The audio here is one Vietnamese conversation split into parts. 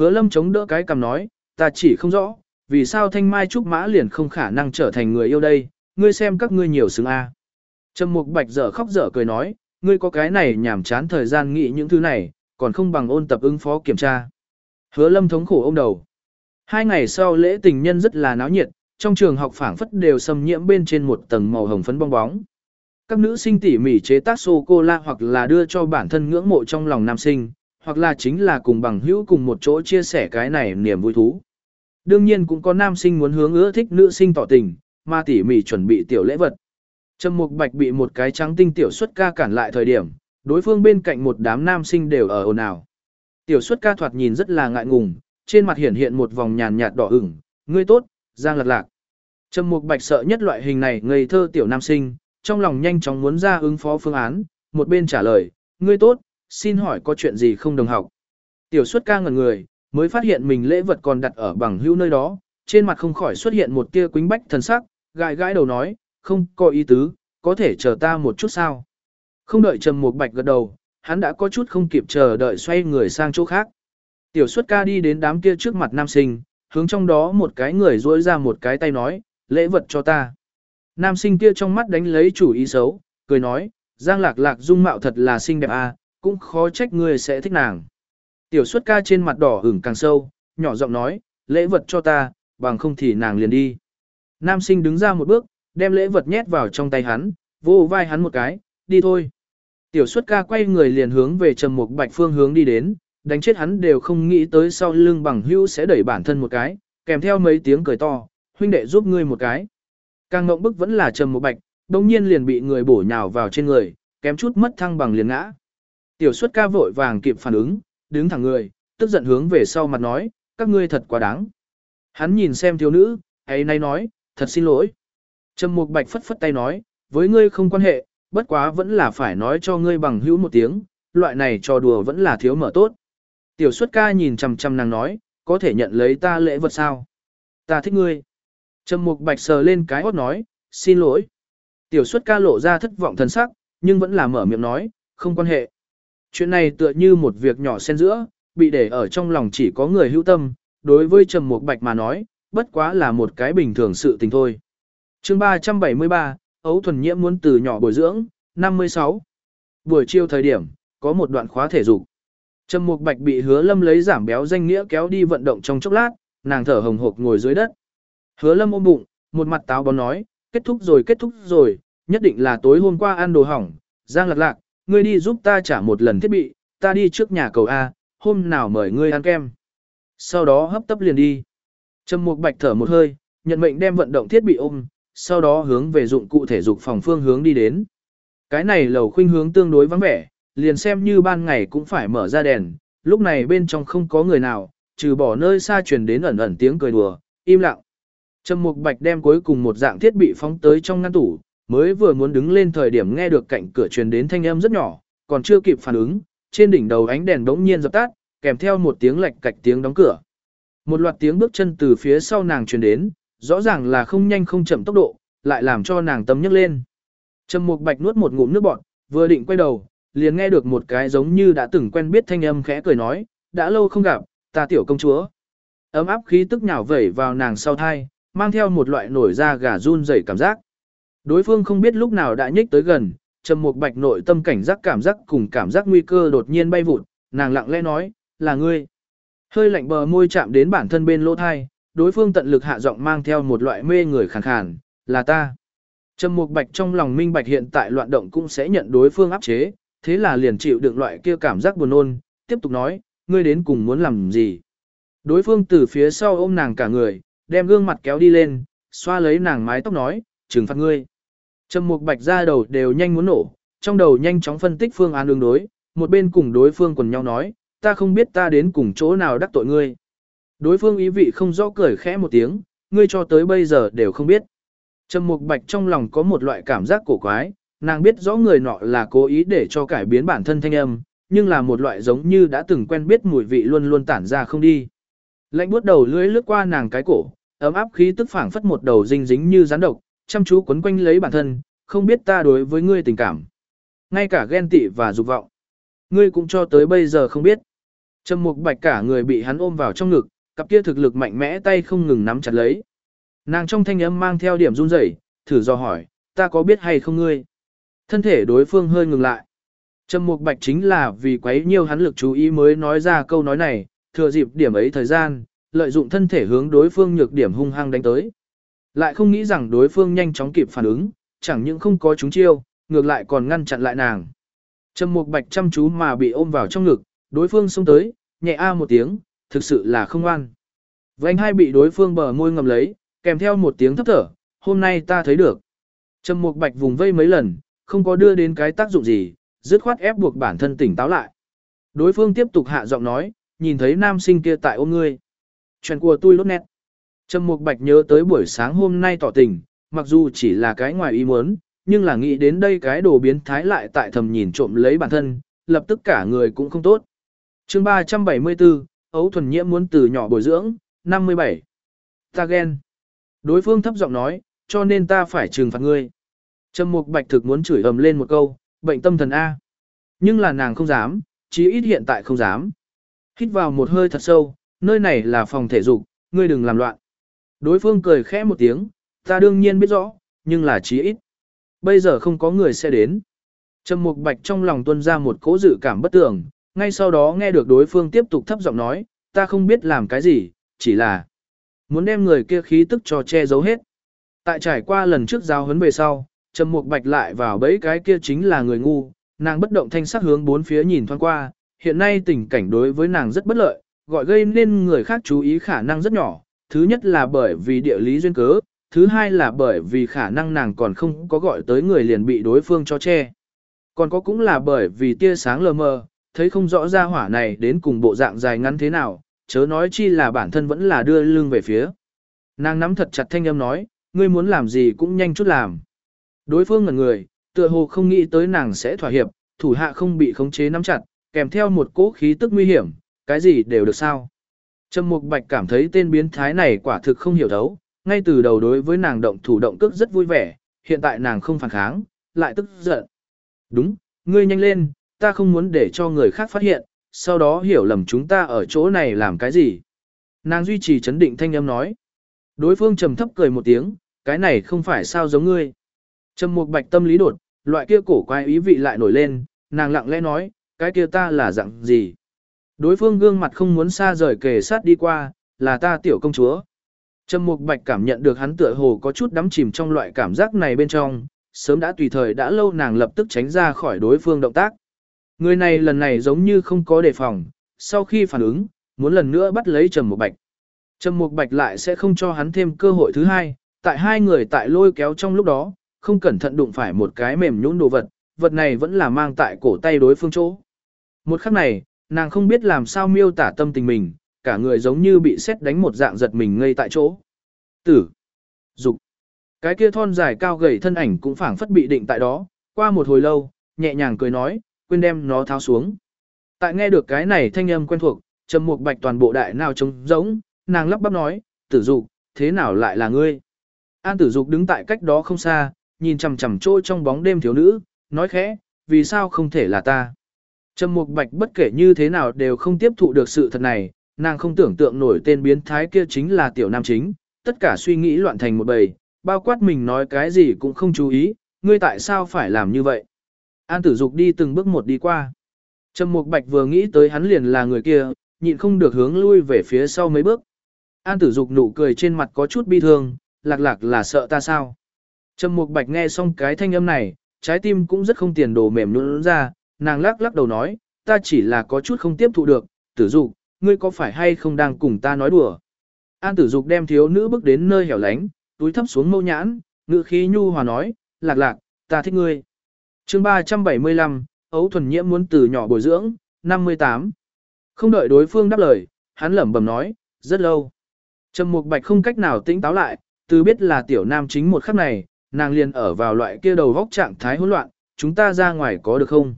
Hứa lâm chống đỡ cái cầm nói, ta chỉ không rõ, vì sao thanh mai trúc mã liền không khả năng trở thành người yêu đây, ngươi xem các ngươi nhiều xứng a. Trầm mục bạch dở khóc dở cười nói, ngươi có cái này nhảm chán thời gian nghĩ những thứ này, còn không bằng ôn tập ứng phó kiểm tra. Hứa lâm thống khổ ôm đầu. Hai ngày sau lễ tình nhân rất là náo nhiệt, trong trường học phảng phất đều xâm nhiễm bên trên một tầng màu hồng phấn bong bóng. Các nữ sinh tỉ mỉ chế tác sô-cô-la hoặc là đưa cho bản thân ngưỡng mộ trong lòng nam sinh, hoặc là chính là cùng bằng hữu cùng một chỗ chia sẻ cái này niềm vui thú. Đương nhiên cũng có nam sinh muốn hướng ưa thích nữ sinh tỏ tình, mà tỉ mỉ chuẩn bị tiểu lễ vật. Trầm Mục Bạch bị một cái trắng tinh tiểu xuất ca cản lại thời điểm, đối phương bên cạnh một đám nam sinh đều ở ồn ào. Tiểu xuất ca thoạt nhìn rất là ngại ngùng, trên mặt hiện hiện một vòng nhàn nhạt đỏ ửng, "Ngươi tốt, Giang Lạc Lạc." Trầm Mục Bạch sợ nhất loại hình này ngây thơ tiểu nam sinh, trong lòng nhanh chóng muốn ra ứng phó phương án, một bên trả lời, "Ngươi tốt, xin hỏi có chuyện gì không đồng học?" Tiểu xuất ca ngẩn người, mới phát hiện mình lễ vật còn đặt ở bằng hữu nơi đó, trên mặt không khỏi xuất hiện một tia quính bách thần sắc, gãi gãi đầu nói, "Không, có ý tứ, có thể chờ ta một chút sao?" Không đợi Trầm một Bạch gật đầu, hắn đã có chút không kịp chờ đợi xoay người sang chỗ khác. Tiểu xuất ca đi đến đám kia trước mặt nam sinh, hướng trong đó một cái người duỗi ra một cái tay nói, lễ vật cho ta. Nam sinh kia trong mắt đánh lấy chủ ý xấu, cười nói, Giang lạc lạc dung mạo thật là xinh đẹp à, cũng khó trách người sẽ thích nàng. Tiểu xuất ca trên mặt đỏ hửng càng sâu, nhỏ giọng nói, lễ vật cho ta, bằng không thì nàng liền đi. Nam sinh đứng ra một bước, đem lễ vật nhét vào trong tay hắn, vô vai hắn một cái, đi thôi. Tiểu xuất ca quay người liền hướng về trầm mục bạch phương hướng đi đến, đánh chết hắn đều không nghĩ tới sau lưng bằng hữu sẽ đẩy bản thân một cái, kèm theo mấy tiếng cười to, huynh đệ giúp ngươi một cái. Càng ngộng bức vẫn là trầm mục bạch, đồng nhiên liền bị người bổ nhào vào trên người, kém chút mất thăng bằng liền ngã. Tiểu suất ca vội vàng kịp phản ứng, đứng thẳng người, tức giận hướng về sau mặt nói, các ngươi thật quá đáng. Hắn nhìn xem thiếu nữ, ấy nay nói, thật xin lỗi. Trầm mục bạch phất phất tay nói, với ngươi không quan hệ, bất quá vẫn là phải nói cho ngươi bằng hữu một tiếng, loại này trò đùa vẫn là thiếu mở tốt. Tiểu suất ca nhìn chằm chằm nàng nói, có thể nhận lấy ta lễ vật sao? Ta thích ngươi. Trầm mục bạch sờ lên cái hót nói, xin lỗi. Tiểu suất ca lộ ra thất vọng thần sắc, nhưng vẫn là mở miệng nói, không quan hệ. Chuyện này tựa như một việc nhỏ xen giữa, bị để ở trong lòng chỉ có người hữu tâm, đối với Trầm Mục Bạch mà nói, bất quá là một cái bình thường sự tình thôi. Chương 373, Ấu Thuần Nhiễm muốn từ nhỏ bồi dưỡng, 56. Buổi chiều thời điểm, có một đoạn khóa thể dục. Trầm Mục Bạch bị Hứa Lâm lấy giảm béo danh nghĩa kéo đi vận động trong chốc lát, nàng thở hồng hộc ngồi dưới đất. Hứa Lâm ôm bụng, một mặt táo bón nói, kết thúc rồi kết thúc rồi, nhất định là tối hôm qua ăn đồ hỏng, Giang Lạc Lạc, ngươi đi giúp ta trả một lần thiết bị, ta đi trước nhà cầu A, hôm nào mời ngươi ăn kem. Sau đó hấp tấp liền đi. Trầm Mục Bạch thở một hơi, nhận mệnh đem vận động thiết bị ôm, sau đó hướng về dụng cụ thể dục phòng phương hướng đi đến. Cái này lầu khuynh hướng tương đối vắng vẻ, liền xem như ban ngày cũng phải mở ra đèn, lúc này bên trong không có người nào, trừ bỏ nơi xa truyền đến ẩn ẩn tiếng cười đùa, im lặng. Trầm Mục Bạch đem cuối cùng một dạng thiết bị phóng tới trong ngăn tủ, mới vừa muốn đứng lên thời điểm nghe được cạnh cửa truyền đến thanh âm rất nhỏ, còn chưa kịp phản ứng, trên đỉnh đầu ánh đèn bỗng nhiên dập tắt, kèm theo một tiếng lạch cạch tiếng đóng cửa. Một loạt tiếng bước chân từ phía sau nàng truyền đến, rõ ràng là không nhanh không chậm tốc độ, lại làm cho nàng tâm nhức lên. Trầm Mục Bạch nuốt một ngụm nước bọt, vừa định quay đầu, liền nghe được một cái giống như đã từng quen biết thanh âm khẽ cười nói, đã lâu không gặp, ta tiểu công chúa. Ấm áp khí tức nhào vẩy vào nàng sau thai, mang theo một loại nổi da gà run rẩy cảm giác. Đối phương không biết lúc nào đã nhích tới gần, Trầm Mục Bạch nội tâm cảnh giác cảm giác cùng cảm giác nguy cơ đột nhiên bay vụt, nàng lặng lẽ nói, "Là ngươi." Hơi lạnh bờ môi chạm đến bản thân bên lỗ thai, đối phương tận lực hạ giọng mang theo một loại mê người khàn khàn, "Là ta." Trầm Mục Bạch trong lòng minh bạch hiện tại loạn động cũng sẽ nhận đối phương áp chế, thế là liền chịu đựng loại kia cảm giác buồn nôn, tiếp tục nói, "Ngươi đến cùng muốn làm gì?" Đối phương từ phía sau ôm nàng cả người, đem gương mặt kéo đi lên, xoa lấy nàng mái tóc nói, "Trừng phạt ngươi." Trầm Mục Bạch ra đầu đều nhanh muốn nổ, trong đầu nhanh chóng phân tích phương án ứng đối, một bên cùng đối phương quần nhau nói, ta không biết ta đến cùng chỗ nào đắc tội ngươi. Đối phương ý vị không rõ cười khẽ một tiếng, ngươi cho tới bây giờ đều không biết. Trầm Mục Bạch trong lòng có một loại cảm giác cổ quái, nàng biết rõ người nọ là cố ý để cho cải biến bản thân thanh âm, nhưng là một loại giống như đã từng quen biết mùi vị luôn luôn tản ra không đi. Lạnh buốt đầu lưỡi lướt qua nàng cái cổ, ấm áp khí tức phảng phất một đầu dinh dính như rắn độc, chăm chú quấn quanh lấy bản thân, không biết ta đối với ngươi tình cảm. Ngay cả ghen tị và dục vọng. Ngươi cũng cho tới bây giờ không biết. Trầm Mục Bạch cả người bị hắn ôm vào trong ngực, cặp kia thực lực mạnh mẽ tay không ngừng nắm chặt lấy. Nàng trong thanh âm mang theo điểm run rẩy, thử do hỏi, ta có biết hay không ngươi? Thân thể đối phương hơi ngừng lại. Trầm Mục Bạch chính là vì quấy nhiều hắn lực chú ý mới nói ra câu nói này, thừa dịp điểm ấy thời gian, lợi dụng thân thể hướng đối phương nhược điểm hung hăng đánh tới. Lại không nghĩ rằng đối phương nhanh chóng kịp phản ứng, chẳng những không có chúng chiêu, ngược lại còn ngăn chặn lại nàng. Trầm Mục Bạch chăm chú mà bị ôm vào trong ngực, đối phương xông tới, nhẹ a một tiếng, thực sự là không ngoan. Vành hai bị đối phương bờ môi ngầm lấy, kèm theo một tiếng thấp thở, hôm nay ta thấy được. Trầm Mục Bạch vùng vây mấy lần, không có đưa đến cái tác dụng gì, dứt khoát ép buộc bản thân tỉnh táo lại. Đối phương tiếp tục hạ giọng nói, nhìn thấy nam sinh kia tại ôm ngươi. Chuyện của tôi lốt nét. Trầm Mục Bạch nhớ tới buổi sáng hôm nay tỏ tình, mặc dù chỉ là cái ngoài ý muốn, nhưng là nghĩ đến đây cái đồ biến thái lại tại thầm nhìn trộm lấy bản thân, lập tức cả người cũng không tốt. chương 374, Ấu Thuần Nhiễm muốn từ nhỏ bồi dưỡng, 57. Ta ghen. Đối phương thấp giọng nói, cho nên ta phải trừng phạt ngươi. Trầm Mục Bạch thực muốn chửi ầm lên một câu, bệnh tâm thần A. Nhưng là nàng không dám, chí ít hiện tại không dám. Hít vào một hơi thật sâu, nơi này là phòng thể dục, ngươi đừng làm loạn. Đối phương cười khẽ một tiếng, ta đương nhiên biết rõ, nhưng là chí ít. Bây giờ không có người sẽ đến. Trầm Mục Bạch trong lòng tuôn ra một cố dự cảm bất tưởng, ngay sau đó nghe được đối phương tiếp tục thấp giọng nói, ta không biết làm cái gì, chỉ là muốn đem người kia khí tức cho che giấu hết. Tại trải qua lần trước giao huấn về sau, Trầm Mục Bạch lại vào bẫy cái kia chính là người ngu, nàng bất động thanh sắc hướng bốn phía nhìn thoáng qua, hiện nay tình cảnh đối với nàng rất bất lợi, gọi gây nên người khác chú ý khả năng rất nhỏ, thứ nhất là bởi vì địa lý duyên cớ, thứ hai là bởi vì khả năng nàng còn không có gọi tới người liền bị đối phương cho che. Còn có cũng là bởi vì tia sáng lờ mờ, thấy không rõ ra hỏa này đến cùng bộ dạng dài ngắn thế nào, chớ nói chi là bản thân vẫn là đưa lưng về phía. Nàng nắm thật chặt thanh âm nói, ngươi muốn làm gì cũng nhanh chút làm. Đối phương ngẩn người, tựa hồ không nghĩ tới nàng sẽ thỏa hiệp, thủ hạ không bị khống chế nắm chặt, kèm theo một cỗ khí tức nguy hiểm, cái gì đều được sao. Trầm Mục Bạch cảm thấy tên biến thái này quả thực không hiểu thấu, ngay từ đầu đối với nàng động thủ động cước rất vui vẻ, hiện tại nàng không phản kháng, lại tức giận. Đúng, ngươi nhanh lên, ta không muốn để cho người khác phát hiện, sau đó hiểu lầm chúng ta ở chỗ này làm cái gì. Nàng duy trì chấn định thanh âm nói. Đối phương trầm thấp cười một tiếng, cái này không phải sao giống ngươi. Trầm Mục Bạch tâm lý đột, loại kia cổ quái ý vị lại nổi lên, nàng lặng lẽ nói, cái kia ta là dạng gì? Đối phương gương mặt không muốn xa rời kề sát đi qua, là ta tiểu công chúa. Trầm Mục Bạch cảm nhận được hắn tựa hồ có chút đắm chìm trong loại cảm giác này bên trong, sớm đã tùy thời đã lâu nàng lập tức tránh ra khỏi đối phương động tác. Người này lần này giống như không có đề phòng, sau khi phản ứng, muốn lần nữa bắt lấy Trầm Mục Bạch. Trầm Mục Bạch lại sẽ không cho hắn thêm cơ hội thứ hai, tại hai người tại lôi kéo trong lúc đó, không cẩn thận đụng phải một cái mềm nhũn đồ vật, vật này vẫn là mang tại cổ tay đối phương chỗ. Một khắc này, nàng không biết làm sao miêu tả tâm tình mình, cả người giống như bị xét đánh một dạng giật mình ngây tại chỗ. Tử. Dục. Cái kia thon dài cao gầy thân ảnh cũng phảng phất bị định tại đó, qua một hồi lâu, nhẹ nhàng cười nói, quên đem nó tháo xuống. Tại nghe được cái này thanh âm quen thuộc, trầm mục bạch toàn bộ đại nào trống giống, nàng lắp bắp nói, tử dục, thế nào lại là ngươi? An tử dục đứng tại cách đó không xa, nhìn chằm chằm trôi trong bóng đêm thiếu nữ, nói khẽ, vì sao không thể là ta? Trầm Mục Bạch bất kể như thế nào đều không tiếp thụ được sự thật này, nàng không tưởng tượng nổi tên biến thái kia chính là tiểu nam chính, tất cả suy nghĩ loạn thành một bầy, bao quát mình nói cái gì cũng không chú ý, ngươi tại sao phải làm như vậy? An Tử Dục đi từng bước một đi qua. Trầm Mục Bạch vừa nghĩ tới hắn liền là người kia, nhịn không được hướng lui về phía sau mấy bước. An Tử Dục nụ cười trên mặt có chút bi thương, lạc lạc là sợ ta sao? Trầm Mục Bạch nghe xong cái thanh âm này, trái tim cũng rất không tiền đồ mềm nhũn ra, nàng lắc lắc đầu nói, ta chỉ là có chút không tiếp thụ được, tử dục, ngươi có phải hay không đang cùng ta nói đùa. An tử dục đem thiếu nữ bước đến nơi hẻo lánh, túi thấp xuống mâu nhãn, ngự khí nhu hòa nói, lạc lạc, ta thích ngươi. chương 375, ấu thuần nhiễm muốn từ nhỏ bồi dưỡng, 58. Không đợi đối phương đáp lời, hắn lẩm bẩm nói, rất lâu. Trầm Mục Bạch không cách nào tĩnh táo lại, từ biết là tiểu nam chính một khắc này, nàng liền ở vào loại kia đầu vóc trạng thái hỗn loạn, chúng ta ra ngoài có được không?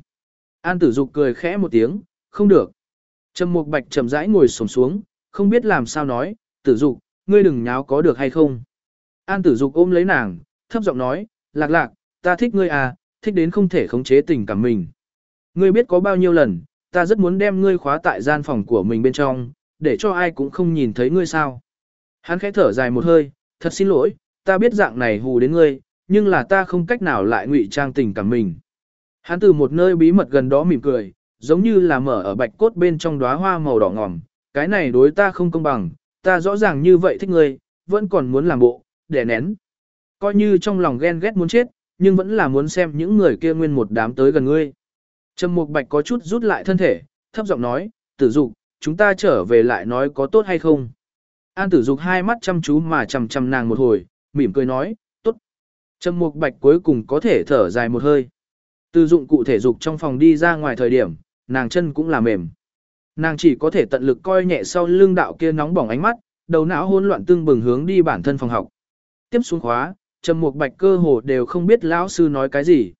An tử dục cười khẽ một tiếng, không được. Trầm mục bạch chậm rãi ngồi sổm xuống, không biết làm sao nói, tử dục, ngươi đừng nháo có được hay không. An tử dục ôm lấy nàng, thấp giọng nói, lạc lạc, ta thích ngươi à, thích đến không thể khống chế tình cảm mình. Ngươi biết có bao nhiêu lần, ta rất muốn đem ngươi khóa tại gian phòng của mình bên trong, để cho ai cũng không nhìn thấy ngươi sao. Hắn khẽ thở dài một hơi, thật xin lỗi, ta biết dạng này hù đến ngươi, nhưng là ta không cách nào lại ngụy trang tình cảm mình. Hắn từ một nơi bí mật gần đó mỉm cười, giống như là mở ở bạch cốt bên trong đóa hoa màu đỏ ngòm, cái này đối ta không công bằng, ta rõ ràng như vậy thích ngươi, vẫn còn muốn làm bộ, để nén. Coi như trong lòng ghen ghét muốn chết, nhưng vẫn là muốn xem những người kia nguyên một đám tới gần ngươi. Trầm Mục Bạch có chút rút lại thân thể, thấp giọng nói, tử dục, chúng ta trở về lại nói có tốt hay không. An tử dục hai mắt chăm chú mà chầm chầm nàng một hồi, mỉm cười nói, tốt. Trầm Mục Bạch cuối cùng có thể thở dài một hơi. Từ dụng cụ thể dục trong phòng đi ra ngoài thời điểm, nàng chân cũng là mềm. Nàng chỉ có thể tận lực coi nhẹ sau lưng đạo kia nóng bỏng ánh mắt, đầu não hỗn loạn tương bừng hướng đi bản thân phòng học. Tiếp xuống khóa, Trầm Mục Bạch cơ hồ đều không biết lão sư nói cái gì.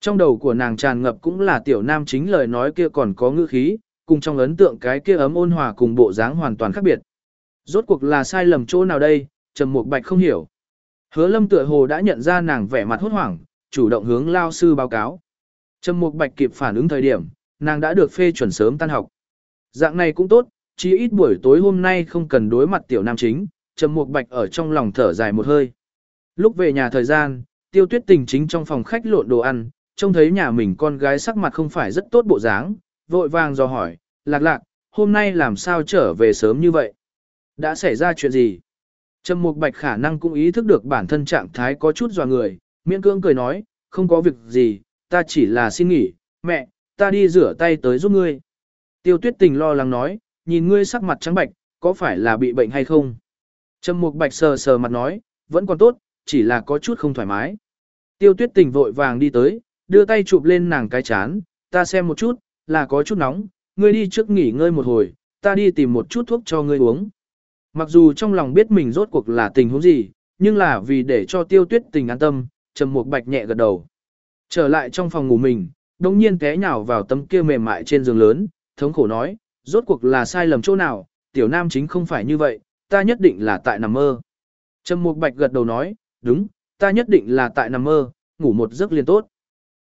Trong đầu của nàng tràn ngập cũng là tiểu nam chính lời nói kia còn có ngữ khí, cùng trong ấn tượng cái kia ấm ôn hòa cùng bộ dáng hoàn toàn khác biệt. Rốt cuộc là sai lầm chỗ nào đây, Trầm Mục Bạch không hiểu. Hứa Lâm tựa hồ đã nhận ra nàng vẻ mặt hốt hoảng, chủ động hướng lao sư báo cáo. Trầm Mục Bạch kịp phản ứng thời điểm, nàng đã được phê chuẩn sớm tan học. Dạng này cũng tốt, chỉ ít buổi tối hôm nay không cần đối mặt tiểu nam chính, Trầm Mục Bạch ở trong lòng thở dài một hơi. Lúc về nhà thời gian, Tiêu Tuyết Tình chính trong phòng khách lộn đồ ăn, trông thấy nhà mình con gái sắc mặt không phải rất tốt bộ dáng, vội vàng dò hỏi, "Lạc Lạc, hôm nay làm sao trở về sớm như vậy? Đã xảy ra chuyện gì?" Trầm Mục Bạch khả năng cũng ý thức được bản thân trạng thái có chút dò người, miễn cưỡng cười nói, "Không có việc gì, ta chỉ là xin nghỉ, mẹ, ta đi rửa tay tới giúp ngươi." Tiêu Tuyết Tình lo lắng nói, "Nhìn ngươi sắc mặt trắng bệch, có phải là bị bệnh hay không?" Trầm Mục Bạch sờ sờ mặt nói, "Vẫn còn tốt, chỉ là có chút không thoải mái." Tiêu Tuyết Tình vội vàng đi tới, đưa tay chụp lên nàng cái chán, "Ta xem một chút, là có chút nóng, ngươi đi trước nghỉ ngơi một hồi, ta đi tìm một chút thuốc cho ngươi uống." Mặc dù trong lòng biết mình rốt cuộc là tình huống gì, nhưng là vì để cho Tiêu Tuyết Tình an tâm, Trầm Mục Bạch nhẹ gật đầu. Trở lại trong phòng ngủ mình, đồng nhiên té nhào vào tấm kia mềm mại trên giường lớn, thống khổ nói, rốt cuộc là sai lầm chỗ nào, tiểu nam chính không phải như vậy, ta nhất định là tại nằm mơ. Trầm Mục Bạch gật đầu nói, đúng, ta nhất định là tại nằm mơ, ngủ một giấc liền tốt.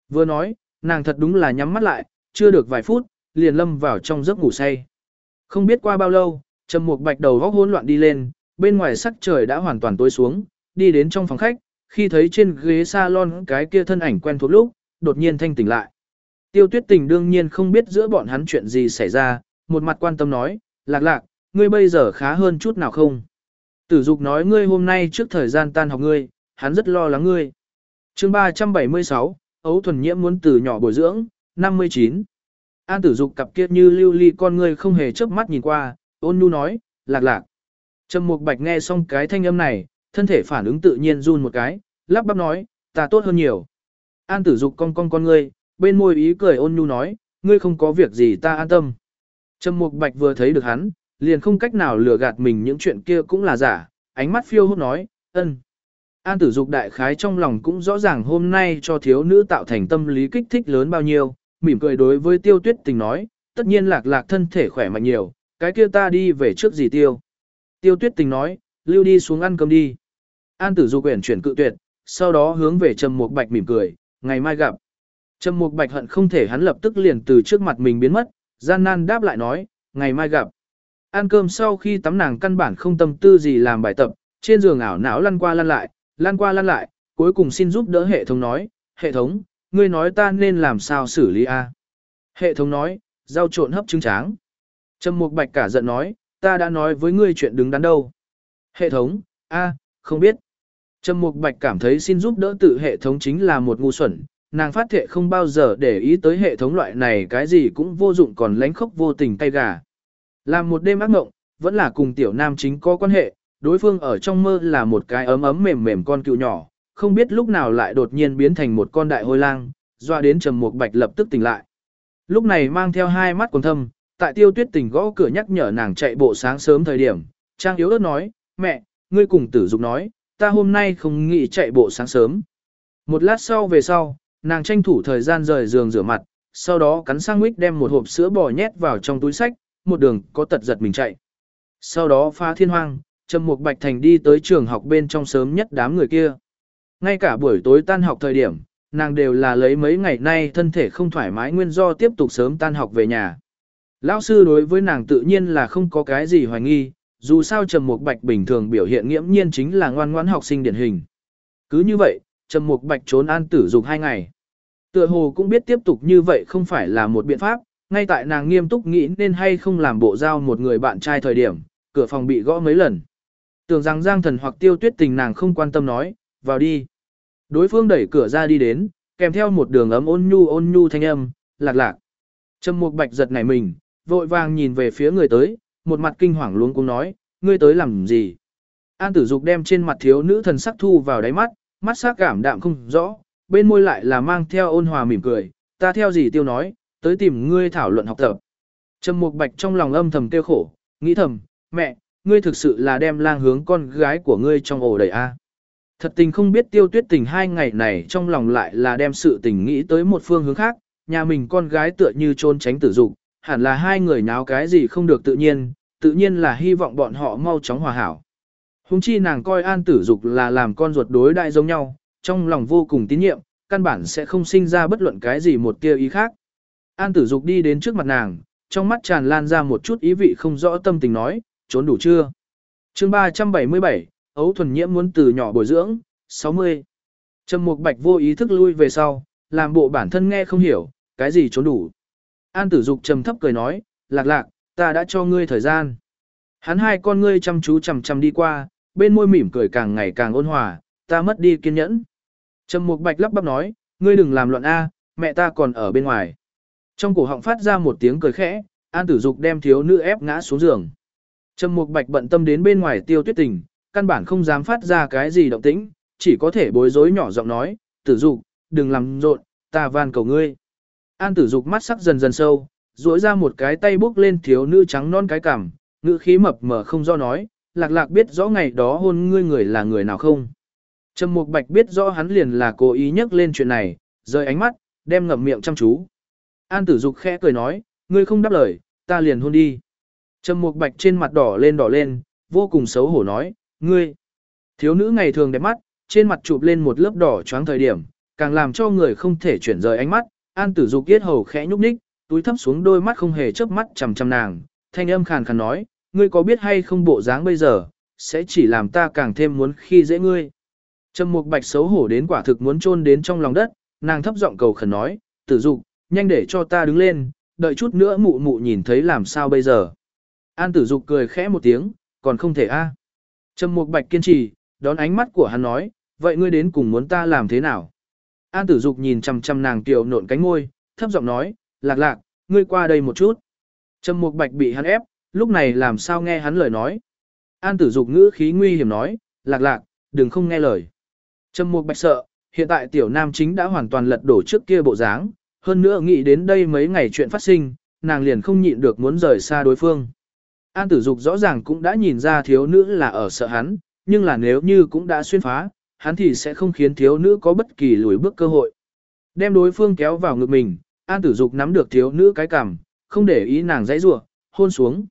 Vừa nói, nàng thật đúng là nhắm mắt lại, chưa được vài phút, liền lâm vào trong giấc ngủ say. Không biết qua bao lâu, Trầm Mục Bạch đầu góc hỗn loạn đi lên, bên ngoài sắc trời đã hoàn toàn tối xuống, đi đến trong phòng khách, khi thấy trên ghế salon cái kia thân ảnh quen thuộc lúc, đột nhiên thanh tỉnh lại. Tiêu Tuyết Tình đương nhiên không biết giữa bọn hắn chuyện gì xảy ra, một mặt quan tâm nói, "Lạc Lạc, ngươi bây giờ khá hơn chút nào không?" Tử Dục nói ngươi hôm nay trước thời gian tan học ngươi, hắn rất lo lắng ngươi. Chương 376, Ấu thuần nhiễm muốn từ nhỏ bồi dưỡng, 59. An Tử Dục cặp kiết như lưu ly con ngươi không hề chớp mắt nhìn qua, ôn nhu nói, "Lạc Lạc." Trầm Mục Bạch nghe xong cái thanh âm này, thân thể phản ứng tự nhiên run một cái, lắp bắp nói, "Ta tốt hơn nhiều." An Tử Dục cong cong con ngươi, bên môi ý cười ôn nhu nói, "Ngươi không có việc gì ta an tâm." Trầm Mục Bạch vừa thấy được hắn, liền không cách nào lừa gạt mình những chuyện kia cũng là giả, ánh mắt phiêu hốt nói, ân. An tử dục đại khái trong lòng cũng rõ ràng hôm nay cho thiếu nữ tạo thành tâm lý kích thích lớn bao nhiêu, mỉm cười đối với tiêu tuyết tình nói, tất nhiên lạc lạc thân thể khỏe mạnh nhiều, cái kia ta đi về trước gì tiêu. Tiêu tuyết tình nói, lưu đi xuống ăn cơm đi. An tử du quyển chuyển cự tuyệt, sau đó hướng về Trầm Mục Bạch mỉm cười, ngày mai gặp. Trầm Mục Bạch hận không thể hắn lập tức liền từ trước mặt mình biến mất, gian nan đáp lại nói, ngày mai gặp. Ăn cơm sau khi tắm nàng căn bản không tâm tư gì làm bài tập, trên giường ảo não lăn qua lăn lại, lăn qua lăn lại, cuối cùng xin giúp đỡ hệ thống nói, hệ thống, ngươi nói ta nên làm sao xử lý a? Hệ thống nói, rau trộn hấp trứng tráng. Trầm Mục Bạch cả giận nói, ta đã nói với ngươi chuyện đứng đắn đâu. Hệ thống, a, không biết. Trầm Mục Bạch cảm thấy xin giúp đỡ tự hệ thống chính là một ngu xuẩn, nàng phát thệ không bao giờ để ý tới hệ thống loại này cái gì cũng vô dụng còn lánh khóc vô tình tay gà. Làm một đêm ác mộng, vẫn là cùng tiểu nam chính có quan hệ, đối phương ở trong mơ là một cái ấm ấm mềm mềm con cựu nhỏ, không biết lúc nào lại đột nhiên biến thành một con đại hôi lang, doa đến trầm mục bạch lập tức tỉnh lại. Lúc này mang theo hai mắt quần thâm, tại tiêu tuyết tỉnh gõ cửa nhắc nhở nàng chạy bộ sáng sớm thời điểm, trang yếu ớt nói, mẹ, ngươi cùng tử dục nói, ta hôm nay không nghĩ chạy bộ sáng sớm. Một lát sau về sau, nàng tranh thủ thời gian rời giường rửa mặt, sau đó cắn sang mít đem một hộp sữa bò nhét vào trong túi sách, một đường có tật giật mình chạy. Sau đó phá thiên hoang, Trầm Mục Bạch Thành đi tới trường học bên trong sớm nhất đám người kia. Ngay cả buổi tối tan học thời điểm, nàng đều là lấy mấy ngày nay thân thể không thoải mái nguyên do tiếp tục sớm tan học về nhà. Lão sư đối với nàng tự nhiên là không có cái gì hoài nghi, dù sao Trầm Mục Bạch bình thường biểu hiện nghiễm nhiên chính là ngoan ngoãn học sinh điển hình. Cứ như vậy, Trầm Mục Bạch trốn an tử dục hai ngày. Tựa hồ cũng biết tiếp tục như vậy không phải là một biện pháp, ngay tại nàng nghiêm túc nghĩ nên hay không làm bộ giao một người bạn trai thời điểm, cửa phòng bị gõ mấy lần. Tưởng rằng Giang Thần hoặc Tiêu Tuyết Tình nàng không quan tâm nói, vào đi. Đối phương đẩy cửa ra đi đến, kèm theo một đường ấm ôn nhu ôn nhu thanh âm, lạc lạc. Trầm Mục Bạch giật nảy mình, vội vàng nhìn về phía người tới, một mặt kinh hoàng luống cuống nói, ngươi tới làm gì? An Tử Dục đem trên mặt thiếu nữ thần sắc thu vào đáy mắt, mắt sắc cảm đạm không rõ, bên môi lại là mang theo ôn hòa mỉm cười, ta theo gì tiêu nói, tới tìm ngươi thảo luận học tập. Trầm Mục Bạch trong lòng âm thầm tiêu khổ, nghĩ thầm, mẹ, ngươi thực sự là đem lang hướng con gái của ngươi trong ổ đầy a. Thật tình không biết tiêu tuyết tình hai ngày này trong lòng lại là đem sự tình nghĩ tới một phương hướng khác, nhà mình con gái tựa như trôn tránh tử dục, hẳn là hai người náo cái gì không được tự nhiên, tự nhiên là hy vọng bọn họ mau chóng hòa hảo. Hùng chi nàng coi an tử dục là làm con ruột đối đại giống nhau, trong lòng vô cùng tín nhiệm, căn bản sẽ không sinh ra bất luận cái gì một tia ý khác. An tử dục đi đến trước mặt nàng, trong mắt tràn lan ra một chút ý vị không rõ tâm tình nói, trốn đủ chưa? chương 377, ấu thuần nhiễm muốn từ nhỏ bồi dưỡng, 60. Trầm Mục Bạch vô ý thức lui về sau, làm bộ bản thân nghe không hiểu, cái gì trốn đủ. An tử dục trầm thấp cười nói, lạc lạc, ta đã cho ngươi thời gian. Hắn hai con ngươi chăm chú chằm chằm đi qua, bên môi mỉm cười càng ngày càng ôn hòa, ta mất đi kiên nhẫn. Trầm Mục Bạch lắp bắp nói, ngươi đừng làm loạn a, mẹ ta còn ở bên ngoài. Trong cổ họng phát ra một tiếng cười khẽ, An Tử Dục đem thiếu nữ ép ngã xuống giường. Trầm Mục Bạch bận tâm đến bên ngoài Tiêu Tuyết Tình, căn bản không dám phát ra cái gì động tĩnh, chỉ có thể bối rối nhỏ giọng nói, "Tử Dục, đừng làm rộn, ta van cầu ngươi." An Tử Dục mắt sắc dần dần sâu, duỗi ra một cái tay bước lên thiếu nữ trắng non cái cằm, ngữ khí mập mờ không do nói, "Lạc Lạc biết rõ ngày đó hôn ngươi người là người nào không?" Trầm Mục Bạch biết rõ hắn liền là cố ý nhắc lên chuyện này, rời ánh mắt, đem ngậm miệng chăm chú. An Tử Dục khẽ cười nói, ngươi không đáp lời, ta liền hôn đi. Trầm Mục Bạch trên mặt đỏ lên đỏ lên, vô cùng xấu hổ nói, ngươi. Thiếu nữ ngày thường đẹp mắt, trên mặt chụp lên một lớp đỏ choáng thời điểm, càng làm cho người không thể chuyển rời ánh mắt. An Tử Dục yết hầu khẽ nhúc nhích, túi thấp xuống đôi mắt không hề chớp mắt chằm chằm nàng, thanh âm khàn khàn nói, ngươi có biết hay không bộ dáng bây giờ, sẽ chỉ làm ta càng thêm muốn khi dễ ngươi. Trầm Mục Bạch xấu hổ đến quả thực muốn chôn đến trong lòng đất, nàng thấp giọng cầu khẩn nói, "Tử Dục, nhanh để cho ta đứng lên, đợi chút nữa mụ mụ nhìn thấy làm sao bây giờ." An Tử Dục cười khẽ một tiếng, "Còn không thể a." Trầm Mục Bạch kiên trì, đón ánh mắt của hắn nói, "Vậy ngươi đến cùng muốn ta làm thế nào?" An Tử Dục nhìn chằm chằm nàng tiểu nộn cánh môi, thấp giọng nói, "Lạc Lạc, ngươi qua đây một chút." Trầm Mục Bạch bị hắn ép, lúc này làm sao nghe hắn lời nói. An Tử Dục ngữ khí nguy hiểm nói, "Lạc Lạc, đừng không nghe lời." Trầm Mục Bạch sợ, hiện tại tiểu nam chính đã hoàn toàn lật đổ trước kia bộ dáng, hơn nữa nghĩ đến đây mấy ngày chuyện phát sinh, nàng liền không nhịn được muốn rời xa đối phương. An tử dục rõ ràng cũng đã nhìn ra thiếu nữ là ở sợ hắn, nhưng là nếu như cũng đã xuyên phá, hắn thì sẽ không khiến thiếu nữ có bất kỳ lùi bước cơ hội. Đem đối phương kéo vào ngực mình, An tử dục nắm được thiếu nữ cái cằm, không để ý nàng dãy rủa, hôn xuống.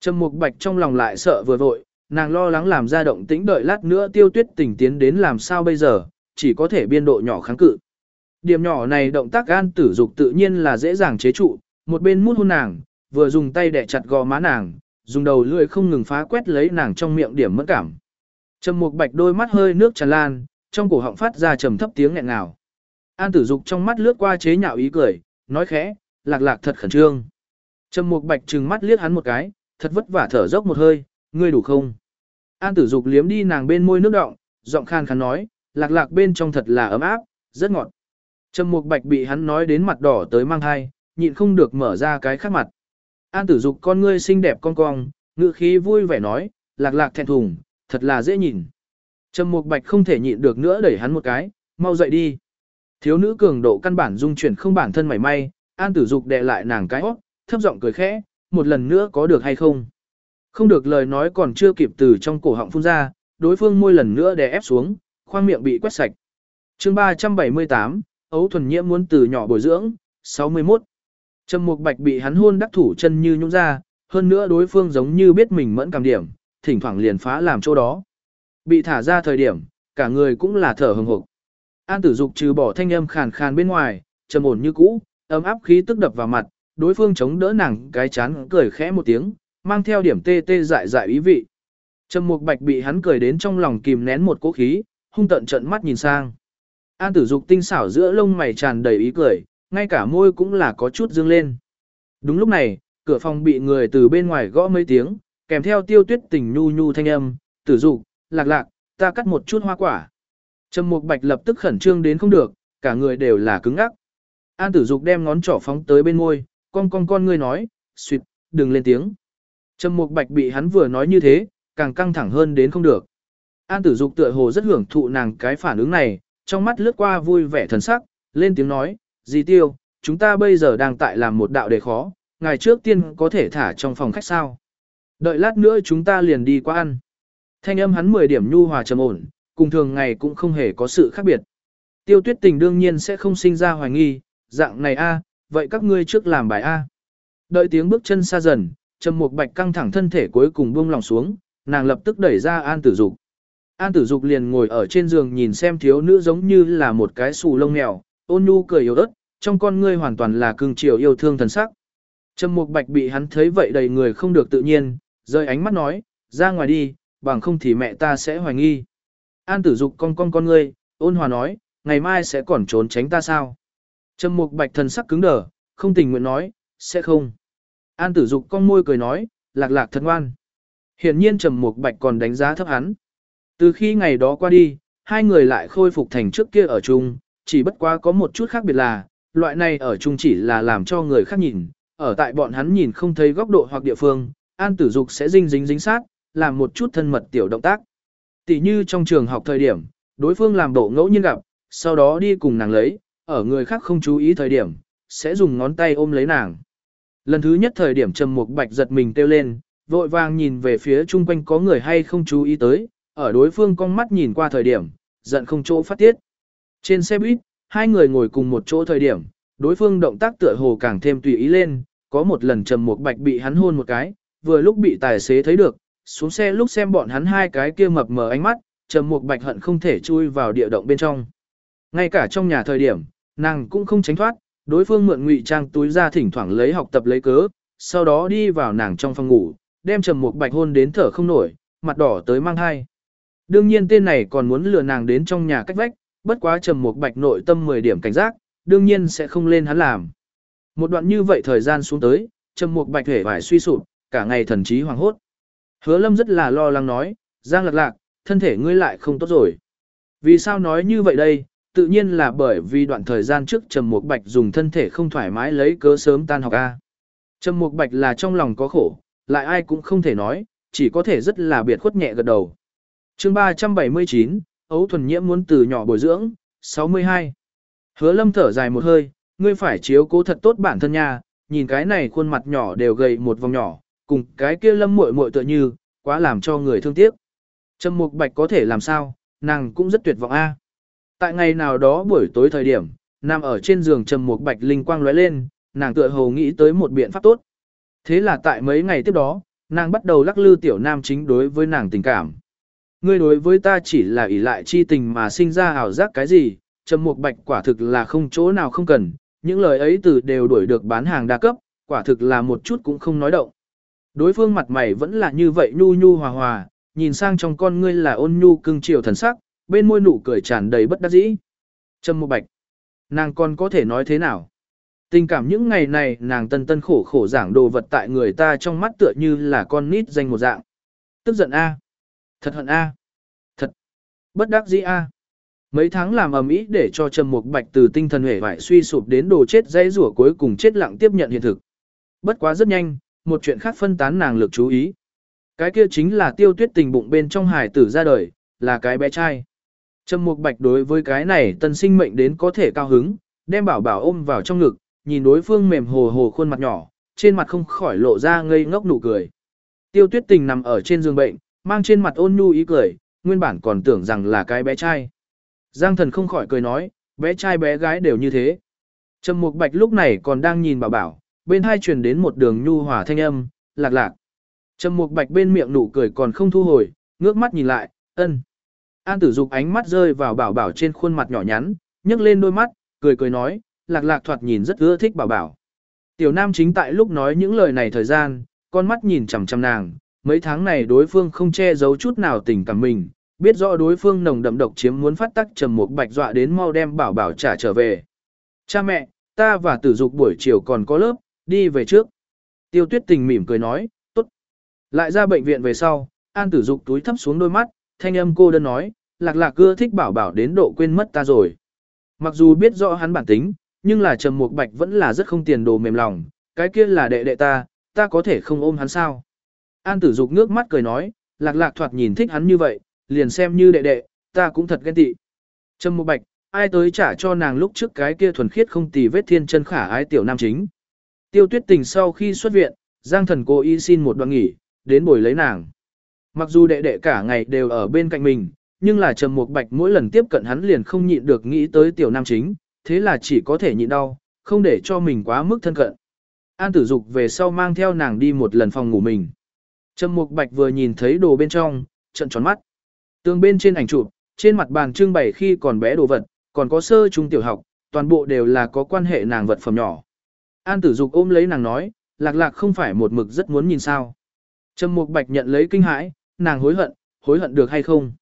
Trầm Mục Bạch trong lòng lại sợ vừa vội, nàng lo lắng làm ra động tĩnh đợi lát nữa Tiêu Tuyết tỉnh tiến đến làm sao bây giờ, chỉ có thể biên độ nhỏ kháng cự. Điểm nhỏ này động tác An tử dục tự nhiên là dễ dàng chế trụ, một bên mút hôn nàng, vừa dùng tay đè chặt gò má nàng, dùng đầu lưỡi không ngừng phá quét lấy nàng trong miệng điểm mẫn cảm. Trầm Mục Bạch đôi mắt hơi nước tràn lan, trong cổ họng phát ra trầm thấp tiếng nghẹn ngào. An Tử Dục trong mắt lướt qua chế nhạo ý cười, nói khẽ, lạc lạc thật khẩn trương. Trầm Mục Bạch trừng mắt liếc hắn một cái, thật vất vả thở dốc một hơi, ngươi đủ không? An Tử Dục liếm đi nàng bên môi nước đọng, giọng khan khàn nói, lạc lạc bên trong thật là ấm áp, rất ngọt. Trầm Mục Bạch bị hắn nói đến mặt đỏ tới mang hai, nhịn không được mở ra cái khác mặt. An tử dục con ngươi xinh đẹp con cong, ngữ khí vui vẻ nói, lạc lạc thẹn thùng, thật là dễ nhìn. Trầm Mục Bạch không thể nhịn được nữa đẩy hắn một cái, mau dậy đi. Thiếu nữ cường độ căn bản dung chuyển không bản thân mảy may, An Tử Dục đè lại nàng cái hót, thấp giọng cười khẽ, một lần nữa có được hay không? Không được lời nói còn chưa kịp từ trong cổ họng phun ra, đối phương môi lần nữa đè ép xuống, khoang miệng bị quét sạch. Chương 378, Ấu thuần nhiễm muốn từ nhỏ bồi dưỡng, 61. Trầm Mục Bạch bị hắn hôn đắc thủ chân như nhũn ra, hơn nữa đối phương giống như biết mình mẫn cảm điểm, thỉnh thoảng liền phá làm chỗ đó. Bị thả ra thời điểm, cả người cũng là thở hừng hực. An Tử Dục trừ bỏ thanh âm khàn khàn bên ngoài, trầm ổn như cũ, ấm áp khí tức đập vào mặt, đối phương chống đỡ nàng cái chán cười khẽ một tiếng, mang theo điểm tê tê dại dại ý vị. Trầm Mục Bạch bị hắn cười đến trong lòng kìm nén một cỗ khí, hung tận trận mắt nhìn sang. An Tử Dục tinh xảo giữa lông mày tràn đầy ý cười, ngay cả môi cũng là có chút dương lên. Đúng lúc này, cửa phòng bị người từ bên ngoài gõ mấy tiếng, kèm theo tiêu tuyết tình nhu nhu thanh âm, Tử Dục, lạc lạc, ta cắt một chút hoa quả. Trầm Mục Bạch lập tức khẩn trương đến không được, cả người đều là cứng ngắc. An Tử Dục đem ngón trỏ phóng tới bên môi, con con con ngươi nói, "Xuyệt, đừng lên tiếng." Trầm Mục Bạch bị hắn vừa nói như thế, càng căng thẳng hơn đến không được. An Tử Dục tựa hồ rất hưởng thụ nàng cái phản ứng này, trong mắt lướt qua vui vẻ thần sắc, lên tiếng nói, "Dì Tiêu, chúng ta bây giờ đang tại làm một đạo đề khó, ngày trước tiên có thể thả trong phòng khách sao? Đợi lát nữa chúng ta liền đi qua ăn." Thanh âm hắn 10 điểm nhu hòa trầm ổn, cùng thường ngày cũng không hề có sự khác biệt. Tiêu tuyết tình đương nhiên sẽ không sinh ra hoài nghi, dạng này a, vậy các ngươi trước làm bài a. Đợi tiếng bước chân xa dần, Trầm Mục Bạch căng thẳng thân thể cuối cùng buông lòng xuống, nàng lập tức đẩy ra An Tử Dục. An Tử Dục liền ngồi ở trên giường nhìn xem thiếu nữ giống như là một cái xù lông mèo, ôn nhu cười yếu ớt, trong con ngươi hoàn toàn là cưng chiều yêu thương thần sắc. Trầm Mục Bạch bị hắn thấy vậy đầy người không được tự nhiên, rời ánh mắt nói, ra ngoài đi, bằng không thì mẹ ta sẽ hoài nghi. An Tử Dục con con con ngươi, ôn hòa nói, ngày mai sẽ còn trốn tránh ta sao? Trầm Mục Bạch thần sắc cứng đờ, không tình nguyện nói, sẽ không. An Tử Dục con môi cười nói, lạc lạc thật ngoan. Hiển nhiên Trầm Mục Bạch còn đánh giá thấp hắn. Từ khi ngày đó qua đi, hai người lại khôi phục thành trước kia ở chung, chỉ bất quá có một chút khác biệt là, loại này ở chung chỉ là làm cho người khác nhìn, ở tại bọn hắn nhìn không thấy góc độ hoặc địa phương, An Tử Dục sẽ dinh dính dính sát, làm một chút thân mật tiểu động tác. Tỷ như trong trường học thời điểm, đối phương làm bộ ngẫu nhiên gặp, sau đó đi cùng nàng lấy, ở người khác không chú ý thời điểm, sẽ dùng ngón tay ôm lấy nàng. Lần thứ nhất thời điểm Trầm Mục Bạch giật mình kêu lên, vội vàng nhìn về phía chung quanh có người hay không chú ý tới, ở đối phương con mắt nhìn qua thời điểm, giận không chỗ phát tiết. Trên xe buýt, hai người ngồi cùng một chỗ thời điểm, đối phương động tác tựa hồ càng thêm tùy ý lên, có một lần Trầm Mục Bạch bị hắn hôn một cái, vừa lúc bị tài xế thấy được, xuống xe lúc xem bọn hắn hai cái kia mập mờ ánh mắt, Trầm Mục Bạch hận không thể chui vào địa động bên trong. Ngay cả trong nhà thời điểm, nàng cũng không tránh thoát, đối phương mượn ngụy trang túi ra thỉnh thoảng lấy học tập lấy cớ, sau đó đi vào nàng trong phòng ngủ, đem Trầm Mục Bạch hôn đến thở không nổi, mặt đỏ tới mang hai. Đương nhiên tên này còn muốn lừa nàng đến trong nhà cách vách, bất quá Trầm Mục Bạch nội tâm 10 điểm cảnh giác, đương nhiên sẽ không lên hắn làm. Một đoạn như vậy thời gian xuống tới, Trầm Mục Bạch hề vải suy sụp, cả ngày thần trí hoàng hốt. Hứa Lâm rất là lo lắng nói, Giang Lạc Lạc, thân thể ngươi lại không tốt rồi. Vì sao nói như vậy đây, tự nhiên là bởi vì đoạn thời gian trước Trầm Mục Bạch dùng thân thể không thoải mái lấy cớ sớm tan học A. Trầm Mục Bạch là trong lòng có khổ, lại ai cũng không thể nói, chỉ có thể rất là biệt khuất nhẹ gật đầu. chương 379, Ấu Thuần Nhiễm muốn từ nhỏ bồi dưỡng, 62. Hứa Lâm thở dài một hơi, ngươi phải chiếu cố thật tốt bản thân nha, nhìn cái này khuôn mặt nhỏ đều gầy một vòng nhỏ, cùng cái kia Lâm muội muội tựa như, quá làm cho người thương tiếc. Trầm Mục Bạch có thể làm sao, nàng cũng rất tuyệt vọng a. Tại ngày nào đó buổi tối thời điểm, nằm ở trên giường Trầm Mục Bạch linh quang lóe lên, nàng tựa hồ nghĩ tới một biện pháp tốt. Thế là tại mấy ngày tiếp đó, nàng bắt đầu lắc lư tiểu nam chính đối với nàng tình cảm. Ngươi đối với ta chỉ là ỷ lại chi tình mà sinh ra ảo giác cái gì, Trầm Mục Bạch quả thực là không chỗ nào không cần, những lời ấy từ đều đuổi được bán hàng đa cấp, quả thực là một chút cũng không nói động. Đối phương mặt mày vẫn là như vậy nhu nhu hòa hòa, nhìn sang trong con ngươi là ôn nhu cưng chiều thần sắc, bên môi nụ cười tràn đầy bất đắc dĩ. Trầm Mộ Bạch, nàng còn có thể nói thế nào? Tình cảm những ngày này nàng tân tân khổ khổ giảng đồ vật tại người ta trong mắt tựa như là con nít danh một dạng. Tức giận a, thật hận a, thật bất đắc dĩ a. Mấy tháng làm ầm ĩ để cho Trầm Mục Bạch từ tinh thần hể vải suy sụp đến đồ chết dây rủa cuối cùng chết lặng tiếp nhận hiện thực. Bất quá rất nhanh, một chuyện khác phân tán nàng lực chú ý. Cái kia chính là tiêu tuyết tình bụng bên trong hải tử ra đời, là cái bé trai. Trầm Mục Bạch đối với cái này tân sinh mệnh đến có thể cao hứng, đem bảo bảo ôm vào trong ngực, nhìn đối phương mềm hồ hồ khuôn mặt nhỏ, trên mặt không khỏi lộ ra ngây ngốc nụ cười. Tiêu tuyết tình nằm ở trên giường bệnh, mang trên mặt ôn nhu ý cười, nguyên bản còn tưởng rằng là cái bé trai. Giang thần không khỏi cười nói, bé trai bé gái đều như thế. Trầm Mục Bạch lúc này còn đang nhìn bảo bảo, bên hai truyền đến một đường nhu hòa thanh âm, lạc lạc. Trầm Mục Bạch bên miệng nụ cười còn không thu hồi, ngước mắt nhìn lại, ân. An Tử Dục ánh mắt rơi vào bảo bảo trên khuôn mặt nhỏ nhắn, nhấc lên đôi mắt, cười cười nói, lạc lạc thoạt nhìn rất ưa thích bảo bảo. Tiểu nam chính tại lúc nói những lời này thời gian, con mắt nhìn chằm chằm nàng, mấy tháng này đối phương không che giấu chút nào tình cảm mình, biết rõ đối phương nồng đậm độc chiếm muốn phát tắc trầm mục bạch dọa đến mau đem bảo bảo trả trở về. Cha mẹ, ta và tử dục buổi chiều còn có lớp, đi về trước. Tiêu tuyết tình mỉm cười nói, tốt. Lại ra bệnh viện về sau, an tử dục túi thấp xuống đôi mắt, thanh âm cô đơn nói, lạc lạc cưa thích bảo bảo đến độ quên mất ta rồi. Mặc dù biết rõ hắn bản tính, nhưng là trầm mục bạch vẫn là rất không tiền đồ mềm lòng, cái kia là đệ đệ ta, ta có thể không ôm hắn sao. An tử dục nước mắt cười nói, lạc lạc thoạt nhìn thích hắn như vậy, liền xem như đệ đệ, ta cũng thật ghen tị. Trầm mục bạch, ai tới trả cho nàng lúc trước cái kia thuần khiết không tì vết thiên chân khả ái tiểu nam chính. Tiêu tuyết tình sau khi xuất viện, Giang thần cô ý xin một đoạn nghỉ, đến buổi lấy nàng. Mặc dù đệ đệ cả ngày đều ở bên cạnh mình, nhưng là Trầm Mục Bạch mỗi lần tiếp cận hắn liền không nhịn được nghĩ tới tiểu nam chính, thế là chỉ có thể nhịn đau, không để cho mình quá mức thân cận. An tử dục về sau mang theo nàng đi một lần phòng ngủ mình. Trầm Mục Bạch vừa nhìn thấy đồ bên trong, trận tròn mắt. Tường bên trên ảnh chụp, trên mặt bàn trưng bày khi còn bé đồ vật, còn có sơ trung tiểu học, toàn bộ đều là có quan hệ nàng vật phẩm nhỏ. An tử dục ôm lấy nàng nói, lạc lạc không phải một mực rất muốn nhìn sao. Trầm Mục Bạch nhận lấy kinh hãi, nàng hối hận, hối hận được hay không?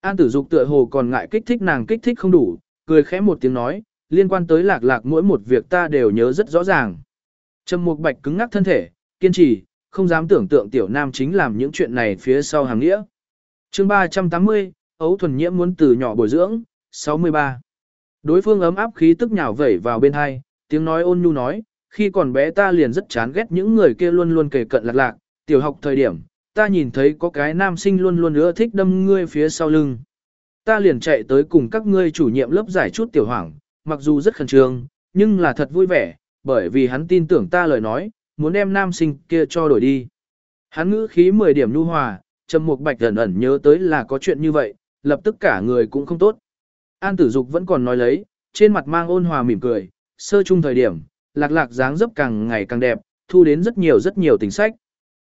An tử dục tựa hồ còn ngại kích thích nàng kích thích không đủ, cười khẽ một tiếng nói, liên quan tới lạc lạc mỗi một việc ta đều nhớ rất rõ ràng. Trầm Mục Bạch cứng ngắc thân thể, kiên trì, không dám tưởng tượng tiểu nam chính làm những chuyện này phía sau hàng nghĩa. Chương 380, Ấu thuần nhiễm muốn từ nhỏ bồi dưỡng, 63. Đối phương ấm áp khí tức nhào vẩy vào bên hai, tiếng nói ôn nhu nói, khi còn bé ta liền rất chán ghét những người kia luôn luôn kề cận lạc lạc, tiểu học thời điểm, ta nhìn thấy có cái nam sinh luôn luôn ưa thích đâm ngươi phía sau lưng. Ta liền chạy tới cùng các ngươi chủ nhiệm lớp giải chút tiểu hoảng, mặc dù rất khẩn trương, nhưng là thật vui vẻ, bởi vì hắn tin tưởng ta lời nói, muốn đem nam sinh kia cho đổi đi. Hắn ngữ khí 10 điểm nhu hòa, Trầm Mục Bạch ẩn ẩn nhớ tới là có chuyện như vậy, lập tức cả người cũng không tốt. An Tử Dục vẫn còn nói lấy, trên mặt mang ôn hòa mỉm cười, sơ chung thời điểm, lạc lạc dáng dấp càng ngày càng đẹp, thu đến rất nhiều rất nhiều tình sách.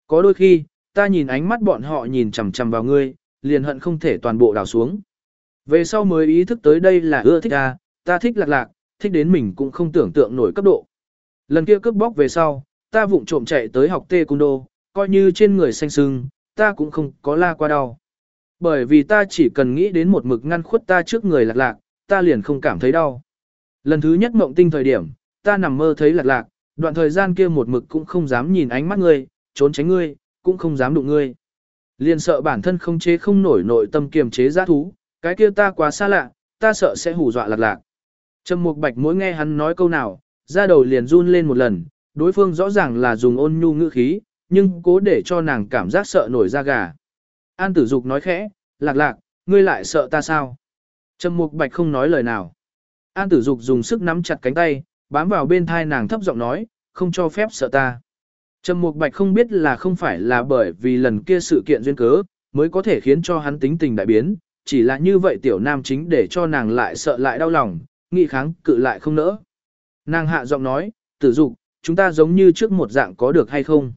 Có đôi khi, ta nhìn ánh mắt bọn họ nhìn chằm chằm vào ngươi, liền hận không thể toàn bộ đào xuống. Về sau mới ý thức tới đây là ưa thích ta, ta thích lạc lạc, thích đến mình cũng không tưởng tượng nổi cấp độ. Lần kia cướp bóc về sau, ta vụng trộm chạy tới học tê cung đô, coi như trên người xanh sưng, ta cũng không có la qua đau. Bởi vì ta chỉ cần nghĩ đến một mực ngăn khuất ta trước người lạc lạc, ta liền không cảm thấy đau. Lần thứ nhất mộng tinh thời điểm, ta nằm mơ thấy lạc lạc, đoạn thời gian kia một mực cũng không dám nhìn ánh mắt ngươi, trốn tránh ngươi, cũng không dám đụng ngươi. Liền sợ bản thân không chế không nổi nội tâm kiềm chế giá thú, cái kia ta quá xa lạ, ta sợ sẽ hù dọa lạc lạc. Trầm Mục Bạch mỗi nghe hắn nói câu nào, da đầu liền run lên một lần, đối phương rõ ràng là dùng ôn nhu ngữ khí, nhưng cố để cho nàng cảm giác sợ nổi da gà. An Tử Dục nói khẽ, lạc lạc, ngươi lại sợ ta sao? Trầm Mục Bạch không nói lời nào. An Tử Dục dùng sức nắm chặt cánh tay, bám vào bên thai nàng thấp giọng nói, không cho phép sợ ta. Trầm Mục Bạch không biết là không phải là bởi vì lần kia sự kiện duyên cớ, mới có thể khiến cho hắn tính tình đại biến, chỉ là như vậy tiểu nam chính để cho nàng lại sợ lại đau lòng, nghị kháng cự lại không nỡ. Nàng hạ giọng nói, tử dục, chúng ta giống như trước một dạng có được hay không?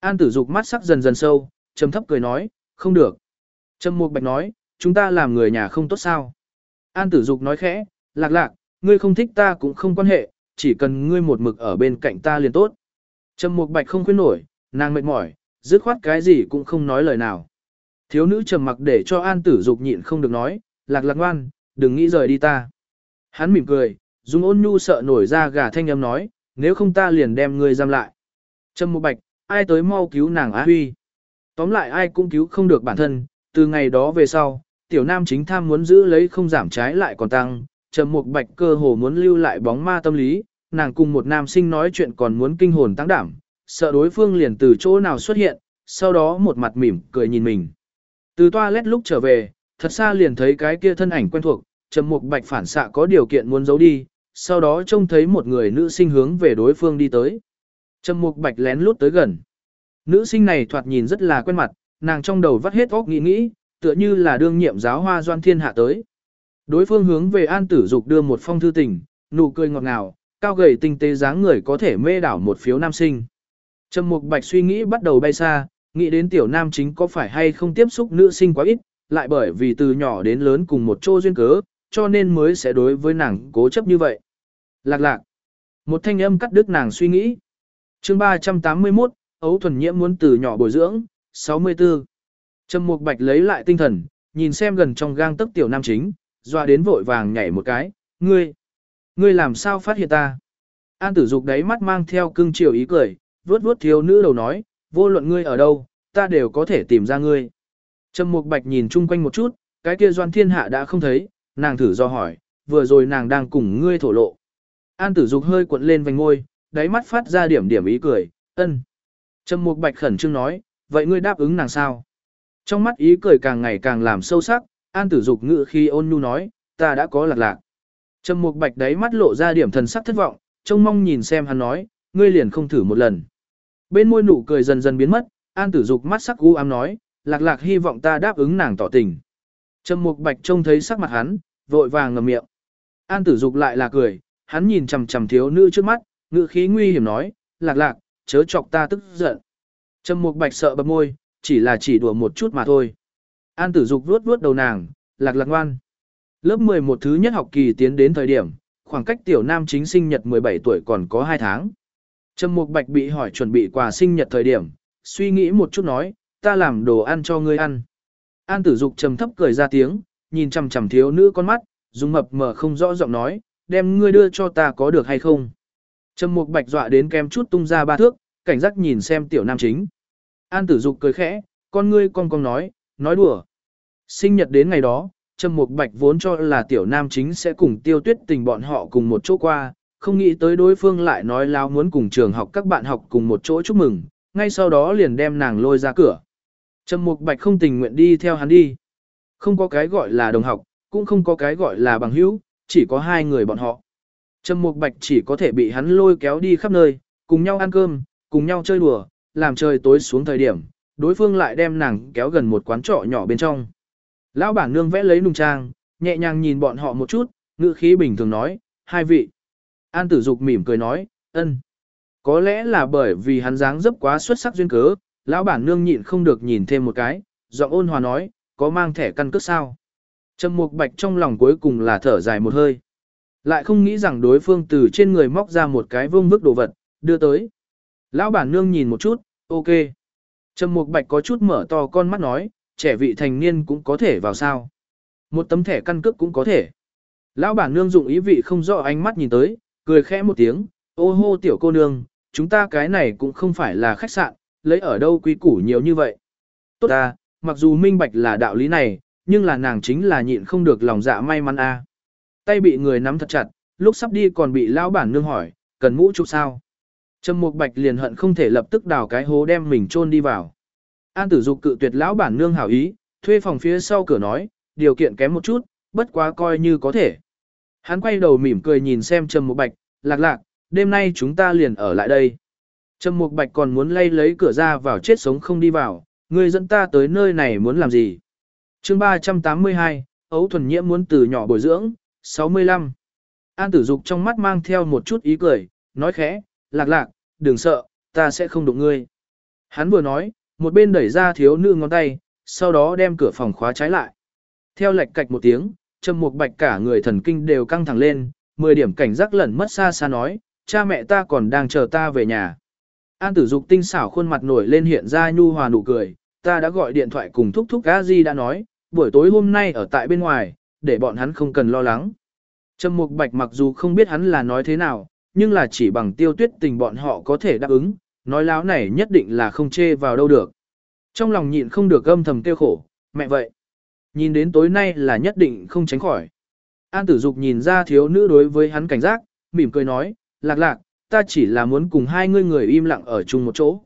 An tử dục mắt sắc dần dần sâu, trầm thấp cười nói, không được. Trầm Mục Bạch nói, chúng ta làm người nhà không tốt sao? An tử dục nói khẽ, lạc lạc, ngươi không thích ta cũng không quan hệ, chỉ cần ngươi một mực ở bên cạnh ta liền tốt. Trầm Mục Bạch không khuyên nổi, nàng mệt mỏi, dứt khoát cái gì cũng không nói lời nào. Thiếu nữ trầm mặc để cho An Tử Dục nhịn không được nói, "Lạc Lạc ngoan, đừng nghĩ rời đi ta." Hắn mỉm cười, dùng ôn nhu sợ nổi ra gà thanh âm nói, "Nếu không ta liền đem ngươi giam lại." Trầm Mục Bạch, ai tới mau cứu nàng Á Huy? Tóm lại ai cũng cứu không được bản thân, từ ngày đó về sau, tiểu nam chính tham muốn giữ lấy không giảm trái lại còn tăng, Trầm Mục Bạch cơ hồ muốn lưu lại bóng ma tâm lý, nàng cùng một nam sinh nói chuyện còn muốn kinh hồn tăng đảm, sợ đối phương liền từ chỗ nào xuất hiện, sau đó một mặt mỉm cười nhìn mình. Từ toilet lúc trở về, thật xa liền thấy cái kia thân ảnh quen thuộc, Trầm Mục Bạch phản xạ có điều kiện muốn giấu đi, sau đó trông thấy một người nữ sinh hướng về đối phương đi tới. Trầm Mục Bạch lén lút tới gần. Nữ sinh này thoạt nhìn rất là quen mặt, nàng trong đầu vắt hết óc nghĩ nghĩ, tựa như là đương nhiệm giáo hoa Doan Thiên Hạ tới. Đối phương hướng về An Tử Dục đưa một phong thư tình, nụ cười ngọt ngào, cao gầy tinh tế dáng người có thể mê đảo một phiếu nam sinh. Trầm Mục Bạch suy nghĩ bắt đầu bay xa, nghĩ đến tiểu nam chính có phải hay không tiếp xúc nữ sinh quá ít, lại bởi vì từ nhỏ đến lớn cùng một chỗ duyên cớ, cho nên mới sẽ đối với nàng cố chấp như vậy. Lạc lạc. Một thanh âm cắt đứt nàng suy nghĩ. chương 381, ấu thuần nhiễm muốn từ nhỏ bồi dưỡng, 64. Trầm Mục Bạch lấy lại tinh thần, nhìn xem gần trong gang tấc tiểu nam chính, doa đến vội vàng nhảy một cái, ngươi, ngươi làm sao phát hiện ta? An tử dục đáy mắt mang theo cưng chiều ý cười, vuốt vuốt thiếu nữ đầu nói, vô luận ngươi ở đâu, ta đều có thể tìm ra ngươi. Trầm Mục Bạch nhìn chung quanh một chút, cái kia Doan Thiên Hạ đã không thấy, nàng thử do hỏi, vừa rồi nàng đang cùng ngươi thổ lộ. An tử dục hơi cuộn lên vành ngôi, đáy mắt phát ra điểm điểm ý cười, ân. Trầm Mục Bạch khẩn trương nói, vậy ngươi đáp ứng nàng sao? Trong mắt ý cười càng ngày càng làm sâu sắc, An tử dục ngự khi ôn nhu nói, ta đã có lạc lạc. Trầm Mục Bạch đáy mắt lộ ra điểm thần sắc thất vọng, trông mong nhìn xem hắn nói, ngươi liền không thử một lần. Bên môi nụ cười dần dần biến mất, An tử dục mắt sắc u ám nói, lạc lạc hy vọng ta đáp ứng nàng tỏ tình. Trầm Mục Bạch trông thấy sắc mặt hắn, vội vàng ngậm miệng. An tử dục lại là cười, hắn nhìn chằm chằm thiếu nữ trước mắt, ngữ khí nguy hiểm nói, lạc lạc, chớ chọc ta tức giận. Trầm Mục Bạch sợ bập môi, chỉ là chỉ đùa một chút mà thôi. An tử dục vuốt vuốt đầu nàng, lạc lạc ngoan. Lớp 11 thứ nhất học kỳ tiến đến thời điểm, khoảng cách tiểu nam chính sinh nhật 17 tuổi còn có 2 tháng. Trầm Mục Bạch bị hỏi chuẩn bị quà sinh nhật thời điểm, suy nghĩ một chút nói, ta làm đồ ăn cho ngươi ăn. An tử dục trầm thấp cười ra tiếng, nhìn chằm chằm thiếu nữ con mắt, dùng mập mờ không rõ giọng nói, đem ngươi đưa cho ta có được hay không. Trầm Mục Bạch dọa đến kem chút tung ra ba thước, cảnh giác nhìn xem tiểu nam chính. An tử dục cười khẽ, con ngươi con con nói, nói đùa. Sinh nhật đến ngày đó, Trầm Mục Bạch vốn cho là tiểu nam chính sẽ cùng tiêu tuyết tình bọn họ cùng một chỗ qua, không nghĩ tới đối phương lại nói lao muốn cùng trường học các bạn học cùng một chỗ chúc mừng, ngay sau đó liền đem nàng lôi ra cửa. Trầm Mục Bạch không tình nguyện đi theo hắn đi. Không có cái gọi là đồng học, cũng không có cái gọi là bằng hữu, chỉ có hai người bọn họ. Trầm Mục Bạch chỉ có thể bị hắn lôi kéo đi khắp nơi, cùng nhau ăn cơm, cùng nhau chơi đùa, làm trời tối xuống thời điểm, đối phương lại đem nàng kéo gần một quán trọ nhỏ bên trong. Lão bản nương vẽ lấy nung trang, nhẹ nhàng nhìn bọn họ một chút, ngữ khí bình thường nói, hai vị. An tử dục mỉm cười nói, ân. Có lẽ là bởi vì hắn dáng dấp quá xuất sắc duyên cớ, lão bản nương nhịn không được nhìn thêm một cái, giọng ôn hòa nói, có mang thẻ căn cước sao? Trầm Mục Bạch trong lòng cuối cùng là thở dài một hơi. Lại không nghĩ rằng đối phương từ trên người móc ra một cái vương vức đồ vật, đưa tới. Lão bản nương nhìn một chút, ok. Trầm Mục Bạch có chút mở to con mắt nói, trẻ vị thành niên cũng có thể vào sao. Một tấm thẻ căn cước cũng có thể. Lão bản nương dụng ý vị không rõ ánh mắt nhìn tới, cười khẽ một tiếng, ô hô tiểu cô nương, chúng ta cái này cũng không phải là khách sạn, lấy ở đâu quý củ nhiều như vậy. Tốt à, mặc dù minh bạch là đạo lý này, nhưng là nàng chính là nhịn không được lòng dạ may mắn a. À. Tay bị người nắm thật chặt, lúc sắp đi còn bị lão bản nương hỏi, cần mũ chụp sao? Trầm Mục Bạch liền hận không thể lập tức đào cái hố đem mình chôn đi vào. An Tử Dục cự tuyệt lão bản nương hảo ý, thuê phòng phía sau cửa nói, điều kiện kém một chút, bất quá coi như có thể. Hắn quay đầu mỉm cười nhìn xem Trầm Mục Bạch, lạc lạc, đêm nay chúng ta liền ở lại đây. Trầm Mục Bạch còn muốn lay lấy cửa ra vào chết sống không đi vào, người dẫn ta tới nơi này muốn làm gì? chương 382, Ấu Thuần Nhiễm muốn từ nhỏ bồi dưỡng, 65. An Tử Dục trong mắt mang theo một chút ý cười, nói khẽ, lạc lạc, đừng sợ, ta sẽ không đụng ngươi. Hắn vừa nói, một bên đẩy ra thiếu nữ ngón tay, sau đó đem cửa phòng khóa trái lại. Theo lệch cạch một tiếng, Trầm Mục Bạch cả người thần kinh đều căng thẳng lên, 10 điểm cảnh giác lẩn mất xa xa nói, cha mẹ ta còn đang chờ ta về nhà. An tử dục tinh xảo khuôn mặt nổi lên hiện ra nhu hòa nụ cười, ta đã gọi điện thoại cùng thúc thúc Gazi di đã nói, buổi tối hôm nay ở tại bên ngoài, để bọn hắn không cần lo lắng. Trầm Mục Bạch mặc dù không biết hắn là nói thế nào, nhưng là chỉ bằng tiêu tuyết tình bọn họ có thể đáp ứng, nói láo này nhất định là không chê vào đâu được. Trong lòng nhịn không được âm thầm tiêu khổ, mẹ vậy. Nhìn đến tối nay là nhất định không tránh khỏi. An tử dục nhìn ra thiếu nữ đối với hắn cảnh giác, mỉm cười nói, lạc lạc, ta chỉ là muốn cùng hai ngươi người im lặng ở chung một chỗ.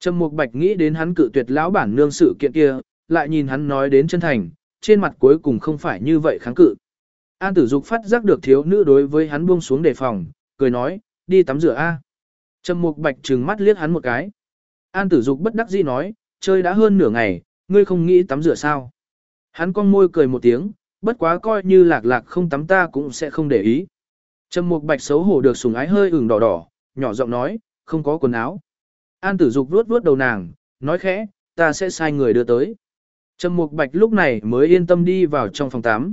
Trầm Mục Bạch nghĩ đến hắn cự tuyệt lão bản nương sự kiện kia, lại nhìn hắn nói đến chân thành, trên mặt cuối cùng không phải như vậy kháng cự. An tử dục phát giác được thiếu nữ đối với hắn buông xuống đề phòng, cười nói, đi tắm rửa a. Trầm Mục Bạch trừng mắt liếc hắn một cái. An tử dục bất đắc dĩ nói, chơi đã hơn nửa ngày, ngươi không nghĩ tắm rửa sao. Hắn cong môi cười một tiếng, bất quá coi như lạc lạc không tắm ta cũng sẽ không để ý. Trầm Mục Bạch xấu hổ được sùng ái hơi ửng đỏ đỏ, nhỏ giọng nói, không có quần áo. An Tử Dục vuốt vuốt đầu nàng, nói khẽ, ta sẽ sai người đưa tới. Trầm Mục Bạch lúc này mới yên tâm đi vào trong phòng tắm.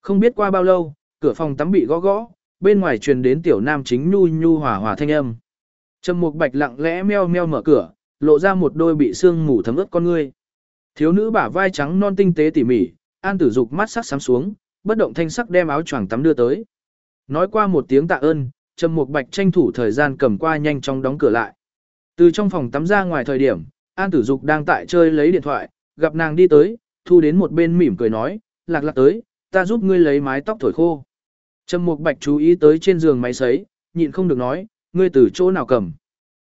Không biết qua bao lâu, cửa phòng tắm bị gõ gõ, bên ngoài truyền đến tiểu nam chính nhu nhu hòa hòa thanh âm. Trầm Mục Bạch lặng lẽ meo meo mở cửa, lộ ra một đôi bị sương mù thấm ướt con ngươi. Thiếu nữ bả vai trắng non tinh tế tỉ mỉ, An Tử Dục mắt sắc sám xuống, bất động thanh sắc đem áo choàng tắm đưa tới. Nói qua một tiếng tạ ơn, Trầm Mục Bạch tranh thủ thời gian cầm qua nhanh chóng đóng cửa lại. Từ trong phòng tắm ra ngoài thời điểm, An Tử Dục đang tại chơi lấy điện thoại, gặp nàng đi tới, thu đến một bên mỉm cười nói, lạc lạc tới, ta giúp ngươi lấy mái tóc thổi khô. Trầm Mục Bạch chú ý tới trên giường máy sấy, nhịn không được nói, ngươi từ chỗ nào cầm.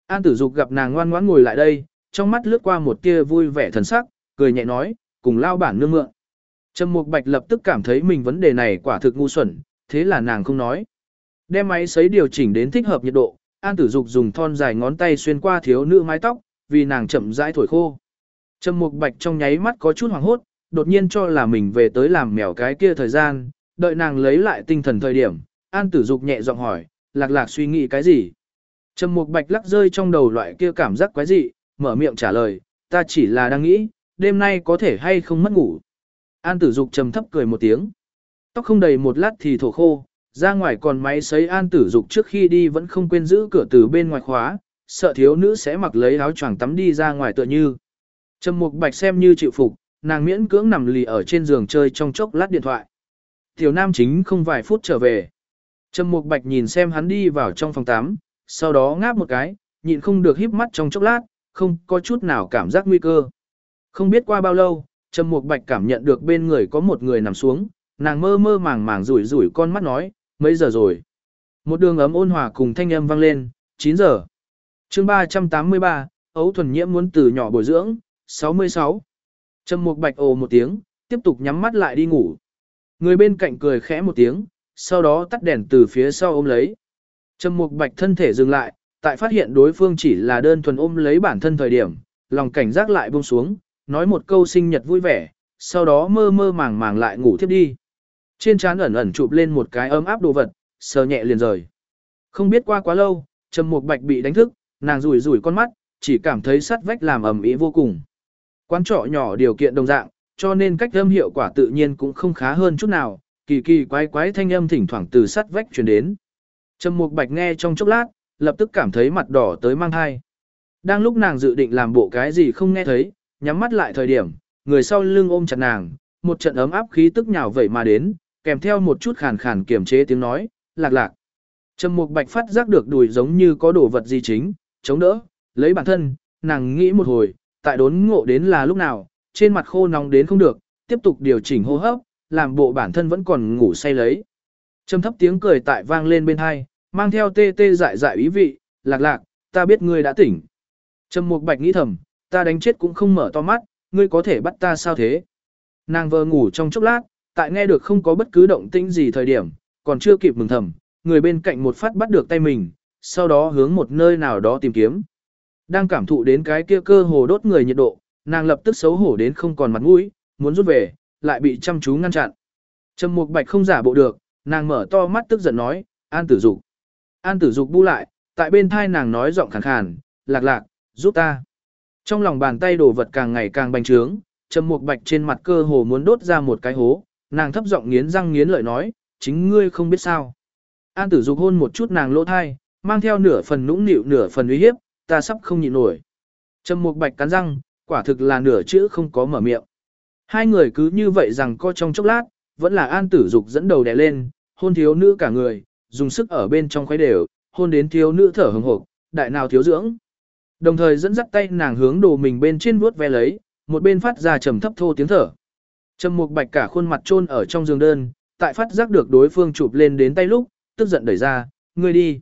An Tử Dục gặp nàng ngoan ngoãn ngồi lại đây, trong mắt lướt qua một tia vui vẻ thần sắc, cười nhẹ nói, cùng lao bản nương mượn. Trầm Mục Bạch lập tức cảm thấy mình vấn đề này quả thực ngu xuẩn, thế là nàng không nói. Đem máy sấy điều chỉnh đến thích hợp nhiệt độ, An Tử Dục dùng thon dài ngón tay xuyên qua thiếu nữ mái tóc, vì nàng chậm rãi thổi khô. Trầm Mục Bạch trong nháy mắt có chút hoảng hốt, đột nhiên cho là mình về tới làm mèo cái kia thời gian, đợi nàng lấy lại tinh thần thời điểm, An Tử Dục nhẹ giọng hỏi, lạc lạc suy nghĩ cái gì? Trầm Mục Bạch lắc rơi trong đầu loại kia cảm giác quái dị, mở miệng trả lời, ta chỉ là đang nghĩ, đêm nay có thể hay không mất ngủ. An Tử Dục trầm thấp cười một tiếng. Tóc không đầy một lát thì thổ khô, ra ngoài còn máy sấy An Tử Dục trước khi đi vẫn không quên giữ cửa từ bên ngoài khóa, sợ thiếu nữ sẽ mặc lấy áo choàng tắm đi ra ngoài tựa như. Trầm Mục Bạch xem như chịu phục, nàng miễn cưỡng nằm lì ở trên giường chơi trong chốc lát điện thoại. Tiểu Nam chính không vài phút trở về. Trầm Mục Bạch nhìn xem hắn đi vào trong phòng tắm, sau đó ngáp một cái, nhịn không được híp mắt trong chốc lát, không có chút nào cảm giác nguy cơ. Không biết qua bao lâu, Trầm Mục Bạch cảm nhận được bên người có một người nằm xuống, nàng mơ mơ màng màng rủi rủi con mắt nói, mấy giờ rồi. Một đường ấm ôn hòa cùng thanh âm vang lên, 9 giờ. chương 383, ấu thuần nhiễm muốn từ nhỏ bồi dưỡng, 66. Trầm Mục Bạch ồ một tiếng, tiếp tục nhắm mắt lại đi ngủ. Người bên cạnh cười khẽ một tiếng, sau đó tắt đèn từ phía sau ôm lấy. Trầm Mục Bạch thân thể dừng lại, tại phát hiện đối phương chỉ là đơn thuần ôm lấy bản thân thời điểm, lòng cảnh giác lại buông xuống, nói một câu sinh nhật vui vẻ, sau đó mơ mơ màng màng lại ngủ thiếp đi. Trên trán ẩn ẩn chụp lên một cái ấm áp đồ vật, sờ nhẹ liền rời. Không biết qua quá lâu, Trầm Mục Bạch bị đánh thức, nàng rủi rủi con mắt, chỉ cảm thấy sắt vách làm ầm ĩ vô cùng. Quán trọ nhỏ điều kiện đồng dạng, cho nên cách âm hiệu quả tự nhiên cũng không khá hơn chút nào, kỳ kỳ quái quái thanh âm thỉnh thoảng từ sắt vách truyền đến. Trầm Mục Bạch nghe trong chốc lát, lập tức cảm thấy mặt đỏ tới mang tai. Đang lúc nàng dự định làm bộ cái gì không nghe thấy, nhắm mắt lại thời điểm, người sau lưng ôm chặt nàng, một trận ấm áp khí tức nhào vậy mà đến, kèm theo một chút khàn khàn kiềm chế tiếng nói, lạc lạc. Trầm Mục Bạch phát giác được đùi giống như có đồ vật gì chính, chống đỡ, lấy bản thân, nàng nghĩ một hồi, tại đốn ngộ đến là lúc nào, trên mặt khô nóng đến không được, tiếp tục điều chỉnh hô hấp, làm bộ bản thân vẫn còn ngủ say lấy. Trầm thấp tiếng cười tại vang lên bên hai, mang theo tê tê dại dại ý vị, lạc lạc, ta biết ngươi đã tỉnh. Trầm Mục Bạch nghĩ thầm, ta đánh chết cũng không mở to mắt, ngươi có thể bắt ta sao thế? Nàng vờ ngủ trong chốc lát, tại nghe được không có bất cứ động tĩnh gì thời điểm, còn chưa kịp mừng thầm, người bên cạnh một phát bắt được tay mình, sau đó hướng một nơi nào đó tìm kiếm. Đang cảm thụ đến cái kia cơ hồ đốt người nhiệt độ, nàng lập tức xấu hổ đến không còn mặt mũi, muốn rút về, lại bị chăm chú ngăn chặn. Trầm Mục Bạch không giả bộ được, nàng mở to mắt tức giận nói, "An Tử Dục." An Tử Dục bu lại, tại bên thai nàng nói giọng khàn khàn, "Lạc Lạc, giúp ta." Trong lòng bàn tay đổ vật càng ngày càng bành trướng, Trầm Mục Bạch trên mặt cơ hồ muốn đốt ra một cái hố, nàng thấp giọng nghiến răng nghiến lợi nói, "Chính ngươi không biết sao?" An Tử Dục hôn một chút nàng lỗ thai, mang theo nửa phần nũng nịu nửa phần uy hiếp, "Ta sắp không nhịn nổi." Trầm Mục Bạch cắn răng, quả thực là nửa chữ không có mở miệng. Hai người cứ như vậy rằng co trong chốc lát, vẫn là An Tử Dục dẫn đầu đè lên, hôn thiếu nữ cả người, dùng sức ở bên trong khuấy đều, hôn đến thiếu nữ thở hừng hộp, đại nào thiếu dưỡng. Đồng thời dẫn dắt tay nàng hướng đồ mình bên trên vuốt ve lấy, một bên phát ra trầm thấp thô tiếng thở. Trầm Mục Bạch cả khuôn mặt chôn ở trong giường đơn, tại phát giác được đối phương chụp lên đến tay lúc, tức giận đẩy ra, "Ngươi đi."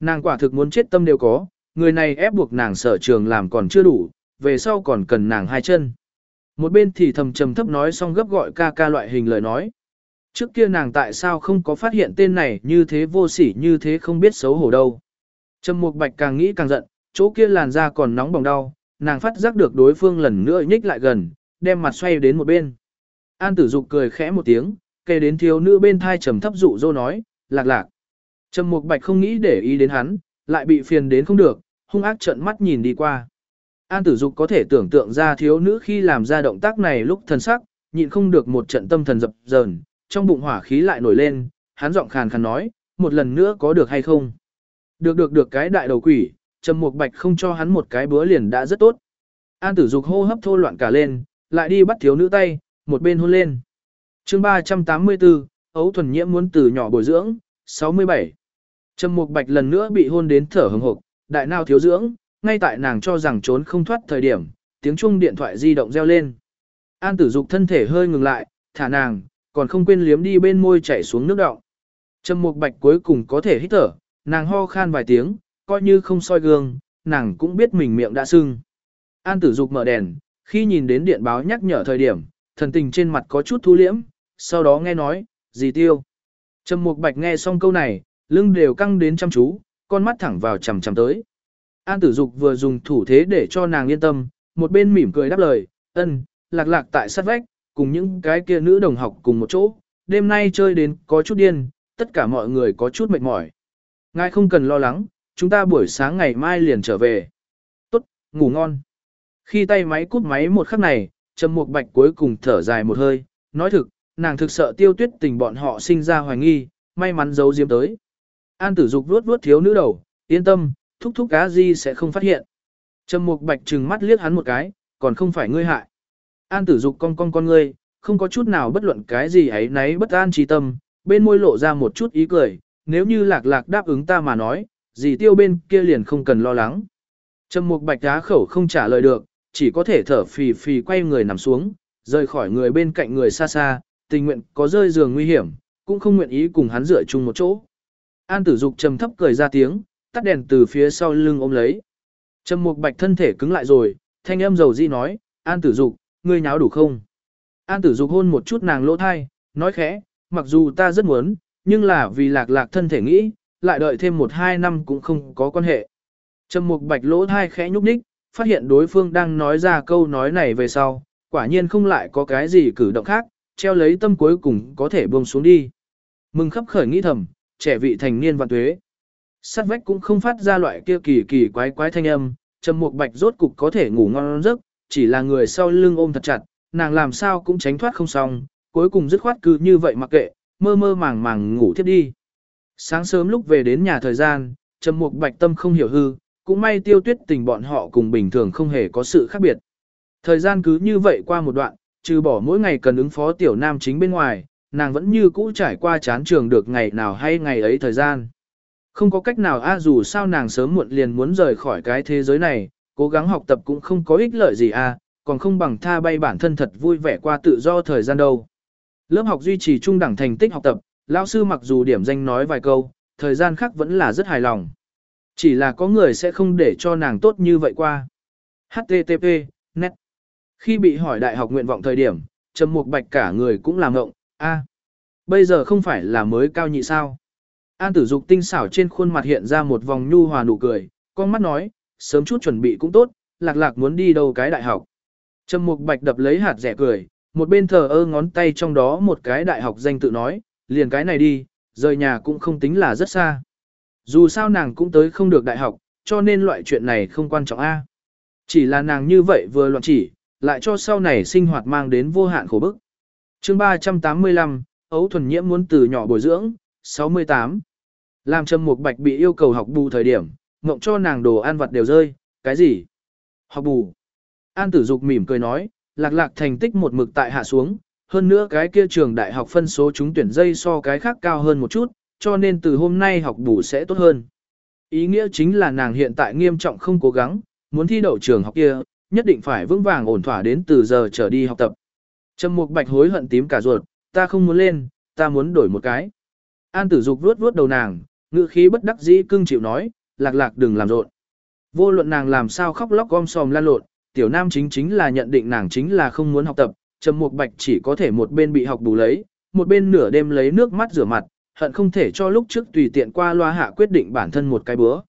Nàng quả thực muốn chết tâm đều có, người này ép buộc nàng sở trường làm còn chưa đủ, về sau còn cần nàng hai chân. Một bên thì thầm trầm thấp nói xong gấp gọi ca ca loại hình lời nói. Trước kia nàng tại sao không có phát hiện tên này như thế vô sỉ như thế không biết xấu hổ đâu. Trầm Mục Bạch càng nghĩ càng giận, chỗ kia làn da còn nóng bỏng đau, nàng phát giác được đối phương lần nữa nhích lại gần, đem mặt xoay đến một bên. An Tử Dục cười khẽ một tiếng, kề đến thiếu nữ bên thai trầm thấp dụ dỗ nói, lạc lạc. Trầm Mục Bạch không nghĩ để ý đến hắn, lại bị phiền đến không được, hung ác trợn mắt nhìn đi qua. An Tử Dục có thể tưởng tượng ra thiếu nữ khi làm ra động tác này lúc thần sắc, nhịn không được một trận tâm thần dập dờn, trong bụng hỏa khí lại nổi lên, hắn giọng khàn khàn nói, một lần nữa có được hay không? Được được được cái đại đầu quỷ, Trầm Mục Bạch không cho hắn một cái bữa liền đã rất tốt. An Tử Dục hô hấp thô loạn cả lên, lại đi bắt thiếu nữ tay, một bên hôn lên. Chương 384, Ấu thuần nhiễm muốn từ nhỏ bồi dưỡng, 67. Trầm Mục Bạch lần nữa bị hôn đến thở hừng hực, đại nào thiếu dưỡng, ngay tại nàng cho rằng trốn không thoát thời điểm, tiếng chuông điện thoại di động reo lên. An Tử Dục thân thể hơi ngừng lại, thả nàng, còn không quên liếm đi bên môi chảy xuống nước đọng. Trầm Mục Bạch cuối cùng có thể hít thở, nàng ho khan vài tiếng, coi như không soi gương, nàng cũng biết mình miệng đã sưng. An Tử Dục mở đèn, khi nhìn đến điện báo nhắc nhở thời điểm, thần tình trên mặt có chút thu liễm, sau đó nghe nói, gì tiêu. Trầm Mục Bạch nghe xong câu này, lưng đều căng đến chăm chú, con mắt thẳng vào chằm chằm tới. An Tử Dục vừa dùng thủ thế để cho nàng yên tâm, một bên mỉm cười đáp lời, ân, lạc lạc tại sát vách, cùng những cái kia nữ đồng học cùng một chỗ, đêm nay chơi đến có chút điên, tất cả mọi người có chút mệt mỏi. Ngài không cần lo lắng, chúng ta buổi sáng ngày mai liền trở về. Tốt, ngủ ngon. Khi tay máy cút máy một khắc này, Trầm Mục Bạch cuối cùng thở dài một hơi, nói thực, nàng thực sợ tiêu tuyết tình bọn họ sinh ra hoài nghi, may mắn giấu diếm tới. An tử dục vuốt vuốt thiếu nữ đầu, yên tâm, thúc thúc cá gì sẽ không phát hiện. Trầm Mục Bạch trừng mắt liếc hắn một cái, còn không phải ngươi hại. An tử dục con con con ngươi, không có chút nào bất luận cái gì ấy nấy bất an trí tâm, bên môi lộ ra một chút ý cười, nếu như lạc lạc đáp ứng ta mà nói, gì tiêu bên kia liền không cần lo lắng. Trầm mục bạch đá khẩu không trả lời được, chỉ có thể thở phì phì quay người nằm xuống, rời khỏi người bên cạnh người xa xa, tình nguyện có rơi giường nguy hiểm, cũng không nguyện ý cùng hắn dựa chung một chỗ. An tử dục trầm thấp cười ra tiếng, tắt đèn từ phía sau lưng ôm lấy. Trầm mục bạch thân thể cứng lại rồi, thanh âm dầu di nói, An tử dục, ngươi nháo đủ không? An tử dục hôn một chút nàng lỗ thai, nói khẽ, mặc dù ta rất muốn, nhưng là vì lạc lạc thân thể nghĩ, lại đợi thêm một hai năm cũng không có quan hệ. Trầm mục bạch lỗ thai khẽ nhúc nhích, phát hiện đối phương đang nói ra câu nói này về sau, quả nhiên không lại có cái gì cử động khác, treo lấy tâm cuối cùng có thể buông xuống đi. Mừng khắp khởi nghĩ thầm, trẻ vị thành niên và tuế. Sát vách cũng không phát ra loại kia kỳ kỳ quái quái thanh âm, trầm mục bạch rốt cục có thể ngủ ngon giấc, chỉ là người sau lưng ôm thật chặt, nàng làm sao cũng tránh thoát không xong, cuối cùng dứt khoát cứ như vậy mặc kệ, mơ mơ màng màng ngủ thiếp đi. Sáng sớm lúc về đến nhà thời gian, Trầm Mục Bạch Tâm không hiểu hư, cũng may Tiêu Tuyết Tình bọn họ cùng bình thường không hề có sự khác biệt. Thời gian cứ như vậy qua một đoạn, trừ bỏ mỗi ngày cần ứng phó tiểu nam chính bên ngoài, nàng vẫn như cũ trải qua chán trường được ngày nào hay ngày ấy thời gian. Không có cách nào a dù sao nàng sớm muộn liền muốn rời khỏi cái thế giới này, cố gắng học tập cũng không có ích lợi gì a, còn không bằng tha bay bản thân thật vui vẻ qua tự do thời gian đâu. Lớp học duy trì trung đẳng thành tích học tập, lão sư mặc dù điểm danh nói vài câu, thời gian khác vẫn là rất hài lòng. Chỉ là có người sẽ không để cho nàng tốt như vậy qua. HTTP, net. Khi bị hỏi đại học nguyện vọng thời điểm, Trầm Mục Bạch cả người cũng làm ngộng, a, bây giờ không phải là mới cao nhị sao? An Tử Dục tinh xảo trên khuôn mặt hiện ra một vòng nhu hòa nụ cười, con mắt nói, sớm chút chuẩn bị cũng tốt, lạc lạc muốn đi đâu cái đại học. Trầm Mục Bạch đập lấy hạt rẻ cười, một bên thờ ơ ngón tay trong đó một cái đại học danh tự nói, liền cái này đi, rời nhà cũng không tính là rất xa. Dù sao nàng cũng tới không được đại học, cho nên loại chuyện này không quan trọng a. Chỉ là nàng như vậy vừa loạn chỉ, lại cho sau này sinh hoạt mang đến vô hạn khổ bức. chương 385, Ấu Thuần Nhiễm muốn từ nhỏ bồi dưỡng, 68. Làm Trầm Mục Bạch bị yêu cầu học bù thời điểm, ngộng cho nàng đồ ăn vặt đều rơi, cái gì? Học bù. An Tử Dục mỉm cười nói, lạc lạc thành tích một mực tại hạ xuống, hơn nữa cái kia trường đại học phân số chúng tuyển dây so cái khác cao hơn một chút, cho nên từ hôm nay học bù sẽ tốt hơn. Ý nghĩa chính là nàng hiện tại nghiêm trọng không cố gắng, muốn thi đậu trường học kia, nhất định phải vững vàng ổn thỏa đến từ giờ trở đi học tập. Trầm Mục Bạch hối hận tím cả ruột, ta không muốn lên, ta muốn đổi một cái. An Tử Dục vuốt vuốt đầu nàng, ngữ khí bất đắc dĩ cưng chịu nói, lạc lạc đừng làm rộn. Vô luận nàng làm sao khóc lóc gom sòm lan lộn, tiểu nam chính chính là nhận định nàng chính là không muốn học tập, Trầm Mục Bạch chỉ có thể một bên bị học bù lấy, một bên nửa đêm lấy nước mắt rửa mặt, hận không thể cho lúc trước tùy tiện qua loa hạ quyết định bản thân một cái bữa.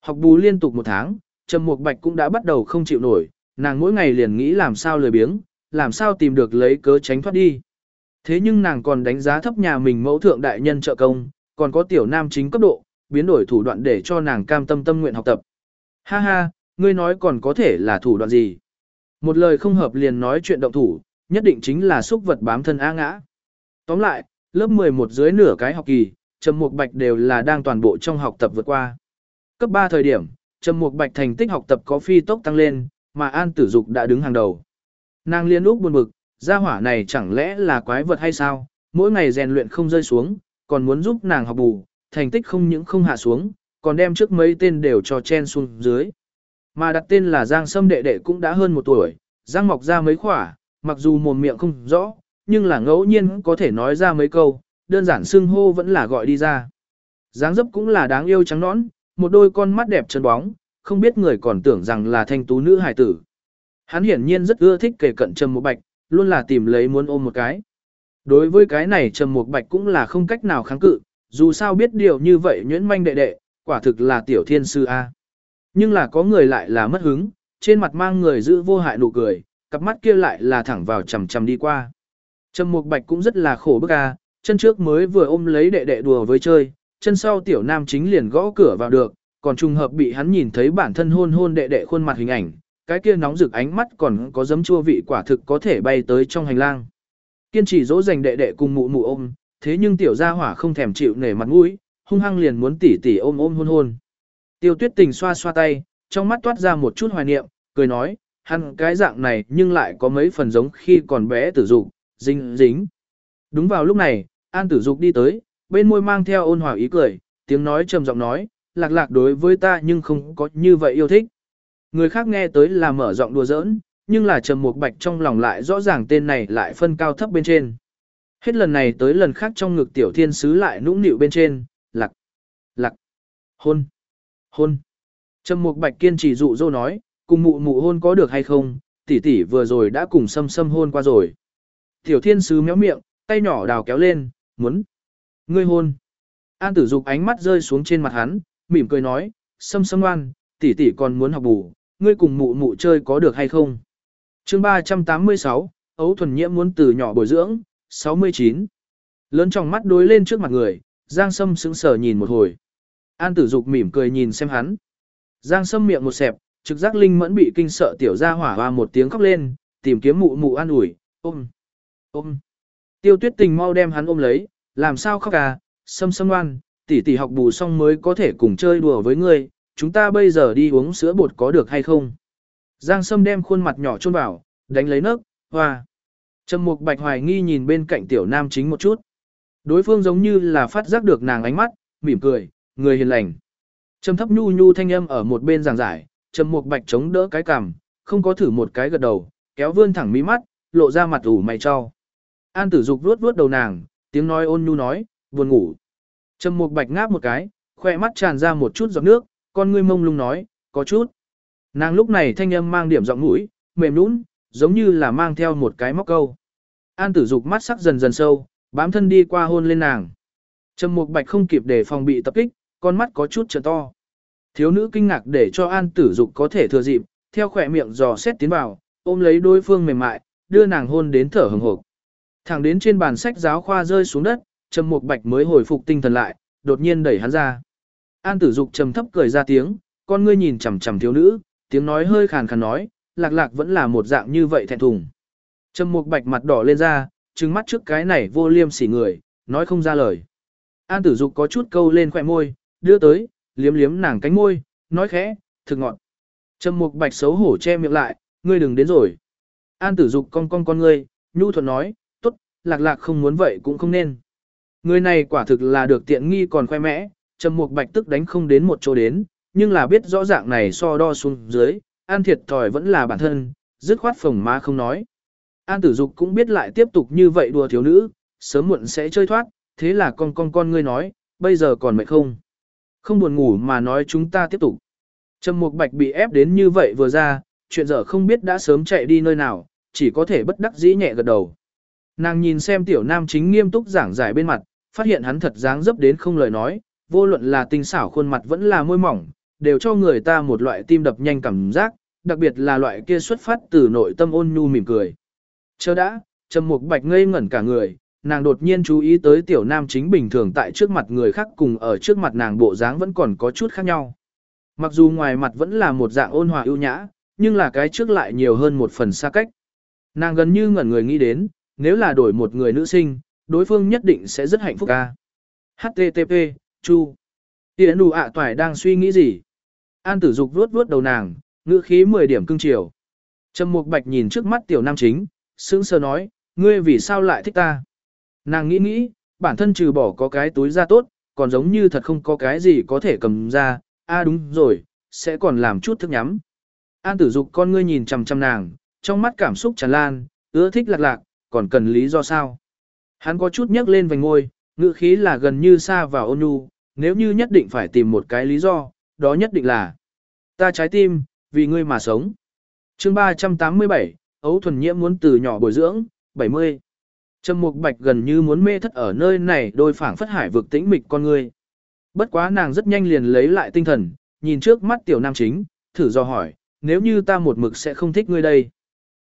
Học bù liên tục một tháng, Trầm Mục Bạch cũng đã bắt đầu không chịu nổi, nàng mỗi ngày liền nghĩ làm sao lười biếng, làm sao tìm được lấy cớ tránh thoát đi. Thế nhưng nàng còn đánh giá thấp nhà mình mẫu thượng đại nhân trợ công, còn có tiểu nam chính cấp độ, biến đổi thủ đoạn để cho nàng cam tâm tâm nguyện học tập. Ha ha, ngươi nói còn có thể là thủ đoạn gì? Một lời không hợp liền nói chuyện động thủ, nhất định chính là xúc vật bám thân á ngã. Tóm lại, lớp 11 dưới nửa cái học kỳ, Trầm Mục Bạch đều là đang toàn bộ trong học tập vượt qua. Cấp 3 thời điểm, Trầm Mục Bạch thành tích học tập có phi tốc tăng lên, mà An Tử Dục đã đứng hàng đầu. Nàng liên úc buồn bực, gia hỏa này chẳng lẽ là quái vật hay sao, mỗi ngày rèn luyện không rơi xuống, còn muốn giúp nàng học bù, thành tích không những không hạ xuống, còn đem trước mấy tên đều cho chen xuống dưới. Mà đặt tên là Giang Sâm đệ đệ cũng đã hơn một tuổi, Giang mọc ra mấy khỏa, mặc dù mồm miệng không rõ, nhưng là ngẫu nhiên có thể nói ra mấy câu, đơn giản xưng hô vẫn là gọi đi ra. Giáng dấp cũng là đáng yêu trắng nõn, một đôi con mắt đẹp trơn bóng, không biết người còn tưởng rằng là thanh tú nữ hài tử. Hắn hiển nhiên rất ưa thích kể cận Trầm một Bạch, luôn là tìm lấy muốn ôm một cái. Đối với cái này Trầm Mục Bạch cũng là không cách nào kháng cự, dù sao biết điều như vậy nhuyễn manh đệ đệ, quả thực là tiểu thiên sư A. Nhưng là có người lại là mất hứng, trên mặt mang người giữ vô hại nụ cười, cặp mắt kia lại là thẳng vào chầm chầm đi qua. Trầm Mục Bạch cũng rất là khổ bức A, chân trước mới vừa ôm lấy đệ đệ đùa với chơi, chân sau tiểu nam chính liền gõ cửa vào được, còn trùng hợp bị hắn nhìn thấy bản thân hôn hôn đệ đệ khuôn mặt hình ảnh, cái kia nóng rực ánh mắt còn có giấm chua vị quả thực có thể bay tới trong hành lang. Kiên trì dỗ dành đệ đệ cùng mụ mụ ôm, thế nhưng tiểu gia hỏa không thèm chịu nể mặt mũi, hung hăng liền muốn tỉ tỉ ôm ôm hôn hôn. Tiêu tuyết tình xoa xoa tay, trong mắt toát ra một chút hoài niệm, cười nói, hắn cái dạng này nhưng lại có mấy phần giống khi còn bé tử dục, dính dính. Đúng vào lúc này, An tử dục đi tới, bên môi mang theo ôn hòa ý cười, tiếng nói trầm giọng nói, lạc lạc đối với ta nhưng không có như vậy yêu thích. Người khác nghe tới là mở giọng đùa giỡn, nhưng là trầm mục bạch trong lòng lại rõ ràng tên này lại phân cao thấp bên trên. Hết lần này tới lần khác trong ngực tiểu thiên sứ lại nũng nịu bên trên, lạc, lạc, hôn, hôn. Trầm Mục Bạch kiên trì dụ dỗ nói, cùng mụ mụ hôn có được hay không, tỷ tỷ vừa rồi đã cùng xâm xâm hôn qua rồi. Tiểu thiên sứ méo miệng, tay nhỏ đào kéo lên, muốn. Ngươi hôn. An tử dục ánh mắt rơi xuống trên mặt hắn, mỉm cười nói, xâm xâm ngoan, tỷ tỷ còn muốn học bù, ngươi cùng mụ mụ chơi có được hay không? Chương 386, ấu thuần nhiễm muốn từ nhỏ bồi dưỡng, 69. Lớn trong mắt đối lên trước mặt người, Giang Sâm sững sờ nhìn một hồi. An tử dục mỉm cười nhìn xem hắn. Giang Sâm miệng một xẹp, trực giác linh mẫn bị kinh sợ tiểu ra hỏa hoa một tiếng khóc lên, tìm kiếm mụ mụ an ủi, ôm, ôm. Tiêu tuyết tình mau đem hắn ôm lấy, làm sao khóc à, Sâm Sâm ngoan, tỷ tỷ học bù xong mới có thể cùng chơi đùa với ngươi, chúng ta bây giờ đi uống sữa bột có được hay không? Giang Sâm đem khuôn mặt nhỏ chôn vào, đánh lấy nấc, hoa. Trầm Mục Bạch hoài nghi nhìn bên cạnh tiểu nam chính một chút. Đối phương giống như là phát giác được nàng ánh mắt, mỉm cười, người hiền lành. Trầm thấp nhu nhu thanh âm ở một bên giảng giải, Trầm Mục Bạch chống đỡ cái cằm, không có thử một cái gật đầu, kéo vươn thẳng mí mắt, lộ ra mặt ủ mày cho. An Tử Dục vuốt vuốt đầu nàng, tiếng nói ôn nhu nói, buồn ngủ. Trầm Mục Bạch ngáp một cái, khoe mắt tràn ra một chút giọt nước, con ngươi mông lung nói, có chút. Nàng lúc này thanh âm mang điểm giọng mũi, mềm nũng, giống như là mang theo một cái móc câu. An tử dục mắt sắc dần dần sâu, bám thân đi qua hôn lên nàng. Trầm Mục Bạch không kịp để phòng bị tập kích, con mắt có chút trợn to. Thiếu nữ kinh ngạc để cho An Tử Dục có thể thừa dịp, theo khỏe miệng dò xét tiến vào, ôm lấy đối phương mềm mại, đưa nàng hôn đến thở hừng hực. Thẳng đến trên bàn sách giáo khoa rơi xuống đất, Trầm Mục Bạch mới hồi phục tinh thần lại, đột nhiên đẩy hắn ra. An Tử Dục trầm thấp cười ra tiếng, con ngươi nhìn chằm chằm thiếu nữ, tiếng nói hơi khàn khàn nói, lạc lạc vẫn là một dạng như vậy thẹn thùng. Trầm Mục Bạch mặt đỏ lên ra, trừng mắt trước cái này vô liêm sỉ người, nói không ra lời. An Tử Dục có chút câu lên khỏe môi, đưa tới, liếm liếm nàng cánh môi, nói khẽ, thực ngọn Trầm Mục Bạch xấu hổ che miệng lại, ngươi đừng đến rồi. An Tử Dục con con con ngươi, nhu thuận nói, tốt, lạc lạc không muốn vậy cũng không nên. Người này quả thực là được tiện nghi còn khoe mẽ, Trầm Mục Bạch tức đánh không đến một chỗ đến, nhưng là biết rõ dạng này so đo xuống dưới, an thiệt thòi vẫn là bản thân, dứt khoát phồng má không nói. An tử dục cũng biết lại tiếp tục như vậy đùa thiếu nữ, sớm muộn sẽ chơi thoát, thế là con con con ngươi nói, bây giờ còn mệt không? Không buồn ngủ mà nói chúng ta tiếp tục. Trầm Mục Bạch bị ép đến như vậy vừa ra, chuyện dở không biết đã sớm chạy đi nơi nào, chỉ có thể bất đắc dĩ nhẹ gật đầu. Nàng nhìn xem tiểu nam chính nghiêm túc giảng giải bên mặt, phát hiện hắn thật dáng dấp đến không lời nói, vô luận là tinh xảo khuôn mặt vẫn là môi mỏng, đều cho người ta một loại tim đập nhanh cảm giác, đặc biệt là loại kia xuất phát từ nội tâm ôn nhu mỉm cười. Chờ đã, Trầm Mục Bạch ngây ngẩn cả người, nàng đột nhiên chú ý tới tiểu nam chính bình thường tại trước mặt người khác cùng ở trước mặt nàng bộ dáng vẫn còn có chút khác nhau. Mặc dù ngoài mặt vẫn là một dạng ôn hòa ưu nhã, nhưng là cái trước lại nhiều hơn một phần xa cách. Nàng gần như ngẩn người nghĩ đến, nếu là đổi một người nữ sinh, đối phương nhất định sẽ rất hạnh phúc ca. HTTP, Chu. Tiễn đủ ạ toài đang suy nghĩ gì? An tử dục vuốt vuốt đầu nàng, ngữ khí 10 điểm cưng chiều. Trầm Mục Bạch nhìn trước mắt tiểu nam chính, sững sờ nói, ngươi vì sao lại thích ta? Nàng nghĩ nghĩ, bản thân trừ bỏ có cái túi ra tốt, còn giống như thật không có cái gì có thể cầm ra, a à đúng rồi, sẽ còn làm chút thức nhắm. An tử dục con ngươi nhìn chằm chằm nàng, trong mắt cảm xúc tràn lan, ưa thích lạc lạc, còn cần lý do sao? Hắn có chút nhấc lên vành ngôi, ngữ khí là gần như xa vào ôn nhu, nếu như nhất định phải tìm một cái lý do, đó nhất định là ta trái tim, vì ngươi mà sống. chương 387, Ấu Thuần Nhiễm muốn từ nhỏ bồi dưỡng, 70. Trầm Mục Bạch gần như muốn mê thất ở nơi này đôi phảng phất hải vực tĩnh mịch con người. Bất quá nàng rất nhanh liền lấy lại tinh thần, nhìn trước mắt tiểu nam chính, thử do hỏi, nếu như ta một mực sẽ không thích ngươi đây.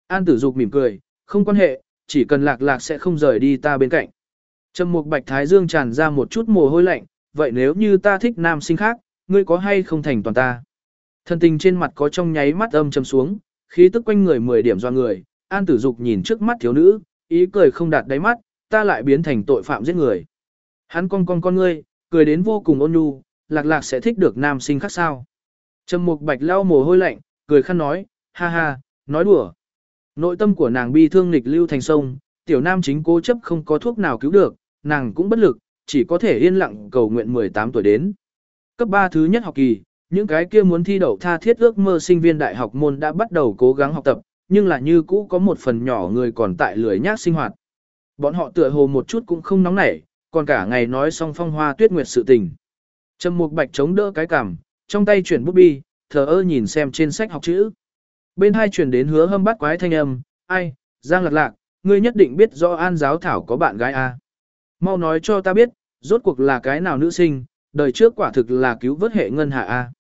An tử dục mỉm cười, không quan hệ, chỉ cần lạc lạc sẽ không rời đi ta bên cạnh. Trầm Mục Bạch Thái Dương tràn ra một chút mồ hôi lạnh, vậy nếu như ta thích nam sinh khác, ngươi có hay không thành toàn ta? Thân tình trên mặt có trong nháy mắt âm trầm xuống, khí tức quanh người 10 điểm do người, An Tử Dục nhìn trước mắt thiếu nữ, ý cười không đạt đáy mắt, ta lại biến thành tội phạm giết người. Hắn con con con ngươi, cười đến vô cùng ôn nhu, lạc lạc sẽ thích được nam sinh khác sao. Trầm Mục Bạch lau mồ hôi lạnh, cười khăn nói, ha ha, nói đùa. Nội tâm của nàng bi thương nghịch lưu thành sông, tiểu nam chính cố chấp không có thuốc nào cứu được, nàng cũng bất lực, chỉ có thể yên lặng cầu nguyện 18 tuổi đến. Cấp 3 thứ nhất học kỳ, những cái kia muốn thi đậu tha thiết ước mơ sinh viên đại học môn đã bắt đầu cố gắng học tập, nhưng là như cũ có một phần nhỏ người còn tại lười nhác sinh hoạt. Bọn họ tựa hồ một chút cũng không nóng nảy, còn cả ngày nói xong phong hoa tuyết nguyệt sự tình. Trầm Mục Bạch chống đỡ cái cằm, trong tay chuyển bút bi, thờ ơ nhìn xem trên sách học chữ. Bên hai chuyển đến hứa hâm bắt quái thanh âm, ai, Giang Lạc Lạc, ngươi nhất định biết do An Giáo Thảo có bạn gái a. Mau nói cho ta biết, rốt cuộc là cái nào nữ sinh, đời trước quả thực là cứu vớt hệ ngân hạ a.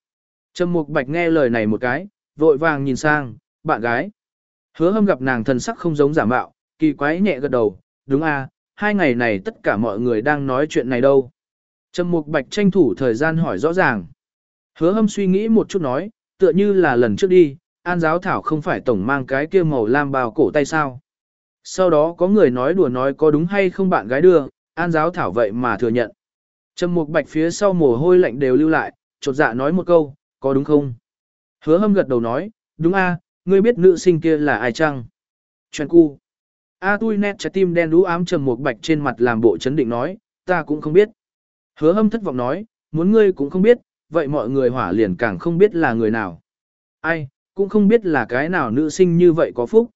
Trầm Mục Bạch nghe lời này một cái, vội vàng nhìn sang, bạn gái. Hứa hâm gặp nàng thần sắc không giống giả mạo, kỳ quái nhẹ gật đầu, đúng a, hai ngày này tất cả mọi người đang nói chuyện này đâu. Trầm Mục Bạch tranh thủ thời gian hỏi rõ ràng. Hứa hâm suy nghĩ một chút nói, tựa như là lần trước đi, An Giáo Thảo không phải tổng mang cái kia màu lam bào cổ tay sao. Sau đó có người nói đùa nói có đúng hay không bạn gái đưa, An Giáo Thảo vậy mà thừa nhận. Trầm Mục Bạch phía sau mồ hôi lạnh đều lưu lại, chột dạ nói một câu, có đúng không? Hứa hâm gật đầu nói, đúng a, ngươi biết nữ sinh kia là ai chăng? Chuyện cu. A tui nét trái tim đen đú ám trầm Mục bạch trên mặt làm bộ chấn định nói, ta cũng không biết. Hứa hâm thất vọng nói, muốn ngươi cũng không biết, vậy mọi người hỏa liền càng không biết là người nào. Ai, cũng không biết là cái nào nữ sinh như vậy có phúc.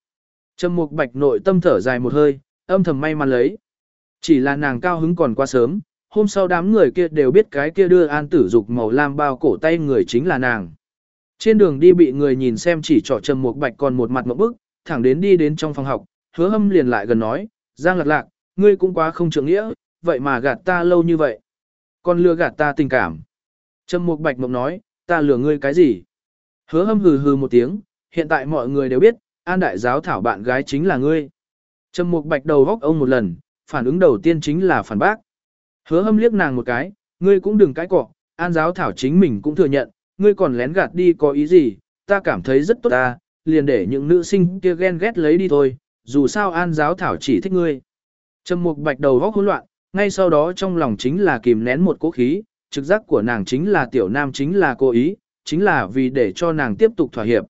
Trầm mục bạch nội tâm thở dài một hơi, âm thầm may mắn lấy. Chỉ là nàng cao hứng còn quá sớm, hôm sau đám người kia đều biết cái kia đưa an tử dục màu lam bao cổ tay người chính là nàng. Trên đường đi bị người nhìn xem chỉ trỏ trầm một bạch còn một mặt một bức, thẳng đến đi đến trong phòng học, hứa hâm liền lại gần nói, Giang lạc lạc, ngươi cũng quá không trưởng nghĩa, vậy mà gạt ta lâu như vậy. Còn lừa gạt ta tình cảm. Trầm một bạch mộng nói, ta lừa ngươi cái gì? Hứa hâm hừ hừ một tiếng, hiện tại mọi người đều biết, an đại giáo thảo bạn gái chính là ngươi. Trầm một bạch đầu góc ông một lần, phản ứng đầu tiên chính là phản bác. Hứa hâm liếc nàng một cái, ngươi cũng đừng cãi cọ, an giáo thảo chính mình cũng thừa nhận, ngươi còn lén gạt đi có ý gì, ta cảm thấy rất tốt ta, liền để những nữ sinh kia ghen ghét lấy đi thôi, dù sao an giáo thảo chỉ thích ngươi. Trầm mục bạch đầu góc hỗn loạn, ngay sau đó trong lòng chính là kìm nén một cố khí, trực giác của nàng chính là tiểu nam chính là cố ý, chính là vì để cho nàng tiếp tục thỏa hiệp.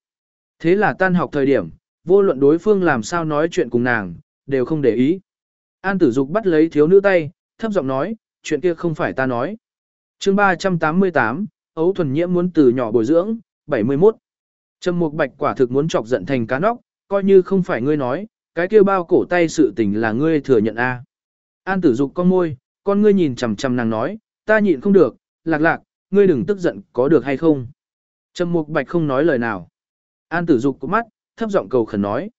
Thế là tan học thời điểm, vô luận đối phương làm sao nói chuyện cùng nàng, đều không để ý. An tử dục bắt lấy thiếu nữ tay, thấp giọng nói, chuyện kia không phải ta nói. chương 388, ấu thuần nhiễm muốn từ nhỏ bồi dưỡng, 71. Trầm Mục Bạch quả thực muốn chọc giận thành cá nóc, coi như không phải ngươi nói, cái kia bao cổ tay sự tình là ngươi thừa nhận a. An Tử Dục con môi, con ngươi nhìn chằm chằm nàng nói, ta nhịn không được, lạc lạc, ngươi đừng tức giận có được hay không. Trầm Mục Bạch không nói lời nào. An Tử Dục có mắt, thấp giọng cầu khẩn nói.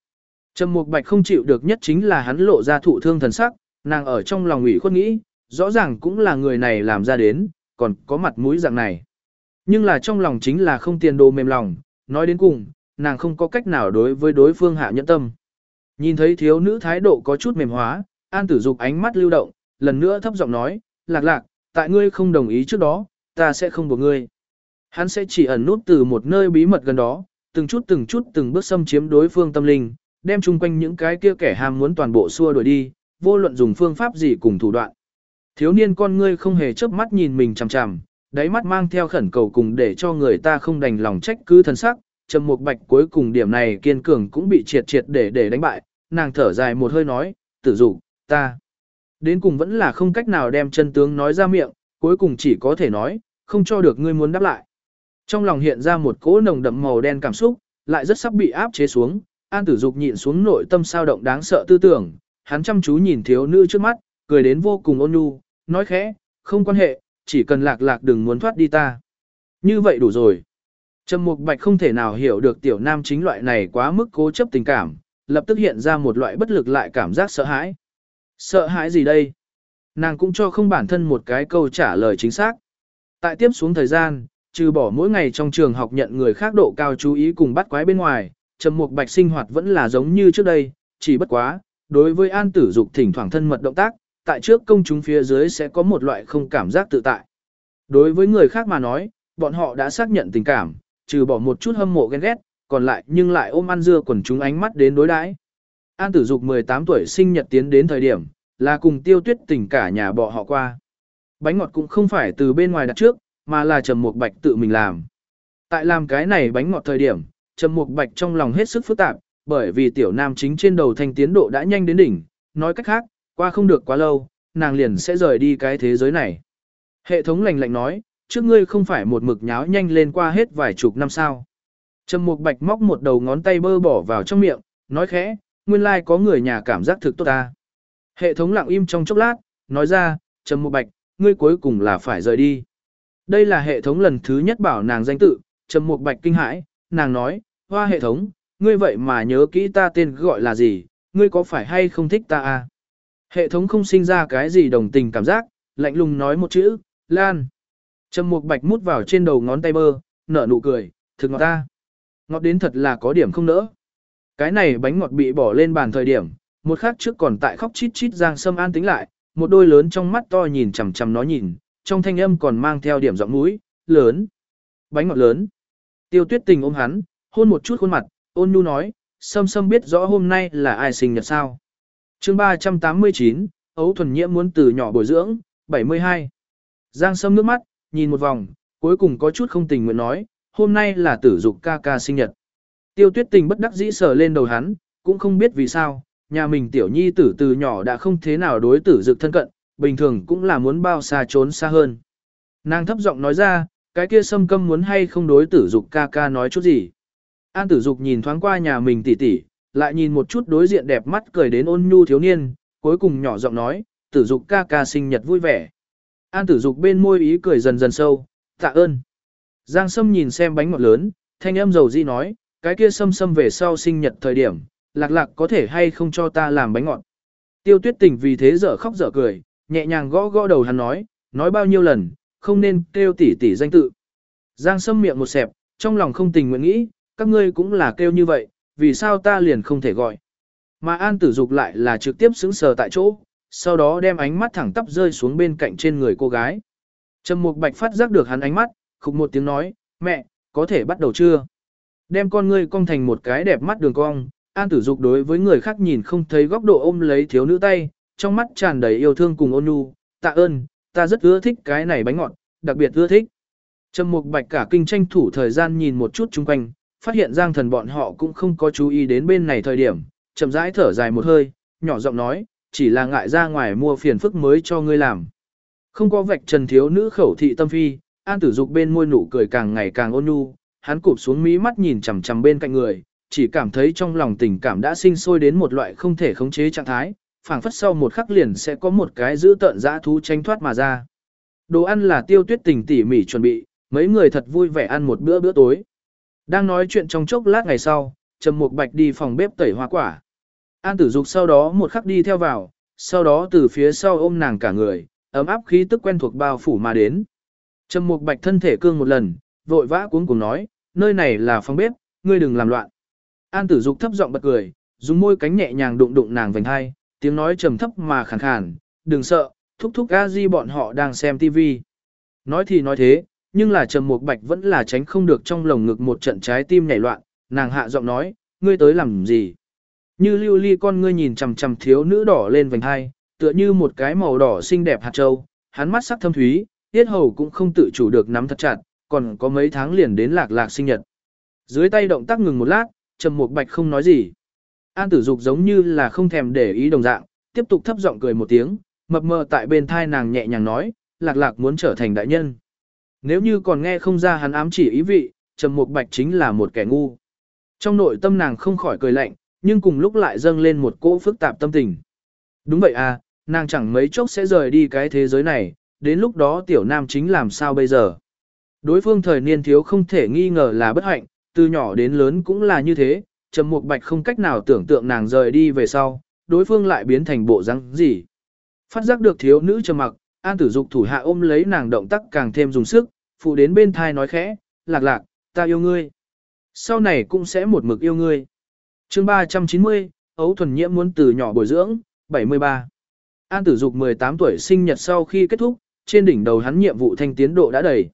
Trầm Mục Bạch không chịu được nhất chính là hắn lộ ra thụ thương thần sắc, nàng ở trong lòng ủy khuất nghĩ, rõ ràng cũng là người này làm ra đến, còn có mặt mũi dạng này. Nhưng là trong lòng chính là không tiền đồ mềm lòng, nói đến cùng, nàng không có cách nào đối với đối phương hạ nhẫn tâm. Nhìn thấy thiếu nữ thái độ có chút mềm hóa, an tử dục ánh mắt lưu động, lần nữa thấp giọng nói, lạc lạc, tại ngươi không đồng ý trước đó, ta sẽ không buộc ngươi. Hắn sẽ chỉ ẩn nút từ một nơi bí mật gần đó, từng chút từng chút từng bước xâm chiếm đối phương tâm linh, đem chung quanh những cái kia kẻ ham muốn toàn bộ xua đuổi đi, vô luận dùng phương pháp gì cùng thủ đoạn. Thiếu niên con ngươi không hề chớp mắt nhìn mình chằm chằm, đáy mắt mang theo khẩn cầu cùng để cho người ta không đành lòng trách cứ thân sắc, Trầm Mục Bạch cuối cùng điểm này kiên cường cũng bị triệt triệt để để đánh bại, nàng thở dài một hơi nói, "Tử dụ, ta." Đến cùng vẫn là không cách nào đem chân tướng nói ra miệng, cuối cùng chỉ có thể nói, không cho được ngươi muốn đáp lại. Trong lòng hiện ra một cỗ nồng đậm màu đen cảm xúc, lại rất sắp bị áp chế xuống, An Tử Dục nhịn xuống nội tâm sao động đáng sợ tư tưởng, hắn chăm chú nhìn thiếu nữ trước mắt, cười đến vô cùng ôn nhu, nói khẽ, không quan hệ, chỉ cần lạc lạc đừng muốn thoát đi ta. Như vậy đủ rồi. Trầm Mục Bạch không thể nào hiểu được tiểu nam chính loại này quá mức cố chấp tình cảm, lập tức hiện ra một loại bất lực lại cảm giác sợ hãi. Sợ hãi gì đây? Nàng cũng cho không bản thân một cái câu trả lời chính xác. Tại tiếp xuống thời gian, trừ bỏ mỗi ngày trong trường học nhận người khác độ cao chú ý cùng bắt quái bên ngoài, Trầm Mục Bạch sinh hoạt vẫn là giống như trước đây, chỉ bất quá, đối với An Tử Dục thỉnh thoảng thân mật động tác, tại trước công chúng phía dưới sẽ có một loại không cảm giác tự tại. Đối với người khác mà nói, bọn họ đã xác nhận tình cảm, trừ bỏ một chút hâm mộ ghen ghét, còn lại nhưng lại ôm ăn dưa quần chúng ánh mắt đến đối đãi. An Tử Dục 18 tuổi sinh nhật tiến đến thời điểm, là cùng Tiêu Tuyết tình cả nhà bọn họ qua. Bánh ngọt cũng không phải từ bên ngoài đặt trước, mà là Trầm Mục Bạch tự mình làm. Tại làm cái này bánh ngọt thời điểm, Trầm Mục Bạch trong lòng hết sức phức tạp, bởi vì tiểu nam chính trên đầu thanh tiến độ đã nhanh đến đỉnh, nói cách khác, qua không được quá lâu, nàng liền sẽ rời đi cái thế giới này. Hệ thống lạnh lạnh nói, trước ngươi không phải một mực nháo nhanh lên qua hết vài chục năm sao. Trầm Mục Bạch móc một đầu ngón tay bơ bỏ vào trong miệng, nói khẽ, nguyên lai like có người nhà cảm giác thực tốt ta. Hệ thống lặng im trong chốc lát, nói ra, Trầm Mục Bạch, ngươi cuối cùng là phải rời đi. Đây là hệ thống lần thứ nhất bảo nàng danh tự, Trầm Mục Bạch kinh hãi, nàng nói, hoa hệ thống, ngươi vậy mà nhớ kỹ ta tên gọi là gì, ngươi có phải hay không thích ta à? Hệ thống không sinh ra cái gì đồng tình cảm giác, lạnh lùng nói một chữ, Lan. Trầm Mục Bạch mút vào trên đầu ngón tay bơ, nở nụ cười, thực ngọt ta. Ngọt đến thật là có điểm không nỡ. Cái này bánh ngọt bị bỏ lên bàn thời điểm, một khắc trước còn tại khóc chít chít Giang Sâm an tính lại, một đôi lớn trong mắt to nhìn chằm chằm nó nhìn, trong thanh âm còn mang theo điểm giọng mũi, lớn. Bánh ngọt lớn. Tiêu Tuyết Tình ôm hắn, hôn một chút khuôn mặt, ôn nhu nói, Sâm Sâm biết rõ hôm nay là ai sinh nhật sao. Chương 389, Ấu thuần nhiễm muốn từ nhỏ bồi dưỡng, 72. Giang Sâm nước mắt, nhìn một vòng, cuối cùng có chút không tình nguyện nói, hôm nay là tử dục ca ca sinh nhật. Tiêu tuyết tình bất đắc dĩ sờ lên đầu hắn, cũng không biết vì sao, nhà mình tiểu nhi tử từ nhỏ đã không thế nào đối tử dực thân cận, bình thường cũng là muốn bao xa trốn xa hơn. Nàng thấp giọng nói ra, cái kia sâm câm muốn hay không đối tử dục ca ca nói chút gì. An tử dục nhìn thoáng qua nhà mình tỉ tỉ, lại nhìn một chút đối diện đẹp mắt cười đến ôn nhu thiếu niên, cuối cùng nhỏ giọng nói, tử dục ca ca sinh nhật vui vẻ. An tử dục bên môi ý cười dần dần sâu, tạ ơn. Giang Sâm nhìn xem bánh ngọt lớn, thanh âm dầu di nói, cái kia Sâm Sâm về sau sinh nhật thời điểm, lạc lạc có thể hay không cho ta làm bánh ngọt. Tiêu tuyết tình vì thế dở khóc dở cười, nhẹ nhàng gõ gõ đầu hắn nói, nói bao nhiêu lần, không nên kêu tỷ tỷ danh tự. Giang Sâm miệng một xẹp, trong lòng không tình nguyện nghĩ, các ngươi cũng là kêu như vậy, vì sao ta liền không thể gọi. Mà An Tử Dục lại là trực tiếp xứng sờ tại chỗ, sau đó đem ánh mắt thẳng tắp rơi xuống bên cạnh trên người cô gái. Trầm Mục Bạch phát giác được hắn ánh mắt, khục một tiếng nói, mẹ, có thể bắt đầu chưa? Đem con ngươi cong thành một cái đẹp mắt đường cong, An Tử Dục đối với người khác nhìn không thấy góc độ ôm lấy thiếu nữ tay, trong mắt tràn đầy yêu thương cùng ôn nhu, tạ ơn, ta rất ưa thích cái này bánh ngọt, đặc biệt ưa thích. Trầm Mục Bạch cả kinh tranh thủ thời gian nhìn một chút chung quanh, phát hiện Giang Thần bọn họ cũng không có chú ý đến bên này thời điểm, chậm rãi thở dài một hơi, nhỏ giọng nói, chỉ là ngại ra ngoài mua phiền phức mới cho ngươi làm. Không có vạch trần thiếu nữ khẩu thị tâm phi, An Tử Dục bên môi nụ cười càng ngày càng ôn nhu, hắn cụp xuống mí mắt nhìn chằm chằm bên cạnh người, chỉ cảm thấy trong lòng tình cảm đã sinh sôi đến một loại không thể khống chế trạng thái, phảng phất sau một khắc liền sẽ có một cái giữ tợn dã thú tranh thoát mà ra. Đồ ăn là Tiêu Tuyết Tình tỉ mỉ chuẩn bị, mấy người thật vui vẻ ăn một bữa bữa tối. Đang nói chuyện trong chốc lát ngày sau, Trầm Mục Bạch đi phòng bếp tẩy hoa quả. An Tử Dục sau đó một khắc đi theo vào, sau đó từ phía sau ôm nàng cả người, ấm áp khí tức quen thuộc bao phủ mà đến. Trầm Mục Bạch thân thể cương một lần, vội vã cuống cuồng nói, nơi này là phòng bếp, ngươi đừng làm loạn. An Tử Dục thấp giọng bật cười, dùng môi cánh nhẹ nhàng đụng đụng nàng vành hai, tiếng nói trầm thấp mà khàn khàn, đừng sợ, thúc thúc a di bọn họ đang xem tivi. Nói thì nói thế, nhưng là Trầm Mục Bạch vẫn là tránh không được trong lồng ngực một trận trái tim nhảy loạn, nàng hạ giọng nói, ngươi tới làm gì? Như lưu ly con ngươi nhìn chằm chằm thiếu nữ đỏ lên vành hai, tựa như một cái màu đỏ xinh đẹp hạt châu, hắn mắt sắc thâm thúy, tiết hầu cũng không tự chủ được nắm thật chặt, còn có mấy tháng liền đến lạc lạc sinh nhật. Dưới tay động tác ngừng một lát, Trầm Mục Bạch không nói gì. An Tử Dục giống như là không thèm để ý đồng dạng, tiếp tục thấp giọng cười một tiếng, mập mờ tại bên thai nàng nhẹ nhàng nói, lạc lạc muốn trở thành đại nhân. Nếu như còn nghe không ra hắn ám chỉ ý vị, Trầm Mục Bạch chính là một kẻ ngu. Trong nội tâm nàng không khỏi cười lạnh, nhưng cùng lúc lại dâng lên một cỗ phức tạp tâm tình. Đúng vậy à, nàng chẳng mấy chốc sẽ rời đi cái thế giới này, đến lúc đó tiểu nam chính làm sao bây giờ. Đối phương thời niên thiếu không thể nghi ngờ là bất hạnh, từ nhỏ đến lớn cũng là như thế, Trầm Mục Bạch không cách nào tưởng tượng nàng rời đi về sau, đối phương lại biến thành bộ răng gì. Phát giác được thiếu nữ trầm mặc, An Tử Dục thủ hạ ôm lấy nàng động tác càng thêm dùng sức, phụ đến bên thai nói khẽ, "Lạc Lạc, ta yêu ngươi." Sau này cũng sẽ một mực yêu ngươi. Chương 390, Ấu thuần nhiễm muốn từ nhỏ bồi dưỡng, 73. An Tử Dục 18 tuổi sinh nhật sau khi kết thúc, trên đỉnh đầu hắn nhiệm vụ thanh tiến độ đã đầy.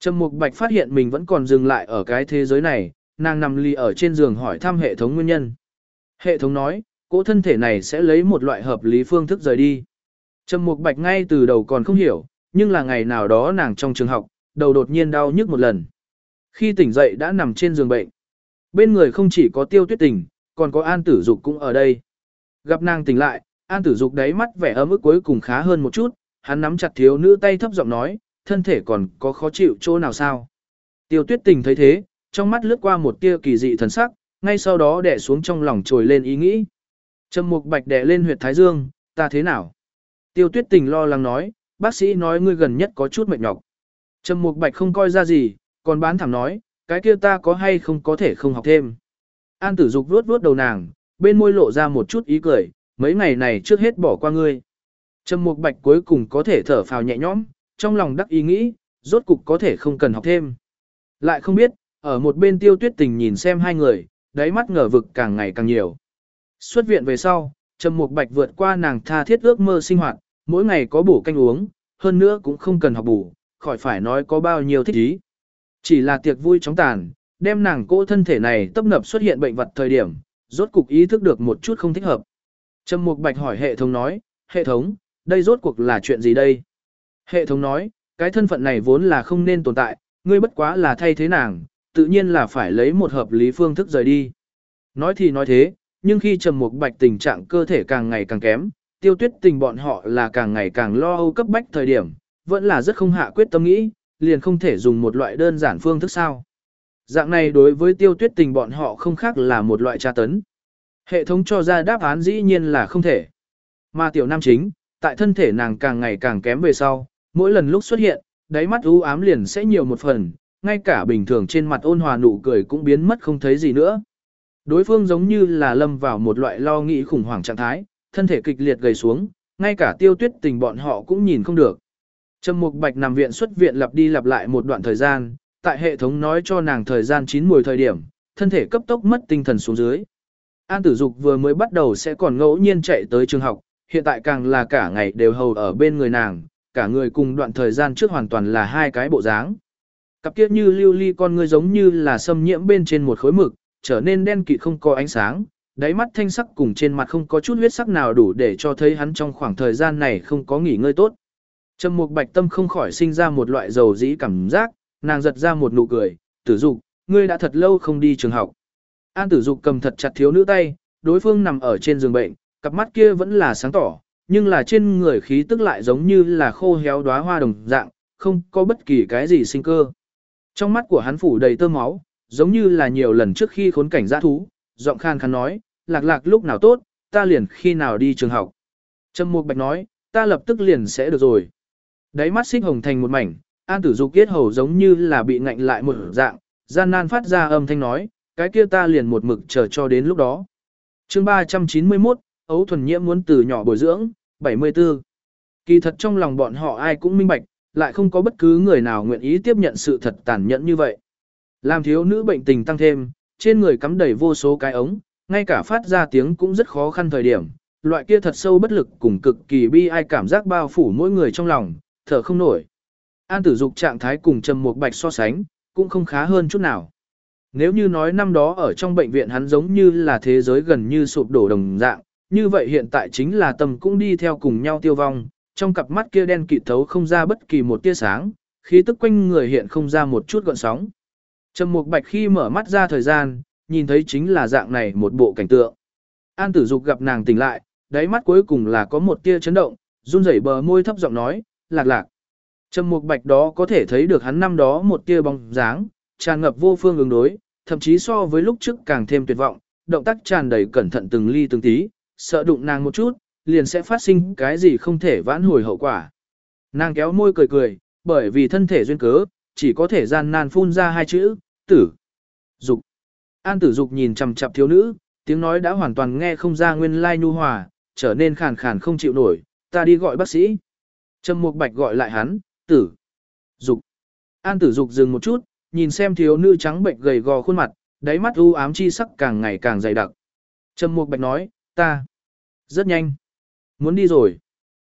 Trầm Mục Bạch phát hiện mình vẫn còn dừng lại ở cái thế giới này, nàng nằm lì ở trên giường hỏi thăm hệ thống nguyên nhân. Hệ thống nói, cỗ thân thể này sẽ lấy một loại hợp lý phương thức rời đi. Trầm Mục Bạch ngay từ đầu còn không hiểu, nhưng là ngày nào đó nàng trong trường học, đầu đột nhiên đau nhức một lần. Khi tỉnh dậy đã nằm trên giường bệnh. Bên người không chỉ có Tiêu Tuyết Tình, còn có An Tử Dục cũng ở đây. Gặp nàng tỉnh lại, An Tử Dục đáy mắt vẻ ấm ức cuối cùng khá hơn một chút, hắn nắm chặt thiếu nữ tay thấp giọng nói, thân thể còn có khó chịu chỗ nào sao? Tiêu Tuyết Tình thấy thế, trong mắt lướt qua một tia kỳ dị thần sắc, ngay sau đó đè xuống trong lòng trồi lên ý nghĩ. Trầm Mục Bạch đè lên huyệt thái dương, ta thế nào? Tiêu Tuyết Tình lo lắng nói, bác sĩ nói ngươi gần nhất có chút mệt nhọc. Trầm Mục Bạch không coi ra gì, còn bán thẳng nói, cái kia ta có hay không có thể không học thêm. An Tử Dục vuốt vuốt đầu nàng, bên môi lộ ra một chút ý cười, mấy ngày này trước hết bỏ qua ngươi. Trầm Mục Bạch cuối cùng có thể thở phào nhẹ nhõm, trong lòng đắc ý nghĩ, rốt cục có thể không cần học thêm. Lại không biết, ở một bên tiêu tuyết tình nhìn xem hai người, đáy mắt ngờ vực càng ngày càng nhiều. Xuất viện về sau, Trầm Mục Bạch vượt qua nàng tha thiết ước mơ sinh hoạt, mỗi ngày có bổ canh uống, hơn nữa cũng không cần học bổ, khỏi phải nói có bao nhiêu thích ý. Chỉ là tiệc vui chóng tàn, đem nàng cô thân thể này tấp nập xuất hiện bệnh vật thời điểm, rốt cục ý thức được một chút không thích hợp. Trầm Mục Bạch hỏi hệ thống nói, hệ thống, đây rốt cuộc là chuyện gì đây? Hệ thống nói, cái thân phận này vốn là không nên tồn tại, ngươi bất quá là thay thế nàng, tự nhiên là phải lấy một hợp lý phương thức rời đi. Nói thì nói thế, nhưng khi Trầm Mục Bạch tình trạng cơ thể càng ngày càng kém, tiêu tuyết tình bọn họ là càng ngày càng lo âu cấp bách thời điểm, vẫn là rất không hạ quyết tâm nghĩ, liền không thể dùng một loại đơn giản phương thức sao. Dạng này đối với tiêu tuyết tình bọn họ không khác là một loại tra tấn. Hệ thống cho ra đáp án dĩ nhiên là không thể. Mà tiểu nam chính, tại thân thể nàng càng ngày càng kém về sau, mỗi lần lúc xuất hiện, đáy mắt u ám liền sẽ nhiều một phần, ngay cả bình thường trên mặt ôn hòa nụ cười cũng biến mất không thấy gì nữa. Đối phương giống như là lâm vào một loại lo nghĩ khủng hoảng trạng thái, thân thể kịch liệt gầy xuống, ngay cả tiêu tuyết tình bọn họ cũng nhìn không được. Trầm Mục Bạch nằm viện xuất viện lặp đi lặp lại một đoạn thời gian, tại hệ thống nói cho nàng thời gian chín mùi thời điểm, thân thể cấp tốc mất tinh thần xuống dưới. An Tử Dục vừa mới bắt đầu sẽ còn ngẫu nhiên chạy tới trường học, hiện tại càng là cả ngày đều hầu ở bên người nàng, cả người cùng đoạn thời gian trước hoàn toàn là hai cái bộ dáng. Cặp kia như lưu ly con ngươi giống như là xâm nhiễm bên trên một khối mực, trở nên đen kịt không có ánh sáng, đáy mắt thanh sắc cùng trên mặt không có chút huyết sắc nào đủ để cho thấy hắn trong khoảng thời gian này không có nghỉ ngơi tốt. Trầm Mục Bạch Tâm không khỏi sinh ra một loại dầu dĩ cảm giác, nàng giật ra một nụ cười, "Tử Dục, ngươi đã thật lâu không đi trường học." An Tử Dục cầm thật chặt thiếu nữ tay, đối phương nằm ở trên giường bệnh, cặp mắt kia vẫn là sáng tỏ, nhưng là trên người khí tức lại giống như là khô héo đóa hoa đồng dạng, không có bất kỳ cái gì sinh cơ. Trong mắt của hắn phủ đầy tơ máu, giống như là nhiều lần trước khi khốn cảnh giã thú, giọng khan khan nói, lạc lạc lúc nào tốt, ta liền khi nào đi trường học. Trâm Mục Bạch nói, ta lập tức liền sẽ được rồi. Đáy mắt xích hồng thành một mảnh, an tử dục kết hầu giống như là bị ngạnh lại một dạng, gian nan phát ra âm thanh nói, cái kia ta liền một mực chờ cho đến lúc đó. chương 391, ấu thuần nhiễm muốn từ nhỏ bồi dưỡng, 74. Kỳ thật trong lòng bọn họ ai cũng minh bạch, lại không có bất cứ người nào nguyện ý tiếp nhận sự thật tàn nhẫn như vậy. Làm thiếu nữ bệnh tình tăng thêm, trên người cắm đầy vô số cái ống, ngay cả phát ra tiếng cũng rất khó khăn thời điểm, loại kia thật sâu bất lực cùng cực kỳ bi ai cảm giác bao phủ mỗi người trong lòng, thở không nổi. An tử dục trạng thái cùng trầm một bạch so sánh, cũng không khá hơn chút nào. Nếu như nói năm đó ở trong bệnh viện hắn giống như là thế giới gần như sụp đổ đồng dạng, như vậy hiện tại chính là tầm cũng đi theo cùng nhau tiêu vong, trong cặp mắt kia đen kịt thấu không ra bất kỳ một tia sáng, khí tức quanh người hiện không ra một chút gọn sóng. Trầm Mục Bạch khi mở mắt ra thời gian, nhìn thấy chính là dạng này một bộ cảnh tượng. An Tử Dục gặp nàng tỉnh lại, đáy mắt cuối cùng là có một tia chấn động, run rẩy bờ môi thấp giọng nói, "Lạc Lạc." Trầm Mục Bạch đó có thể thấy được hắn năm đó một tia bóng dáng, tràn ngập vô phương ứng đối, thậm chí so với lúc trước càng thêm tuyệt vọng, động tác tràn đầy cẩn thận từng ly từng tí, sợ đụng nàng một chút, liền sẽ phát sinh cái gì không thể vãn hồi hậu quả. Nàng kéo môi cười cười, bởi vì thân thể duyên cớ, chỉ có thể gian nan phun ra hai chữ, tử. Dục. An tử dục nhìn chằm chằm thiếu nữ, tiếng nói đã hoàn toàn nghe không ra nguyên lai nhu hòa, trở nên khàn khàn không chịu nổi, ta đi gọi bác sĩ. Trầm Mục Bạch gọi lại hắn, tử. Dục. An tử dục dừng một chút, nhìn xem thiếu nữ trắng bệnh gầy gò khuôn mặt, đáy mắt u ám chi sắc càng ngày càng dày đặc. Trầm Mục Bạch nói, ta. Rất nhanh. Muốn đi rồi.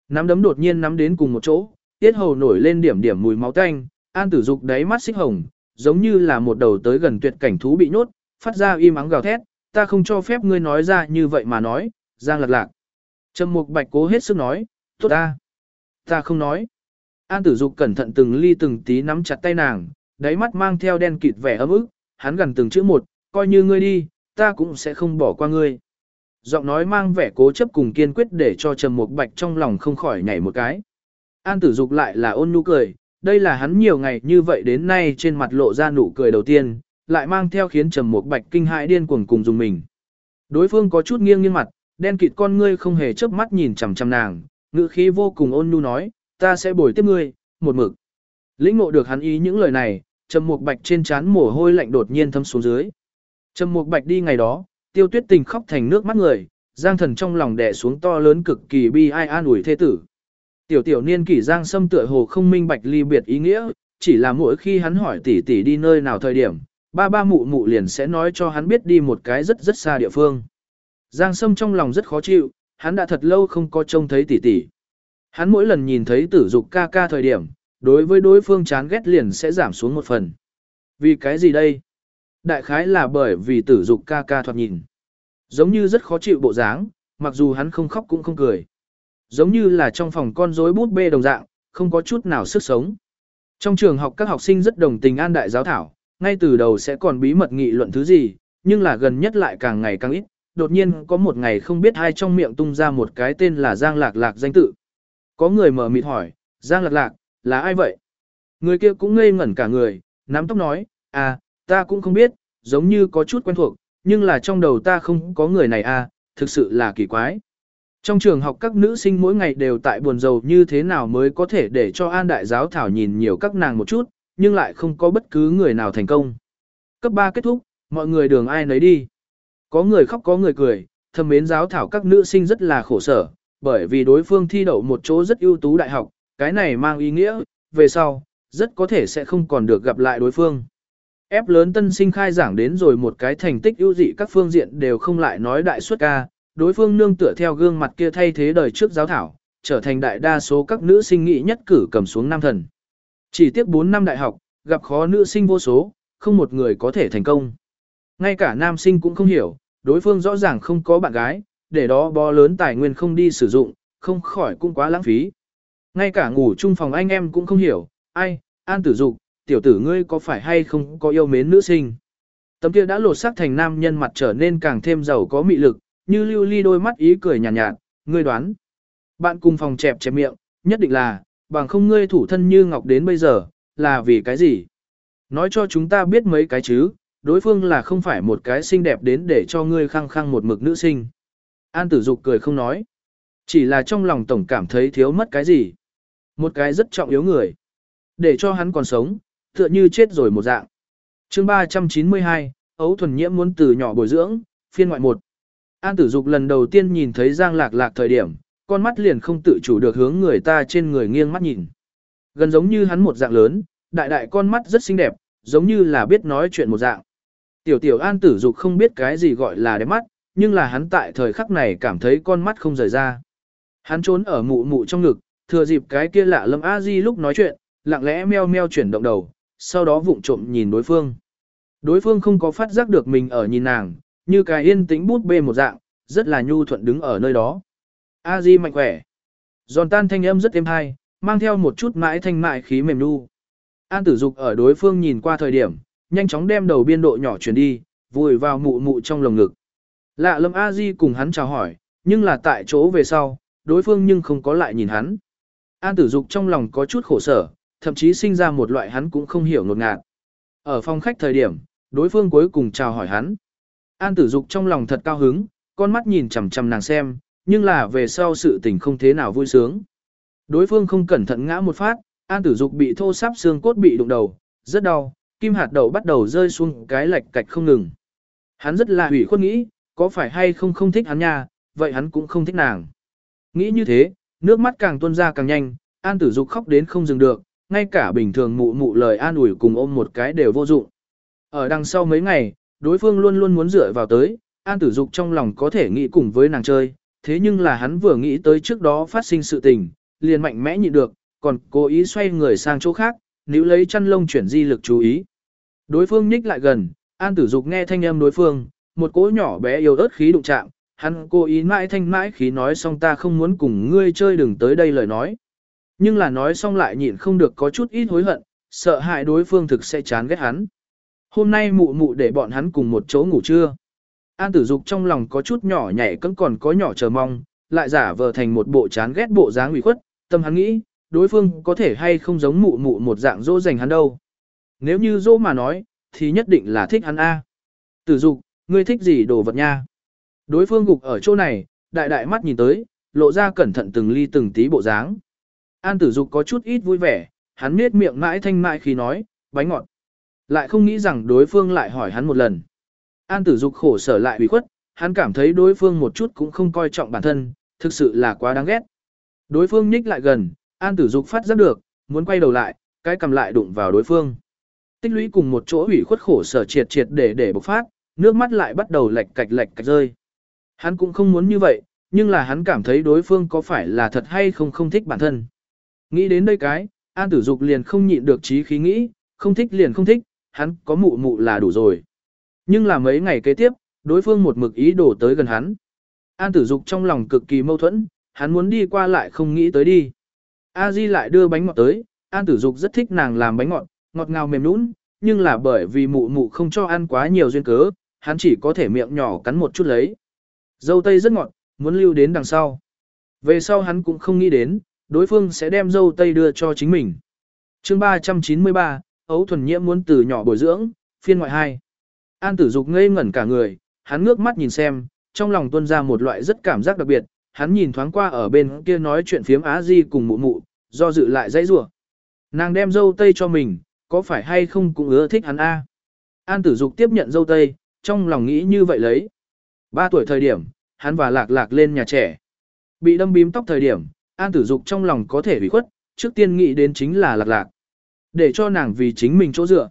Nắm đấm đột nhiên nắm đến cùng một chỗ, tiết hầu nổi lên điểm điểm mùi máu tanh, an tử dục đáy mắt xích hồng, giống như là một đầu tới gần tuyệt cảnh thú bị nhốt, phát ra im ắng gào thét, ta không cho phép ngươi nói ra như vậy mà nói, giang lạc lạc. Trầm mục bạch cố hết sức nói, tốt ta. Ta không nói. An tử dục cẩn thận từng ly từng tí nắm chặt tay nàng, đáy mắt mang theo đen kịt vẻ ấm ức, hắn gần từng chữ một, coi như ngươi đi, ta cũng sẽ không bỏ qua ngươi. Giọng nói mang vẻ cố chấp cùng kiên quyết để cho Trầm Mục Bạch trong lòng không khỏi nhảy một cái. An Tử Dục lại là ôn nhu cười, đây là hắn nhiều ngày như vậy đến nay trên mặt lộ ra nụ cười đầu tiên, lại mang theo khiến Trầm Mục Bạch kinh hãi điên cuồng cùng dùng mình. Đối phương có chút nghiêng nghiêng mặt, đen kịt con ngươi không hề chớp mắt nhìn chằm chằm nàng, ngữ khí vô cùng ôn nhu nói, ta sẽ bồi tiếp ngươi, một mực. Lĩnh ngộ được hắn ý những lời này, Trầm Mục Bạch trên trán mồ hôi lạnh đột nhiên thấm xuống dưới. Trầm Mục Bạch đi ngày đó, Tiêu Tuyết Tình khóc thành nước mắt người, Giang Thần trong lòng đè xuống to lớn cực kỳ bi ai an ủi thế tử. Tiểu tiểu niên kỷ Giang Sâm tựa hồ không minh bạch ly biệt ý nghĩa, chỉ là mỗi khi hắn hỏi tỷ tỷ đi nơi nào thời điểm, ba ba mụ mụ liền sẽ nói cho hắn biết đi một cái rất rất xa địa phương. Giang Sâm trong lòng rất khó chịu, hắn đã thật lâu không có trông thấy tỷ tỷ. Hắn mỗi lần nhìn thấy tử dục ca ca thời điểm, đối với đối phương chán ghét liền sẽ giảm xuống một phần. Vì cái gì đây? Đại khái là bởi vì tử dục ca ca thoạt nhìn. Giống như rất khó chịu bộ dáng, mặc dù hắn không khóc cũng không cười. Giống như là trong phòng con rối bút bê đồng dạng, không có chút nào sức sống. Trong trường học các học sinh rất đồng tình an đại giáo thảo, ngay từ đầu sẽ còn bí mật nghị luận thứ gì, nhưng là gần nhất lại càng ngày càng ít. Đột nhiên có một ngày không biết ai trong miệng tung ra một cái tên là Giang Lạc Lạc danh tự. Có người mở mịt hỏi, Giang Lạc Lạc, là ai vậy? Người kia cũng ngây ngẩn cả người, nắm tóc nói, à, ta cũng không biết, giống như có chút quen thuộc, nhưng là trong đầu ta không có người này à, thực sự là kỳ quái. Trong trường học các nữ sinh mỗi ngày đều tại buồn rầu như thế nào mới có thể để cho An Đại Giáo Thảo nhìn nhiều các nàng một chút, nhưng lại không có bất cứ người nào thành công. Cấp 3 kết thúc, mọi người đường ai nấy đi. Có người khóc có người cười, thâm mến giáo thảo các nữ sinh rất là khổ sở, bởi vì đối phương thi đậu một chỗ rất ưu tú đại học, cái này mang ý nghĩa, về sau, rất có thể sẽ không còn được gặp lại đối phương. Ép lớn tân sinh khai giảng đến rồi một cái thành tích ưu dị các phương diện đều không lại nói đại suất ca, đối phương nương tựa theo gương mặt kia thay thế đời trước giáo thảo, trở thành đại đa số các nữ sinh nghị nhất cử cầm xuống nam thần. Chỉ tiếc 4 năm đại học, gặp khó nữ sinh vô số, không một người có thể thành công. Ngay cả nam sinh cũng không hiểu, đối phương rõ ràng không có bạn gái, để đó bó lớn tài nguyên không đi sử dụng, không khỏi cũng quá lãng phí. Ngay cả ngủ chung phòng anh em cũng không hiểu, ai, an tử dục, tiểu tử ngươi có phải hay không có yêu mến nữ sinh. Tấm kia đã lột xác thành nam nhân mặt trở nên càng thêm giàu có mị lực, như lưu ly đôi mắt ý cười nhàn nhạt, nhạt, ngươi đoán. Bạn cùng phòng chẹp chẹp miệng, nhất định là, bằng không ngươi thủ thân như ngọc đến bây giờ, là vì cái gì? Nói cho chúng ta biết mấy cái chứ, đối phương là không phải một cái xinh đẹp đến để cho ngươi khăng khăng một mực nữ sinh. An tử dục cười không nói. Chỉ là trong lòng tổng cảm thấy thiếu mất cái gì. Một cái rất trọng yếu người. Để cho hắn còn sống, tựa như chết rồi một dạng. chương 392, Ấu Thuần Nhiễm muốn từ nhỏ bồi dưỡng, phiên ngoại 1. An tử dục lần đầu tiên nhìn thấy Giang Lạc Lạc thời điểm, con mắt liền không tự chủ được hướng người ta trên người nghiêng mắt nhìn. Gần giống như hắn một dạng lớn, đại đại con mắt rất xinh đẹp, giống như là biết nói chuyện một dạng. Tiểu tiểu an tử dục không biết cái gì gọi là đẹp mắt, nhưng là hắn tại thời khắc này cảm thấy con mắt không rời ra. Hắn trốn ở mụ mụ trong ngực, thừa dịp cái kia lạ lâm a di lúc nói chuyện, lặng lẽ meo meo chuyển động đầu, sau đó vụng trộm nhìn đối phương. Đối phương không có phát giác được mình ở nhìn nàng, như cái yên tĩnh bút bê một dạng, rất là nhu thuận đứng ở nơi đó. A Di mạnh khỏe. Giòn tan thanh âm rất êm hay, mang theo một chút mãi thanh mại khí mềm nu. An tử dục ở đối phương nhìn qua thời điểm, nhanh chóng đem đầu biên độ nhỏ chuyển đi, vùi vào mụ mụ trong lồng ngực. Lạ lâm A Di cùng hắn chào hỏi, nhưng là tại chỗ về sau, đối phương nhưng không có lại nhìn hắn. An tử dục trong lòng có chút khổ sở, thậm chí sinh ra một loại hắn cũng không hiểu ngột ngạt. Ở phòng khách thời điểm, đối phương cuối cùng chào hỏi hắn. An tử dục trong lòng thật cao hứng, con mắt nhìn chằm chằm nàng xem, nhưng là về sau sự tình không thế nào vui sướng. Đối phương không cẩn thận ngã một phát, an tử dục bị thô sáp xương cốt bị đụng đầu, rất đau, kim hạt đầu bắt đầu rơi xuống cái lạch cạch không ngừng. Hắn rất là hủy khuất nghĩ, có phải hay không không thích hắn nha, vậy hắn cũng không thích nàng. Nghĩ như thế, nước mắt càng tuôn ra càng nhanh, an tử dục khóc đến không dừng được, ngay cả bình thường mụ mụ lời an ủi cùng ôm một cái đều vô dụng. Ở đằng sau mấy ngày, đối phương luôn luôn muốn dựa vào tới, an tử dục trong lòng có thể nghĩ cùng với nàng chơi, thế nhưng là hắn vừa nghĩ tới trước đó phát sinh sự tình, liền mạnh mẽ nhịn được, còn cố ý xoay người sang chỗ khác, nếu lấy chăn lông chuyển di lực chú ý. Đối phương nhích lại gần, an tử dục nghe thanh âm đối phương, một cỗ nhỏ bé yếu ớt khí đụng chạm, hắn cố ý mãi thanh mãi khí nói xong ta không muốn cùng ngươi chơi đừng tới đây lời nói. Nhưng là nói xong lại nhịn không được có chút ít hối hận, sợ hại đối phương thực sẽ chán ghét hắn. Hôm nay mụ mụ để bọn hắn cùng một chỗ ngủ trưa. An tử dục trong lòng có chút nhỏ nhảy cấm còn có nhỏ chờ mong, lại giả vờ thành một bộ chán ghét bộ dáng ủy khuất, tâm hắn nghĩ, đối phương có thể hay không giống mụ mụ một dạng dỗ dành hắn đâu. Nếu như dỗ mà nói, thì nhất định là thích hắn A. Tử dục, ngươi thích gì đồ vật nha? Đối phương gục ở chỗ này, đại đại mắt nhìn tới, lộ ra cẩn thận từng ly từng tí bộ dáng. An tử dục có chút ít vui vẻ, hắn miết miệng mãi thanh mãi khi nói, bánh ngọt. Lại không nghĩ rằng đối phương lại hỏi hắn một lần. An tử dục khổ sở lại ủy khuất, hắn cảm thấy đối phương một chút cũng không coi trọng bản thân, thực sự là quá đáng ghét. Đối phương nhích lại gần, an tử dục phát giác được, muốn quay đầu lại, cái cầm lại đụng vào đối phương. Tích lũy cùng một chỗ ủy khuất khổ sở triệt triệt để để bộc phát, nước mắt lại bắt đầu lệch cạch lệch cạch rơi. Hắn cũng không muốn như vậy, nhưng là hắn cảm thấy đối phương có phải là thật hay không không thích bản thân. Nghĩ đến đây cái, an tử dục liền không nhịn được trí khí nghĩ, không thích liền không thích, hắn có mụ mụ là đủ rồi. Nhưng là mấy ngày kế tiếp, đối phương một mực ý đổ tới gần hắn. An tử dục trong lòng cực kỳ mâu thuẫn, hắn muốn đi qua lại không nghĩ tới đi. A Di lại đưa bánh ngọt tới, An tử dục rất thích nàng làm bánh ngọt, ngọt ngào mềm nũng, nhưng là bởi vì mụ mụ không cho ăn quá nhiều duyên cớ, hắn chỉ có thể miệng nhỏ cắn một chút lấy. Dâu tây rất ngọt, muốn lưu đến đằng sau. Về sau hắn cũng không nghĩ đến, đối phương sẽ đem dâu tây đưa cho chính mình. chương 393, Ấu Thuần Nhiễm muốn từ nhỏ bồi dưỡng, phiên ngoại 2. An tử dục ngây ngẩn cả người, hắn ngước mắt nhìn xem, trong lòng tuôn ra một loại rất cảm giác đặc biệt, hắn nhìn thoáng qua ở bên kia nói chuyện phiếm Á Di cùng mụ mụ, do dự lại dãy rủa. Nàng đem dâu tây cho mình, có phải hay không cũng ưa thích hắn a? An tử dục tiếp nhận dâu tây, trong lòng nghĩ như vậy lấy. Ba tuổi thời điểm, hắn và lạc lạc lên nhà trẻ. Bị đâm bím tóc thời điểm, an tử dục trong lòng có thể bị khuất, trước tiên nghĩ đến chính là lạc lạc. Để cho nàng vì chính mình chỗ dựa.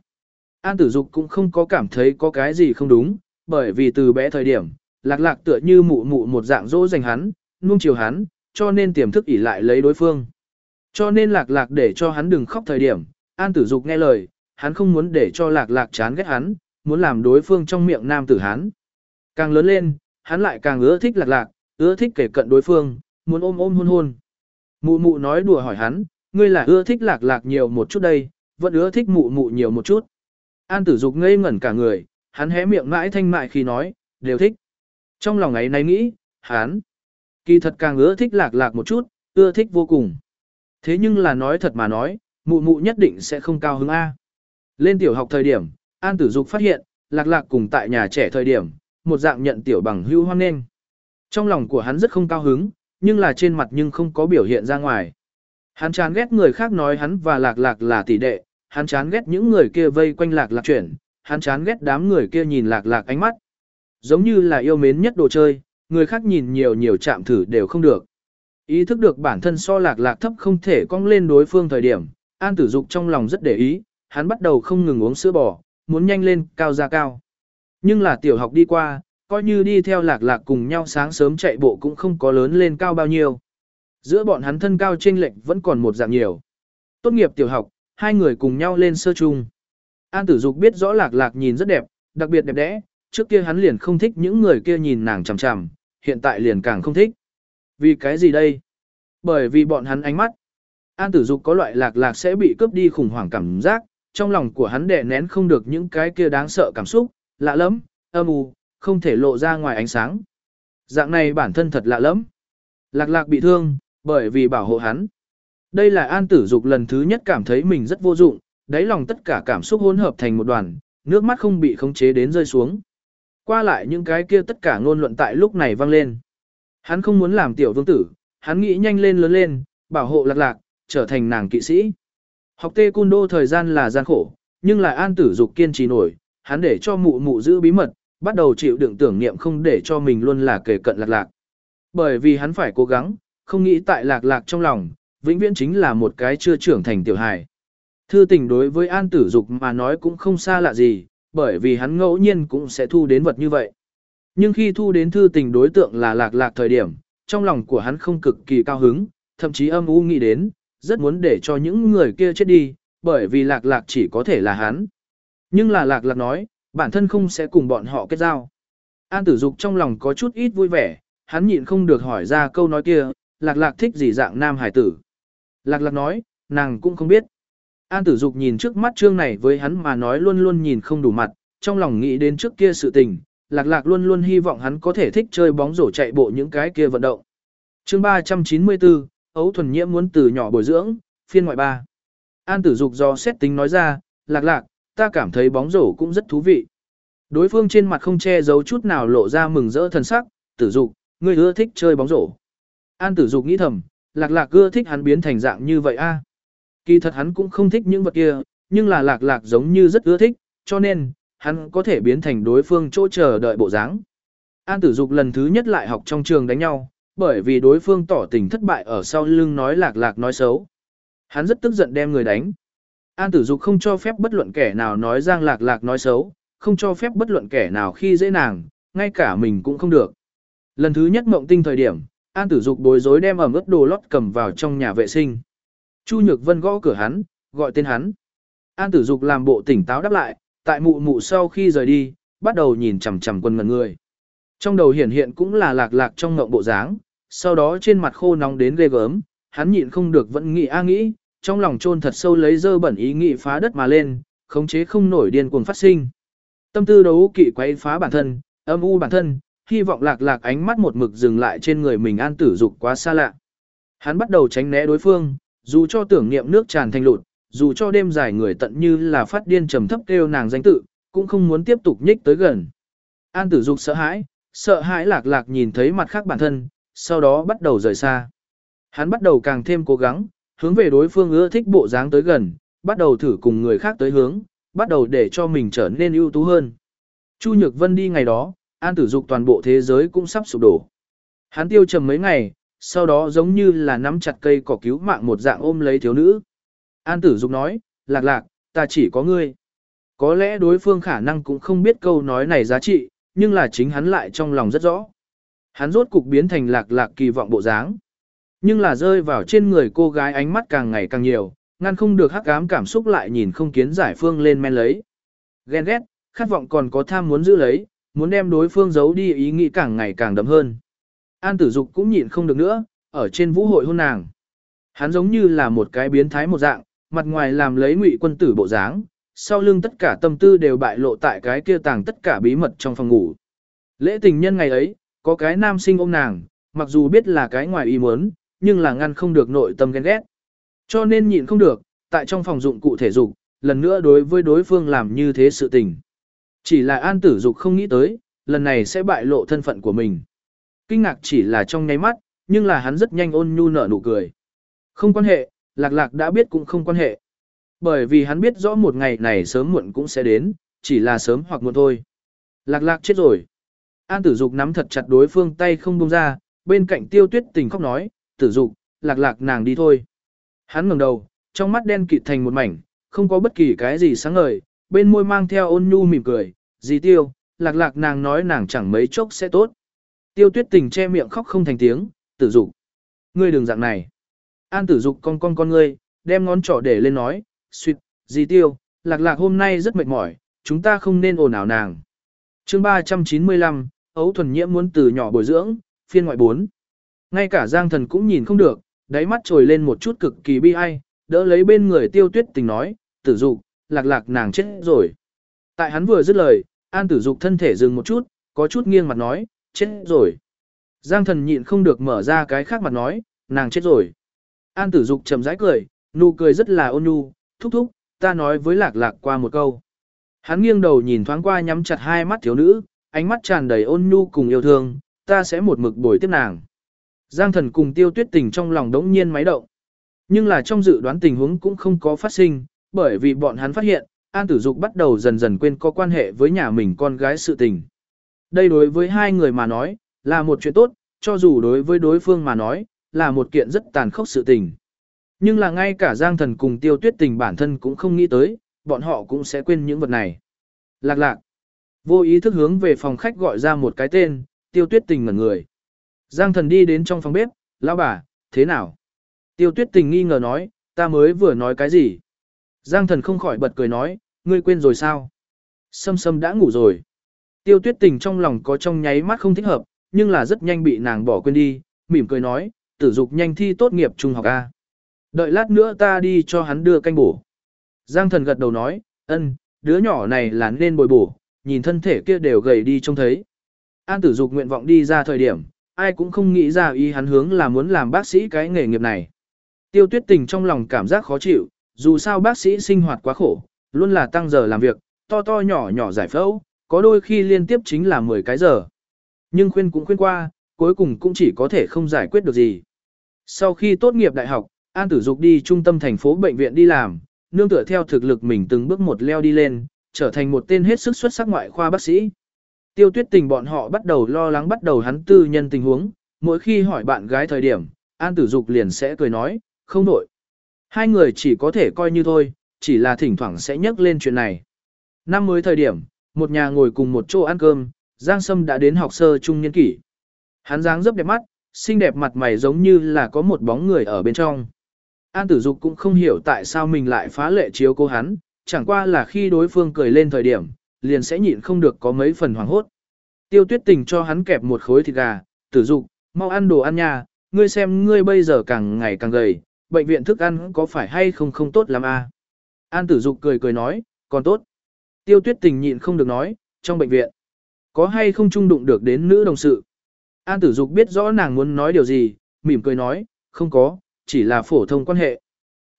An tử dục cũng không có cảm thấy có cái gì không đúng, bởi vì từ bé thời điểm, lạc lạc tựa như mụ mụ một dạng dỗ dành hắn, nuông chiều hắn, cho nên tiềm thức ỉ lại lấy đối phương. Cho nên lạc lạc để cho hắn đừng khóc thời điểm, an tử dục nghe lời, hắn không muốn để cho lạc lạc chán ghét hắn, muốn làm đối phương trong miệng nam tử hắn. Càng lớn lên, hắn lại càng ưa thích lạc lạc, ưa thích kể cận đối phương, muốn ôm ôm hôn hôn. Mụ mụ nói đùa hỏi hắn, ngươi là ưa thích lạc lạc nhiều một chút đây, vẫn ưa thích mụ mụ nhiều một chút. An tử dục ngây ngẩn cả người, hắn hé miệng mãi thanh mại khi nói, đều thích. Trong lòng ấy này nghĩ, hắn, kỳ thật càng ưa thích lạc lạc một chút, ưa thích vô cùng. Thế nhưng là nói thật mà nói, mụ mụ nhất định sẽ không cao hứng A. Lên tiểu học thời điểm, An tử dục phát hiện, lạc lạc cùng tại nhà trẻ thời điểm, một dạng nhận tiểu bằng hưu hoan nghênh. Trong lòng của hắn rất không cao hứng, nhưng là trên mặt nhưng không có biểu hiện ra ngoài. Hắn chán ghét người khác nói hắn và lạc lạc là tỷ đệ, hắn chán ghét những người kia vây quanh lạc lạc chuyển, hắn chán ghét đám người kia nhìn lạc lạc ánh mắt. Giống như là yêu mến nhất đồ chơi, người khác nhìn nhiều nhiều chạm thử đều không được. Ý thức được bản thân so lạc lạc thấp không thể cong lên đối phương thời điểm, an tử dục trong lòng rất để ý, hắn bắt đầu không ngừng uống sữa bò, muốn nhanh lên, cao ra cao. Nhưng là tiểu học đi qua, coi như đi theo lạc lạc cùng nhau sáng sớm chạy bộ cũng không có lớn lên cao bao nhiêu. Giữa bọn hắn thân cao chênh lệch vẫn còn một dạng nhiều. Tốt nghiệp tiểu học, hai người cùng nhau lên sơ trung. An tử dục biết rõ lạc lạc nhìn rất đẹp, đặc biệt đẹp đẽ, trước kia hắn liền không thích những người kia nhìn nàng chằm chằm, hiện tại liền càng không thích. Vì cái gì đây? Bởi vì bọn hắn ánh mắt. An tử dục có loại lạc lạc sẽ bị cướp đi khủng hoảng cảm giác, trong lòng của hắn đè nén không được những cái kia đáng sợ cảm xúc, lạ lắm, âm u, không thể lộ ra ngoài ánh sáng. Dạng này bản thân thật lạ lắm. Lạc lạc bị thương, bởi vì bảo hộ hắn. Đây là an tử dục lần thứ nhất cảm thấy mình rất vô dụng, đáy lòng tất cả cảm xúc hỗn hợp thành một đoàn, nước mắt không bị khống chế đến rơi xuống. Qua lại những cái kia tất cả ngôn luận tại lúc này vang lên. Hắn không muốn làm tiểu vương tử, hắn nghĩ nhanh lên lớn lên, bảo hộ lạc lạc, trở thành nàng kỵ sĩ. Học tê cun đô thời gian là gian khổ, nhưng lại an tử dục kiên trì nổi, hắn để cho mụ mụ giữ bí mật, bắt đầu chịu đựng tưởng niệm không để cho mình luôn là kề cận lạc lạc. Bởi vì hắn phải cố gắng, không nghĩ tại lạc lạc trong lòng, vĩnh viễn chính là một cái chưa trưởng thành tiểu hài. Thư tình đối với an tử dục mà nói cũng không xa lạ gì, bởi vì hắn ngẫu nhiên cũng sẽ thu đến vật như vậy. Nhưng khi thu đến thư tình đối tượng là lạc lạc thời điểm, trong lòng của hắn không cực kỳ cao hứng, thậm chí âm u nghĩ đến, rất muốn để cho những người kia chết đi, bởi vì lạc lạc chỉ có thể là hắn. Nhưng là lạc lạc nói, bản thân không sẽ cùng bọn họ kết giao. An tử dục trong lòng có chút ít vui vẻ, hắn nhịn không được hỏi ra câu nói kia, lạc lạc thích gì dạng nam hải tử. Lạc lạc nói, nàng cũng không biết. An tử dục nhìn trước mắt trương này với hắn mà nói luôn luôn nhìn không đủ mặt, trong lòng nghĩ đến trước kia sự tình, lạc lạc luôn luôn hy vọng hắn có thể thích chơi bóng rổ chạy bộ những cái kia vận động. chương 394, ấu thuần nhiễm muốn từ nhỏ bồi dưỡng, phiên ngoại ba. An tử dục do xét tính nói ra, lạc lạc, ta cảm thấy bóng rổ cũng rất thú vị. Đối phương trên mặt không che giấu chút nào lộ ra mừng rỡ thần sắc, tử dục, ngươi ưa thích chơi bóng rổ. An tử dục nghĩ thầm, lạc lạc ưa thích hắn biến thành dạng như vậy a. Kỳ thật hắn cũng không thích những vật kia, nhưng là lạc lạc giống như rất ưa thích, cho nên, hắn có thể biến thành đối phương chỗ chờ đợi bộ dáng. An tử dục lần thứ nhất lại học trong trường đánh nhau, bởi vì đối phương tỏ tình thất bại ở sau lưng nói lạc lạc nói xấu. Hắn rất tức giận đem người đánh. An tử dục không cho phép bất luận kẻ nào nói giang lạc lạc nói xấu, không cho phép bất luận kẻ nào khi dễ nàng, ngay cả mình cũng không được. Lần thứ nhất mộng tinh thời điểm, An tử dục bối rối đem ẩm ướt đồ lót cầm vào trong nhà vệ sinh. Chu Nhược Vân gõ cửa hắn, gọi tên hắn. An tử dục làm bộ tỉnh táo đáp lại, tại mụ mụ sau khi rời đi, bắt đầu nhìn chằm chằm quân ngần người. Trong đầu hiển hiện cũng là lạc lạc trong ngộng bộ dáng, sau đó trên mặt khô nóng đến ghê gớm, hắn nhịn không được vẫn nghĩ a nghĩ, trong lòng chôn thật sâu lấy dơ bẩn ý nghĩ phá đất mà lên, khống chế không nổi điên cuồng phát sinh. Tâm tư đấu kỵ quấy phá bản thân, âm u bản thân, hy vọng lạc lạc ánh mắt một mực dừng lại trên người mình an tử dục quá xa lạ. Hắn bắt đầu tránh né đối phương, dù cho tưởng niệm nước tràn thành lụt, dù cho đêm dài người tận như là phát điên trầm thấp kêu nàng danh tự, cũng không muốn tiếp tục nhích tới gần. An tử dục sợ hãi, sợ hãi lạc lạc nhìn thấy mặt khác bản thân, sau đó bắt đầu rời xa. Hắn bắt đầu càng thêm cố gắng, hướng về đối phương ưa thích bộ dáng tới gần, bắt đầu thử cùng người khác tới hướng, bắt đầu để cho mình trở nên ưu tú hơn. Chu Nhược Vân đi ngày đó, An Tử Dục toàn bộ thế giới cũng sắp sụp đổ. Hắn tiêu trầm mấy ngày, sau đó giống như là nắm chặt cây cỏ cứu mạng một dạng ôm lấy thiếu nữ. An Tử Dục nói, lạc lạc, ta chỉ có ngươi. Có lẽ đối phương khả năng cũng không biết câu nói này giá trị, nhưng là chính hắn lại trong lòng rất rõ. Hắn rốt cục biến thành lạc lạc kỳ vọng bộ dáng. Nhưng là rơi vào trên người cô gái ánh mắt càng ngày càng nhiều, ngăn không được hắc ám cảm xúc lại nhìn không kiến giải phương lên men lấy. Ghen ghét, khát vọng còn có tham muốn giữ lấy, muốn đem đối phương giấu đi ý nghĩ càng ngày càng đậm hơn. An tử dục cũng nhịn không được nữa, ở trên vũ hội hôn nàng. Hắn giống như là một cái biến thái một dạng, mặt ngoài làm lấy ngụy quân tử bộ dáng, sau lưng tất cả tâm tư đều bại lộ tại cái kia tàng tất cả bí mật trong phòng ngủ. Lễ tình nhân ngày ấy, có cái nam sinh ôm nàng, mặc dù biết là cái ngoài ý muốn, nhưng là ngăn không được nội tâm ghen ghét. Cho nên nhịn không được, tại trong phòng dụng cụ thể dục, lần nữa đối với đối phương làm như thế sự tình. Chỉ là an tử dục không nghĩ tới, lần này sẽ bại lộ thân phận của mình. Kinh ngạc chỉ là trong nháy mắt, nhưng là hắn rất nhanh ôn nhu nở nụ cười. Không quan hệ, lạc lạc đã biết cũng không quan hệ. Bởi vì hắn biết rõ một ngày này sớm muộn cũng sẽ đến, chỉ là sớm hoặc muộn thôi. Lạc lạc chết rồi. An tử dục nắm thật chặt đối phương tay không buông ra, bên cạnh tiêu tuyết tình khóc nói, tử dục, lạc lạc nàng đi thôi. Hắn ngẩng đầu, trong mắt đen kịt thành một mảnh, không có bất kỳ cái gì sáng ngời, bên môi mang theo ôn nhu mỉm cười, dì tiêu, lạc lạc nàng nói nàng chẳng mấy chốc sẽ tốt. Tiêu tuyết tình che miệng khóc không thành tiếng, tử dục. Ngươi đừng dạng này. An tử dục con con con ngươi, đem ngón trỏ để lên nói, suyệt, dì tiêu, lạc lạc hôm nay rất mệt mỏi, chúng ta không nên ồn ào nàng. chương 395, ấu thuần nhiễm muốn từ nhỏ bồi dưỡng, phiên ngoại 4. Ngay cả Giang Thần cũng nhìn không được, đáy mắt trồi lên một chút cực kỳ bi ai, đỡ lấy bên người tiêu tuyết tình nói, tử dục, lạc lạc nàng chết rồi. Tại hắn vừa dứt lời, An tử dục thân thể dừng một chút, có chút nghiêng mặt nói, chết rồi. Giang thần nhịn không được mở ra cái khác mặt nói, nàng chết rồi. An tử dục trầm rãi cười, nụ cười rất là ôn nhu, thúc thúc, ta nói với lạc lạc qua một câu. Hắn nghiêng đầu nhìn thoáng qua nhắm chặt hai mắt thiếu nữ, ánh mắt tràn đầy ôn nhu cùng yêu thương, ta sẽ một mực bồi tiếp nàng. Giang thần cùng tiêu tuyết tình trong lòng đống nhiên máy động. Nhưng là trong dự đoán tình huống cũng không có phát sinh, bởi vì bọn hắn phát hiện, An Tử Dục bắt đầu dần dần quên có quan hệ với nhà mình con gái sự tình. Đây đối với hai người mà nói, là một chuyện tốt, cho dù đối với đối phương mà nói, là một kiện rất tàn khốc sự tình. Nhưng là ngay cả Giang Thần cùng Tiêu Tuyết Tình bản thân cũng không nghĩ tới, bọn họ cũng sẽ quên những vật này. Lạc lạc. Vô ý thức hướng về phòng khách gọi ra một cái tên, Tiêu Tuyết Tình ngẩn người. Giang Thần đi đến trong phòng bếp, lão bà, thế nào? Tiêu Tuyết Tình nghi ngờ nói, ta mới vừa nói cái gì? Giang Thần không khỏi bật cười nói, ngươi quên rồi sao? Sâm Sâm đã ngủ rồi. Tiêu Tuyết Tình trong lòng có trong nháy mắt không thích hợp, nhưng là rất nhanh bị nàng bỏ quên đi, mỉm cười nói, tử dục nhanh thi tốt nghiệp trung học A. Đợi lát nữa ta đi cho hắn đưa canh bổ. Giang thần gật đầu nói, ân, đứa nhỏ này là nên bồi bổ, nhìn thân thể kia đều gầy đi trông thấy. An tử dục nguyện vọng đi ra thời điểm, ai cũng không nghĩ ra ý hắn hướng là muốn làm bác sĩ cái nghề nghiệp này. Tiêu tuyết tình trong lòng cảm giác khó chịu, dù sao bác sĩ sinh hoạt quá khổ, luôn là tăng giờ làm việc, to to nhỏ nhỏ giải phẫu, có đôi khi liên tiếp chính là 10 cái giờ. Nhưng khuyên cũng khuyên qua, cuối cùng cũng chỉ có thể không giải quyết được gì. Sau khi tốt nghiệp đại học, An Tử Dục đi trung tâm thành phố bệnh viện đi làm, nương tựa theo thực lực mình từng bước một leo đi lên, trở thành một tên hết sức xuất sắc ngoại khoa bác sĩ. Tiêu tuyết tình bọn họ bắt đầu lo lắng bắt đầu hắn tư nhân tình huống, mỗi khi hỏi bạn gái thời điểm, An Tử Dục liền sẽ cười nói, không nổi. Hai người chỉ có thể coi như thôi, chỉ là thỉnh thoảng sẽ nhắc lên chuyện này. Năm mới thời điểm, một nhà ngồi cùng một chỗ ăn cơm, Giang Sâm đã đến học sơ trung niên kỷ. Hắn dáng dấp đẹp mắt, xinh đẹp mặt mày giống như là có một bóng người ở bên trong. An tử dục cũng không hiểu tại sao mình lại phá lệ chiếu cô hắn, chẳng qua là khi đối phương cười lên thời điểm, liền sẽ nhịn không được có mấy phần hoảng hốt. Tiêu tuyết tình cho hắn kẹp một khối thịt gà, tử dục, mau ăn đồ ăn nha, ngươi xem ngươi bây giờ càng ngày càng gầy, bệnh viện thức ăn có phải hay không không tốt lắm à? An tử dục cười cười nói, còn tốt. Tiêu tuyết tình nhịn không được nói, trong bệnh viện, có hay không trung đụng được đến nữ đồng sự. An tử dục biết rõ nàng muốn nói điều gì, mỉm cười nói, không có, chỉ là phổ thông quan hệ.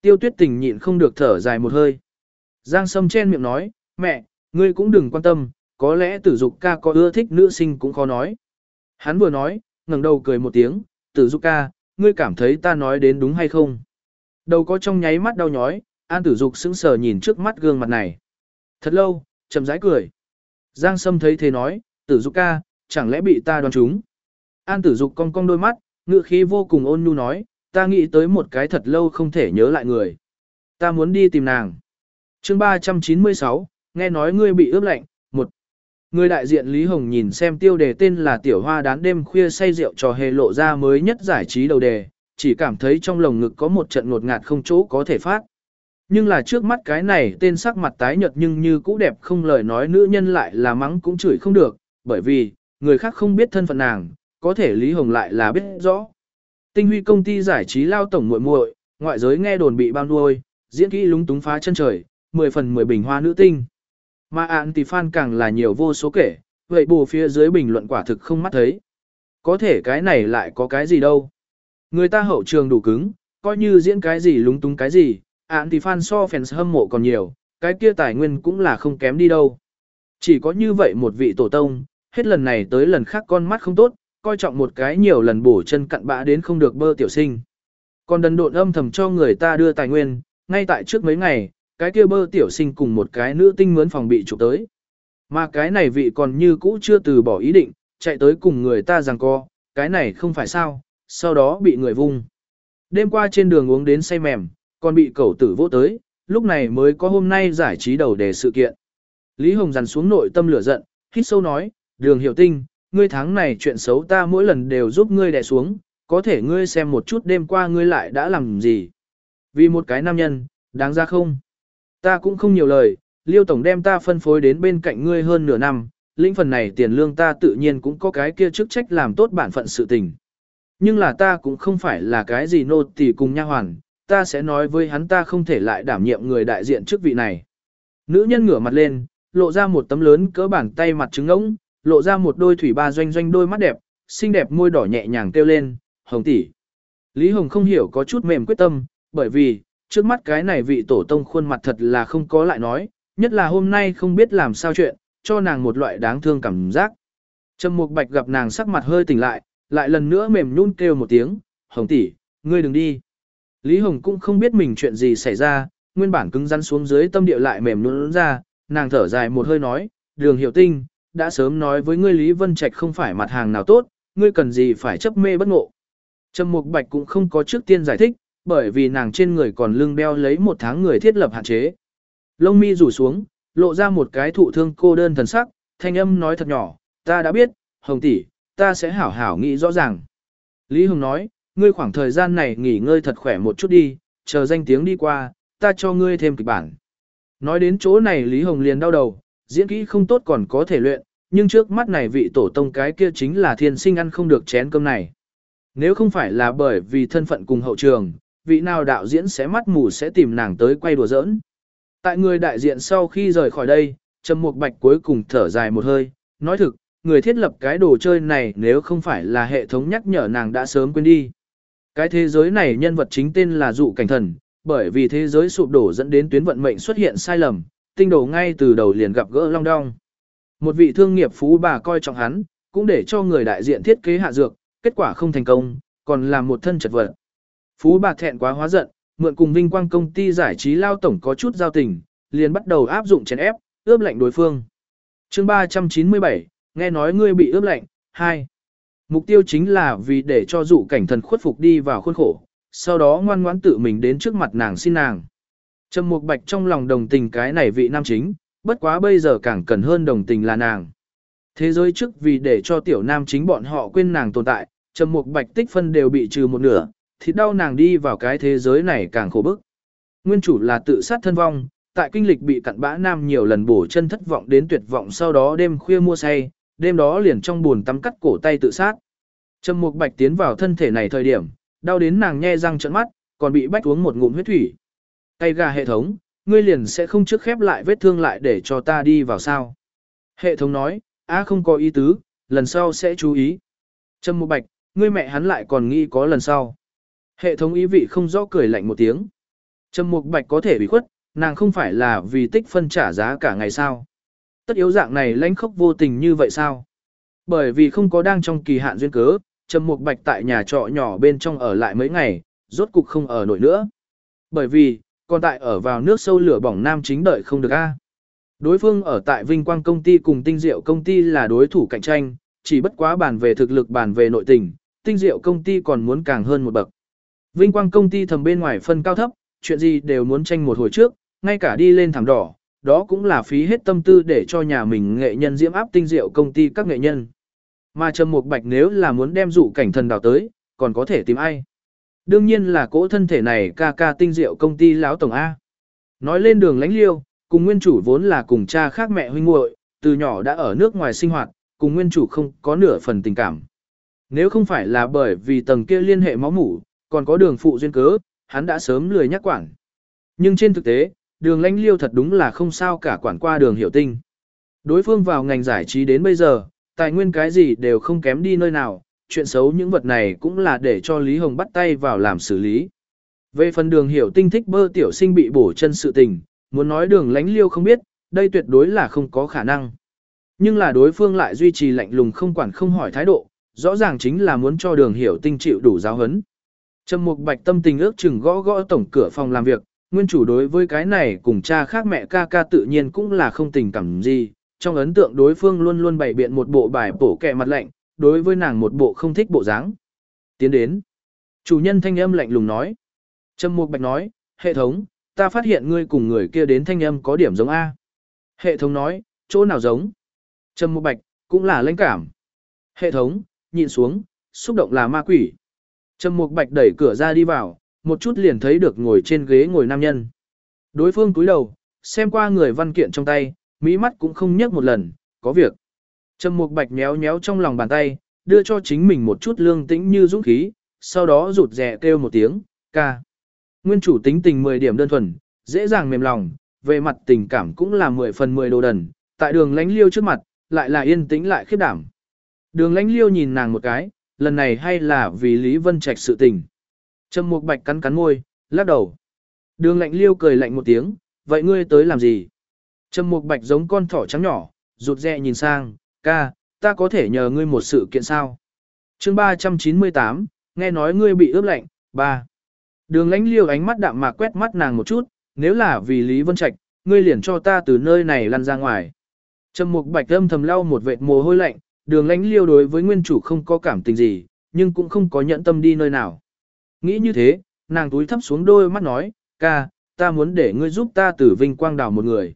Tiêu tuyết tình nhịn không được thở dài một hơi. Giang Sâm chen miệng nói, mẹ, ngươi cũng đừng quan tâm, có lẽ tử dục ca có ưa thích nữ sinh cũng khó nói. Hắn vừa nói, ngẩng đầu cười một tiếng, tử dục ca, ngươi cảm thấy ta nói đến đúng hay không? Đầu có trong nháy mắt đau nhói, an tử dục sững sờ nhìn trước mắt gương mặt này. Thật lâu, chậm rãi cười. Giang Sâm thấy thế nói, tử dục ca, chẳng lẽ bị ta đoán trúng? An tử dục cong cong đôi mắt, ngựa khí vô cùng ôn nhu nói, ta nghĩ tới một cái thật lâu không thể nhớ lại người. Ta muốn đi tìm nàng. chương 396, nghe nói ngươi bị ướp lạnh, một. Người đại diện Lý Hồng nhìn xem tiêu đề tên là Tiểu Hoa đán đêm khuya say rượu trò hề lộ ra mới nhất giải trí đầu đề, chỉ cảm thấy trong lồng ngực có một trận ngột ngạt không chỗ có thể phát. Nhưng là trước mắt cái này tên sắc mặt tái nhợt nhưng như cũ đẹp không lời nói nữ nhân lại là mắng cũng chửi không được, bởi vì, người khác không biết thân phận nàng, có thể Lý Hồng lại là biết rõ. Tinh huy công ty giải trí lao tổng muội muội, ngoại giới nghe đồn bị bao nuôi, diễn kỹ lúng túng phá chân trời, 10 phần 10 bình hoa nữ tinh. Mà ạn thì fan càng là nhiều vô số kể, vậy bù phía dưới bình luận quả thực không mắt thấy. Có thể cái này lại có cái gì đâu. Người ta hậu trường đủ cứng, coi như diễn cái gì lúng túng cái gì, ạn thì fan so fans hâm mộ còn nhiều, cái kia tài nguyên cũng là không kém đi đâu. Chỉ có như vậy một vị tổ tông, hết lần này tới lần khác con mắt không tốt, coi trọng một cái nhiều lần bổ chân cặn bã đến không được bơ tiểu sinh. Còn đần độn âm thầm cho người ta đưa tài nguyên, ngay tại trước mấy ngày, cái kia bơ tiểu sinh cùng một cái nữ tinh mướn phòng bị chụp tới. Mà cái này vị còn như cũ chưa từ bỏ ý định, chạy tới cùng người ta rằng co, cái này không phải sao, sau đó bị người vung. Đêm qua trên đường uống đến say mềm, còn bị cẩu tử vô tới, lúc này mới có hôm nay giải trí đầu đề sự kiện. Lý Hồng dằn xuống nội tâm lửa giận, hít sâu nói, đường hiểu tinh, ngươi tháng này chuyện xấu ta mỗi lần đều giúp ngươi đè xuống, có thể ngươi xem một chút đêm qua ngươi lại đã làm gì. Vì một cái nam nhân, đáng ra không? Ta cũng không nhiều lời, Liêu Tổng đem ta phân phối đến bên cạnh ngươi hơn nửa năm, lĩnh phần này tiền lương ta tự nhiên cũng có cái kia chức trách làm tốt bản phận sự tình. Nhưng là ta cũng không phải là cái gì nô tỳ cùng nha hoàn, ta sẽ nói với hắn ta không thể lại đảm nhiệm người đại diện chức vị này. Nữ nhân ngửa mặt lên, lộ ra một tấm lớn cỡ bàn tay mặt trứng ngỗng, lộ ra một đôi thủy ba doanh doanh đôi mắt đẹp, xinh đẹp môi đỏ nhẹ nhàng kêu lên, hồng tỷ. Lý Hồng không hiểu có chút mềm quyết tâm, bởi vì, trước mắt cái này vị tổ tông khuôn mặt thật là không có lại nói, nhất là hôm nay không biết làm sao chuyện, cho nàng một loại đáng thương cảm giác. Trầm Mục Bạch gặp nàng sắc mặt hơi tỉnh lại, lại lần nữa mềm nhún kêu một tiếng, "Hồng tỷ, ngươi đừng đi." Lý Hồng cũng không biết mình chuyện gì xảy ra, nguyên bản cứng rắn xuống dưới tâm địa lại mềm nhũn ra, nàng thở dài một hơi nói, "Đường Hiểu Tinh, đã sớm nói với ngươi Lý Vân Trạch không phải mặt hàng nào tốt, ngươi cần gì phải chấp mê bất ngộ." Trầm Mục Bạch cũng không có trước tiên giải thích, bởi vì nàng trên người còn lưng đeo lấy một tháng người thiết lập hạn chế. Lông mi rủ xuống, lộ ra một cái thụ thương cô đơn thần sắc, thanh âm nói thật nhỏ, ta đã biết, Hồng tỷ, ta sẽ hảo hảo nghĩ rõ ràng. Lý Hồng nói, ngươi khoảng thời gian này nghỉ ngơi thật khỏe một chút đi, chờ danh tiếng đi qua, ta cho ngươi thêm kịch bản. Nói đến chỗ này Lý Hồng liền đau đầu, diễn kỹ không tốt còn có thể luyện, nhưng trước mắt này vị tổ tông cái kia chính là thiên sinh ăn không được chén cơm này. Nếu không phải là bởi vì thân phận cùng hậu trường, vị nào đạo diễn sẽ mắt mù sẽ tìm nàng tới quay đùa giỡn. Tại người đại diện sau khi rời khỏi đây, Trầm Mục Bạch cuối cùng thở dài một hơi, nói thực, người thiết lập cái đồ chơi này nếu không phải là hệ thống nhắc nhở nàng đã sớm quên đi. Cái thế giới này nhân vật chính tên là dụ cảnh thần, bởi vì thế giới sụp đổ dẫn đến tuyến vận mệnh xuất hiện sai lầm, tinh đồ ngay từ đầu liền gặp gỡ long đong. Một vị thương nghiệp phú bà coi trọng hắn, cũng để cho người đại diện thiết kế hạ dược, kết quả không thành công, còn làm một thân chật vật. Phú bà thẹn quá hóa giận, mượn cùng vinh quang công ty giải trí lao tổng có chút giao tình, liền bắt đầu áp dụng chèn ép, ướp lạnh đối phương. chương 397, nghe nói ngươi bị ướp lạnh, 2. Mục tiêu chính là vì để cho dụ cảnh thần khuất phục đi vào khuôn khổ, sau đó ngoan ngoãn tự mình đến trước mặt nàng xin nàng. Trầm Mục Bạch trong lòng đồng tình cái này vị nam chính, bất quá bây giờ càng cần hơn đồng tình là nàng. Thế giới trước vì để cho tiểu nam chính bọn họ quên nàng tồn tại, Trầm Mục Bạch tích phân đều bị trừ một nửa, thì đau nàng đi vào cái thế giới này càng khổ bức. Nguyên chủ là tự sát thân vong, tại kinh lịch bị cặn bã nam nhiều lần bổ chân thất vọng đến tuyệt vọng sau đó đêm khuya mua say, đêm đó liền trong buồn tắm cắt cổ tay tự sát. Trầm Mục Bạch tiến vào thân thể này thời điểm, đau đến nàng nhe răng trợn mắt, còn bị bách uống một ngụm huyết thủy. Tay gà hệ thống, ngươi liền sẽ không trước khép lại vết thương lại để cho ta đi vào sao. Hệ thống nói, a không có ý tứ, lần sau sẽ chú ý. Trầm Mục Bạch, ngươi mẹ hắn lại còn nghĩ có lần sau. Hệ thống ý vị không rõ cười lạnh một tiếng. Trầm Mục Bạch có thể bị khuất, nàng không phải là vì tích phân trả giá cả ngày sao. Tất yếu dạng này lãnh khốc vô tình như vậy sao? Bởi vì không có đang trong kỳ hạn duyên cớ, Trầm Mục Bạch tại nhà trọ nhỏ bên trong ở lại mấy ngày, rốt cục không ở nổi nữa. Bởi vì, còn tại ở vào nước sâu lửa bỏng nam chính đợi không được a. Đối phương ở tại Vinh Quang công ty cùng Tinh Diệu công ty là đối thủ cạnh tranh, chỉ bất quá bàn về thực lực bàn về nội tình, Tinh Diệu công ty còn muốn càng hơn một bậc. Vinh Quang công ty thầm bên ngoài phân cao thấp, chuyện gì đều muốn tranh một hồi trước, ngay cả đi lên thảm đỏ, đó cũng là phí hết tâm tư để cho nhà mình nghệ nhân diễm áp tinh diệu công ty các nghệ nhân. Mà Trầm Mục Bạch nếu là muốn đem dụ cảnh thần đào tới, còn có thể tìm ai? Đương nhiên là cỗ thân thể này ca ca tinh diệu công ty lão tổng A. Nói lên đường lánh liêu, cùng nguyên chủ vốn là cùng cha khác mẹ huynh muội, từ nhỏ đã ở nước ngoài sinh hoạt, cùng nguyên chủ không có nửa phần tình cảm. Nếu không phải là bởi vì tầng kia liên hệ máu mủ, còn có đường phụ duyên cớ, hắn đã sớm lười nhắc quản. Nhưng trên thực tế, đường lãnh liêu thật đúng là không sao cả quản qua đường hiểu tinh. Đối phương vào ngành giải trí đến bây giờ, tài nguyên cái gì đều không kém đi nơi nào, chuyện xấu những vật này cũng là để cho Lý Hồng bắt tay vào làm xử lý. Về phần đường hiểu tinh thích bơ tiểu sinh bị bổ chân sự tình, muốn nói đường lãnh liêu không biết, đây tuyệt đối là không có khả năng. Nhưng là đối phương lại duy trì lạnh lùng không quản không hỏi thái độ, rõ ràng chính là muốn cho đường hiểu tinh chịu đủ giáo hấn. Trầm Mục Bạch tâm tình ước chừng gõ gõ tổng cửa phòng làm việc, nguyên chủ đối với cái này cùng cha khác mẹ ca ca tự nhiên cũng là không tình cảm gì, trong ấn tượng đối phương luôn luôn bày biện một bộ bài bổ kẹ mặt lạnh, đối với nàng một bộ không thích bộ dáng. Tiến đến. Chủ nhân thanh âm lạnh lùng nói. Trầm Mục Bạch nói, hệ thống, ta phát hiện ngươi cùng người kia đến thanh âm có điểm giống A. Hệ thống nói, chỗ nào giống? Trầm Mục Bạch, cũng là lãnh cảm. Hệ thống, nhìn xuống, xúc động là ma quỷ. Trầm Mục Bạch đẩy cửa ra đi vào, một chút liền thấy được ngồi trên ghế ngồi nam nhân. Đối phương cúi đầu, xem qua người văn kiện trong tay, mỹ mắt cũng không nhấc một lần, có việc. Trầm Mục Bạch méo méo trong lòng bàn tay, đưa cho chính mình một chút lương tĩnh như dũng khí, sau đó rụt rè kêu một tiếng, ca. Nguyên chủ tính tình 10 điểm đơn thuần, dễ dàng mềm lòng, về mặt tình cảm cũng là 10 phần 10 đồ đần, tại đường lánh liêu trước mặt, lại là yên tĩnh lại khiếp đảm. Đường lánh liêu nhìn nàng một cái, lần này hay là vì Lý Vân Trạch sự tình. Trầm Mục Bạch cắn cắn môi, lắc đầu. Đường lạnh liêu cười lạnh một tiếng, vậy ngươi tới làm gì? Trầm Mục Bạch giống con thỏ trắng nhỏ, rụt rè nhìn sang, ca, ta có thể nhờ ngươi một sự kiện sao? chương 398, nghe nói ngươi bị ướp lạnh, ba. Đường lãnh liêu ánh mắt đạm mạc quét mắt nàng một chút, nếu là vì Lý Vân Trạch, ngươi liền cho ta từ nơi này lăn ra ngoài. Trầm Mục Bạch âm thầm lau một vệt mồ hôi lạnh, đường lãnh liêu đối với nguyên chủ không có cảm tình gì, nhưng cũng không có nhận tâm đi nơi nào. Nghĩ như thế, nàng túi thấp xuống đôi mắt nói, ca, ta muốn để ngươi giúp ta tử vinh quang đào một người.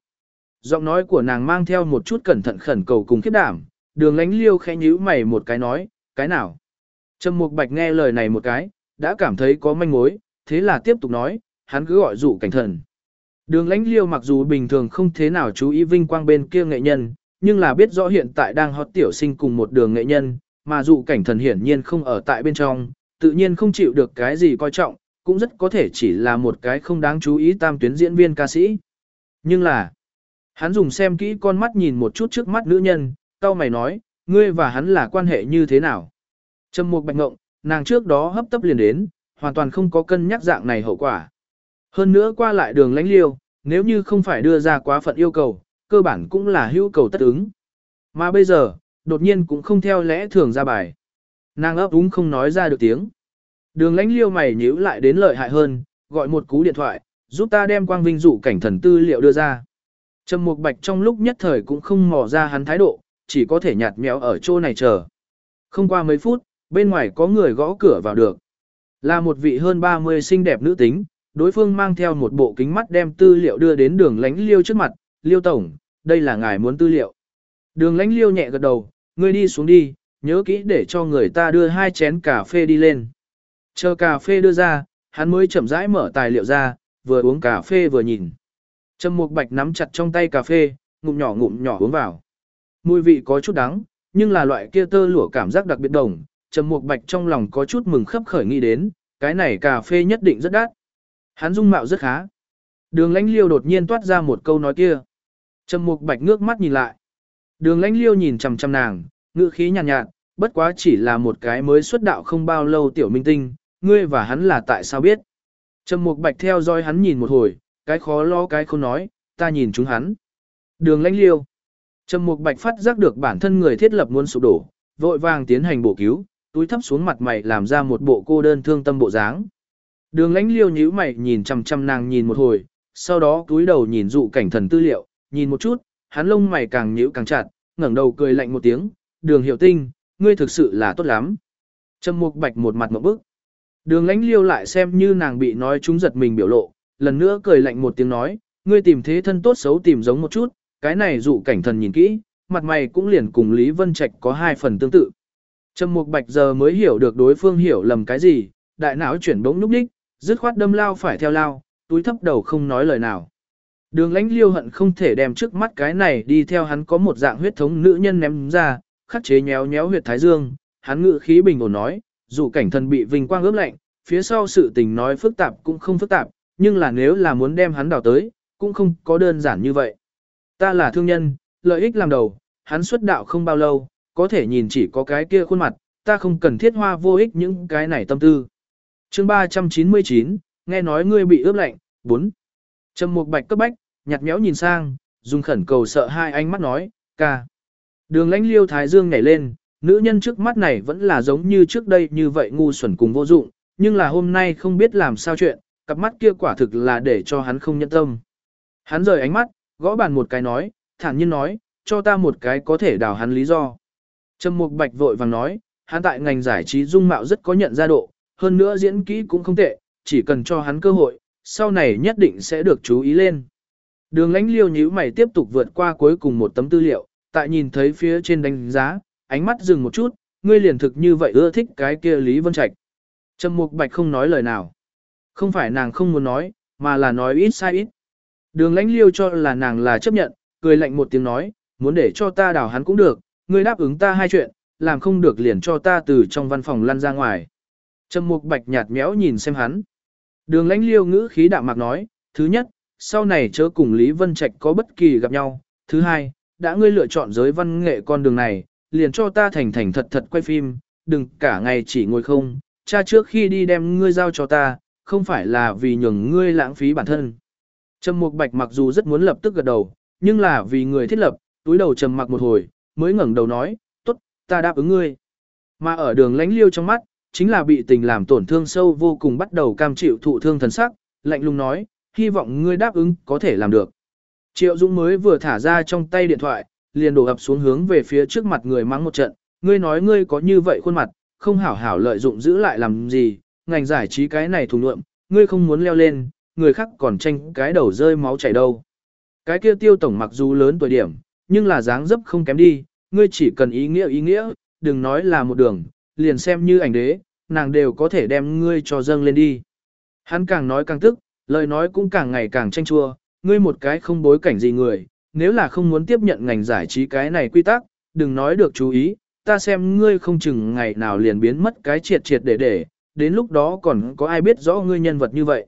Giọng nói của nàng mang theo một chút cẩn thận khẩn cầu cùng khiếp đảm, đường lánh liêu khẽ nhíu mày một cái nói, cái nào? Trầm Mục Bạch nghe lời này một cái, đã cảm thấy có manh mối, thế là tiếp tục nói, hắn cứ gọi dụ cảnh thần. Đường lãnh liêu mặc dù bình thường không thế nào chú ý vinh quang bên kia nghệ nhân, nhưng là biết rõ hiện tại đang hot tiểu sinh cùng một đường nghệ nhân, mà dụ cảnh thần hiển nhiên không ở tại bên trong, tự nhiên không chịu được cái gì coi trọng, cũng rất có thể chỉ là một cái không đáng chú ý tam tuyến diễn viên ca sĩ. Nhưng là, hắn dùng xem kỹ con mắt nhìn một chút trước mắt nữ nhân, tao mày nói, ngươi và hắn là quan hệ như thế nào? Trầm mục bạch ngộng, nàng trước đó hấp tấp liền đến, hoàn toàn không có cân nhắc dạng này hậu quả. Hơn nữa qua lại đường lãnh liêu, nếu như không phải đưa ra quá phận yêu cầu, cơ bản cũng là hữu cầu tất ứng. Mà bây giờ, đột nhiên cũng không theo lẽ thường ra bài. Nàng ấp úng không nói ra được tiếng. Đường lãnh liêu mày nhíu lại đến lợi hại hơn, gọi một cú điện thoại, giúp ta đem quang vinh dụ cảnh thần tư liệu đưa ra. Trầm Mục Bạch trong lúc nhất thời cũng không mò ra hắn thái độ, chỉ có thể nhạt méo ở chỗ này chờ. Không qua mấy phút, bên ngoài có người gõ cửa vào được. Là một vị hơn 30 xinh đẹp nữ tính, đối phương mang theo một bộ kính mắt đem tư liệu đưa đến đường lãnh liêu trước mặt. Liêu Tổng, đây là ngài muốn tư liệu. Đường lãnh liêu nhẹ gật đầu, ngươi đi xuống đi, nhớ kỹ để cho người ta đưa hai chén cà phê đi lên. Chờ cà phê đưa ra, hắn mới chậm rãi mở tài liệu ra, vừa uống cà phê vừa nhìn. Trầm Mục Bạch nắm chặt trong tay cà phê, ngụm nhỏ ngụm nhỏ uống vào. Mùi vị có chút đắng, nhưng là loại kia tơ lụa cảm giác đặc biệt đồng. Trầm Mục Bạch trong lòng có chút mừng khấp khởi nghĩ đến, cái này cà phê nhất định rất đắt. Hắn dung mạo rất khá. Đường Lãnh Liêu đột nhiên toát ra một câu nói kia. Trầm Mục Bạch ngước mắt nhìn lại. Đường Lãnh Liêu nhìn chằm chằm nàng, ngữ khí nhàn nhạt, nhạt, bất quá chỉ là một cái mới xuất đạo không bao lâu tiểu minh tinh, ngươi và hắn là tại sao biết? Trầm Mục Bạch theo dõi hắn nhìn một hồi, cái khó lo cái không nói, ta nhìn chúng hắn. Đường lãnh liêu. Trầm Mục Bạch phát giác được bản thân người thiết lập muốn sụp đổ, vội vàng tiến hành bổ cứu, túi thấp xuống mặt mày làm ra một bộ cô đơn thương tâm bộ dáng. Đường lãnh liêu nhíu mày nhìn chằm chằm nàng nhìn một hồi, sau đó túi đầu nhìn dụ cảnh thần tư liệu, nhìn một chút, hắn lông mày càng nhíu càng chặt, ngẩng đầu cười lạnh một tiếng, đường hiệu tinh, ngươi thực sự là tốt lắm. Trầm Mục Bạch một mặt một bức. Đường lãnh liêu lại xem như nàng bị nói trúng giật mình biểu lộ, lần nữa cười lạnh một tiếng nói, ngươi tìm thế thân tốt xấu tìm giống một chút, cái này dụ cảnh thần nhìn kỹ, mặt mày cũng liền cùng Lý Vân Trạch có hai phần tương tự. Trầm Mục Bạch giờ mới hiểu được đối phương hiểu lầm cái gì, đại não chuyển bỗng lúc đích, dứt khoát đâm lao phải theo lao, túi thấp đầu không nói lời nào. Đường lãnh liêu hận không thể đem trước mắt cái này đi theo hắn có một dạng huyết thống nữ nhân ném ra, khắc chế nhéo nhéo huyệt thái dương, hắn ngự khí bình ổn nói, dù cảnh thần bị vinh quang ướp lạnh, phía sau sự tình nói phức tạp cũng không phức tạp, nhưng là nếu là muốn đem hắn đào tới, cũng không có đơn giản như vậy. Ta là thương nhân, lợi ích làm đầu, hắn xuất đạo không bao lâu, có thể nhìn chỉ có cái kia khuôn mặt, ta không cần thiết hoa vô ích những cái này tâm tư. chương 399, nghe nói ngươi bị ướp lạnh, 4. Trầm một bạch cấp bách, nhặt méo nhìn sang, dùng khẩn cầu sợ hai ánh mắt nói, ca. Đường lãnh liêu thái dương nhảy lên, nữ nhân trước mắt này vẫn là giống như trước đây như vậy ngu xuẩn cùng vô dụng, nhưng là hôm nay không biết làm sao chuyện, cặp mắt kia quả thực là để cho hắn không nhận tâm. Hắn rời ánh mắt, gõ bàn một cái nói, thản nhiên nói, cho ta một cái có thể đào hắn lý do. Trầm Mục Bạch vội vàng nói, hắn tại ngành giải trí dung mạo rất có nhận ra độ, hơn nữa diễn kỹ cũng không tệ, chỉ cần cho hắn cơ hội, sau này nhất định sẽ được chú ý lên. Đường lãnh liêu nhíu mày tiếp tục vượt qua cuối cùng một tấm tư liệu, tại nhìn thấy phía trên đánh giá, ánh mắt dừng một chút, ngươi liền thực như vậy ưa thích cái kia Lý Vân Trạch. Trầm Mục Bạch không nói lời nào. Không phải nàng không muốn nói, mà là nói ít sai ít. Đường lãnh liêu cho là nàng là chấp nhận, cười lạnh một tiếng nói, muốn để cho ta đào hắn cũng được, ngươi đáp ứng ta hai chuyện, làm không được liền cho ta từ trong văn phòng lăn ra ngoài. Trầm Mục Bạch nhạt méo nhìn xem hắn. Đường lãnh liêu ngữ khí đạm mạc nói, thứ nhất, sau này chớ cùng Lý Vân Trạch có bất kỳ gặp nhau. Thứ hai, đã ngươi lựa chọn giới văn nghệ con đường này, liền cho ta thành thành thật thật quay phim, đừng cả ngày chỉ ngồi không. Cha trước khi đi đem ngươi giao cho ta, không phải là vì nhường ngươi lãng phí bản thân. Trầm Mục Bạch mặc dù rất muốn lập tức gật đầu, nhưng là vì người thiết lập, túi đầu trầm mặc một hồi, mới ngẩng đầu nói, tốt, ta đáp ứng ngươi. Mà ở đường lánh liêu trong mắt, chính là bị tình làm tổn thương sâu vô cùng bắt đầu cam chịu thụ thương thần sắc, lạnh lùng nói, hy vọng ngươi đáp ứng có thể làm được. Triệu Dũng mới vừa thả ra trong tay điện thoại, liền đổ ập xuống hướng về phía trước mặt người mắng một trận, ngươi nói ngươi có như vậy khuôn mặt, không hảo hảo lợi dụng giữ lại làm gì, ngành giải trí cái này thùng lượng, ngươi không muốn leo lên, người khác còn tranh cái đầu rơi máu chảy đâu. Cái kia tiêu tổng mặc dù lớn tuổi điểm, nhưng là dáng dấp không kém đi, ngươi chỉ cần ý nghĩa ý nghĩa, đừng nói là một đường, liền xem như ảnh đế, nàng đều có thể đem ngươi cho dâng lên đi. Hắn càng nói càng tức, lời nói cũng càng ngày càng tranh chua, ngươi một cái không bối cảnh gì người, nếu là không muốn tiếp nhận ngành giải trí cái này quy tắc, đừng nói được chú ý, ta xem ngươi không chừng ngày nào liền biến mất cái triệt triệt để để, đến lúc đó còn có ai biết rõ ngươi nhân vật như vậy.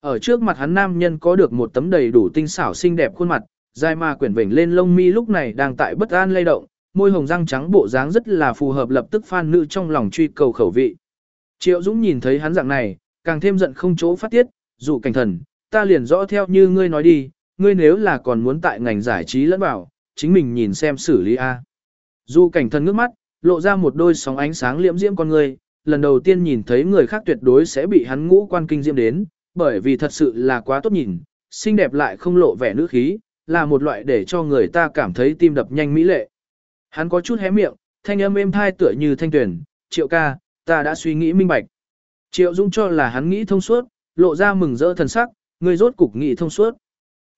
Ở trước mặt hắn nam nhân có được một tấm đầy đủ tinh xảo xinh đẹp khuôn mặt, dài mà quyển vểnh lên lông mi lúc này đang tại bất an lay động, môi hồng răng trắng bộ dáng rất là phù hợp lập tức fan nữ trong lòng truy cầu khẩu vị. Triệu Dũng nhìn thấy hắn dạng này, càng thêm giận không chỗ phát tiết, dụ cảnh thần, ta liền rõ theo như ngươi nói đi, ngươi nếu là còn muốn tại ngành giải trí lẫn bảo, chính mình nhìn xem xử lý A. Dụ cảnh thần ngước mắt, lộ ra một đôi sóng ánh sáng liễm diễm con ngươi, lần đầu tiên nhìn thấy người khác tuyệt đối sẽ bị hắn ngũ quan kinh diễm đến, bởi vì thật sự là quá tốt nhìn, xinh đẹp lại không lộ vẻ nữ khí, là một loại để cho người ta cảm thấy tim đập nhanh mỹ lệ. Hắn có chút hé miệng, thanh âm êm thai tựa như thanh tuyển, triệu ca, ta đã suy nghĩ minh bạch. Triệu Dung cho là hắn nghĩ thông suốt, lộ ra mừng rỡ thần sắc, ngươi rốt cục nghị thông suốt.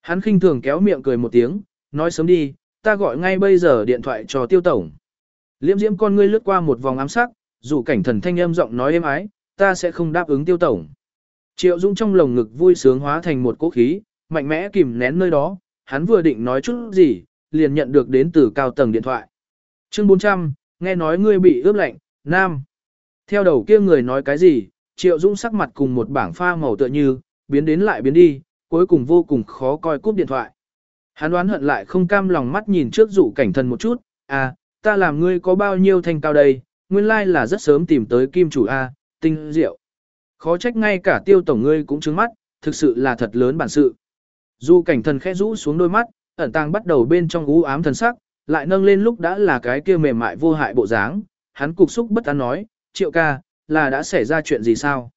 Hắn khinh thường kéo miệng cười một tiếng, nói sớm đi, ta gọi ngay bây giờ điện thoại cho tiêu tổng. Liễm diễm con ngươi lướt qua một vòng ám sắc, dù cảnh thần thanh âm giọng nói êm ái, ta sẽ không đáp ứng tiêu tổng. Triệu Dung trong lồng ngực vui sướng hóa thành một cỗ khí, mạnh mẽ kìm nén nơi đó, hắn vừa định nói chút gì, liền nhận được đến từ cao tầng điện thoại. Chương 400, nghe nói ngươi bị ướp lạnh, nam. Theo đầu kia người nói cái gì, Triệu Dung sắc mặt cùng một bảng pha màu tựa như, biến đến lại biến đi, cuối cùng vô cùng khó coi cúp điện thoại. Hắn đoán hận lại không cam lòng mắt nhìn trước dụ cảnh thần một chút, à, ta làm ngươi có bao nhiêu thanh cao đây, nguyên lai là rất sớm tìm tới kim chủ A, tinh diệu. Khó trách ngay cả tiêu tổng ngươi cũng trứng mắt, thực sự là thật lớn bản sự. Dù cảnh thần khẽ rũ xuống đôi mắt, ẩn tàng bắt đầu bên trong u ám thần sắc, lại nâng lên lúc đã là cái kia mềm mại vô hại bộ dáng, hắn cục xúc bất an nói, triệu ca, là đã xảy ra chuyện gì sao?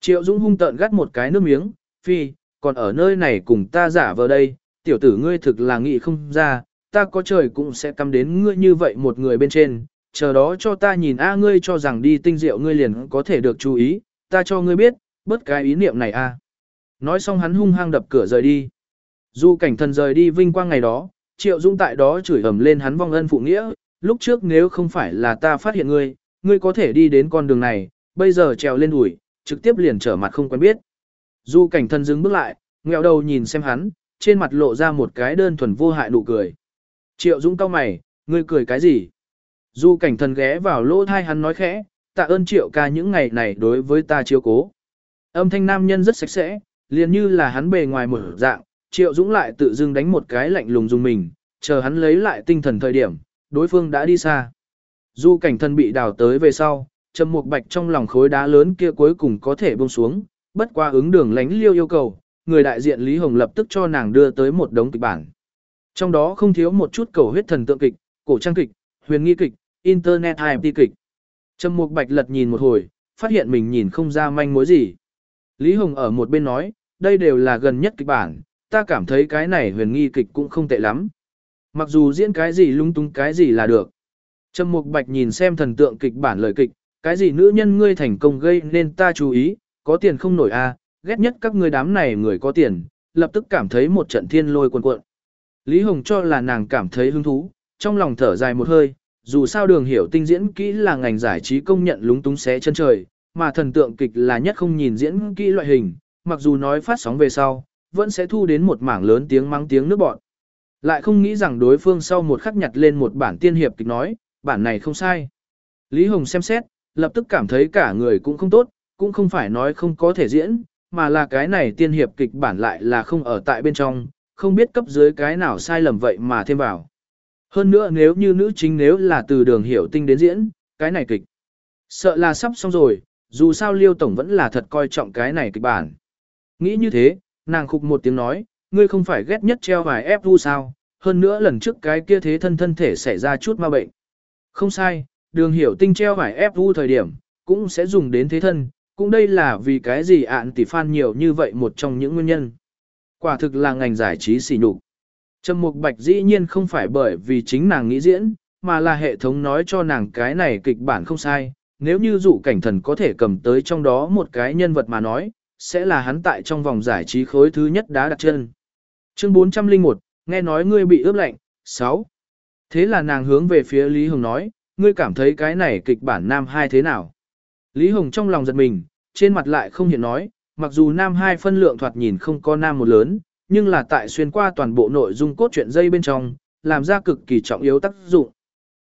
Triệu Dũng hung tợn gắt một cái nước miếng, phi, còn ở nơi này cùng ta giả vờ đây, tiểu tử ngươi thực là nghị không ra, ta có trời cũng sẽ căm đến ngươi như vậy một người bên trên, chờ đó cho ta nhìn a ngươi cho rằng đi tinh diệu ngươi liền có thể được chú ý, ta cho ngươi biết, bất cái ý niệm này a. Nói xong hắn hung hăng đập cửa rời đi. Dù cảnh thần rời đi vinh quang ngày đó, Triệu Dung tại đó chửi ầm lên hắn vong ân phụ nghĩa, lúc trước nếu không phải là ta phát hiện ngươi, ngươi có thể đi đến con đường này, bây giờ trèo lên đùi, trực tiếp liền trở mặt không quen biết. Du cảnh thần dừng bước lại, ngẹo đầu nhìn xem hắn, trên mặt lộ ra một cái đơn thuần vô hại nụ cười. Triệu Dung cau mày, ngươi cười cái gì? Du cảnh thần ghé vào lỗ thai hắn nói khẽ, tạ ơn triệu ca những ngày này đối với ta chiếu cố. Âm thanh nam nhân rất sạch sẽ, liền như là hắn bề ngoài một dạng, triệu dũng lại tự dưng đánh một cái lạnh lùng dùng mình, chờ hắn lấy lại tinh thần thời điểm, đối phương đã đi xa. Dù cảnh thân bị đào tới về sau, trầm Mục bạch trong lòng khối đá lớn kia cuối cùng có thể buông xuống, bất qua ứng đường lánh liêu yêu cầu, người đại diện Lý Hồng lập tức cho nàng đưa tới một đống kịch bản. Trong đó không thiếu một chút cầu huyết thần tượng kịch, cổ trang kịch, huyền nghi kịch, internet IP kịch. Trầm Mục Bạch lật nhìn một hồi, phát hiện mình nhìn không ra manh mối gì. Lý Hồng ở một bên nói, đây đều là gần nhất kịch bản, ta cảm thấy cái này huyền nghi kịch cũng không tệ lắm. Mặc dù diễn cái gì lung tung cái gì là được. Trầm Mục Bạch nhìn xem thần tượng kịch bản lời kịch, cái gì nữ nhân ngươi thành công gây nên ta chú ý, có tiền không nổi a, ghét nhất các ngươi đám này người có tiền, lập tức cảm thấy một trận thiên lôi cuồn cuộn. Lý Hồng cho là nàng cảm thấy hứng thú, trong lòng thở dài một hơi, dù sao đường hiểu tinh diễn kỹ là ngành giải trí công nhận lúng túng xé chân trời, mà thần tượng kịch là nhất không nhìn diễn kỹ loại hình, mặc dù nói phát sóng về sau, vẫn sẽ thu đến một mảng lớn tiếng mắng tiếng nước bọn. Lại không nghĩ rằng đối phương sau một khắc nhặt lên một bản tiên hiệp kịch nói, bản này không sai. Lý Hồng xem xét, lập tức cảm thấy cả người cũng không tốt, cũng không phải nói không có thể diễn, mà là cái này tiên hiệp kịch bản lại là không ở tại bên trong, không biết cấp dưới cái nào sai lầm vậy mà thêm vào. Hơn nữa nếu như nữ chính nếu là từ đường hiểu tinh đến diễn, cái này kịch. Sợ là sắp xong rồi, dù sao Liêu Tổng vẫn là thật coi trọng cái này kịch bản. Nghĩ như thế, nàng khục một tiếng nói, ngươi không phải ghét nhất treo vài ép vu sao, hơn nữa lần trước cái kia thế thân thân thể xảy ra chút ma bệnh. Không sai, đường hiểu tinh treo phải ép vu thời điểm, cũng sẽ dùng đến thế thân, cũng đây là vì cái gì ạn tỷ fan nhiều như vậy một trong những nguyên nhân. Quả thực là ngành giải trí xỉ nhục. Trầm Mục Bạch dĩ nhiên không phải bởi vì chính nàng nghĩ diễn, mà là hệ thống nói cho nàng cái này kịch bản không sai, nếu như dụ cảnh thần có thể cầm tới trong đó một cái nhân vật mà nói, sẽ là hắn tại trong vòng giải trí khối thứ nhất đá đặt chân. Chương 401, nghe nói ngươi bị ướp lạnh, 6. Thế là nàng hướng về phía Lý Hồng nói, ngươi cảm thấy cái này kịch bản nam hai thế nào? Lý Hồng trong lòng giật mình, trên mặt lại không hiện nói, mặc dù nam hai phân lượng thoạt nhìn không có nam một lớn, nhưng là tại xuyên qua toàn bộ nội dung cốt truyện dây bên trong, làm ra cực kỳ trọng yếu tác dụng.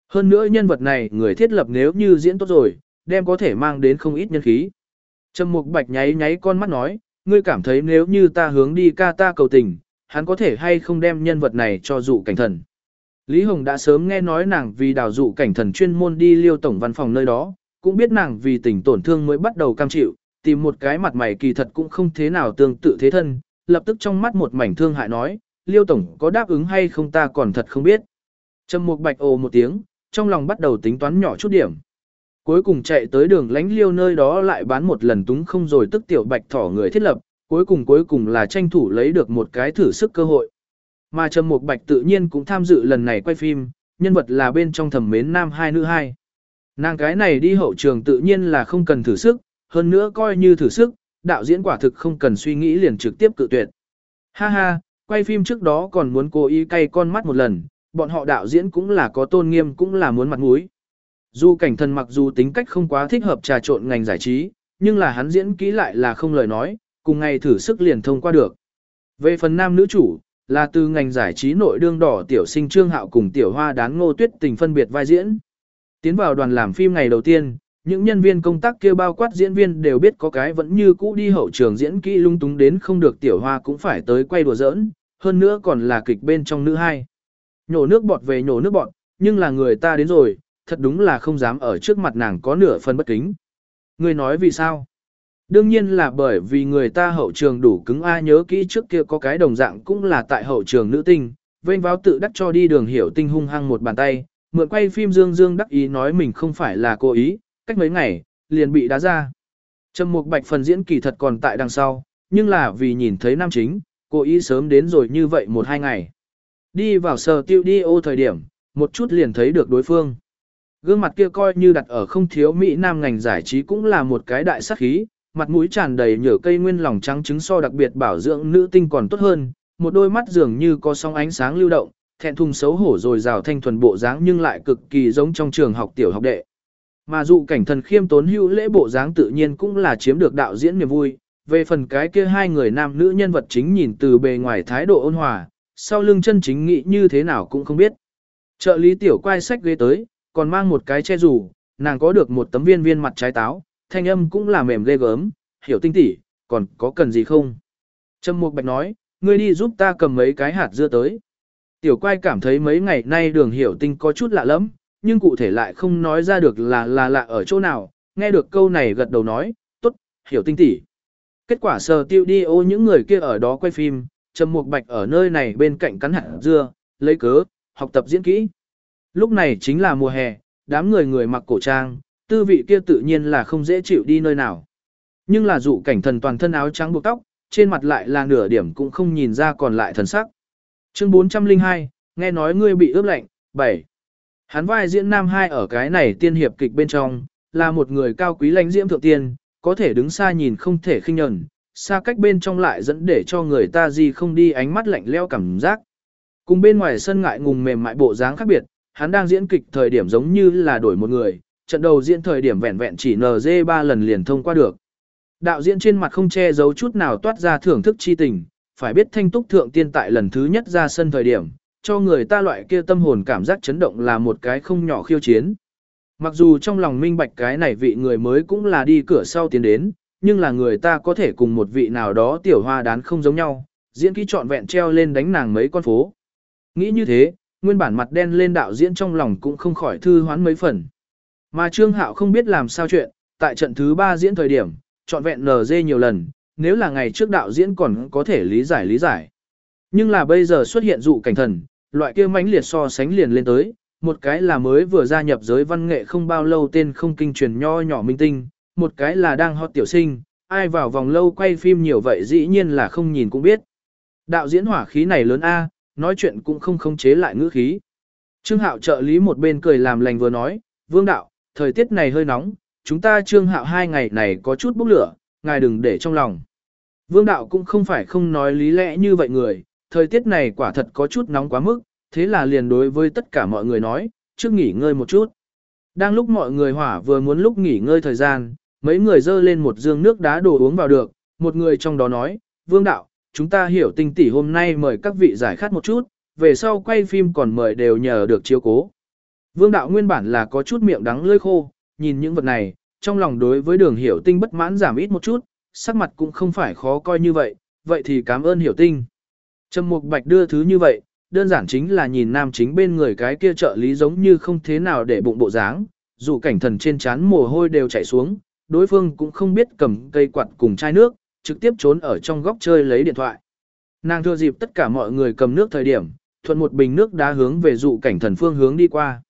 Hơn nữa nhân vật này người thiết lập nếu như diễn tốt rồi, đem có thể mang đến không ít nhân khí. Trầm Mục Bạch nháy nháy con mắt nói, ngươi cảm thấy nếu như ta hướng đi ca ta cầu tình, hắn có thể hay không đem nhân vật này cho dụ cảnh thần. Lý Hồng đã sớm nghe nói nàng vì đào dụ cảnh thần chuyên môn đi liêu tổng văn phòng nơi đó, cũng biết nàng vì tình tổn thương mới bắt đầu cam chịu, tìm một cái mặt mày kỳ thật cũng không thế nào tương tự thế thân, lập tức trong mắt một mảnh thương hại nói, liêu tổng có đáp ứng hay không ta còn thật không biết. Trầm Mục Bạch ồ một tiếng, trong lòng bắt đầu tính toán nhỏ chút điểm. Cuối cùng chạy tới đường lánh liêu nơi đó lại bán một lần túng không rồi tức tiểu bạch thỏ người thiết lập, cuối cùng cuối cùng là tranh thủ lấy được một cái thử sức cơ hội. Mà Trầm Mục Bạch tự nhiên cũng tham dự lần này quay phim, nhân vật là bên trong thẩm mến nam hai nữ hai. Nàng cái này đi hậu trường tự nhiên là không cần thử sức, hơn nữa coi như thử sức, đạo diễn quả thực không cần suy nghĩ liền trực tiếp cự tuyệt. Ha ha, quay phim trước đó còn muốn cố ý cay con mắt một lần, bọn họ đạo diễn cũng là có tôn nghiêm cũng là muốn mặt mũi. Dù cảnh thần mặc dù tính cách không quá thích hợp trà trộn ngành giải trí, nhưng là hắn diễn kỹ lại là không lời nói, cùng ngày thử sức liền thông qua được. Về phần nam nữ chủ, là từ ngành giải trí nội đương đỏ tiểu sinh trương hạo cùng tiểu hoa đán ngô tuyết tình phân biệt vai diễn. Tiến vào đoàn làm phim ngày đầu tiên, những nhân viên công tác kia bao quát diễn viên đều biết có cái vẫn như cũ đi hậu trường diễn kỹ lung túng đến không được tiểu hoa cũng phải tới quay đùa giỡn, hơn nữa còn là kịch bên trong nữ hai. Nhổ nước bọt về nhổ nước bọt, nhưng là người ta đến rồi, thật đúng là không dám ở trước mặt nàng có nửa phần bất kính. Người nói vì sao? Đương nhiên là bởi vì người ta hậu trường đủ cứng ai nhớ kỹ trước kia có cái đồng dạng cũng là tại hậu trường nữ tinh, vênh váo tự đắc cho đi đường hiểu tinh hung hăng một bàn tay, mượn quay phim Dương Dương đắc ý nói mình không phải là cố ý, cách mấy ngày, liền bị đá ra. Trầm Mục Bạch phần diễn kỳ thật còn tại đằng sau, nhưng là vì nhìn thấy nam chính, cố ý sớm đến rồi như vậy một hai ngày. Đi vào sở tiêu đi ô thời điểm, một chút liền thấy được đối phương. Gương mặt kia coi như đặt ở không thiếu Mỹ Nam ngành giải trí cũng là một cái đại sắc khí, mặt mũi tràn đầy nhở cây nguyên lòng trắng trứng so đặc biệt bảo dưỡng nữ tinh còn tốt hơn, một đôi mắt dường như có sóng ánh sáng lưu động, thẹn thùng xấu hổ rồi rào thanh thuần bộ dáng nhưng lại cực kỳ giống trong trường học tiểu học đệ. Mà dụ cảnh thần khiêm tốn hữu lễ bộ dáng tự nhiên cũng là chiếm được đạo diễn niềm vui, về phần cái kia hai người nam nữ nhân vật chính nhìn từ bề ngoài thái độ ôn hòa, sau lưng chân chính nghĩ như thế nào cũng không biết. Trợ lý tiểu quay sách ghế tới, còn mang một cái che rủ, nàng có được một tấm viên viên mặt trái táo, thanh âm cũng là mềm ghê gớm, hiểu tinh tỉ, còn có cần gì không? Trâm Mục Bạch nói, ngươi đi giúp ta cầm mấy cái hạt dưa tới. Tiểu quay cảm thấy mấy ngày nay đường hiểu tinh có chút lạ lắm, nhưng cụ thể lại không nói ra được là là lạ ở chỗ nào, nghe được câu này gật đầu nói, tốt, hiểu tinh tỉ. Kết quả sờ tiêu đi ô những người kia ở đó quay phim, Trầm Mục Bạch ở nơi này bên cạnh cắn hạt dưa, lấy cớ, học tập diễn kỹ. Lúc này chính là mùa hè, đám người người mặc cổ trang, tư vị kia tự nhiên là không dễ chịu đi nơi nào. Nhưng là dụ cảnh thần toàn thân áo trắng buộc tóc, trên mặt lại là nửa điểm cũng không nhìn ra còn lại thần sắc. Chương 402, nghe nói ngươi bị ướp lạnh, 7. Hắn vai diễn nam hai ở cái này tiên hiệp kịch bên trong, là một người cao quý lãnh diễm thượng tiên, có thể đứng xa nhìn không thể khinh nhẫn, xa cách bên trong lại dẫn để cho người ta gì không đi ánh mắt lạnh leo cảm giác. Cùng bên ngoài sân ngại ngùng mềm mại bộ dáng khác biệt, hắn đang diễn kịch thời điểm giống như là đổi một người, trận đầu diễn thời điểm vẹn vẹn chỉ NG 3 lần liền thông qua được. Đạo diễn trên mặt không che giấu chút nào toát ra thưởng thức chi tình, phải biết thanh túc thượng tiên tại lần thứ nhất ra sân thời điểm, cho người ta loại kia tâm hồn cảm giác chấn động là một cái không nhỏ khiêu chiến. Mặc dù trong lòng minh bạch cái này vị người mới cũng là đi cửa sau tiến đến, nhưng là người ta có thể cùng một vị nào đó tiểu hoa đán không giống nhau, diễn kỹ trọn vẹn treo lên đánh nàng mấy con phố. Nghĩ như thế, nguyên bản mặt đen lên đạo diễn trong lòng cũng không khỏi thư hoán mấy phần. Mà Trương Hạo không biết làm sao chuyện, tại trận thứ 3 diễn thời điểm, trọn vẹn NG nhiều lần, nếu là ngày trước đạo diễn còn có thể lý giải lý giải. Nhưng là bây giờ xuất hiện dụ cảnh thần, loại kia mãnh liệt so sánh liền lên tới, một cái là mới vừa gia nhập giới văn nghệ không bao lâu tên không kinh truyền nho nhỏ minh tinh, một cái là đang hot tiểu sinh, ai vào vòng lâu quay phim nhiều vậy dĩ nhiên là không nhìn cũng biết. Đạo diễn hỏa khí này lớn A, nói chuyện cũng không khống chế lại ngữ khí. Trương Hạo trợ lý một bên cười làm lành vừa nói, Vương Đạo, thời tiết này hơi nóng, chúng ta Trương Hạo hai ngày này có chút bốc lửa, ngài đừng để trong lòng. Vương Đạo cũng không phải không nói lý lẽ như vậy người, thời tiết này quả thật có chút nóng quá mức, thế là liền đối với tất cả mọi người nói, trước nghỉ ngơi một chút. Đang lúc mọi người hỏa vừa muốn lúc nghỉ ngơi thời gian, mấy người dơ lên một dương nước đá đồ uống vào được, một người trong đó nói, Vương Đạo, chúng ta hiểu tinh tỷ hôm nay mời các vị giải khát một chút, về sau quay phim còn mời đều nhờ được chiếu cố. Vương Đạo nguyên bản là có chút miệng đắng lưỡi khô, nhìn những vật này, trong lòng đối với đường hiểu tinh bất mãn giảm ít một chút, sắc mặt cũng không phải khó coi như vậy, vậy thì cảm ơn hiểu tinh. Trầm Mục Bạch đưa thứ như vậy, đơn giản chính là nhìn nam chính bên người cái kia trợ lý giống như không thế nào để bụng bộ dáng, dù cảnh thần trên trán mồ hôi đều chảy xuống, đối phương cũng không biết cầm cây quạt cùng chai nước, trực tiếp trốn ở trong góc chơi lấy điện thoại. Nàng thừa dịp tất cả mọi người cầm nước thời điểm, thuận một bình nước đá hướng về dụ cảnh thần phương hướng đi qua.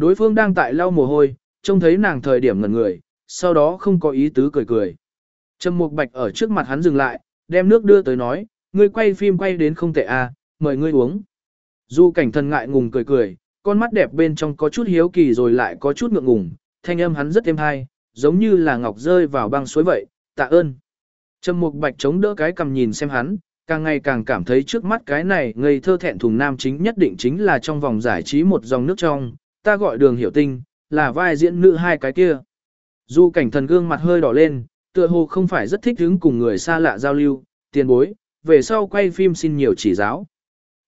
Đối phương đang tại lau mồ hôi, trông thấy nàng thời điểm ngẩn người, sau đó không có ý tứ cười cười. Trầm Mục Bạch ở trước mặt hắn dừng lại, đem nước đưa tới nói, ngươi quay phim quay đến không tệ à, mời ngươi uống. Du cảnh thần ngại ngùng cười cười, con mắt đẹp bên trong có chút hiếu kỳ rồi lại có chút ngượng ngùng, thanh âm hắn rất êm hay, giống như là ngọc rơi vào băng suối vậy, tạ ơn. Trầm Mục Bạch chống đỡ cái cầm nhìn xem hắn, càng ngày càng cảm thấy trước mắt cái này ngây thơ thẹn thùng nam chính nhất định chính là trong vòng giải trí một dòng nước trong, ta gọi đường hiểu tinh, là vai diễn nữ hai cái kia. Du cảnh thần gương mặt hơi đỏ lên, tựa hồ không phải rất thích hứng cùng người xa lạ giao lưu, tiền bối, về sau quay phim xin nhiều chỉ giáo.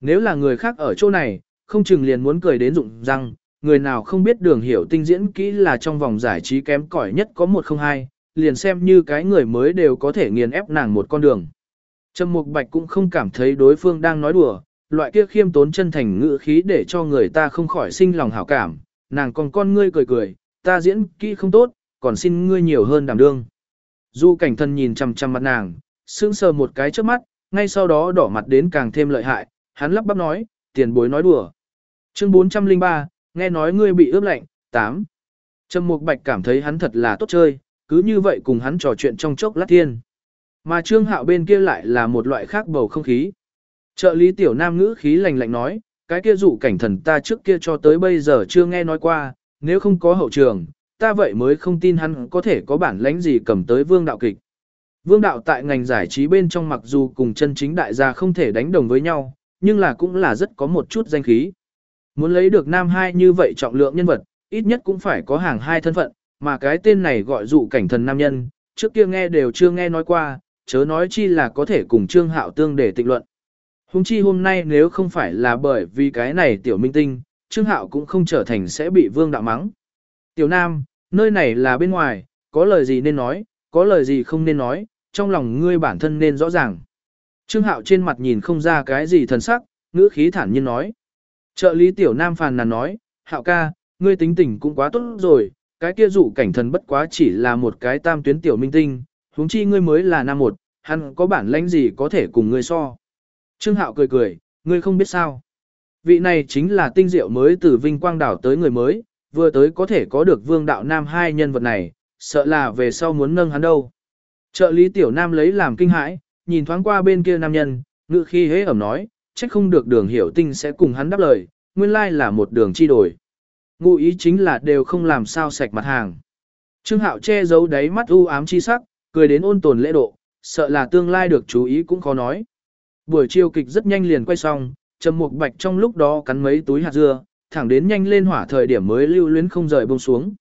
Nếu là người khác ở chỗ này, không chừng liền muốn cười đến rụng răng, người nào không biết đường hiểu tinh diễn kỹ là trong vòng giải trí kém cỏi nhất có một không hai, liền xem như cái người mới đều có thể nghiền ép nàng một con đường. Trầm Mục Bạch cũng không cảm thấy đối phương đang nói đùa, loại kia khiêm tốn chân thành ngữ khí để cho người ta không khỏi sinh lòng hảo cảm, nàng còn con ngươi cười cười, ta diễn kỹ không tốt, còn xin ngươi nhiều hơn đảm đương. Du cảnh thân nhìn chằm chằm mặt nàng, sững sờ một cái trước mắt, ngay sau đó đỏ mặt đến càng thêm lợi hại, hắn lắp bắp nói, tiền bối nói đùa. Chương 403, nghe nói ngươi bị ướp lạnh, 8. Trầm Mục Bạch cảm thấy hắn thật là tốt chơi, cứ như vậy cùng hắn trò chuyện trong chốc lát thiên. Mà Trương Hạo bên kia lại là một loại khác bầu không khí. Trợ lý tiểu nam ngữ khí lạnh lạnh nói, cái kia dụ cảnh thần ta trước kia cho tới bây giờ chưa nghe nói qua, nếu không có hậu trường, ta vậy mới không tin hắn có thể có bản lãnh gì cầm tới vương đạo kịch. Vương đạo tại ngành giải trí bên trong mặc dù cùng chân chính đại gia không thể đánh đồng với nhau, nhưng là cũng là rất có một chút danh khí. Muốn lấy được nam hai như vậy trọng lượng nhân vật, ít nhất cũng phải có hàng hai thân phận, mà cái tên này gọi dụ cảnh thần nam nhân, trước kia nghe đều chưa nghe nói qua, chớ nói chi là có thể cùng Trương Hạo tương để tịnh luận. Hùng chi hôm nay nếu không phải là bởi vì cái này tiểu minh tinh, Trương Hạo cũng không trở thành sẽ bị vương đạo mắng. Tiểu Nam, nơi này là bên ngoài, có lời gì nên nói, có lời gì không nên nói, trong lòng ngươi bản thân nên rõ ràng. Trương Hạo trên mặt nhìn không ra cái gì thần sắc, ngữ khí thản nhiên nói. Trợ lý tiểu nam phàn nàn nói, Hạo ca, ngươi tính tình cũng quá tốt rồi, cái kia dụ cảnh thần bất quá chỉ là một cái tam tuyến tiểu minh tinh, huống chi ngươi mới là nam một, hắn có bản lãnh gì có thể cùng ngươi so. Trương Hạo cười cười, ngươi không biết sao. Vị này chính là tinh diệu mới từ Vinh Quang Đảo tới người mới, vừa tới có thể có được vương đạo nam hai nhân vật này, sợ là về sau muốn nâng hắn đâu. Trợ lý tiểu nam lấy làm kinh hãi, nhìn thoáng qua bên kia nam nhân, ngự khi hế ẩm nói, chắc không được đường hiểu tinh sẽ cùng hắn đáp lời, nguyên lai là một đường chi đổi. Ngụ ý chính là đều không làm sao sạch mặt hàng. Trương Hạo che giấu đáy mắt u ám chi sắc, cười đến ôn tồn lễ độ, sợ là tương lai được chú ý cũng khó nói. Buổi chiều kịch rất nhanh liền quay xong, Trầm Mục Bạch trong lúc đó cắn mấy túi hạt dưa, thẳng đến nhanh lên hỏa thời điểm mới lưu luyến không rời buông xuống.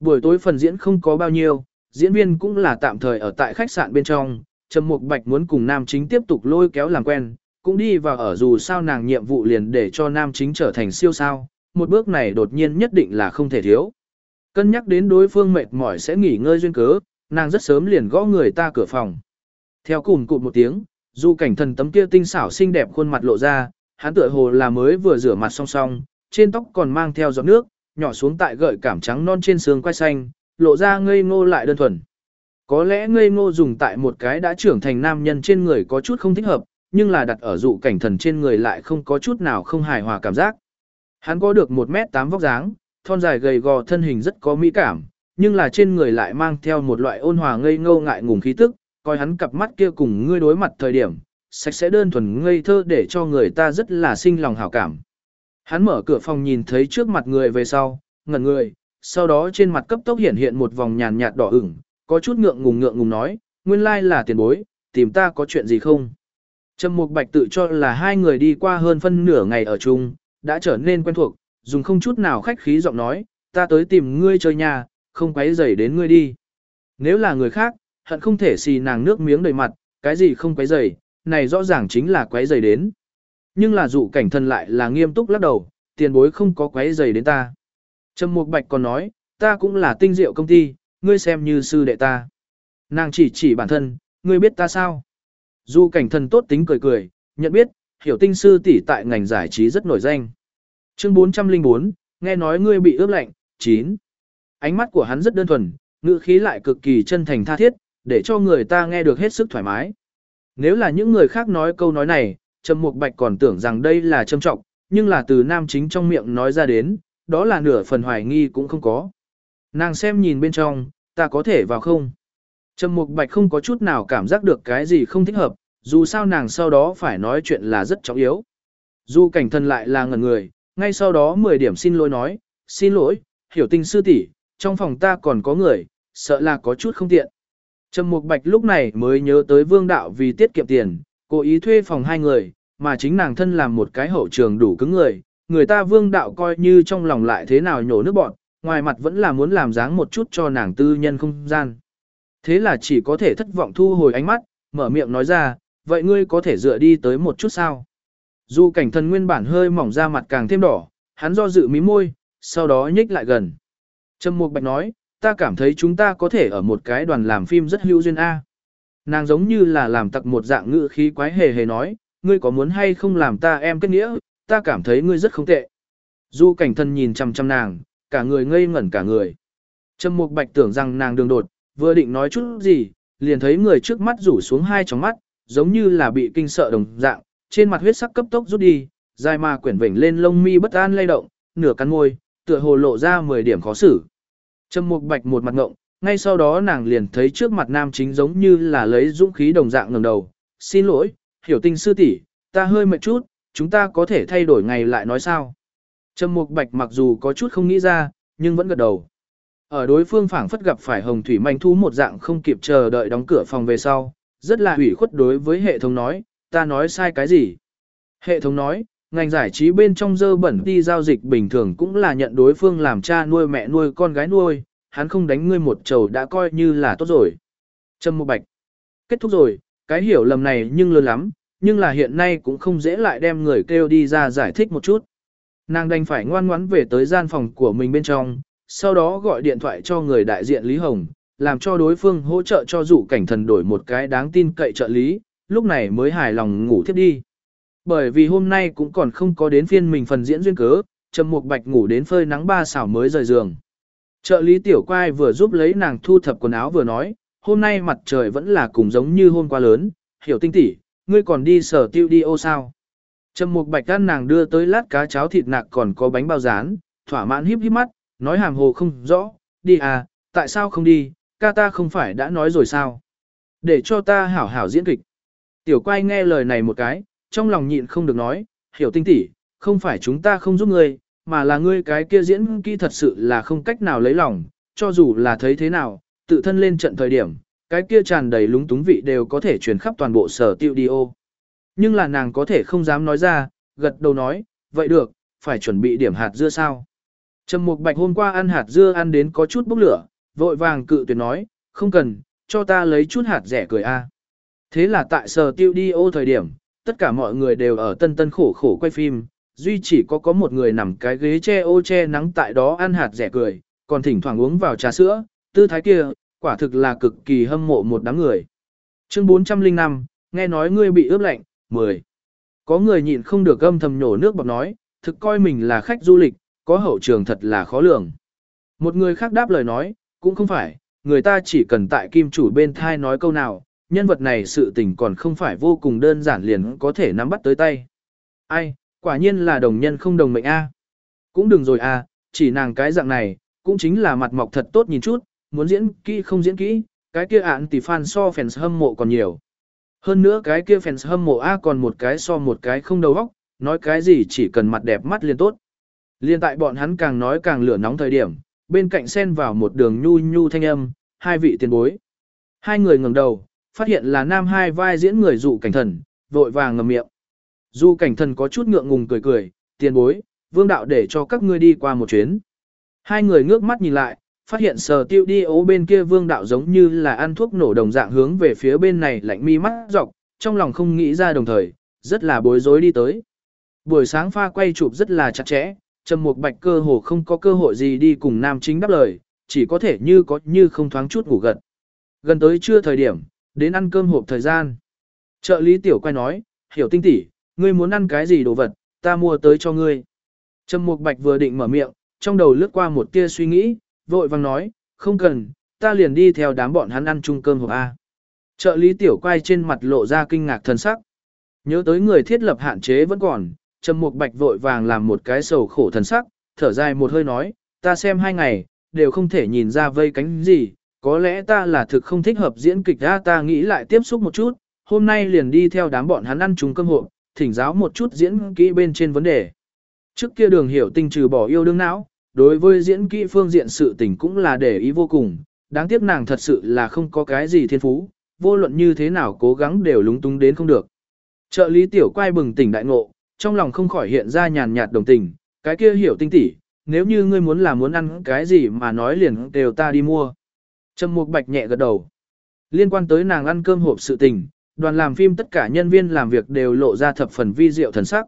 Buổi tối phần diễn không có bao nhiêu, diễn viên cũng là tạm thời ở tại khách sạn bên trong, Trầm Mục Bạch muốn cùng nam chính tiếp tục lôi kéo làm quen, cũng đi vào ở dù sao nàng nhiệm vụ liền để cho nam chính trở thành siêu sao, một bước này đột nhiên nhất định là không thể thiếu. Cân nhắc đến đối phương mệt mỏi sẽ nghỉ ngơi duyên cớ, nàng rất sớm liền gõ người ta cửa phòng. Theo cùng cụt một tiếng, dù cảnh thần tấm kia tinh xảo xinh đẹp khuôn mặt lộ ra, hắn tựa hồ là mới vừa rửa mặt song song, trên tóc còn mang theo giọt nước, nhỏ xuống tại gợi cảm trắng non trên xương quai xanh, lộ ra ngây ngô lại đơn thuần. Có lẽ ngây ngô dùng tại một cái đã trưởng thành nam nhân trên người có chút không thích hợp, nhưng là đặt ở dụ cảnh thần trên người lại không có chút nào không hài hòa cảm giác. Hắn có được 1m8 vóc dáng, thon dài gầy gò thân hình rất có mỹ cảm, nhưng là trên người lại mang theo một loại ôn hòa ngây ngô ngại ngùng khí tức, coi hắn cặp mắt kia cùng ngươi đối mặt thời điểm, sạch sẽ đơn thuần ngây thơ để cho người ta rất là sinh lòng hảo cảm. Hắn mở cửa phòng nhìn thấy trước mặt người về sau, ngẩn người, sau đó trên mặt cấp tốc hiện hiện một vòng nhàn nhạt đỏ ửng, có chút ngượng ngùng ngượng ngùng nói, nguyên lai là tiền bối, tìm ta có chuyện gì không? Trầm Mục Bạch tự cho là hai người đi qua hơn phân nửa ngày ở chung, đã trở nên quen thuộc, dùng không chút nào khách khí giọng nói, ta tới tìm ngươi chơi nhà, không quấy rầy đến ngươi đi. Nếu là người khác, hận không thể xì nàng nước miếng đầy mặt, cái gì không quấy rầy, này rõ ràng chính là quấy rầy đến. Nhưng là dụ cảnh thân lại là nghiêm túc lắc đầu, tiền bối không có quấy rầy đến ta. Trầm Mục Bạch còn nói, ta cũng là tinh diệu công ty, ngươi xem như sư đệ ta. Nàng chỉ chỉ bản thân, ngươi biết ta sao? dụ cảnh thần tốt tính cười cười, nhận biết, hiểu tinh sư tỷ tại ngành giải trí rất nổi danh. Chương 404, nghe nói ngươi bị ướp lạnh, 9. Ánh mắt của hắn rất đơn thuần, ngữ khí lại cực kỳ chân thành tha thiết, để cho người ta nghe được hết sức thoải mái. Nếu là những người khác nói câu nói này, Trầm Mục Bạch còn tưởng rằng đây là trâm trọng, nhưng là từ nam chính trong miệng nói ra đến, đó là nửa phần hoài nghi cũng không có. Nàng xem nhìn bên trong, ta có thể vào không? Trầm Mục Bạch không có chút nào cảm giác được cái gì không thích hợp, dù sao nàng sau đó phải nói chuyện là rất trọng yếu. Dù cảnh thân lại là ngẩn người, ngay sau đó 10 điểm xin lỗi nói, xin lỗi, hiểu tinh sư tỷ, trong phòng ta còn có người, sợ là có chút không tiện. Trầm Mục Bạch lúc này mới nhớ tới Vương Đạo vì tiết kiệm tiền, cố ý thuê phòng hai người, mà chính nàng thân làm một cái hậu trường đủ cứng người, người ta Vương Đạo coi như trong lòng lại thế nào nhổ nước bọn, ngoài mặt vẫn là muốn làm dáng một chút cho nàng tư nhân không gian. Thế là chỉ có thể thất vọng thu hồi ánh mắt, mở miệng nói ra, vậy ngươi có thể dựa đi tới một chút sao? Dù cảnh thần nguyên bản hơi mỏng ra mặt càng thêm đỏ, hắn do dự mí môi, sau đó nhích lại gần. Trầm Mục Bạch nói, ta cảm thấy chúng ta có thể ở một cái đoàn làm phim rất hữu duyên A. Nàng giống như là làm tặc một dạng ngữ khí quái hề hề nói, ngươi có muốn hay không làm ta em kết nghĩa, ta cảm thấy ngươi rất không tệ. Du cảnh thân nhìn chăm chăm nàng, cả người ngây ngẩn cả người. Trầm Mục Bạch tưởng rằng nàng đường đột, vừa định nói chút gì, liền thấy người trước mắt rủ xuống hai tròng mắt, giống như là bị kinh sợ đồng dạng, trên mặt huyết sắc cấp tốc rút đi, dài mà quyển vểnh lên lông mi bất an lay động, nửa cắn môi, tựa hồ lộ ra 10 điểm khó xử. Trầm Mục Bạch một mặt ngộng, ngay sau đó nàng liền thấy trước mặt nam chính giống như là lấy dũng khí đồng dạng ngẩng đầu, "Xin lỗi, hiểu tinh sư tỷ, ta hơi mệt chút, chúng ta có thể thay đổi ngày lại nói sao?" Trầm Mục Bạch mặc dù có chút không nghĩ ra, nhưng vẫn gật đầu. Ở đối phương phảng phất gặp phải hồng thủy manh thú một dạng không kịp chờ đợi đóng cửa phòng về sau, rất là hủy khuất đối với hệ thống nói, ta nói sai cái gì? Hệ thống nói, ngành giải trí bên trong dơ bẩn đi giao dịch bình thường cũng là nhận đối phương làm cha nuôi mẹ nuôi con gái nuôi, hắn không đánh ngươi một trầu đã coi như là tốt rồi. Trâm Mộ Bạch. Kết thúc rồi, cái hiểu lầm này nhưng lớn lắm, nhưng là hiện nay cũng không dễ lại đem người kêu đi ra giải thích một chút. Nàng đành phải ngoan ngoãn về tới gian phòng của mình bên trong, sau đó gọi điện thoại cho người đại diện Lý Hồng, làm cho đối phương hỗ trợ cho dụ cảnh thần đổi một cái đáng tin cậy trợ lý, lúc này mới hài lòng ngủ tiếp đi. Bởi vì hôm nay cũng còn không có đến phiên mình phần diễn duyên cớ, Trầm Mục Bạch ngủ đến phơi nắng ba xảo mới rời giường. Trợ lý tiểu quai vừa giúp lấy nàng thu thập quần áo vừa nói, hôm nay mặt trời vẫn là cùng giống như hôm qua lớn, hiểu tinh tỉ, ngươi còn đi sở tiêu đi ô sao. Trầm Mục Bạch ăn nàng đưa tới lát cá cháo thịt nạc còn có bánh bao rán, thỏa mãn híp híp mắt, nói hàm hồ không rõ, đi à, tại sao không đi, ca ta không phải đã nói rồi sao? Để cho ta hảo hảo diễn kịch. Tiểu quay nghe lời này một cái, trong lòng nhịn không được nói, hiểu tinh tỉ, không phải chúng ta không giúp ngươi, mà là ngươi cái kia diễn kỹ thật sự là không cách nào lấy lòng, cho dù là thấy thế nào, tự thân lên trận thời điểm, cái kia tràn đầy lúng túng vị đều có thể truyền khắp toàn bộ sở tiêu đi ô. Nhưng là nàng có thể không dám nói ra, gật đầu nói, vậy được, phải chuẩn bị điểm hạt dưa sao. Trầm Mục Bạch hôm qua ăn hạt dưa ăn đến có chút bốc lửa, vội vàng cự tuyệt nói, không cần, cho ta lấy chút hạt rẻ cười a. Thế là tại sở tiêu đi ô thời điểm, tất cả mọi người đều ở tân tân khổ khổ quay phim, duy chỉ có có một người nằm cái ghế che ô che nắng tại đó ăn hạt rẻ cười, còn thỉnh thoảng uống vào trà sữa, tư thái kia, quả thực là cực kỳ hâm mộ một đám người. Chương 405, nghe nói ngươi bị ướp lạnh, 10. Có người nhịn không được âm thầm nhổ nước bọc nói, thực coi mình là khách du lịch, có hậu trường thật là khó lường. Một người khác đáp lời nói, cũng không phải, người ta chỉ cần tại kim chủ bên thai nói câu nào, nhân vật này sự tình còn không phải vô cùng đơn giản liền có thể nắm bắt tới tay. Ai, quả nhiên là đồng nhân không đồng mệnh a. Cũng đừng rồi a, chỉ nàng cái dạng này, cũng chính là mặt mọc thật tốt nhìn chút, muốn diễn kỹ không diễn kỹ, cái kia ạn tỷ fan so fans hâm mộ còn nhiều. Hơn nữa cái kia fans hâm mộ A còn một cái so một cái không đầu óc, nói cái gì chỉ cần mặt đẹp mắt liền tốt. Liên tại bọn hắn càng nói càng lửa nóng thời điểm, bên cạnh xen vào một đường nhu nhu thanh âm, hai vị tiền bối. Hai người ngẩng đầu, phát hiện là nam hai vai diễn người dụ cảnh thần, vội vàng ngậm miệng. Dụ cảnh thần có chút ngượng ngùng cười cười, tiền bối, vương đạo để cho các ngươi đi qua một chuyến. Hai người ngước mắt nhìn lại, phát hiện sờ tiêu đi ố bên kia vương đạo giống như là ăn thuốc nổ đồng dạng hướng về phía bên này lạnh mi mắt dọc, trong lòng không nghĩ ra đồng thời, rất là bối rối đi tới. Buổi sáng pha quay chụp rất là chặt chẽ, Trầm Mục Bạch cơ hồ không có cơ hội gì đi cùng nam chính đáp lời, chỉ có thể như có như không thoáng chút ngủ gật. Gần tới trưa thời điểm, đến ăn cơm hộp thời gian. Trợ lý tiểu quay nói, hiểu tinh tỷ, ngươi muốn ăn cái gì đồ vật, ta mua tới cho ngươi. Trầm Mục Bạch vừa định mở miệng, trong đầu lướt qua một tia suy nghĩ, vội vàng nói, không cần, ta liền đi theo đám bọn hắn ăn chung cơm hộp A. Trợ lý tiểu quay trên mặt lộ ra kinh ngạc thần sắc. Nhớ tới người thiết lập hạn chế vẫn còn, Trầm Mục Bạch vội vàng làm một cái sầu khổ thần sắc, thở dài một hơi nói, ta xem hai ngày, đều không thể nhìn ra vây cánh gì, có lẽ ta là thực không thích hợp diễn kịch ra ta nghĩ lại tiếp xúc một chút, hôm nay liền đi theo đám bọn hắn ăn chung cơm hộ, thỉnh giáo một chút diễn kỹ bên trên vấn đề. Trước kia đường hiểu tình trừ bỏ yêu đương não, đối với diễn kỹ phương diện sự tình cũng là để ý vô cùng, đáng tiếc nàng thật sự là không có cái gì thiên phú, vô luận như thế nào cố gắng đều lúng túng đến không được. Trợ lý tiểu quay bừng tỉnh đại ngộ, trong lòng không khỏi hiện ra nhàn nhạt đồng tình, cái kia hiểu tinh tỉ, nếu như ngươi muốn là muốn ăn cái gì mà nói liền đều ta đi mua. Trầm Mục Bạch nhẹ gật đầu. Liên quan tới nàng ăn cơm hộp sự tình, đoàn làm phim tất cả nhân viên làm việc đều lộ ra thập phần vi diệu thần sắc.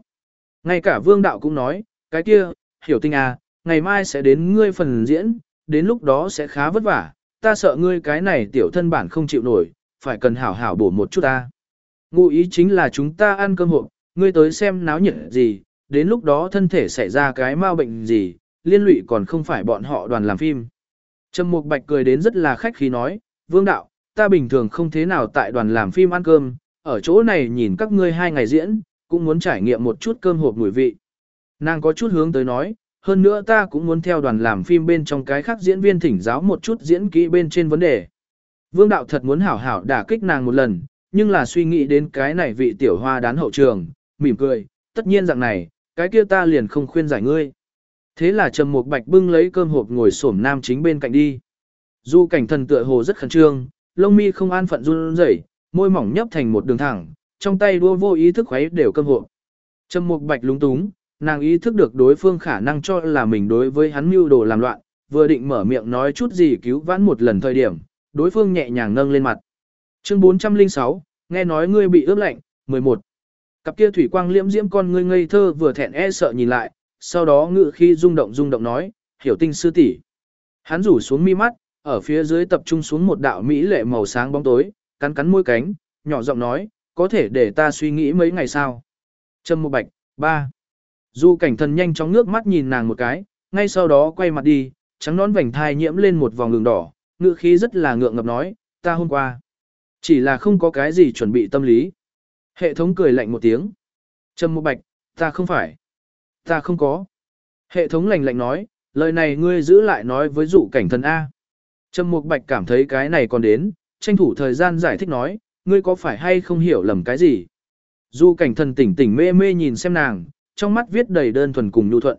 Ngay cả Vương Đạo cũng nói, cái kia, hiểu tinh à, ngày mai sẽ đến ngươi phần diễn, đến lúc đó sẽ khá vất vả, ta sợ ngươi cái này tiểu thân bản không chịu nổi, phải cần hảo hảo bổ một chút ta. Ngụ ý chính là chúng ta ăn cơm hộp, ngươi tới xem náo nhiệt gì, đến lúc đó thân thể xảy ra cái mau bệnh gì, liên lụy còn không phải bọn họ đoàn làm phim. Trầm Mục Bạch cười đến rất là khách khí nói, Vương Đạo, ta bình thường không thế nào tại đoàn làm phim ăn cơm, ở chỗ này nhìn các ngươi hai ngày diễn, cũng muốn trải nghiệm một chút cơm hộp mùi vị. Nàng có chút hướng tới nói, hơn nữa ta cũng muốn theo đoàn làm phim bên trong cái khác diễn viên thỉnh giáo một chút diễn kỹ bên trên vấn đề. Vương Đạo thật muốn hảo hảo đả kích nàng một lần, nhưng là suy nghĩ đến cái này vị tiểu hoa đán hậu trường, mỉm cười, tất nhiên dạng này, cái kia ta liền không khuyên giải ngươi. Thế là Trầm Mục Bạch bưng lấy cơm hộp ngồi xổm nam chính bên cạnh đi. Du cảnh thần tựa hồ rất khẩn trương, lông mi không an phận run rẩy, môi mỏng nhấp thành một đường thẳng, trong tay đua vô ý thức khuấy đều cơm hộp. Trầm Mục Bạch lúng túng, nàng ý thức được đối phương khả năng cho là mình đối với hắn mưu đồ làm loạn, vừa định mở miệng nói chút gì cứu vãn một lần thời điểm, đối phương nhẹ nhàng nâng lên mặt. Chương 406, nghe nói ngươi bị ướp lạnh, 11. Cặp kia thủy quang liễm diễm con ngươi ngây thơ vừa thẹn e sợ nhìn lại, sau đó ngự khi rung động rung động nói, hiểu tinh sư tỷ. Hắn rủ xuống mi mắt, ở phía dưới tập trung xuống một đạo mỹ lệ màu sáng bóng tối, cắn cắn môi cánh, nhỏ giọng nói, có thể để ta suy nghĩ mấy ngày sau. Trâm một bạch, ba. Du cảnh thần nhanh chóng nước mắt nhìn nàng một cái, ngay sau đó quay mặt đi, trắng nón vành thai nhiễm lên một vòng đường đỏ, ngự khí rất là ngượng ngập nói, ta hôm qua. Chỉ là không có cái gì chuẩn bị tâm lý. Hệ thống cười lạnh một tiếng. Trâm một bạch, ta không phải. Ta không có. Hệ thống lạnh lạnh nói, lời này ngươi giữ lại nói với dụ cảnh thần A. trầm Mục Bạch cảm thấy cái này còn đến, tranh thủ thời gian giải thích nói, ngươi có phải hay không hiểu lầm cái gì. Du cảnh thần tỉnh tỉnh mê mê nhìn xem nàng, trong mắt viết đầy đơn thuần cùng nhu thuận.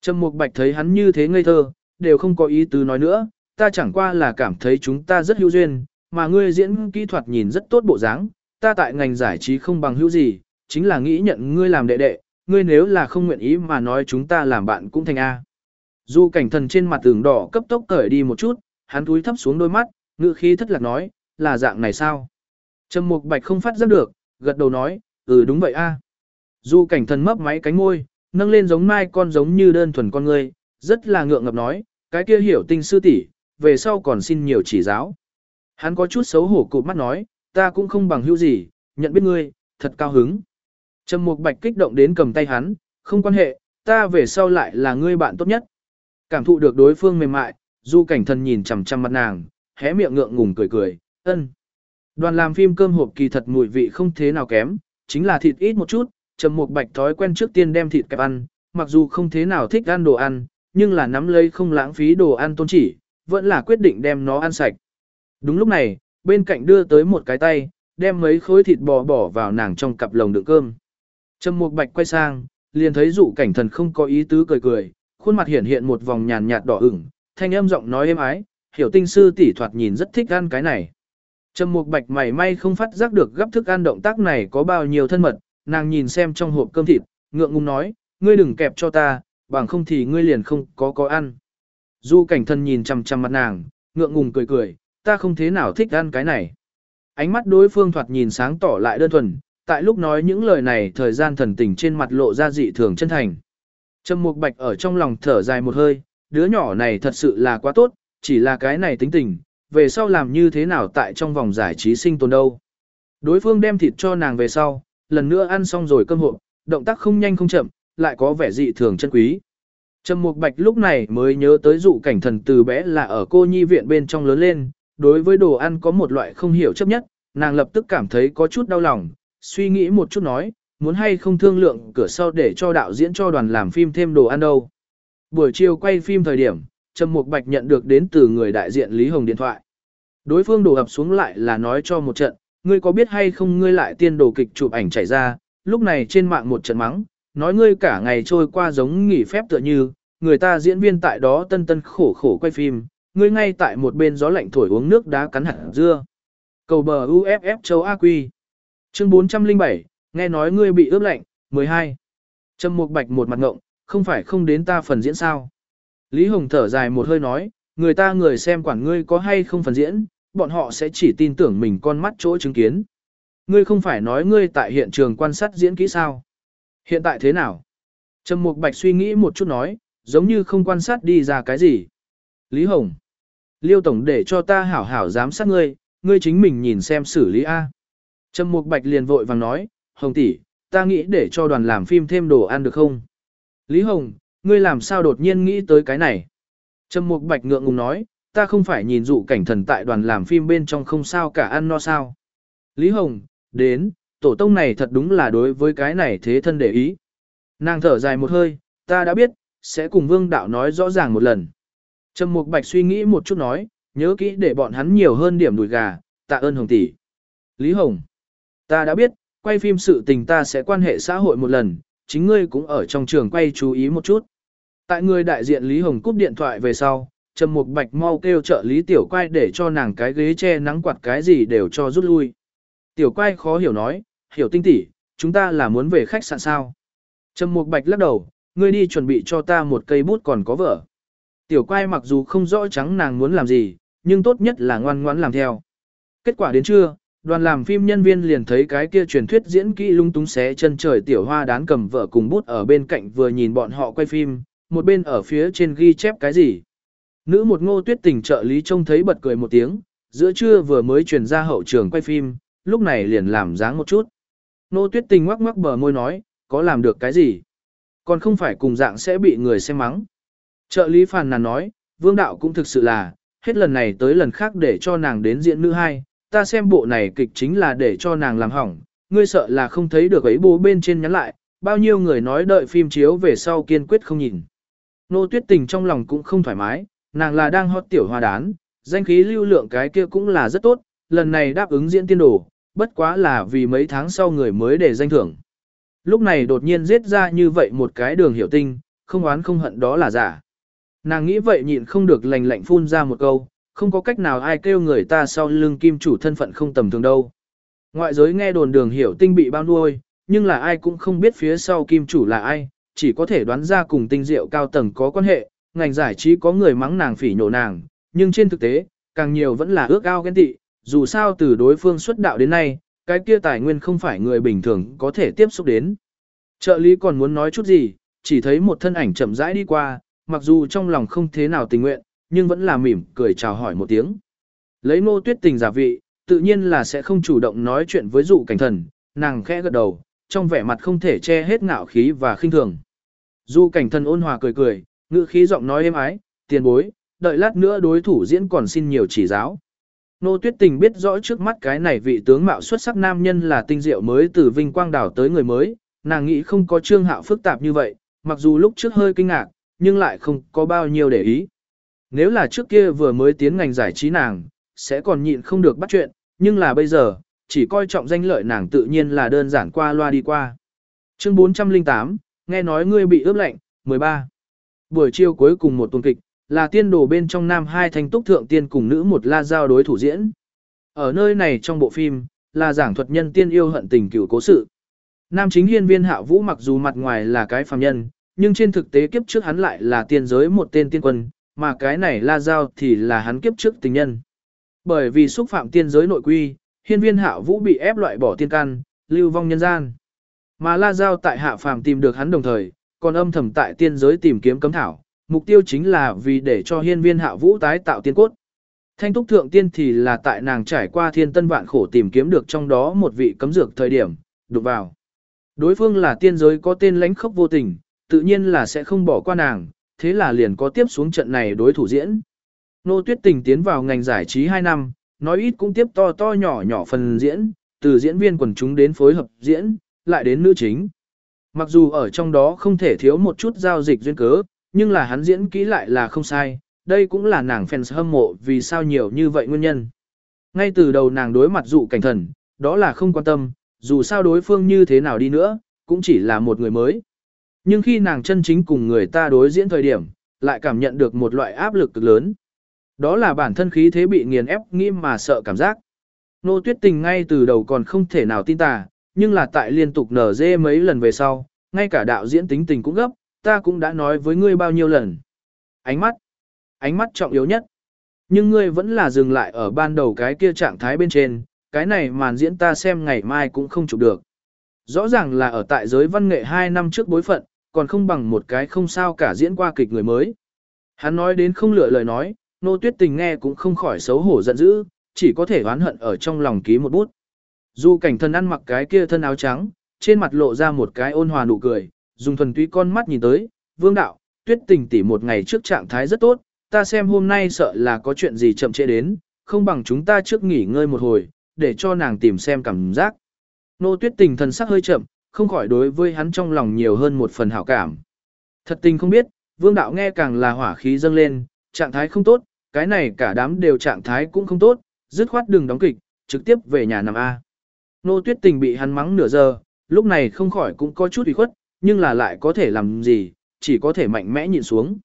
trầm Mục Bạch thấy hắn như thế ngây thơ, đều không có ý tứ nói nữa, ta chẳng qua là cảm thấy chúng ta rất hữu duyên, mà ngươi diễn kỹ thuật nhìn rất tốt bộ dáng, ta tại ngành giải trí không bằng hữu gì, chính là nghĩ nhận ngươi làm đệ đệ, ngươi nếu là không nguyện ý mà nói chúng ta làm bạn cũng thành A. Du cảnh thần trên mặt tường đỏ cấp tốc cởi đi một chút, hắn túi thấp xuống đôi mắt, ngựa khí thất lạc nói, là dạng này sao? Trầm mục bạch không phát giác được, gật đầu nói, ừ đúng vậy a. Du cảnh thần mấp máy cánh môi, nâng lên giống mai con giống như đơn thuần con người, rất là ngượng ngập nói, cái kia hiểu tinh sư tỷ, về sau còn xin nhiều chỉ giáo. Hắn có chút xấu hổ cụp mắt nói, ta cũng không bằng hữu gì, nhận biết ngươi, thật cao hứng. Trầm Mục Bạch kích động đến cầm tay hắn, không quan hệ, ta về sau lại là ngươi bạn tốt nhất. Cảm thụ được đối phương mềm mại, Du Cảnh Thần nhìn chằm chằm mặt nàng, hé miệng ngượng ngùng cười cười, "Ân." Đoàn làm phim cơm hộp kỳ thật mùi vị không thế nào kém, chính là thịt ít một chút, Trầm Mục Bạch thói quen trước tiên đem thịt kẹp ăn, mặc dù không thế nào thích ăn đồ ăn, nhưng là nắm lấy không lãng phí đồ ăn tôn chỉ, vẫn là quyết định đem nó ăn sạch. Đúng lúc này, bên cạnh đưa tới một cái tay, đem mấy khối thịt bò bỏ vào nàng trong cặp lồng đựng cơm. Trầm Mục Bạch quay sang, liền thấy dụ cảnh thần không có ý tứ cười cười, khuôn mặt hiện hiện một vòng nhàn nhạt đỏ ửng, thanh âm giọng nói êm ái, hiểu tinh sư tỷ thoạt nhìn rất thích ăn cái này. Trầm Mục Bạch mày may không phát giác được gấp thức ăn động tác này có bao nhiêu thân mật, nàng nhìn xem trong hộp cơm thịt, ngượng ngùng nói, ngươi đừng kẹp cho ta, bằng không thì ngươi liền không có có ăn. Du cảnh thần nhìn chằm chằm mặt nàng, ngượng ngùng cười cười, ta không thế nào thích ăn cái này. Ánh mắt đối phương thoạt nhìn sáng tỏ lại đơn thuần, tại lúc nói những lời này thời gian thần tình trên mặt lộ ra dị thường chân thành. Trầm Mục Bạch ở trong lòng thở dài một hơi, đứa nhỏ này thật sự là quá tốt, chỉ là cái này tính tình, về sau làm như thế nào tại trong vòng giải trí sinh tồn đâu. Đối phương đem thịt cho nàng về sau, lần nữa ăn xong rồi cơm hộp, động tác không nhanh không chậm, lại có vẻ dị thường chân quý. Trầm Mục Bạch lúc này mới nhớ tới dụ cảnh thần từ bé là ở cô nhi viện bên trong lớn lên, đối với đồ ăn có một loại không hiểu chấp nhất, nàng lập tức cảm thấy có chút đau lòng, suy nghĩ một chút nói, muốn hay không thương lượng cửa sau để cho đạo diễn cho đoàn làm phim thêm đồ ăn đâu. Buổi chiều quay phim thời điểm, Trầm Mục Bạch nhận được đến từ người đại diện Lý Hồng điện thoại. Đối phương đổ ập xuống lại là nói cho một trận, ngươi có biết hay không ngươi lại tiên đồ kịch chụp ảnh chảy ra, lúc này trên mạng một trận mắng, nói ngươi cả ngày trôi qua giống nghỉ phép tựa như, người ta diễn viên tại đó tân tân khổ khổ quay phim, ngươi ngay tại một bên gió lạnh thổi uống nước đá cắn hạt dưa. Cầu bờ UFF châu A Quy. Chương 407, nghe nói ngươi bị ướp lạnh, 12. Trầm Mục Bạch một mặt ngộng, không phải không đến ta phần diễn sao? Lý Hồng thở dài một hơi nói, người ta người xem quản ngươi có hay không phần diễn, bọn họ sẽ chỉ tin tưởng mình con mắt chỗ chứng kiến. Ngươi không phải nói ngươi tại hiện trường quan sát diễn kỹ sao? Hiện tại thế nào? Trầm Mục Bạch suy nghĩ một chút nói, giống như không quan sát đi ra cái gì. Lý Hồng, Liêu Tổng để cho ta hảo hảo giám sát ngươi, ngươi chính mình nhìn xem xử lý A. Trầm Mục Bạch liền vội vàng nói, Hồng tỷ, ta nghĩ để cho đoàn làm phim thêm đồ ăn được không? Lý Hồng, ngươi làm sao đột nhiên nghĩ tới cái này? Trầm Mục Bạch ngượng ngùng nói, ta không phải nhìn dụ cảnh thần tại đoàn làm phim bên trong không sao cả ăn no sao. Lý Hồng, đến, tổ tông này thật đúng là đối với cái này thế thân để ý. Nàng thở dài một hơi, ta đã biết, sẽ cùng vương đạo nói rõ ràng một lần. Trầm Mục Bạch suy nghĩ một chút nói, nhớ kỹ để bọn hắn nhiều hơn điểm đùi gà, tạ ơn Hồng tỷ. Lý Hồng, ta đã biết, quay phim sự tình ta sẽ quan hệ xã hội một lần, chính ngươi cũng ở trong trường quay chú ý một chút. Tại người đại diện Lý Hồng cúp điện thoại về sau, Trầm Mục Bạch mau kêu trợ lý tiểu quay để cho nàng cái ghế che nắng quạt cái gì đều cho rút lui. Tiểu quay khó hiểu nói, hiểu tinh tỉ, chúng ta là muốn về khách sạn sao. Trầm Mục Bạch lắc đầu, ngươi đi chuẩn bị cho ta một cây bút còn có vở. Tiểu quay mặc dù không rõ trắng nàng muốn làm gì, nhưng tốt nhất là ngoan ngoãn làm theo. Kết quả đến trưa, đoàn làm phim nhân viên liền thấy cái kia truyền thuyết diễn kỹ lung túng xé chân trời tiểu hoa đán cầm vợ cùng bút ở bên cạnh vừa nhìn bọn họ quay phim, một bên ở phía trên ghi chép cái gì. Nữ một ngô tuyết tình trợ lý trông thấy bật cười một tiếng, giữa trưa vừa mới truyền ra hậu trường quay phim, lúc này liền làm dáng một chút. Ngô tuyết tình ngoắc ngoắc bờ môi nói, có làm được cái gì? Còn không phải cùng dạng sẽ bị người xem mắng. Trợ lý phàn nàn nói, vương đạo cũng thực sự là, hết lần này tới lần khác để cho nàng đến diễn nữ hai, ta xem bộ này kịch chính là để cho nàng làm hỏng, ngươi sợ là không thấy được ấy bố bên trên nhắn lại, bao nhiêu người nói đợi phim chiếu về sau kiên quyết không nhìn. Nô tuyết tình trong lòng cũng không thoải mái, nàng là đang hót tiểu hoa đán, danh khí lưu lượng cái kia cũng là rất tốt, lần này đáp ứng diễn tiên đồ, bất quá là vì mấy tháng sau người mới để danh thưởng. Lúc này đột nhiên giết ra như vậy một cái đường hiểu tinh, không oán không hận đó là giả. Nàng nghĩ vậy nhịn không được lành lạnh phun ra một câu, không có cách nào ai kêu người ta sau lưng kim chủ thân phận không tầm thường đâu. Ngoại giới nghe đồn đường hiểu tinh bị bao nuôi, nhưng là ai cũng không biết phía sau kim chủ là ai, chỉ có thể đoán ra cùng tinh diệu cao tầng có quan hệ, ngành giải trí có người mắng nàng phỉ nhổ nàng, nhưng trên thực tế, càng nhiều vẫn là ước ao ghen tị, dù sao từ đối phương xuất đạo đến nay, cái kia tài nguyên không phải người bình thường có thể tiếp xúc đến. Trợ lý còn muốn nói chút gì, chỉ thấy một thân ảnh chậm rãi đi qua, mặc dù trong lòng không thế nào tình nguyện, nhưng vẫn là mỉm cười chào hỏi một tiếng. Lấy nô tuyết tình giả vị, tự nhiên là sẽ không chủ động nói chuyện với dụ cảnh thần, nàng khẽ gật đầu, trong vẻ mặt không thể che hết ngạo khí và khinh thường. Dụ cảnh thần ôn hòa cười cười, ngữ khí giọng nói êm ái, tiền bối, đợi lát nữa đối thủ diễn còn xin nhiều chỉ giáo. Nô Tuyết Tình biết rõ trước mắt cái này vị tướng mạo xuất sắc nam nhân là tinh diệu mới từ Vinh Quang đảo tới người mới, nàng nghĩ không có trương hạo phức tạp như vậy, mặc dù lúc trước hơi kinh ngạc, nhưng lại không có bao nhiêu để ý. Nếu là trước kia vừa mới tiến ngành giải trí nàng, sẽ còn nhịn không được bắt chuyện, nhưng là bây giờ, chỉ coi trọng danh lợi nàng tự nhiên là đơn giản qua loa đi qua. Chương 408, nghe nói ngươi bị ướp lạnh, 13. Buổi chiều cuối cùng một tuần kịch, là tiên đồ bên trong nam hai thanh túc thượng tiên cùng nữ một la giao đối thủ diễn. Ở nơi này trong bộ phim, là giảng thuật nhân tiên yêu hận tình cửu cố sự. Nam chính hiên viên hạ vũ mặc dù mặt ngoài là cái phàm nhân, nhưng trên thực tế kiếp trước hắn lại là tiên giới một tên tiên quân, mà cái này la giao thì là hắn kiếp trước tình nhân. Bởi vì xúc phạm tiên giới nội quy, hiên viên hạ vũ bị ép loại bỏ tiên căn, lưu vong nhân gian. Mà la giao tại hạ phàm tìm được hắn đồng thời, còn âm thầm tại tiên giới tìm kiếm cấm thảo, mục tiêu chính là vì để cho hiên viên hạ vũ tái tạo tiên cốt. Thanh túc thượng tiên thì là tại nàng trải qua thiên tân vạn khổ tìm kiếm được trong đó một vị cấm dược thời điểm, đụng vào. Đối phương là tiên giới có tên lãnh khốc vô tình, tự nhiên là sẽ không bỏ qua nàng, thế là liền có tiếp xuống trận này đối thủ diễn. Nô Tuyết Tình tiến vào ngành giải trí 2 năm, nói ít cũng tiếp to to nhỏ nhỏ phần diễn, từ diễn viên quần chúng đến phối hợp diễn, lại đến nữ chính. Mặc dù ở trong đó không thể thiếu một chút giao dịch duyên cớ, nhưng là hắn diễn kỹ lại là không sai, đây cũng là nàng fans hâm mộ vì sao nhiều như vậy nguyên nhân. Ngay từ đầu nàng đối mặt dụ cảnh thần, đó là không quan tâm, dù sao đối phương như thế nào đi nữa, cũng chỉ là một người mới. Nhưng khi nàng chân chính cùng người ta đối diễn thời điểm, lại cảm nhận được một loại áp lực cực lớn. Đó là bản thân khí thế bị nghiền ép nghiêm mà sợ cảm giác. Nô tuyết tình ngay từ đầu còn không thể nào tin tà, nhưng là tại liên tục nở dê mấy lần về sau, ngay cả đạo diễn tính tình cũng gấp, ta cũng đã nói với ngươi bao nhiêu lần. Ánh mắt, ánh mắt trọng yếu nhất. Nhưng ngươi vẫn là dừng lại ở ban đầu cái kia trạng thái bên trên, cái này màn diễn ta xem ngày mai cũng không chụp được. Rõ ràng là ở tại giới văn nghệ 2 năm trước bối phận, còn không bằng một cái không sao cả diễn qua kịch người mới. Hắn nói đến không lựa lời nói, nô tuyết tình nghe cũng không khỏi xấu hổ giận dữ, chỉ có thể oán hận ở trong lòng ký một bút. Dù cảnh thân ăn mặc cái kia thân áo trắng, trên mặt lộ ra một cái ôn hòa nụ cười, dùng thuần túy con mắt nhìn tới, vương đạo, tuyết tình tỉ một ngày trước trạng thái rất tốt, ta xem hôm nay sợ là có chuyện gì chậm trễ đến, không bằng chúng ta trước nghỉ ngơi một hồi, để cho nàng tìm xem cảm giác. Nô tuyết tình thần sắc hơi chậm, không khỏi đối với hắn trong lòng nhiều hơn một phần hảo cảm. Thật tình không biết, vương đạo nghe càng là hỏa khí dâng lên, trạng thái không tốt, cái này cả đám đều trạng thái cũng không tốt, dứt khoát đừng đóng kịch, trực tiếp về nhà nằm A. Nô tuyết tình bị hắn mắng nửa giờ, lúc này không khỏi cũng có chút ủy khuất, nhưng là lại có thể làm gì, chỉ có thể mạnh mẽ nhìn xuống.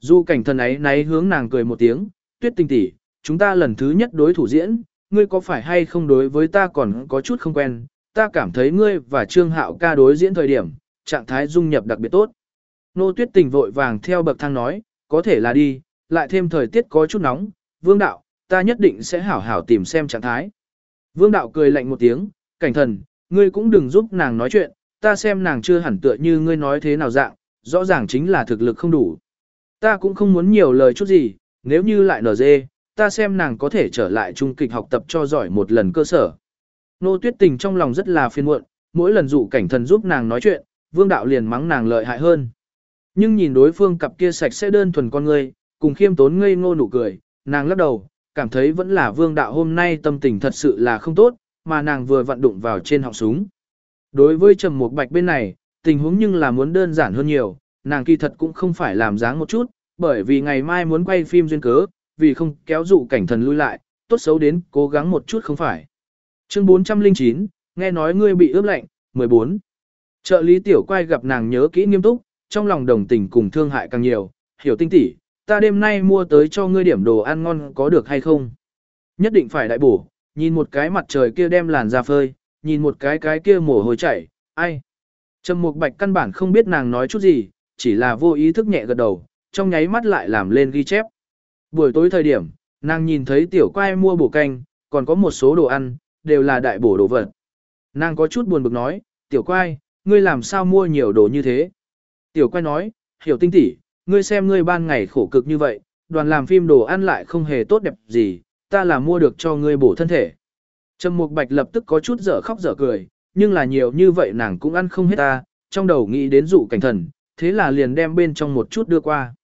Du cảnh thần ấy náy hướng nàng cười một tiếng, tuyết tình tỷ, chúng ta lần thứ nhất đối thủ diễn, ngươi có phải hay không đối với ta còn có chút không quen, ta cảm thấy ngươi và Trương Hạo ca đối diễn thời điểm, trạng thái dung nhập đặc biệt tốt. Nô tuyết tình vội vàng theo bậc thang nói, có thể là đi, lại thêm thời tiết có chút nóng, vương đạo, ta nhất định sẽ hảo hảo tìm xem trạng thái. Vương đạo cười lạnh một tiếng, cảnh thần, ngươi cũng đừng giúp nàng nói chuyện, ta xem nàng chưa hẳn tựa như ngươi nói thế nào dạng, rõ ràng chính là thực lực không đủ. Ta cũng không muốn nhiều lời chút gì, nếu như lại nở dê, ta xem nàng có thể trở lại trung kịch học tập cho giỏi một lần cơ sở. Nô tuyết tình trong lòng rất là phiền muộn, mỗi lần dụ cảnh thần giúp nàng nói chuyện, vương đạo liền mắng nàng lợi hại hơn. Nhưng nhìn đối phương cặp kia sạch sẽ đơn thuần con ngươi, cùng khiêm tốn ngây ngô nụ cười, nàng lắc đầu, cảm thấy vẫn là vương đạo hôm nay tâm tình thật sự là không tốt, mà nàng vừa vận đụng vào trên họng súng. Đối với Trầm Mục Bạch bên này, tình huống nhưng là muốn đơn giản hơn nhiều, nàng kỳ thật cũng không phải làm dáng một chút, bởi vì ngày mai muốn quay phim duyên cớ, vì không kéo dụ cảnh thần lui lại, tốt xấu đến cố gắng một chút không phải. Chương 409, nghe nói ngươi bị ướp lạnh, 14. Trợ lý tiểu quay gặp nàng nhớ kỹ nghiêm túc, trong lòng đồng tình cùng thương hại càng nhiều, hiểu tinh tỉ, ta đêm nay mua tới cho ngươi điểm đồ ăn ngon có được hay không? Nhất định phải đại bổ, nhìn một cái mặt trời kia đem làn ra phơi, nhìn một cái cái kia mồ hôi chảy, ai? Trầm Mục Bạch căn bản không biết nàng nói chút gì, chỉ là vô ý thức nhẹ gật đầu, trong nháy mắt lại làm lên ghi chép. Buổi tối thời điểm, nàng nhìn thấy tiểu quay mua bổ canh, còn có một số đồ ăn, đều là đại bổ đồ vật. Nàng có chút buồn bực nói, tiểu quay, ngươi làm sao mua nhiều đồ như thế? Tiểu quay nói, hiểu tinh tỷ, ngươi xem ngươi ban ngày khổ cực như vậy, đoàn làm phim đồ ăn lại không hề tốt đẹp gì, ta là mua được cho ngươi bổ thân thể. Trầm Mục Bạch lập tức có chút dở khóc dở cười, nhưng là nhiều như vậy nàng cũng ăn không hết ta, trong đầu nghĩ đến dụ cảnh thần, thế là liền đem bên trong một chút đưa qua.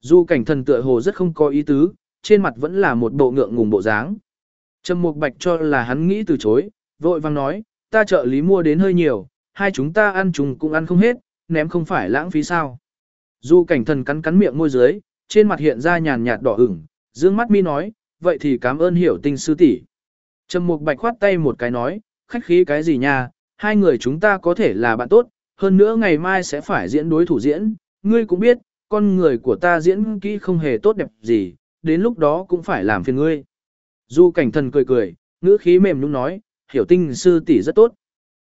Dụ cảnh thần tựa hồ rất không có ý tứ, trên mặt vẫn là một bộ ngượng ngùng bộ dáng. Trầm Mục Bạch cho là hắn nghĩ từ chối, vội vang nói, ta trợ lý mua đến hơi nhiều, hai chúng ta ăn chung cũng ăn không hết, ném không phải lãng phí sao. Du cảnh thần cắn cắn miệng môi dưới, trên mặt hiện ra nhàn nhạt đỏ ửng, dương mắt mi nói, vậy thì cảm ơn hiểu tinh sư tỷ. Trầm Mục Bạch khoát tay một cái nói, khách khí cái gì nha, hai người chúng ta có thể là bạn tốt, hơn nữa ngày mai sẽ phải diễn đối thủ diễn, ngươi cũng biết, con người của ta diễn kỹ không hề tốt đẹp gì, đến lúc đó cũng phải làm phiền ngươi. Du cảnh thần cười cười, ngữ khí mềm nhung nói, hiểu tinh sư tỷ rất tốt.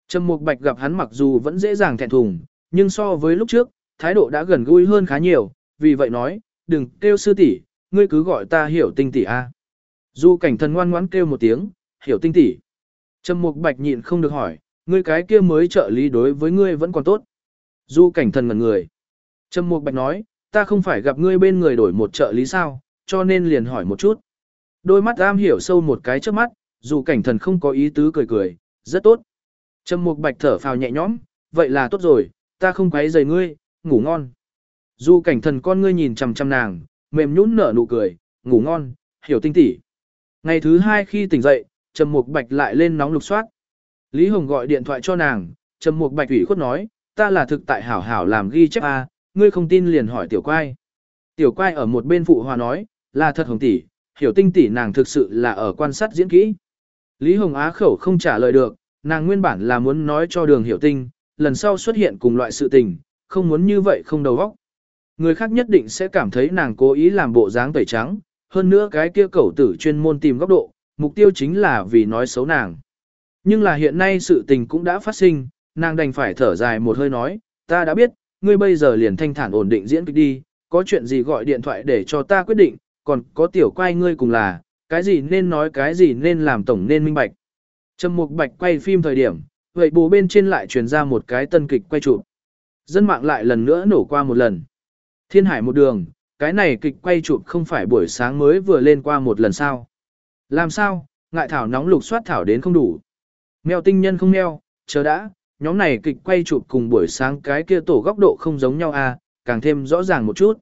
Trầm Mục Bạch gặp hắn mặc dù vẫn dễ dàng thẹn thùng, nhưng so với lúc trước, thái độ đã gần gũi hơn khá nhiều, vì vậy nói, đừng kêu sư tỷ, ngươi cứ gọi ta hiểu tinh tỷ a. Du cảnh thần ngoan ngoãn kêu một tiếng, hiểu tinh tỷ. Trầm Mục Bạch nhịn không được hỏi, ngươi cái kia mới trợ lý đối với ngươi vẫn còn tốt. Du cảnh thần ngẩn người. Trầm Mục Bạch nói, ta không phải gặp ngươi bên người đổi một trợ lý sao, cho nên liền hỏi một chút. Đôi mắt am hiểu sâu một cái trước mắt, dù cảnh thần không có ý tứ cười cười, rất tốt. Trầm Mục Bạch thở phào nhẹ nhõm, vậy là tốt rồi, ta không quấy rầy ngươi, ngủ ngon. Dù cảnh thần con ngươi nhìn chằm chằm nàng, mềm nhũn nở nụ cười, ngủ ngon, hiểu tinh tỉ. Ngày thứ hai khi tỉnh dậy, Trầm Mục Bạch lại lên nóng lục soát. Lý Hồng gọi điện thoại cho nàng, Trầm Mục Bạch ủy khuất nói, ta là thực tại hảo hảo làm ghi chép a, ngươi không tin liền hỏi tiểu quai. Tiểu quai ở một bên phụ hòa nói, là thật hồng tỷ, hiểu tinh tỷ nàng thực sự là ở quan sát diễn kỹ. Lý Hồng Á khẩu không trả lời được, nàng nguyên bản là muốn nói cho đường hiểu tinh, lần sau xuất hiện cùng loại sự tình, không muốn như vậy không đầu óc. Người khác nhất định sẽ cảm thấy nàng cố ý làm bộ dáng tẩy trắng, hơn nữa cái kia cẩu tử chuyên môn tìm góc độ, mục tiêu chính là vì nói xấu nàng. Nhưng là hiện nay sự tình cũng đã phát sinh, nàng đành phải thở dài một hơi nói, ta đã biết, ngươi bây giờ liền thanh thản ổn định diễn kịch đi, có chuyện gì gọi điện thoại để cho ta quyết định, còn có tiểu quay ngươi cùng là, cái gì nên nói cái gì nên làm tổng nên minh bạch. Trầm Mục Bạch quay phim thời điểm, vậy bù bên trên lại truyền ra một cái tân kịch quay chụp. Dân mạng lại lần nữa nổ qua một lần. Thiên Hải một đường, cái này kịch quay chụp không phải buổi sáng mới vừa lên qua một lần sao? Làm sao, ngại thảo nóng lục soát thảo đến không đủ. Mèo tinh nhân không mèo, chờ đã, nhóm này kịch quay chụp cùng buổi sáng cái kia tổ góc độ không giống nhau à, càng thêm rõ ràng một chút.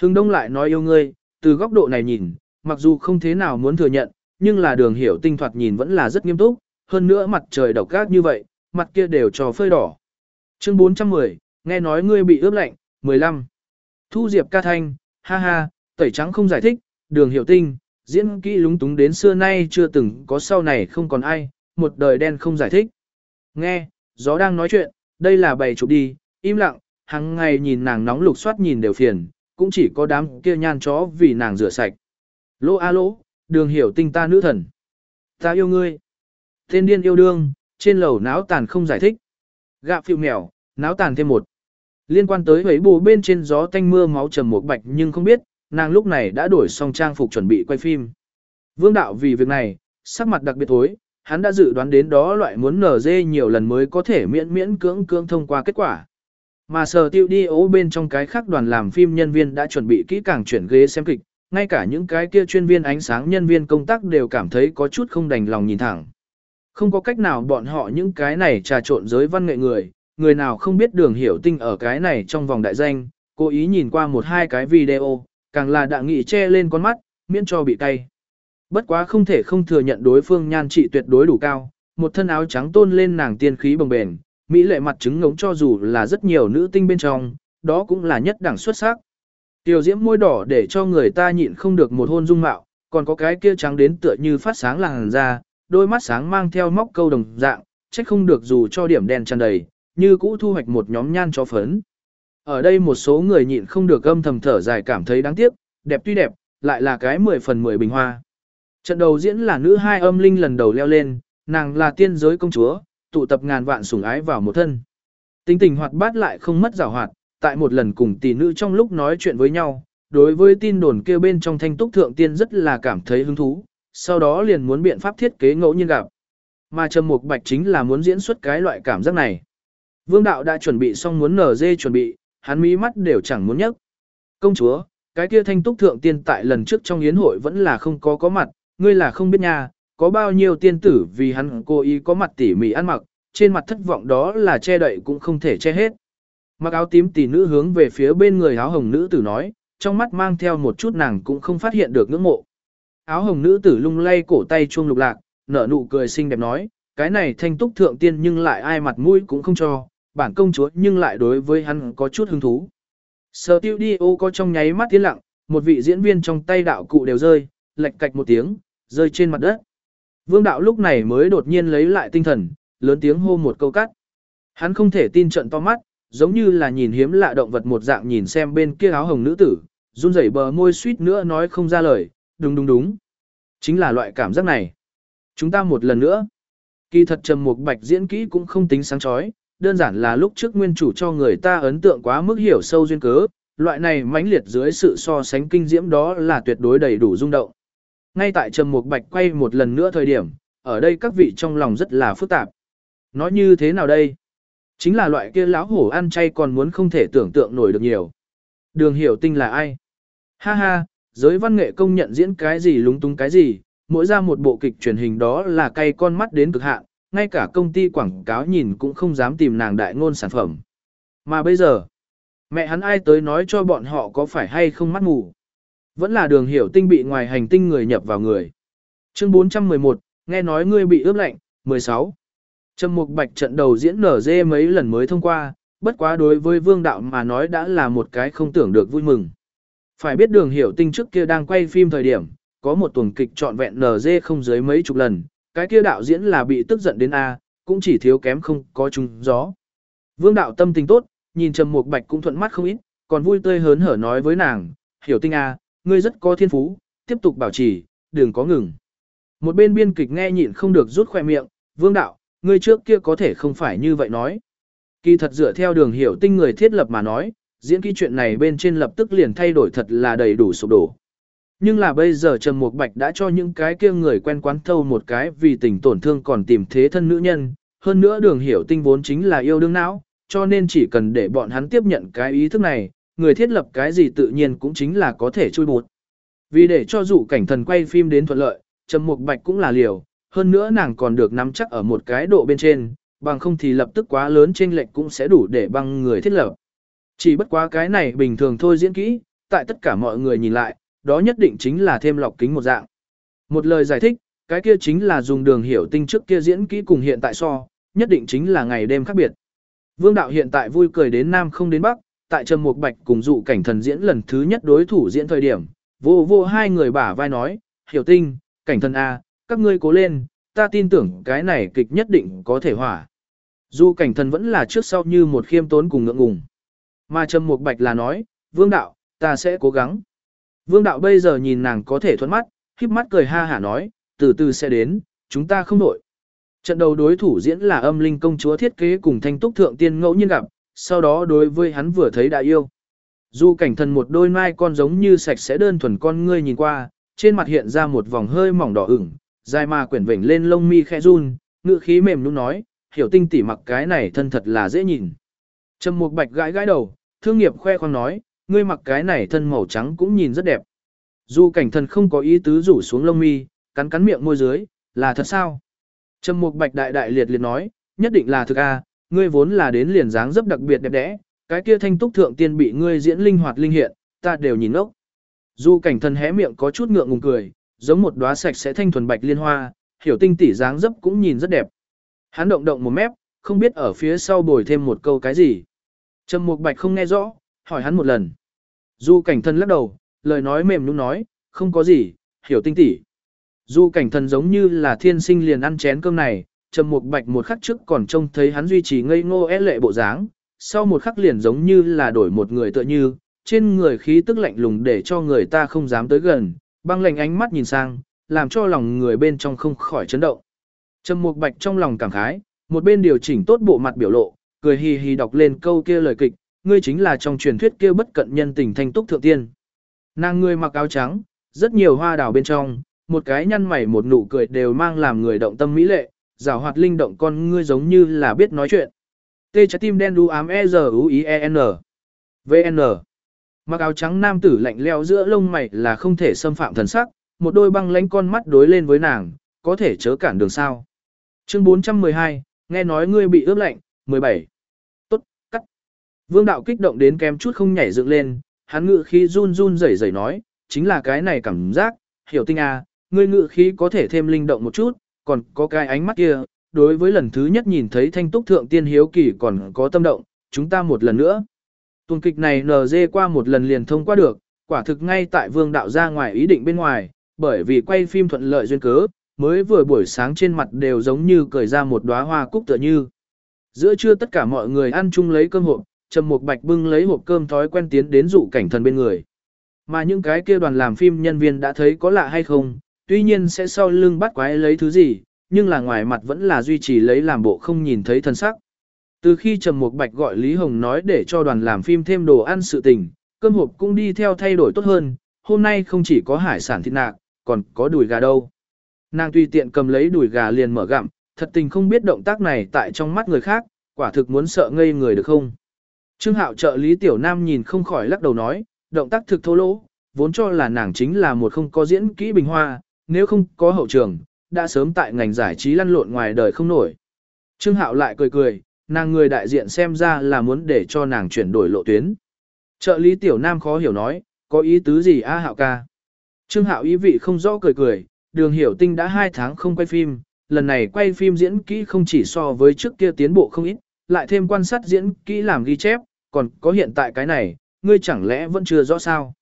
Hưng Đông lại nói yêu ngươi, từ góc độ này nhìn, mặc dù không thế nào muốn thừa nhận, nhưng là đường hiểu tinh thoạt nhìn vẫn là rất nghiêm túc, hơn nữa mặt trời độc gác như vậy, mặt kia đều trò phơi đỏ. Chương 410, nghe nói ngươi bị ướp lạnh, 15. Thu Diệp ca thanh, ha ha, tẩy trắng không giải thích, đường hiểu tinh, diễn kỹ lúng túng đến xưa nay chưa từng có sau này không còn ai, một đời đen không giải thích. Nghe, gió đang nói chuyện, đây là bày chụp đi, im lặng, hàng ngày nhìn nàng nóng lục soát nhìn đều phiền, cũng chỉ có đám kia nhan chó vì nàng rửa sạch. Lô a lỗ, đường hiểu tinh ta nữ thần. Ta yêu ngươi. Tên điên yêu đương, trên lầu náo tàn không giải thích. Gạ phiêu mèo, náo tàn thêm một. Liên quan tới hấy bù bên trên gió tanh mưa máu trầm một bạch nhưng không biết, nàng lúc này đã đổi xong trang phục chuẩn bị quay phim. Vương đạo vì việc này, sắc mặt đặc biệt thối, hắn đã dự đoán đến đó loại muốn nở dê nhiều lần mới có thể miễn miễn cưỡng cưỡng thông qua kết quả. Mà sở tiêu đi ố bên trong cái khác đoàn làm phim nhân viên đã chuẩn bị kỹ càng chuyển ghế xem kịch, ngay cả những cái kia chuyên viên ánh sáng nhân viên công tác đều cảm thấy có chút không đành lòng nhìn thẳng. Không có cách nào bọn họ những cái này trà trộn giới văn nghệ người, người nào không biết đường hiểu tinh ở cái này trong vòng đại danh, cố ý nhìn qua một hai cái video, càng là đạ nghị che lên con mắt, miễn cho bị cay. Bất quá không thể không thừa nhận đối phương nhan trị tuyệt đối đủ cao, một thân áo trắng tôn lên nàng tiên khí bồng bền, mỹ lệ mặt trứng ngống cho dù là rất nhiều nữ tinh bên trong, đó cũng là nhất đẳng xuất sắc. Tiểu diễm môi đỏ để cho người ta nhịn không được một hôn dung mạo, còn có cái kia trắng đến tựa như phát sáng làn da, đôi mắt sáng mang theo móc câu đồng dạng, trách không được dù cho điểm đen tràn đầy, như cũ thu hoạch một nhóm nhan cho phấn. Ở đây một số người nhịn không được âm thầm thở dài cảm thấy đáng tiếc, đẹp tuy đẹp, lại là cái 10 phần 10 bình hoa. Trận đầu diễn là nữ hai âm linh lần đầu leo lên, nàng là tiên giới công chúa, tụ tập ngàn vạn sủng ái vào một thân. Tính tình hoạt bát lại không mất giảo hoạt, tại một lần cùng tỷ nữ trong lúc nói chuyện với nhau, đối với tin đồn kêu bên trong thanh túc thượng tiên rất là cảm thấy hứng thú, sau đó liền muốn biện pháp thiết kế ngẫu nhiên gặp. mà Trầm Mục Bạch chính là muốn diễn xuất cái loại cảm giác này. Vương đạo đã chuẩn bị xong muốn nở dê chuẩn bị, hắn mí mắt đều chẳng muốn nhấc. Công chúa, cái kia thanh túc thượng tiên tại lần trước trong yến hội vẫn là không có có mặt, ngươi là không biết nha, có bao nhiêu tiên tử vì hắn cố ý có mặt tỉ mỉ ăn mặc, trên mặt thất vọng đó là che đậy cũng không thể che hết. Mặc áo tím tỷ nữ hướng về phía bên người áo hồng nữ tử nói, trong mắt mang theo một chút nàng cũng không phát hiện được ngưỡng mộ. Áo hồng nữ tử lung lay cổ tay chuông lục lạc, nở nụ cười xinh đẹp nói, cái này thanh túc thượng tiên nhưng lại ai mặt mũi cũng không cho, bản công chúa nhưng lại đối với hắn có chút hứng thú. Sở tiêu đi ô có trong nháy mắt tiến lặng, một vị diễn viên trong tay đạo cụ đều rơi, lệch cạch một tiếng, rơi trên mặt đất. Vương đạo lúc này mới đột nhiên lấy lại tinh thần, lớn tiếng hô một câu cắt. Hắn không thể tin trận to mắt, giống như là nhìn hiếm lạ động vật một dạng nhìn xem bên kia áo hồng nữ tử, run rẩy bờ môi suýt nữa nói không ra lời, đúng đúng đúng. Chính là loại cảm giác này. Chúng ta một lần nữa. Kỳ thật trầm mục bạch diễn kỹ cũng không tính sáng chói, đơn giản là lúc trước nguyên chủ cho người ta ấn tượng quá mức hiểu sâu duyên cớ, loại này mãnh liệt dưới sự so sánh kinh diễm đó là tuyệt đối đầy đủ rung động. Ngay tại trầm mục bạch quay một lần nữa thời điểm, ở đây các vị trong lòng rất là phức tạp. Nói như thế nào đây? Chính là loại kia lão hổ ăn chay còn muốn không thể tưởng tượng nổi được nhiều. Đường hiểu tinh là ai? Ha ha, giới văn nghệ công nhận diễn cái gì lúng túng cái gì, mỗi ra một bộ kịch truyền hình đó là cay con mắt đến cực hạn, ngay cả công ty quảng cáo nhìn cũng không dám tìm nàng đại ngôn sản phẩm. Mà bây giờ, mẹ hắn ai tới nói cho bọn họ có phải hay không mắt mù. Vẫn là đường hiểu tinh bị ngoài hành tinh người nhập vào người. Chương 411, nghe nói ngươi bị ướp lạnh, 16. Trầm Mục Bạch trận đầu diễn nở dê mấy lần mới thông qua, bất quá đối với Vương Đạo mà nói đã là một cái không tưởng được vui mừng. Phải biết đường hiểu tinh trước kia đang quay phim thời điểm, có một tuần kịch trọn vẹn nở dê không dưới mấy chục lần, cái kia đạo diễn là bị tức giận đến A, cũng chỉ thiếu kém không có trúng gió. Vương Đạo tâm tình tốt, nhìn Trầm Mục Bạch cũng thuận mắt không ít, còn vui tươi hớn hở nói với nàng, hiểu tinh A, ngươi rất có thiên phú, tiếp tục bảo trì, đừng có ngừng. Một bên biên kịch nghe nhịn không được rút khoe miệng, Vương Đạo, ngươi trước kia có thể không phải như vậy nói. Kỳ thật dựa theo đường hiểu tinh người thiết lập mà nói, diễn kỹ chuyện này bên trên lập tức liền thay đổi thật là đầy đủ sụp đổ. Nhưng là bây giờ Trầm Mục Bạch đã cho những cái kia người quen quán thâu một cái vì tình tổn thương còn tìm thế thân nữ nhân, hơn nữa đường hiểu tinh vốn chính là yêu đương não, cho nên chỉ cần để bọn hắn tiếp nhận cái ý thức này, người thiết lập cái gì tự nhiên cũng chính là có thể chui bột. Vì để cho dụ cảnh thần quay phim đến thuận lợi, Trầm Mục Bạch cũng là liều, hơn nữa nàng còn được nắm chắc ở một cái độ bên trên, bằng không thì lập tức quá lớn trên lệch cũng sẽ đủ để băng người thiết lập. Chỉ bất quá cái này bình thường thôi diễn kỹ, tại tất cả mọi người nhìn lại, đó nhất định chính là thêm lọc kính một dạng. Một lời giải thích, cái kia chính là dùng đường hiểu tinh trước kia diễn kỹ cùng hiện tại so, nhất định chính là ngày đêm khác biệt. Vương đạo hiện tại vui cười đến nam không đến bắc, tại Trầm Mục Bạch cùng dụ cảnh thần diễn lần thứ nhất đối thủ diễn thời điểm, vô vô hai người bả vai nói, hiểu tinh, cảnh thần A, các ngươi cố lên, ta tin tưởng cái này kịch nhất định có thể hỏa. Dù cảnh thần vẫn là trước sau như một khiêm tốn cùng ngượng ngùng. Mà Trầm Mục Bạch là nói, Vương đạo, ta sẽ cố gắng. Vương đạo bây giờ nhìn nàng có thể thuận mắt, khiếp mắt cười ha hả nói, từ từ sẽ đến, chúng ta không đổi. Trận đầu đối thủ diễn là âm linh công chúa thiết kế cùng thanh túc thượng tiên ngẫu nhiên gặp, sau đó đối với hắn vừa thấy đã yêu. du cảnh thần một đôi mai con giống như sạch sẽ đơn thuần con ngươi nhìn qua, trên mặt hiện ra một vòng hơi mỏng đỏ ửng, dài mà quyển vểnh lên lông mi khẽ run, ngựa khí mềm nhũn nói, hiểu tinh tỉ mặc cái này thân thật là dễ nhìn. Trầm Mục Bạch gãi gãi đầu, thương nghiệp khoe khoang nói, ngươi mặc cái này thân màu trắng cũng nhìn rất đẹp. du cảnh thần không có ý tứ rủ xuống lông mi, cắn cắn miệng môi dưới, là thật sao? Trầm Mục Bạch đại đại liệt liệt nói, nhất định là thực a, ngươi vốn là đến liền dáng dấp đặc biệt đẹp đẽ, cái kia thanh túc thượng tiên bị ngươi diễn linh hoạt linh hiện, ta đều nhìn ngốc. Du cảnh thần hé miệng có chút ngượng ngùng cười, giống một đóa sạch sẽ thanh thuần bạch liên hoa, hiểu tinh tỉ dáng dấp cũng nhìn rất đẹp. Hắn động động một mép, không biết ở phía sau bồi thêm một câu cái gì. Trầm Mục Bạch không nghe rõ, hỏi hắn một lần. Du cảnh thần lắc đầu, lời nói mềm nhũn nói, không có gì, hiểu tinh tỉ. Du cảnh thần giống như là thiên sinh liền ăn chén cơm này, Trầm Mục Bạch một khắc trước còn trông thấy hắn duy trì ngây ngô é lệ bộ dáng, sau một khắc liền giống như là đổi một người tựa như, trên người khí tức lạnh lùng để cho người ta không dám tới gần, băng lạnh ánh mắt nhìn sang, làm cho lòng người bên trong không khỏi chấn động. Trầm Mục Bạch trong lòng cảm khái, một bên điều chỉnh tốt bộ mặt biểu lộ, cười hì hì đọc lên câu kia lời kịch, ngươi chính là trong truyền thuyết kia bất cận nhân tình thanh túc thượng tiên. Nàng ngươi mặc áo trắng, rất nhiều hoa đào bên trong, một cái nhăn mày một nụ cười đều mang làm người động tâm mỹ lệ, rào hoạt linh động con ngươi giống như là biết nói chuyện. Tê trái tim đen đu ám E Z U I E N. VN. Mặc áo trắng nam tử lạnh leo giữa lông mày là không thể xâm phạm thần sắc, một đôi băng lánh con mắt đối lên với nàng, có thể chớ cản đường sao. Chương 412, nghe nói ngươi bị ướp lạnh, 17. Tốt, cắt. Vương đạo kích động đến kém chút không nhảy dựng lên, hắn ngự khí run run rẩy rẩy nói, chính là cái này cảm giác, hiểu tinh à, ngươi ngự khí có thể thêm linh động một chút, còn có cái ánh mắt kia, đối với lần thứ nhất nhìn thấy thanh túc thượng tiên hiếu kỳ còn có tâm động, chúng ta một lần nữa. Tuần kịch này NG qua một lần liền thông qua được, quả thực ngay tại vương đạo ra ngoài ý định bên ngoài, bởi vì quay phim thuận lợi duyên cớ, mới vừa buổi sáng trên mặt đều giống như cởi ra một đóa hoa cúc tựa như. Giữa trưa tất cả mọi người ăn chung lấy cơm hộp, Trầm Mục Bạch bưng lấy hộp cơm thói quen tiến đến dụ cảnh thần bên người. Mà những cái kia đoàn làm phim nhân viên đã thấy có lạ hay không, tuy nhiên sẽ sau lưng bắt quái lấy thứ gì, nhưng là ngoài mặt vẫn là duy trì lấy làm bộ không nhìn thấy thân sắc. Từ khi Trầm Mục Bạch gọi Lý Hồng nói để cho đoàn làm phim thêm đồ ăn sự tình, cơm hộp cũng đi theo thay đổi tốt hơn, hôm nay không chỉ có hải sản thịt nạc, còn có đùi gà đâu. Nàng tùy tiện cầm lấy đùi gà liền mở gặm, thật tình không biết động tác này tại trong mắt người khác, quả thực muốn sợ ngây người được không. Trương Hạo trợ lý Tiểu Nam nhìn không khỏi lắc đầu nói, động tác thực thô lỗ, vốn cho là nàng chính là một không có diễn kỹ bình hoa, nếu không có hậu trường, đã sớm tại ngành giải trí lăn lộn ngoài đời không nổi. Trương Hạo lại cười cười, nàng người đại diện xem ra là muốn để cho nàng chuyển đổi lộ tuyến. Trợ lý Tiểu Nam khó hiểu nói, có ý tứ gì a Hạo ca? Trương Hạo ý vị không rõ cười cười, đường hiểu tinh đã hai tháng không quay phim, lần này quay phim diễn kỹ không chỉ so với trước kia tiến bộ không ít, lại thêm quan sát diễn kỹ làm ghi chép, còn có hiện tại cái này, ngươi chẳng lẽ vẫn chưa rõ sao?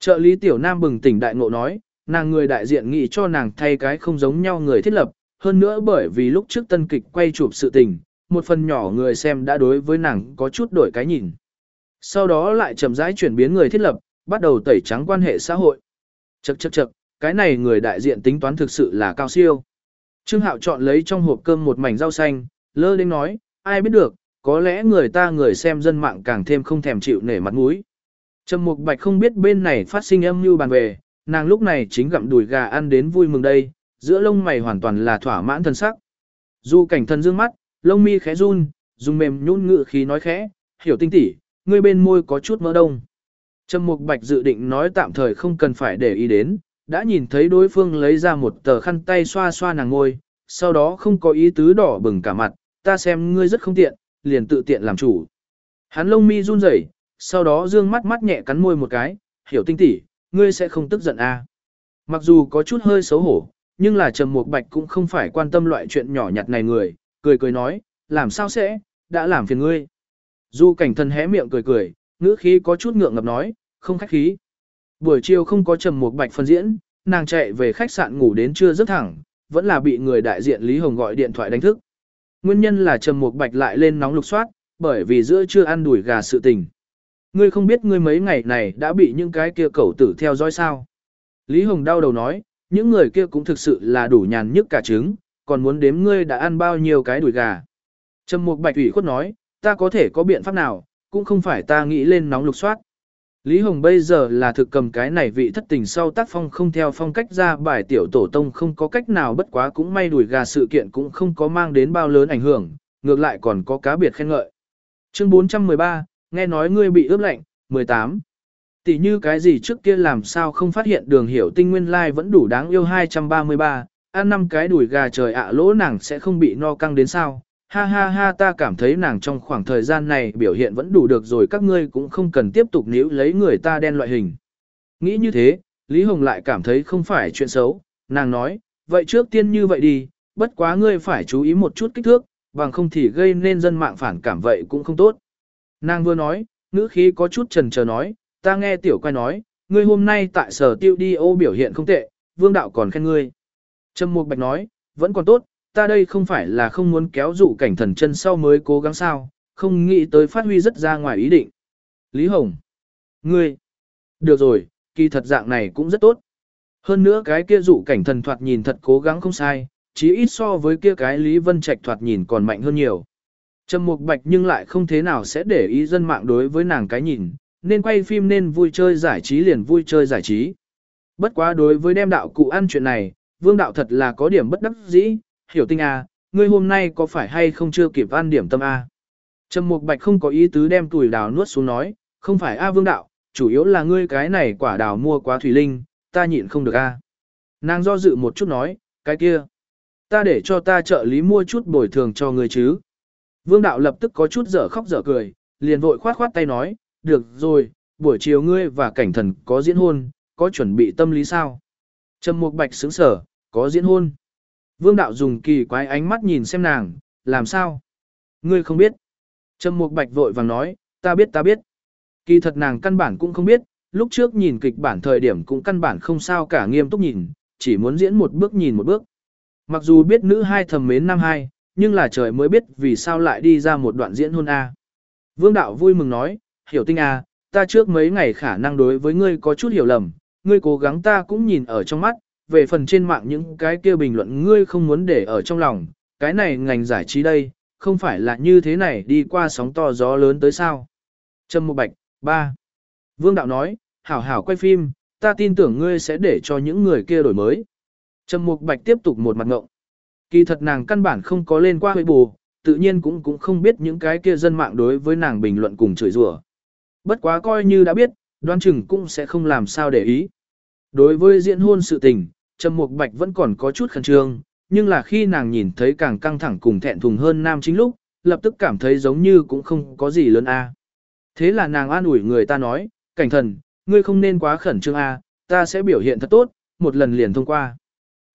Trợ lý Tiểu Nam bừng tỉnh đại ngộ nói, nàng người đại diện nghĩ cho nàng thay cái không giống nhau người thiết lập, hơn nữa bởi vì lúc trước tân kịch quay chụp sự tình, một phần nhỏ người xem đã đối với nàng có chút đổi cái nhìn. Sau đó lại chậm rãi chuyển biến người thiết lập, bắt đầu tẩy trắng quan hệ xã hội. Chậc chậc chậc, cái này người đại diện tính toán thực sự là cao siêu. Trương Hạo chọn lấy trong hộp cơm một mảnh rau xanh, lơ đến nói, ai biết được, có lẽ người ta người xem dân mạng càng thêm không thèm chịu nể mặt mũi. Trầm Mục Bạch không biết bên này phát sinh âm mưu bàn về, nàng lúc này chính gặm đùi gà ăn đến vui mừng đây, giữa lông mày hoàn toàn là thỏa mãn thân sắc. Du cảnh thần dương mắt, lông mi khẽ run, dùng mềm nhún ngự khí nói khẽ, hiểu tinh tỉ, ngươi bên môi có chút mỡ đông. Trầm Mục Bạch dự định nói tạm thời không cần phải để ý đến, đã nhìn thấy đối phương lấy ra một tờ khăn tay xoa xoa nàng ngôi, sau đó không có ý tứ đỏ bừng cả mặt, ta xem ngươi rất không tiện, liền tự tiện làm chủ. Hắn lông mi run rẩy, sau đó dương mắt mắt nhẹ cắn môi một cái, hiểu tinh tỉ, ngươi sẽ không tức giận à. Mặc dù có chút hơi xấu hổ, nhưng là Trầm Mục Bạch cũng không phải quan tâm loại chuyện nhỏ nhặt này người, cười cười nói, làm sao sẽ, đã làm phiền ngươi. Du cảnh thần hé miệng cười cười, ngữ khí có chút ngượng ngập nói, không khách khí. Buổi chiều không có Trầm Mục Bạch phân diễn, nàng chạy về khách sạn ngủ đến trưa rất thẳng, vẫn là bị người đại diện Lý Hồng gọi điện thoại đánh thức. Nguyên nhân là Trầm Mục Bạch lại lên nóng lục soát, bởi vì giữa trưa ăn đuổi gà sự tình. Ngươi không biết ngươi mấy ngày này đã bị những cái kia cẩu tử theo dõi sao? Lý Hồng đau đầu nói, những người kia cũng thực sự là đủ nhàn nhức cả trứng, còn muốn đếm ngươi đã ăn bao nhiêu cái đuổi gà. Trầm Mục Bạch ủy khuất nói, ta có thể có biện pháp nào, cũng không phải ta nghĩ lên nóng lục soát. Lý Hồng bây giờ là thực cầm cái này vị thất tình sau tác phong không theo phong cách ra bài tiểu tổ tông không có cách nào bất quá cũng may đuổi gà sự kiện cũng không có mang đến bao lớn ảnh hưởng, ngược lại còn có cá biệt khen ngợi. Chương 413, nghe nói ngươi bị ướp lạnh, 18. Tỷ như cái gì trước kia làm sao không phát hiện đường hiểu tinh nguyên lai vẫn đủ đáng yêu 233, ăn năm cái đùi gà trời ạ lỗ nàng sẽ không bị no căng đến sao. Ha ha ha ta cảm thấy nàng trong khoảng thời gian này biểu hiện vẫn đủ được rồi các ngươi cũng không cần tiếp tục níu lấy người ta đen loại hình. Nghĩ như thế, Lý Hồng lại cảm thấy không phải chuyện xấu, nàng nói, vậy trước tiên như vậy đi, bất quá ngươi phải chú ý một chút kích thước, bằng không thì gây nên dân mạng phản cảm vậy cũng không tốt. Nàng vừa nói, ngữ khí có chút trần chờ nói, ta nghe tiểu quay nói, ngươi hôm nay tại sở tiêu đi ô biểu hiện không tệ, vương đạo còn khen ngươi. Trâm Mục Bạch nói, vẫn còn tốt, ta đây không phải là không muốn kéo dụ cảnh thần chân sau mới cố gắng sao, không nghĩ tới phát huy rất ra ngoài ý định. Lý Hồng, ngươi, được rồi, kỳ thật dạng này cũng rất tốt. Hơn nữa cái kia dụ cảnh thần thoạt nhìn thật cố gắng không sai, chí ít so với kia cái Lý Vân Trạch thoạt nhìn còn mạnh hơn nhiều. Trầm Mục Bạch nhưng lại không thế nào sẽ để ý dân mạng đối với nàng cái nhìn, nên quay phim nên vui chơi giải trí liền vui chơi giải trí. Bất quá đối với đem đạo cụ ăn chuyện này, Vương đạo thật là có điểm bất đắc dĩ, hiểu tinh à, ngươi hôm nay có phải hay không chưa kịp ăn điểm tâm A? Trầm Mục Bạch không có ý tứ đem tuổi đào nuốt xuống nói, không phải A Vương Đạo, chủ yếu là ngươi cái này quả đào mua quá thủy linh, ta nhịn không được A. Nàng do dự một chút nói, cái kia, ta để cho ta trợ lý mua chút bồi thường cho ngươi chứ. Vương Đạo lập tức có chút dở khóc dở cười, liền vội khoát khoát tay nói, được rồi, buổi chiều ngươi và cảnh thần có diễn hôn, có chuẩn bị tâm lý sao? Trầm Mục Bạch sững sở, có diễn hôn. Vương Đạo dùng kỳ quái ánh mắt nhìn xem nàng, làm sao? Ngươi không biết. Trầm Mục Bạch vội vàng nói, ta biết ta biết. Kỳ thật nàng căn bản cũng không biết, lúc trước nhìn kịch bản thời điểm cũng căn bản không sao cả nghiêm túc nhìn, chỉ muốn diễn một bước nhìn một bước. Mặc dù biết nữ hai thầm mến nam hai, nhưng là trời mới biết vì sao lại đi ra một đoạn diễn hôn A. Vương Đạo vui mừng nói, hiểu tinh A, ta trước mấy ngày khả năng đối với ngươi có chút hiểu lầm, ngươi cố gắng ta cũng nhìn ở trong mắt, về phần trên mạng những cái kia bình luận ngươi không muốn để ở trong lòng, cái này ngành giải trí đây, không phải là như thế này đi qua sóng to gió lớn tới sao. Trâm Mục Bạch, 3. Vương Đạo nói, hảo hảo quay phim, ta tin tưởng ngươi sẽ để cho những người kia đổi mới. Trâm Mục Bạch tiếp tục một mặt ngộng. Kỳ thật nàng căn bản không có lên qua huệ bù, tự nhiên cũng cũng không biết những cái kia dân mạng đối với nàng bình luận cùng chửi rủa. Bất quá coi như đã biết, đoan chừng cũng sẽ không làm sao để ý. Đối với diễn hôn sự tình, Trầm Mục Bạch vẫn còn có chút khẩn trương, nhưng là khi nàng nhìn thấy càng căng thẳng cùng thẹn thùng hơn nam chính lúc, lập tức cảm thấy giống như cũng không có gì lớn a. Thế là nàng an ủi người ta nói, cảnh thần, ngươi không nên quá khẩn trương a, ta sẽ biểu hiện thật tốt, một lần liền thông qua.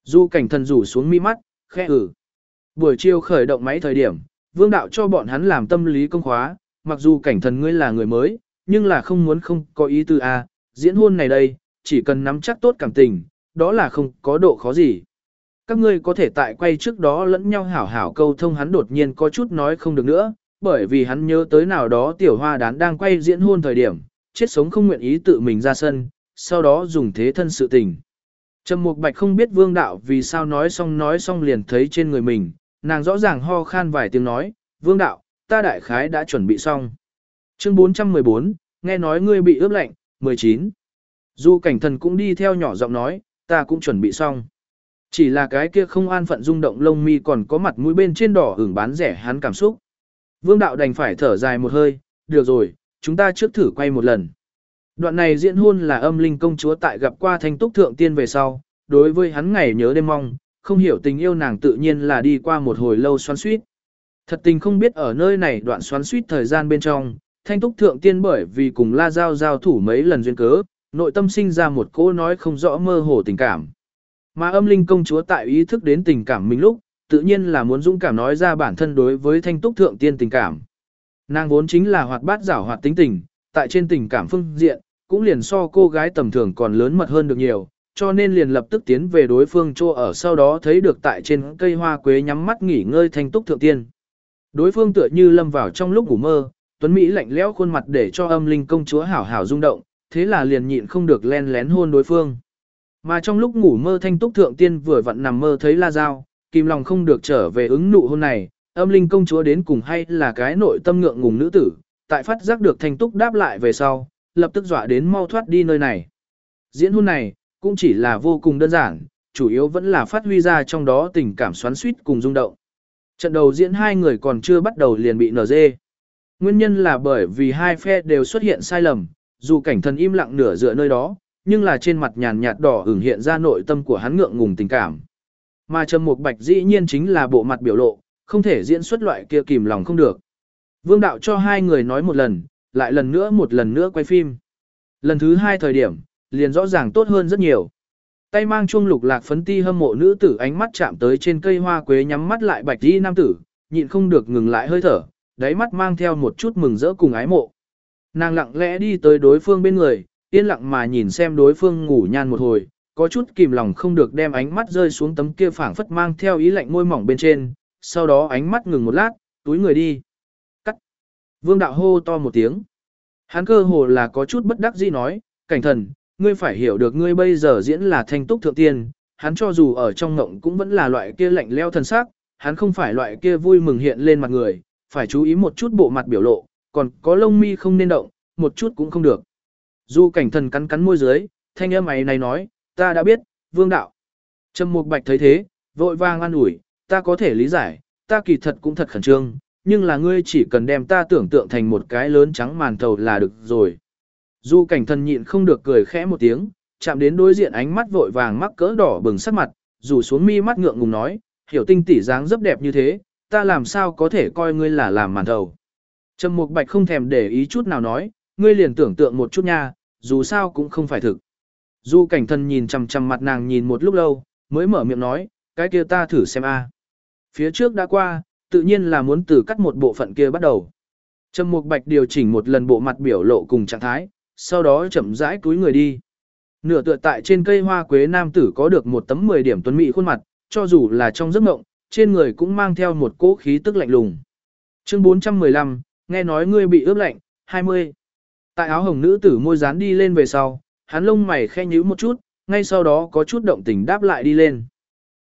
Du cảnh thần rủ xuống mi mắt, khẽ ử. Buổi chiều khởi động máy thời điểm, vương đạo cho bọn hắn làm tâm lý công khóa, mặc dù cảnh thần ngươi là người mới, nhưng là không muốn không có ý tư a, diễn hôn này đây, chỉ cần nắm chắc tốt cảm tình, đó là không có độ khó gì. Các ngươi có thể tại quay trước đó lẫn nhau hảo hảo câu thông hắn đột nhiên có chút nói không được nữa, bởi vì hắn nhớ tới nào đó tiểu hoa đán đang quay diễn hôn thời điểm, chết sống không nguyện ý tự mình ra sân, sau đó dùng thế thân sự tình. Trầm Mục Bạch không biết Vương Đạo vì sao nói xong nói xong liền thấy trên người mình, nàng rõ ràng ho khan vài tiếng nói, Vương Đạo, ta đại khái đã chuẩn bị xong. Chương 414, nghe nói ngươi bị ướp lạnh, 19. Du cảnh thần cũng đi theo nhỏ giọng nói, ta cũng chuẩn bị xong. Chỉ là cái kia không an phận rung động lông mi còn có mặt mũi bên trên đỏ hưởng bán rẻ hắn cảm xúc. Vương đạo đành phải thở dài một hơi, được rồi, chúng ta trước thử quay một lần. Đoạn này diễn hôn là âm linh công chúa tại gặp qua thanh túc thượng tiên về sau, đối với hắn ngày nhớ đêm mong, không hiểu tình yêu nàng tự nhiên là đi qua một hồi lâu xoắn suýt. Thật tình không biết ở nơi này đoạn xoắn suýt thời gian bên trong, thanh túc thượng tiên bởi vì cùng la giao giao thủ mấy lần duyên cớ, nội tâm sinh ra một cỗ nói không rõ mơ hồ tình cảm. Mà âm linh công chúa tại ý thức đến tình cảm mình lúc, tự nhiên là muốn dũng cảm nói ra bản thân đối với thanh túc thượng tiên tình cảm. Nàng vốn chính là hoạt bát giảo hoạt tính tình, tại trên tình cảm phương diện, cũng liền so cô gái tầm thường còn lớn mật hơn được nhiều, cho nên liền lập tức tiến về đối phương chỗ ở sau đó thấy được tại trên cây hoa quế nhắm mắt nghỉ ngơi thanh túc thượng tiên. Đối phương tựa như lâm vào trong lúc ngủ mơ, Tuấn Mỹ lạnh lẽo khuôn mặt để cho âm linh công chúa hảo hảo rung động, thế là liền nhịn không được len lén hôn đối phương. Mà trong lúc ngủ mơ thanh túc thượng tiên vừa vặn nằm mơ thấy la dao, kìm lòng không được trở về ứng nụ hôn này, âm linh công chúa đến cùng hay là cái nội tâm ngượng ngùng nữ tử, tại phát giác được thanh túc đáp lại về sau, lập tức dọa đến mau thoát đi nơi này. Diễn hôn này, cũng chỉ là vô cùng đơn giản, chủ yếu vẫn là phát huy ra trong đó tình cảm xoắn suýt cùng rung động. Trận đầu diễn hai người còn chưa bắt đầu liền bị nở dê. Nguyên nhân là bởi vì hai phe đều xuất hiện sai lầm, dù cảnh thần im lặng nửa dựa nơi đó, nhưng là trên mặt nhàn nhạt đỏ ửng hiện ra nội tâm của hắn ngượng ngùng tình cảm. Mà Trầm Mục Bạch dĩ nhiên chính là bộ mặt biểu lộ, không thể diễn xuất loại kia kìm lòng không được. Vương đạo cho hai người nói một lần, lại lần nữa một lần nữa quay phim. Lần thứ hai thời điểm, liền rõ ràng tốt hơn rất nhiều. Tay mang chuông lục lạc phấn ti hâm mộ nữ tử ánh mắt chạm tới trên cây hoa quế nhắm mắt lại bạch đi nam tử, nhịn không được ngừng lại hơi thở, đáy mắt mang theo một chút mừng rỡ cùng ái mộ. Nàng lặng lẽ đi tới đối phương bên người, yên lặng mà nhìn xem đối phương ngủ nhan một hồi, có chút kìm lòng không được đem ánh mắt rơi xuống tấm kia phảng phất mang theo ý lạnh môi mỏng bên trên, sau đó ánh mắt ngừng một lát, túi người đi. Vương đạo hô to một tiếng. Hắn cơ hồ là có chút bất đắc dĩ nói, cảnh thần, ngươi phải hiểu được ngươi bây giờ diễn là thanh túc thượng tiên, hắn cho dù ở trong ngộng cũng vẫn là loại kia lạnh leo thần sắc, hắn không phải loại kia vui mừng hiện lên mặt người, phải chú ý một chút bộ mặt biểu lộ, còn có lông mi không nên động, một chút cũng không được. Du cảnh thần cắn cắn môi dưới, thanh âm ấy này nói, ta đã biết, vương đạo. Trầm Mục Bạch thấy thế, vội vàng an ủi, ta có thể lý giải, ta kỳ thật cũng thật khẩn trương, nhưng là ngươi chỉ cần đem ta tưởng tượng thành một cái lớn trắng màn thầu là được rồi. Du cảnh thần nhịn không được cười khẽ một tiếng, chạm đến đối diện ánh mắt vội vàng mắc cỡ đỏ bừng sắc mặt, rủ xuống mi mắt ngượng ngùng nói, hiểu tinh tỷ dáng rất đẹp như thế, ta làm sao có thể coi ngươi là làm màn thầu. Trầm Mục Bạch không thèm để ý chút nào nói, ngươi liền tưởng tượng một chút nha, dù sao cũng không phải thực. Du cảnh thần nhìn chằm chằm mặt nàng nhìn một lúc lâu, mới mở miệng nói, cái kia ta thử xem a. Phía trước đã qua, tự nhiên là muốn từ cắt một bộ phận kia bắt đầu. Trầm Mục Bạch điều chỉnh một lần bộ mặt biểu lộ cùng trạng thái, sau đó chậm rãi cúi người đi. Nửa tựa tại trên cây hoa quế nam tử có được một tấm 10 điểm tuấn mỹ khuôn mặt, cho dù là trong giấc mộng, trên người cũng mang theo một cỗ khí tức lạnh lùng. Chương 415, nghe nói ngươi bị ướp lạnh, 20. Tại áo hồng nữ tử môi dán đi lên về sau, hắn lông mày khe nhíu một chút, ngay sau đó có chút động tình đáp lại đi lên.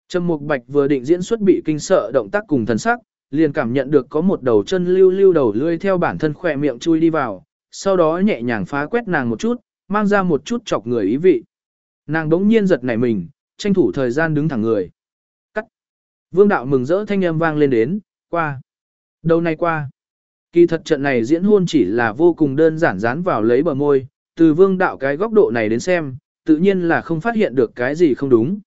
Trầm Mục Bạch vừa định diễn xuất bị kinh sợ động tác cùng thần sắc, liền cảm nhận được có một đầu chân lưu lưu đầu lươi theo bản thân khỏe miệng chui đi vào, sau đó nhẹ nhàng phá quét nàng một chút, mang ra một chút chọc người ý vị. Nàng đống nhiên giật nảy mình, tranh thủ thời gian đứng thẳng người. Cắt. Vương đạo mừng rỡ thanh âm vang lên đến, qua. Đầu này qua. Kỳ thật trận này diễn hôn chỉ là vô cùng đơn giản dán vào lấy bờ môi, từ vương đạo cái góc độ này đến xem, tự nhiên là không phát hiện được cái gì không đúng.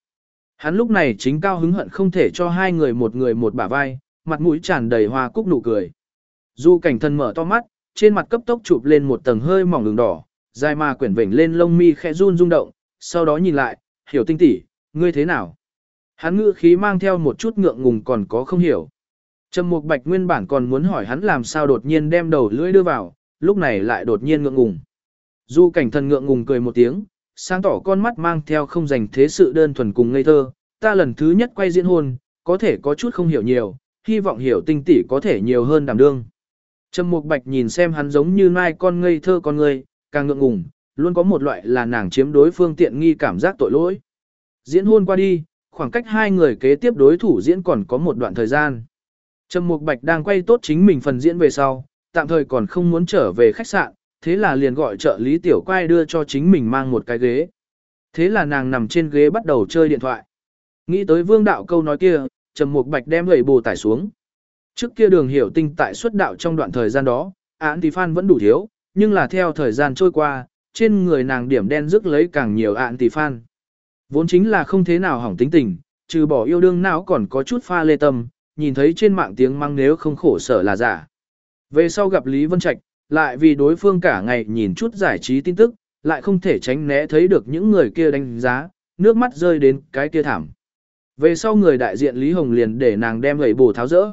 Hắn lúc này chính cao hứng hận không thể cho hai người một người một bả vai, mặt mũi tràn đầy hoa cúc nụ cười. Du cảnh thân mở to mắt, trên mặt cấp tốc chụp lên một tầng hơi mỏng đường đỏ, dài mà quyển vểnh lên lông mi khẽ run rung động, sau đó nhìn lại, hiểu tinh tỉ, ngươi thế nào? Hắn ngữ khí mang theo một chút ngượng ngùng còn có không hiểu. Trầm Mục Bạch nguyên bản còn muốn hỏi hắn làm sao đột nhiên đem đầu lưỡi đưa vào, lúc này lại đột nhiên ngượng ngùng. Du cảnh thần ngượng ngùng cười một tiếng, sáng tỏ con mắt mang theo không dành thế sự đơn thuần cùng ngây thơ, ta lần thứ nhất quay diễn hôn, có thể có chút không hiểu nhiều, hy vọng hiểu tinh tỷ có thể nhiều hơn đảm đương. Trầm Mục Bạch nhìn xem hắn giống như mai con ngây thơ con người, càng ngượng ngùng, luôn có một loại là nàng chiếm đối phương tiện nghi cảm giác tội lỗi. Diễn hôn qua đi, khoảng cách hai người kế tiếp đối thủ diễn còn có một đoạn thời gian. Trầm Mục Bạch đang quay tốt chính mình phần diễn về sau, tạm thời còn không muốn trở về khách sạn, thế là liền gọi trợ lý tiểu quay đưa cho chính mình mang một cái ghế. Thế là nàng nằm trên ghế bắt đầu chơi điện thoại. Nghĩ tới vương đạo câu nói kia, Trầm Mục Bạch đem gầy bồ tải xuống. Trước kia đường hiểu tinh tại xuất đạo trong đoạn thời gian đó, án thì phan vẫn đủ thiếu, nhưng là theo thời gian trôi qua, trên người nàng điểm đen rước lấy càng nhiều án thì phan Vốn chính là không thế nào hỏng tính tình, trừ bỏ yêu đương não còn có chút pha lê tâm, nhìn thấy trên mạng tiếng mang nếu không khổ sở là giả. Về sau gặp Lý Vân Trạch, lại vì đối phương cả ngày nhìn chút giải trí tin tức, lại không thể tránh né thấy được những người kia đánh giá, nước mắt rơi đến cái kia thảm. Về sau người đại diện Lý Hồng liền để nàng đem gậy bổ tháo rỡ.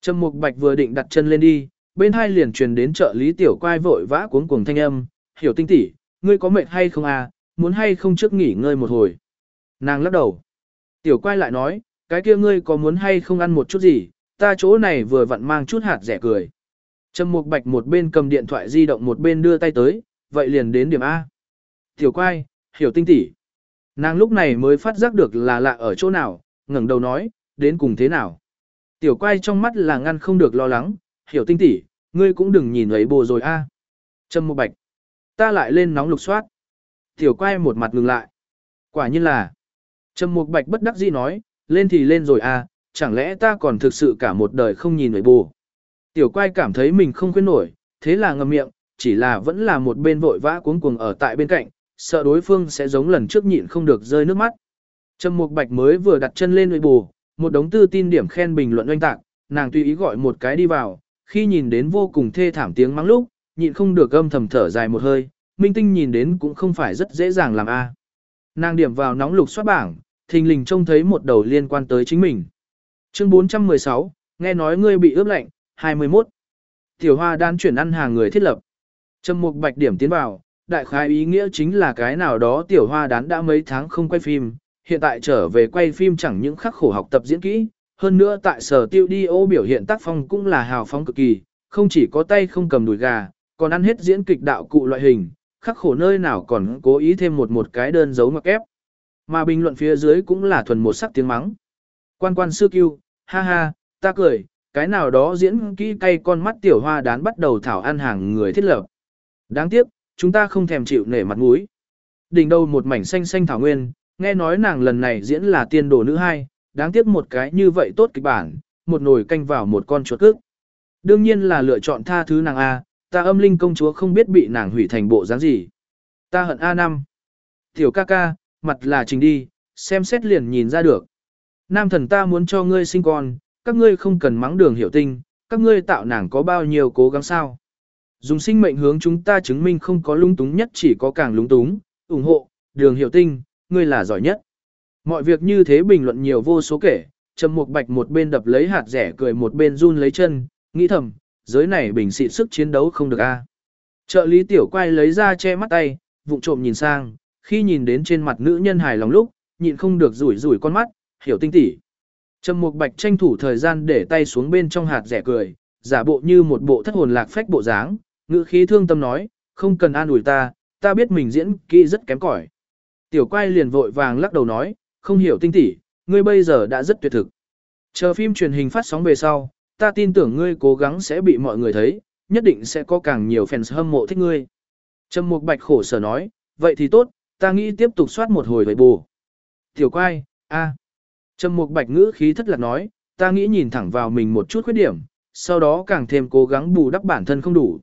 Trầm Mục Bạch vừa định đặt chân lên đi, bên hai liền truyền đến trợ lý tiểu quai vội vã cuống cuồng thanh âm, "Hiểu Tinh tỷ, ngươi có mệt hay không à, muốn hay không trước nghỉ ngơi một hồi?" Nàng lắc đầu. Tiểu quai lại nói, "Cái kia ngươi có muốn hay không ăn một chút gì, ta chỗ này vừa vặn mang chút hạt rẻ cười." Trầm Mục Bạch một bên cầm điện thoại di động một bên đưa tay tới, vậy liền đến điểm A. Tiểu quai, hiểu tinh tỷ. Nàng lúc này mới phát giác được là lạ ở chỗ nào, ngẩng đầu nói, đến cùng thế nào. Tiểu quay trong mắt là ngăn không được lo lắng, hiểu tinh tỉ, ngươi cũng đừng nhìn ấy bồ rồi a. Trầm một Bạch. Ta lại lên nóng lục soát. Tiểu quay một mặt ngừng lại. Quả nhiên là. Trầm một Bạch bất đắc dĩ nói, lên thì lên rồi a, chẳng lẽ ta còn thực sự cả một đời không nhìn ấy bồ. Tiểu quay cảm thấy mình không khuyên nổi, thế là ngậm miệng, chỉ là vẫn là một bên vội vã cuống cuồng ở tại bên cạnh, sợ đối phương sẽ giống lần trước nhịn không được rơi nước mắt. Trầm Mục Bạch mới vừa đặt chân lên nội bù, một đống tư tin điểm khen bình luận oanh tạc, nàng tùy ý gọi một cái đi vào, khi nhìn đến vô cùng thê thảm tiếng mắng lúc, nhịn không được âm thầm thở dài một hơi, minh tinh nhìn đến cũng không phải rất dễ dàng làm a. À. Nàng điểm vào nóng lục soát bảng, thình lình trông thấy một đầu liên quan tới chính mình. Chương 416, nghe nói ngươi bị ướp lạnh, 21. Tiểu hoa đan chuyển ăn hàng người thiết lập. Trầm mục bạch điểm tiến vào, đại khái ý nghĩa chính là cái nào đó tiểu hoa đán đã mấy tháng không quay phim, hiện tại trở về quay phim chẳng những khắc khổ học tập diễn kỹ, hơn nữa tại sở tiêu đi ô biểu hiện tác phong cũng là hào phóng cực kỳ, không chỉ có tay không cầm đùi gà, còn ăn hết diễn kịch đạo cụ loại hình, khắc khổ nơi nào còn cố ý thêm một một cái đơn dấu mặc ép. Mà bình luận phía dưới cũng là thuần một sắc tiếng mắng. Quan quan sư kiêu, ha ha, ta cười, cái nào đó diễn kỹ cay con mắt tiểu hoa đán bắt đầu thảo ăn hàng người thiết lập. Đáng tiếc, chúng ta không thèm chịu nể mặt mũi. Đỉnh đầu một mảnh xanh xanh thảo nguyên, nghe nói nàng lần này diễn là tiên đồ nữ hai, đáng tiếc một cái như vậy tốt kịch bản, một nồi canh vào một con chuột cước. Đương nhiên là lựa chọn tha thứ nàng A, ta âm linh công chúa không biết bị nàng hủy thành bộ dáng gì. Ta hận A5. Tiểu ca ca, mặt là trình đi, xem xét liền nhìn ra được. Nam thần ta muốn cho ngươi sinh con, các ngươi không cần mắng đường hiểu tinh, các ngươi tạo nàng có bao nhiêu cố gắng sao. Dùng sinh mệnh hướng chúng ta chứng minh không có lung túng nhất chỉ có càng lung túng, ủng hộ, đường hiểu tinh, ngươi là giỏi nhất. Mọi việc như thế bình luận nhiều vô số kể, Trầm Mục Bạch một bên đập lấy hạt rẻ cười một bên run lấy chân, nghĩ thầm, giới này bình xịt sức chiến đấu không được a. Trợ lý tiểu quay lấy ra che mắt tay, vụng trộm nhìn sang, khi nhìn đến trên mặt nữ nhân hài lòng lúc, nhịn không được rủi rủi con mắt, hiểu tinh tỉ. Trầm Mục Bạch tranh thủ thời gian để tay xuống bên trong hạt rẻ cười, giả bộ như một bộ thất hồn lạc phách bộ dáng, ngữ khí thương tâm nói, không cần an ủi ta, ta biết mình diễn kỹ rất kém cỏi. Tiểu quay liền vội vàng lắc đầu nói, không hiểu tinh tỉ, ngươi bây giờ đã rất tuyệt thực. Chờ phim truyền hình phát sóng về sau, ta tin tưởng ngươi cố gắng sẽ bị mọi người thấy, nhất định sẽ có càng nhiều fans hâm mộ thích ngươi. Trầm Mục Bạch khổ sở nói, vậy thì tốt, ta nghĩ tiếp tục soát một hồi vậy bù. Tiểu quay, a. Trầm Mục Bạch ngữ khí thất lạc nói, ta nghĩ nhìn thẳng vào mình một chút khuyết điểm, sau đó càng thêm cố gắng bù đắp bản thân không đủ.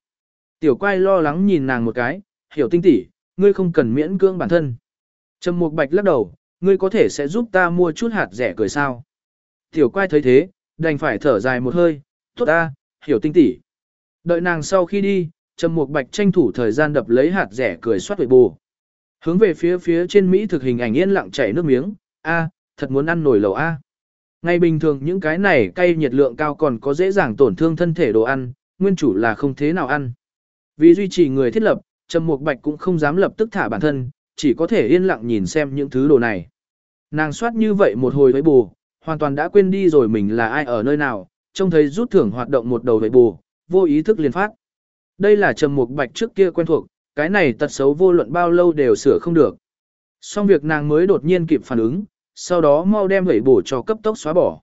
Tiểu quay lo lắng nhìn nàng một cái, hiểu tinh tỉ, ngươi không cần miễn cưỡng bản thân. Trầm Mục Bạch lắc đầu, ngươi có thể sẽ giúp ta mua chút hạt rẻ cười sao. Tiểu quay thấy thế, đành phải thở dài một hơi, tốt ta, hiểu tinh tỉ. Đợi nàng sau khi đi, Trầm Mục Bạch tranh thủ thời gian đập lấy hạt rẻ cười soát tuổi bù. Hướng về phía phía trên Mỹ thực hình ảnh yên lặng chảy nước miếng, a, thật muốn ăn nổi lẩu a. Ngày bình thường những cái này cay nhiệt lượng cao còn có dễ dàng tổn thương thân thể đồ ăn, nguyên chủ là không thế nào ăn. Vì duy trì người thiết lập, Trầm Mục Bạch cũng không dám lập tức thả bản thân, chỉ có thể yên lặng nhìn xem những thứ đồ này. Nàng soát như vậy một hồi với bù, hoàn toàn đã quên đi rồi mình là ai ở nơi nào, trông thấy rút thưởng hoạt động một đầu với bù, vô ý thức liền phát. Đây là Trầm Mục Bạch trước kia quen thuộc, cái này tật xấu vô luận bao lâu đều sửa không được. Xong việc nàng mới đột nhiên kịp phản ứng, sau đó mau đem hủy bổ cho cấp tốc xóa bỏ.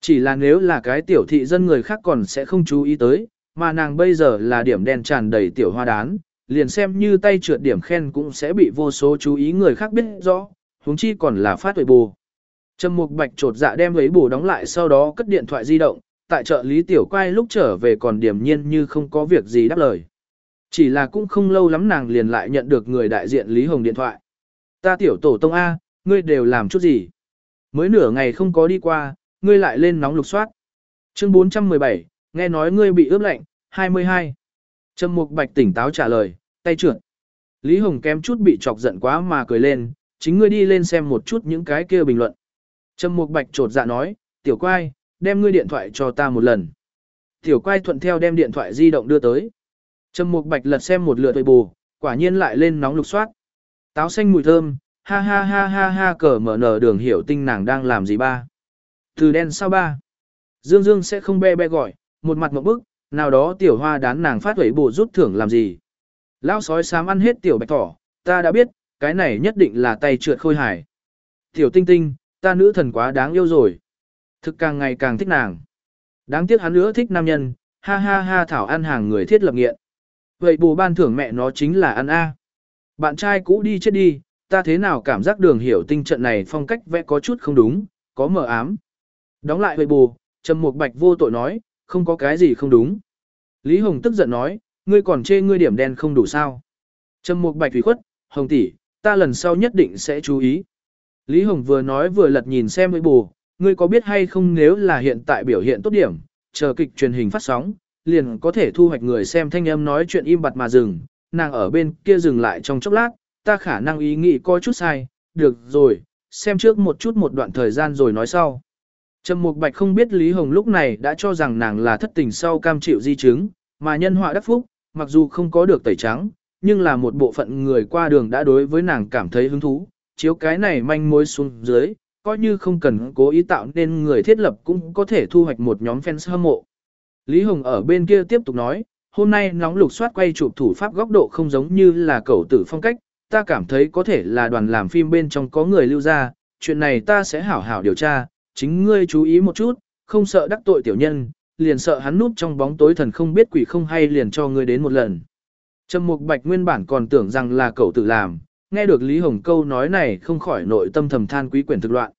Chỉ là nếu là cái tiểu thị dân người khác còn sẽ không chú ý tới, mà nàng bây giờ là điểm đen tràn đầy tiểu hoa đán, liền xem như tay trượt điểm khen cũng sẽ bị vô số chú ý người khác biết rõ, huống chi còn là phát huệ bù. Trầm Mục Bạch trột dạ đem lấy bù đóng lại sau đó cất điện thoại di động, tại chợ Lý Tiểu Quay lúc trở về còn điểm nhiên như không có việc gì đáp lời. Chỉ là cũng không lâu lắm nàng liền lại nhận được người đại diện Lý Hồng điện thoại. Ta tiểu tổ tông A, ngươi đều làm chút gì? Mới nửa ngày không có đi qua, ngươi lại lên nóng lục soát. Chương 417, nghe nói ngươi bị ướp lạnh, 22. Trầm Mục Bạch tỉnh táo trả lời, tay trượt. Lý Hồng kém chút bị chọc giận quá mà cười lên, chính ngươi đi lên xem một chút những cái kia bình luận. Trầm Mục Bạch trột dạ nói, tiểu quai, đem ngươi điện thoại cho ta một lần. Tiểu quai thuận theo đem điện thoại di động đưa tới. Trầm Mục Bạch lật xem một lượt tuổi bù, quả nhiên lại lên nóng lục soát. Táo xanh mùi thơm, ha ha ha ha ha cờ mở nở đường hiểu tinh nàng đang làm gì ba. Từ đen sao ba. Dương Dương sẽ không be be gọi, một mặt một bức, nào đó tiểu hoa đán nàng phát huẩy bộ rút thưởng làm gì. Lao sói xám ăn hết tiểu bạch thỏ, ta đã biết, cái này nhất định là tay trượt khôi hải. Tiểu tinh tinh, ta nữ thần quá đáng yêu rồi. Thực càng ngày càng thích nàng. Đáng tiếc hắn nữa thích nam nhân, ha ha ha thảo ăn hàng người thiết lập nghiện. Vậy bù ban thưởng mẹ nó chính là ăn A. Bạn trai cũ đi chết đi, ta thế nào cảm giác đường hiểu tinh trận này phong cách vẽ có chút không đúng, có mờ ám. Đóng lại vậy bù, Trầm Mục Bạch vô tội nói, không có cái gì không đúng. Lý Hồng tức giận nói, ngươi còn chê ngươi điểm đen không đủ sao. Trầm Mục Bạch thủy khuất, Hồng tỷ, ta lần sau nhất định sẽ chú ý. Lý Hồng vừa nói vừa lật nhìn xem với bù, ngươi có biết hay không nếu là hiện tại biểu hiện tốt điểm, chờ kịch truyền hình phát sóng, liền có thể thu hoạch người xem thanh âm nói chuyện im bặt mà dừng, nàng ở bên kia dừng lại trong chốc lát, ta khả năng ý nghĩ coi chút sai, được rồi, xem trước một chút một đoạn thời gian rồi nói sau. Trầm Mục Bạch không biết Lý Hồng lúc này đã cho rằng nàng là thất tình sau cam chịu di chứng, mà nhân họa đắc phúc, mặc dù không có được tẩy trắng, nhưng là một bộ phận người qua đường đã đối với nàng cảm thấy hứng thú, chiếu cái này manh mối xuống dưới, coi như không cần cố ý tạo nên người thiết lập cũng có thể thu hoạch một nhóm fans hâm mộ. Lý Hồng ở bên kia tiếp tục nói, hôm nay nóng lục soát quay chụp thủ pháp góc độ không giống như là cầu tử phong cách, ta cảm thấy có thể là đoàn làm phim bên trong có người lưu ra, chuyện này ta sẽ hảo hảo điều tra, chính ngươi chú ý một chút, không sợ đắc tội tiểu nhân, liền sợ hắn núp trong bóng tối thần không biết quỷ không hay liền cho ngươi đến một lần. Trầm Mục Bạch nguyên bản còn tưởng rằng là cậu tự làm, nghe được Lý Hồng câu nói này không khỏi nội tâm thầm than quý quyển thực loạn.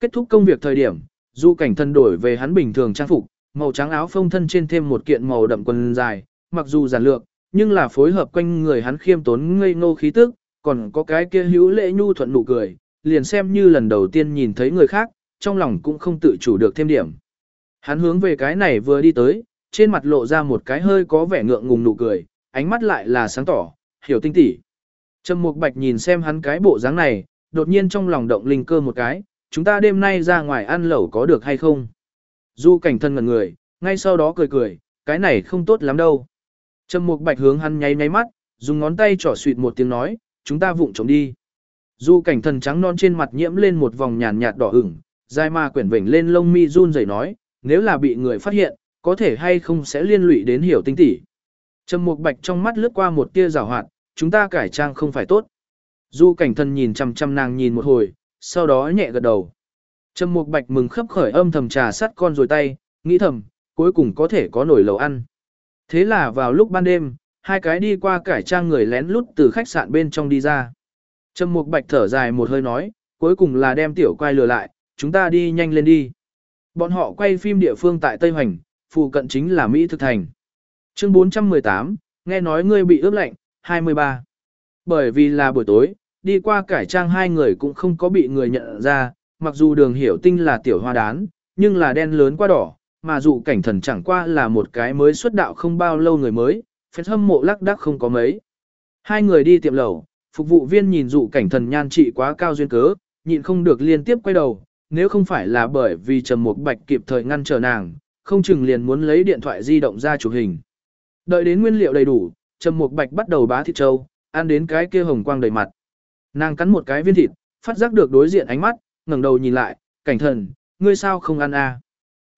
Kết thúc công việc thời điểm, Du cảnh thân đổi về hắn bình thường trang phục, màu trắng áo phông thân trên thêm một kiện màu đậm quần dài, mặc dù giản lược, nhưng là phối hợp quanh người hắn khiêm tốn ngây ngô khí tức, còn có cái kia hữu lễ nhu thuận nụ cười, liền xem như lần đầu tiên nhìn thấy người khác, trong lòng cũng không tự chủ được thêm điểm. Hắn hướng về cái này vừa đi tới, trên mặt lộ ra một cái hơi có vẻ ngượng ngùng nụ cười, ánh mắt lại là sáng tỏ, hiểu tinh tỉ. Trầm Mục Bạch nhìn xem hắn cái bộ dáng này, đột nhiên trong lòng động linh cơ một cái, chúng ta đêm nay ra ngoài ăn lẩu có được hay không? Du cảnh thân ngẩn người, ngay sau đó cười cười, cái này không tốt lắm đâu. Trầm Mục Bạch hướng hắn nháy nháy mắt, dùng ngón tay trỏ suyệt một tiếng nói, chúng ta vụng trống đi. Du cảnh thần trắng non trên mặt nhiễm lên một vòng nhàn nhạt đỏ ửng, dài ma quyển vểnh lên lông mi run rẩy nói, nếu là bị người phát hiện, có thể hay không sẽ liên lụy đến hiểu tinh tỷ. Trầm Mục Bạch trong mắt lướt qua một tia rào hoạt, chúng ta cải trang không phải tốt. Du cảnh thần nhìn chăm chăm nàng nhìn một hồi, sau đó nhẹ gật đầu. Trầm Mục Bạch mừng khấp khởi âm thầm trà sắt con rồi tay, nghĩ thầm, cuối cùng có thể có nổi lầu ăn. Thế là vào lúc ban đêm, hai cái đi qua cải trang người lén lút từ khách sạn bên trong đi ra. Trầm Mục Bạch thở dài một hơi nói, cuối cùng là đem tiểu quay lừa lại, chúng ta đi nhanh lên đi. Bọn họ quay phim địa phương tại Tây Hoành, phụ cận chính là Mỹ Thực Thành. Chương 418, nghe nói ngươi bị ướp lạnh, 23. Bởi vì là buổi tối, đi qua cải trang hai người cũng không có bị người nhận ra, mặc dù đường hiểu tinh là tiểu hoa đán, nhưng là đen lớn qua đỏ, mà dù cảnh thần chẳng qua là một cái mới xuất đạo không bao lâu người mới, phép hâm mộ lắc đắc không có mấy. Hai người đi tiệm lẩu, phục vụ viên nhìn dụ cảnh thần nhan trị quá cao duyên cớ, nhịn không được liên tiếp quay đầu, nếu không phải là bởi vì Trầm Mục Bạch kịp thời ngăn trở nàng, không chừng liền muốn lấy điện thoại di động ra chụp hình. Đợi đến nguyên liệu đầy đủ, Trầm Mục Bạch bắt đầu bá thịt trâu, ăn đến cái kia hồng quang đầy mặt. Nàng cắn một cái viên thịt, phát giác được đối diện ánh mắt, ngẩng đầu nhìn lại, "Cảnh thần, ngươi sao không ăn à?"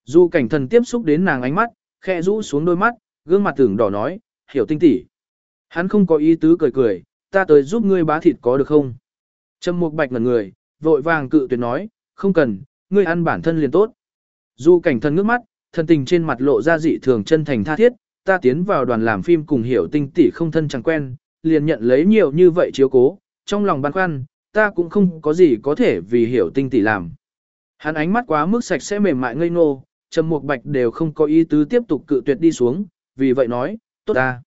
Dù cảnh thần tiếp xúc đến nàng ánh mắt, khẽ rũ xuống đôi mắt, gương mặt tưởng đỏ nói, "Hiểu tinh tỉ." Hắn không có ý tứ cười cười, "Ta tới giúp ngươi bá thịt có được không?" Trầm Mục Bạch ngẩn người, vội vàng cự tuyệt nói, "Không cần, ngươi ăn bản thân liền tốt." Dù cảnh thân ngước mắt, thân tình trên mặt lộ ra dị thường chân thành tha thiết, ta tiến vào đoàn làm phim cùng hiểu tinh tỷ không thân chẳng quen, liền nhận lấy nhiều như vậy chiếu cố, trong lòng băn khoăn, ta cũng không có gì có thể vì hiểu tinh tỷ làm. Hắn ánh mắt quá mức sạch sẽ mềm mại ngây ngô, Trầm Mục Bạch đều không có ý tứ tiếp tục cự tuyệt đi xuống, vì vậy nói, tốt ta.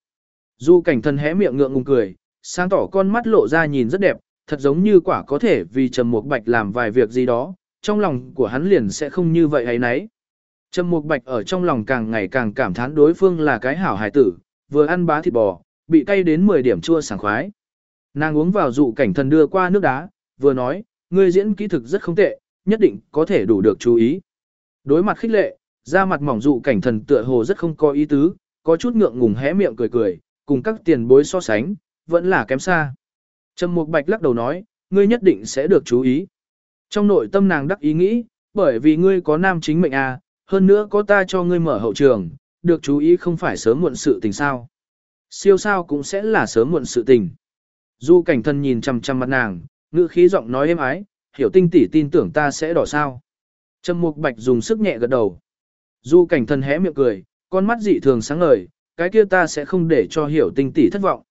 Du cảnh thần hé miệng ngượng ngùng cười, sáng tỏ con mắt lộ ra nhìn rất đẹp, thật giống như quả có thể vì Trầm Mục Bạch làm vài việc gì đó, trong lòng của hắn liền sẽ không như vậy hay nấy. Trầm Mục Bạch ở trong lòng càng ngày càng cảm thán đối phương là cái hảo hài tử, vừa ăn bá thịt bò, bị cay đến 10 điểm chua sảng khoái. Nàng uống vào dụ cảnh thần đưa qua nước đá, vừa nói, ngươi diễn kỹ thực rất không tệ, nhất định có thể đủ được chú ý. Đối mặt khích lệ, da mặt mỏng dụ cảnh thần tựa hồ rất không có ý tứ, có chút ngượng ngùng hé miệng cười cười, cùng các tiền bối so sánh, vẫn là kém xa. Trầm Mục Bạch lắc đầu nói, ngươi nhất định sẽ được chú ý. Trong nội tâm nàng đắc ý nghĩ, bởi vì ngươi có nam chính mệnh à, hơn nữa có ta cho ngươi mở hậu trường, được chú ý không phải sớm muộn sự tình sao. Siêu sao cũng sẽ là sớm muộn sự tình. Du cảnh thân nhìn chăm chăm mặt nàng, ngữ khí giọng nói êm ái, hiểu tinh tỷ tin tưởng ta sẽ đỏ sao. Trầm mục bạch dùng sức nhẹ gật đầu. Du cảnh thân hé miệng cười, con mắt dị thường sáng ngời, cái kia ta sẽ không để cho hiểu tinh tỷ thất vọng.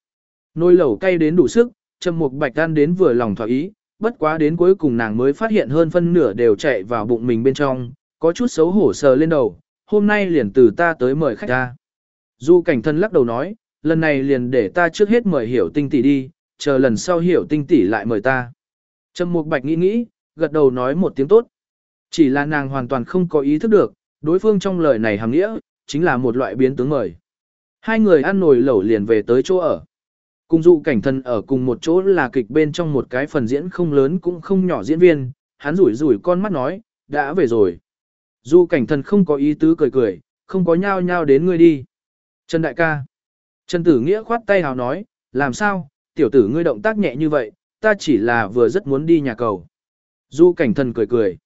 Nôi lẩu cay đến đủ sức, trầm mục bạch ăn đến vừa lòng thỏa ý, bất quá đến cuối cùng nàng mới phát hiện hơn phân nửa đều chạy vào bụng mình bên trong, có chút xấu hổ sờ lên đầu, hôm nay liền từ ta tới mời khách ta. Du cảnh thân lắc đầu nói, lần này liền để ta trước hết mời hiểu tinh tỷ đi, chờ lần sau hiểu tinh tỷ lại mời ta. Trầm Mục Bạch nghĩ nghĩ, gật đầu nói một tiếng tốt. Chỉ là nàng hoàn toàn không có ý thức được, đối phương trong lời này hàm nghĩa, chính là một loại biến tướng mời. Hai người ăn nồi lẩu liền về tới chỗ ở. Cùng dụ cảnh thân ở cùng một chỗ là kịch bên trong một cái phần diễn không lớn cũng không nhỏ diễn viên, hắn rủi rủi con mắt nói, đã về rồi. Du cảnh thần không có ý tứ cười cười, không có nhao nhao đến ngươi đi. Trần đại ca. Trần tử nghĩa khoát tay hào nói, làm sao, tiểu tử ngươi động tác nhẹ như vậy, ta chỉ là vừa rất muốn đi nhà cầu. Du cảnh thần cười cười.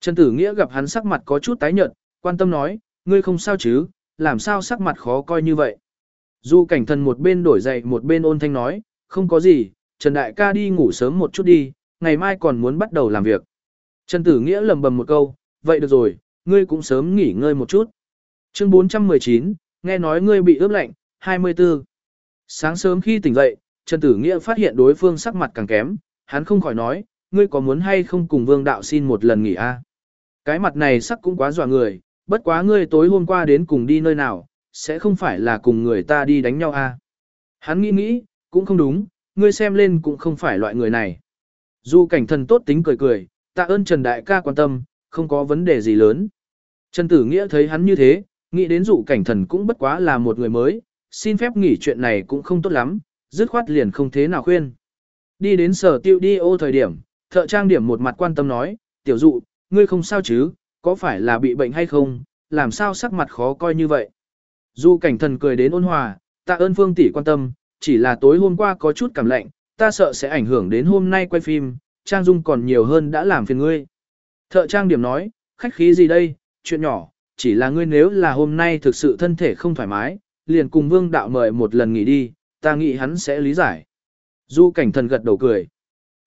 Trần tử nghĩa gặp hắn sắc mặt có chút tái nhợt, quan tâm nói, ngươi không sao chứ, làm sao sắc mặt khó coi như vậy. Du cảnh thần một bên đổi dậy một bên ôn thanh nói, không có gì, Trần đại ca đi ngủ sớm một chút đi, ngày mai còn muốn bắt đầu làm việc. Trần tử nghĩa lầm bầm một câu, vậy được rồi, ngươi cũng sớm nghỉ ngơi một chút. Chương 419, nghe nói ngươi bị ướp lạnh, 24. Sáng sớm khi tỉnh dậy, Trần Tử Nghĩa phát hiện đối phương sắc mặt càng kém, hắn không khỏi nói, ngươi có muốn hay không cùng Vương Đạo xin một lần nghỉ a? Cái mặt này sắc cũng quá dọa người, bất quá ngươi tối hôm qua đến cùng đi nơi nào, sẽ không phải là cùng người ta đi đánh nhau à. Hắn nghĩ nghĩ, cũng không đúng, ngươi xem lên cũng không phải loại người này. Dù cảnh thần tốt tính cười cười, tạ ơn Trần Đại ca quan tâm, không có vấn đề gì lớn. Trần Tử Nghĩa thấy hắn như thế, nghĩ đến dụ cảnh thần cũng bất quá là một người mới, xin phép nghỉ chuyện này cũng không tốt lắm, dứt khoát liền không thế nào khuyên. Đi đến sở tiêu đi ô thời điểm, thợ trang điểm một mặt quan tâm nói, tiểu dụ, ngươi không sao chứ, có phải là bị bệnh hay không, làm sao sắc mặt khó coi như vậy. Du cảnh thần cười đến ôn hòa, tạ ơn phương tỷ quan tâm, chỉ là tối hôm qua có chút cảm lạnh, ta sợ sẽ ảnh hưởng đến hôm nay quay phim, trang dung còn nhiều hơn đã làm phiền ngươi. Thợ trang điểm nói, khách khí gì đây, chuyện nhỏ, chỉ là ngươi nếu là hôm nay thực sự thân thể không thoải mái, liền cùng vương đạo mời một lần nghỉ đi, ta nghĩ hắn sẽ lý giải. Du cảnh thần gật đầu cười.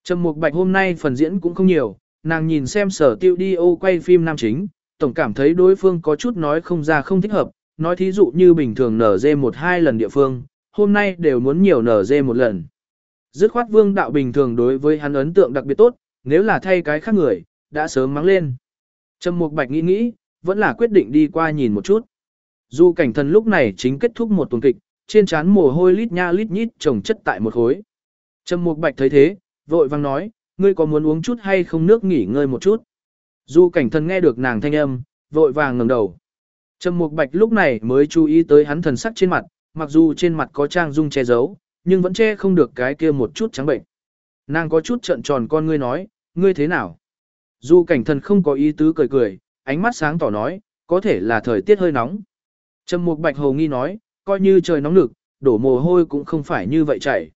Trầm Mục Bạch hôm nay phần diễn cũng không nhiều, nàng nhìn xem sở tiêu đi ô quay phim nam chính, tổng cảm thấy đối phương có chút nói không ra không thích hợp, nói thí dụ như bình thường nở dê một hai lần địa phương, hôm nay đều muốn nhiều nở dê một lần. Dứt khoát vương đạo bình thường đối với hắn ấn tượng đặc biệt tốt, nếu là thay cái khác người, đã sớm mắng lên. Trầm Mục Bạch nghĩ nghĩ, vẫn là quyết định đi qua nhìn một chút. Dù cảnh thần lúc này chính kết thúc một tuần kịch, trên trán mồ hôi lít nha lít nhít trồng chất tại một khối. Trầm Mục Bạch thấy thế, vội vang nói, ngươi có muốn uống chút hay không nước nghỉ ngơi một chút. Dù cảnh thần nghe được nàng thanh âm, vội vàng ngẩng đầu. Trầm Mục Bạch lúc này mới chú ý tới hắn thần sắc trên mặt, mặc dù trên mặt có trang dung che giấu, nhưng vẫn che không được cái kia một chút trắng bệnh. Nàng có chút trợn tròn con ngươi nói, ngươi thế nào? Dù cảnh thần không có ý tứ cười cười, ánh mắt sáng tỏ nói, có thể là thời tiết hơi nóng. Trầm Mục Bạch hồ nghi nói, coi như trời nóng lực, đổ mồ hôi cũng không phải như vậy chảy.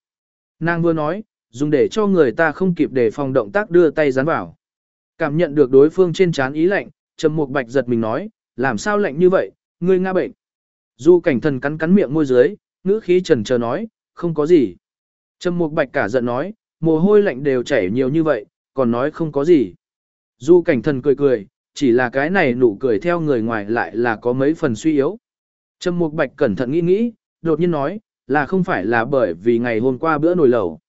Nàng vừa nói, dùng để cho người ta không kịp để phòng động tác đưa tay dán vào. Cảm nhận được đối phương trên trán ý lạnh, Trầm Mục Bạch giật mình nói, làm sao lạnh như vậy, ngươi ngã bệnh. Du cảnh thần cắn cắn miệng môi dưới, ngữ khí trần chờ nói, không có gì. Trầm Mục Bạch cả giận nói, mồ hôi lạnh đều chảy nhiều như vậy, còn nói không có gì. Du cảnh thần cười cười, chỉ là cái này nụ cười theo người ngoài lại là có mấy phần suy yếu. Trầm Mục Bạch cẩn thận nghĩ nghĩ, đột nhiên nói, là không phải là bởi vì ngày hôm qua bữa nồi lẩu.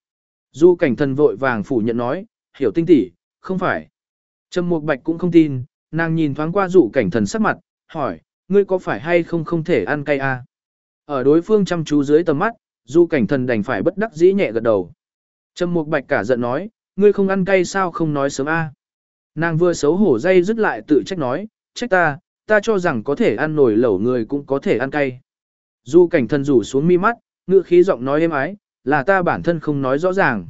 Du cảnh thần vội vàng phủ nhận nói, hiểu tinh tỉ, không phải. Trầm Mục Bạch cũng không tin, nàng nhìn thoáng qua dụ cảnh thần sắc mặt, hỏi, ngươi có phải hay không không thể ăn cay à? Ở đối phương chăm chú dưới tầm mắt, dụ cảnh thần đành phải bất đắc dĩ nhẹ gật đầu. Trầm Mục Bạch cả giận nói, ngươi không ăn cay sao không nói sớm a? Nàng vừa xấu hổ dây dứt lại tự trách nói, trách ta, ta cho rằng có thể ăn nổi lẩu người cũng có thể ăn cay. Du cảnh thần rủ xuống mi mắt, ngựa khí giọng nói êm ái, là ta bản thân không nói rõ ràng.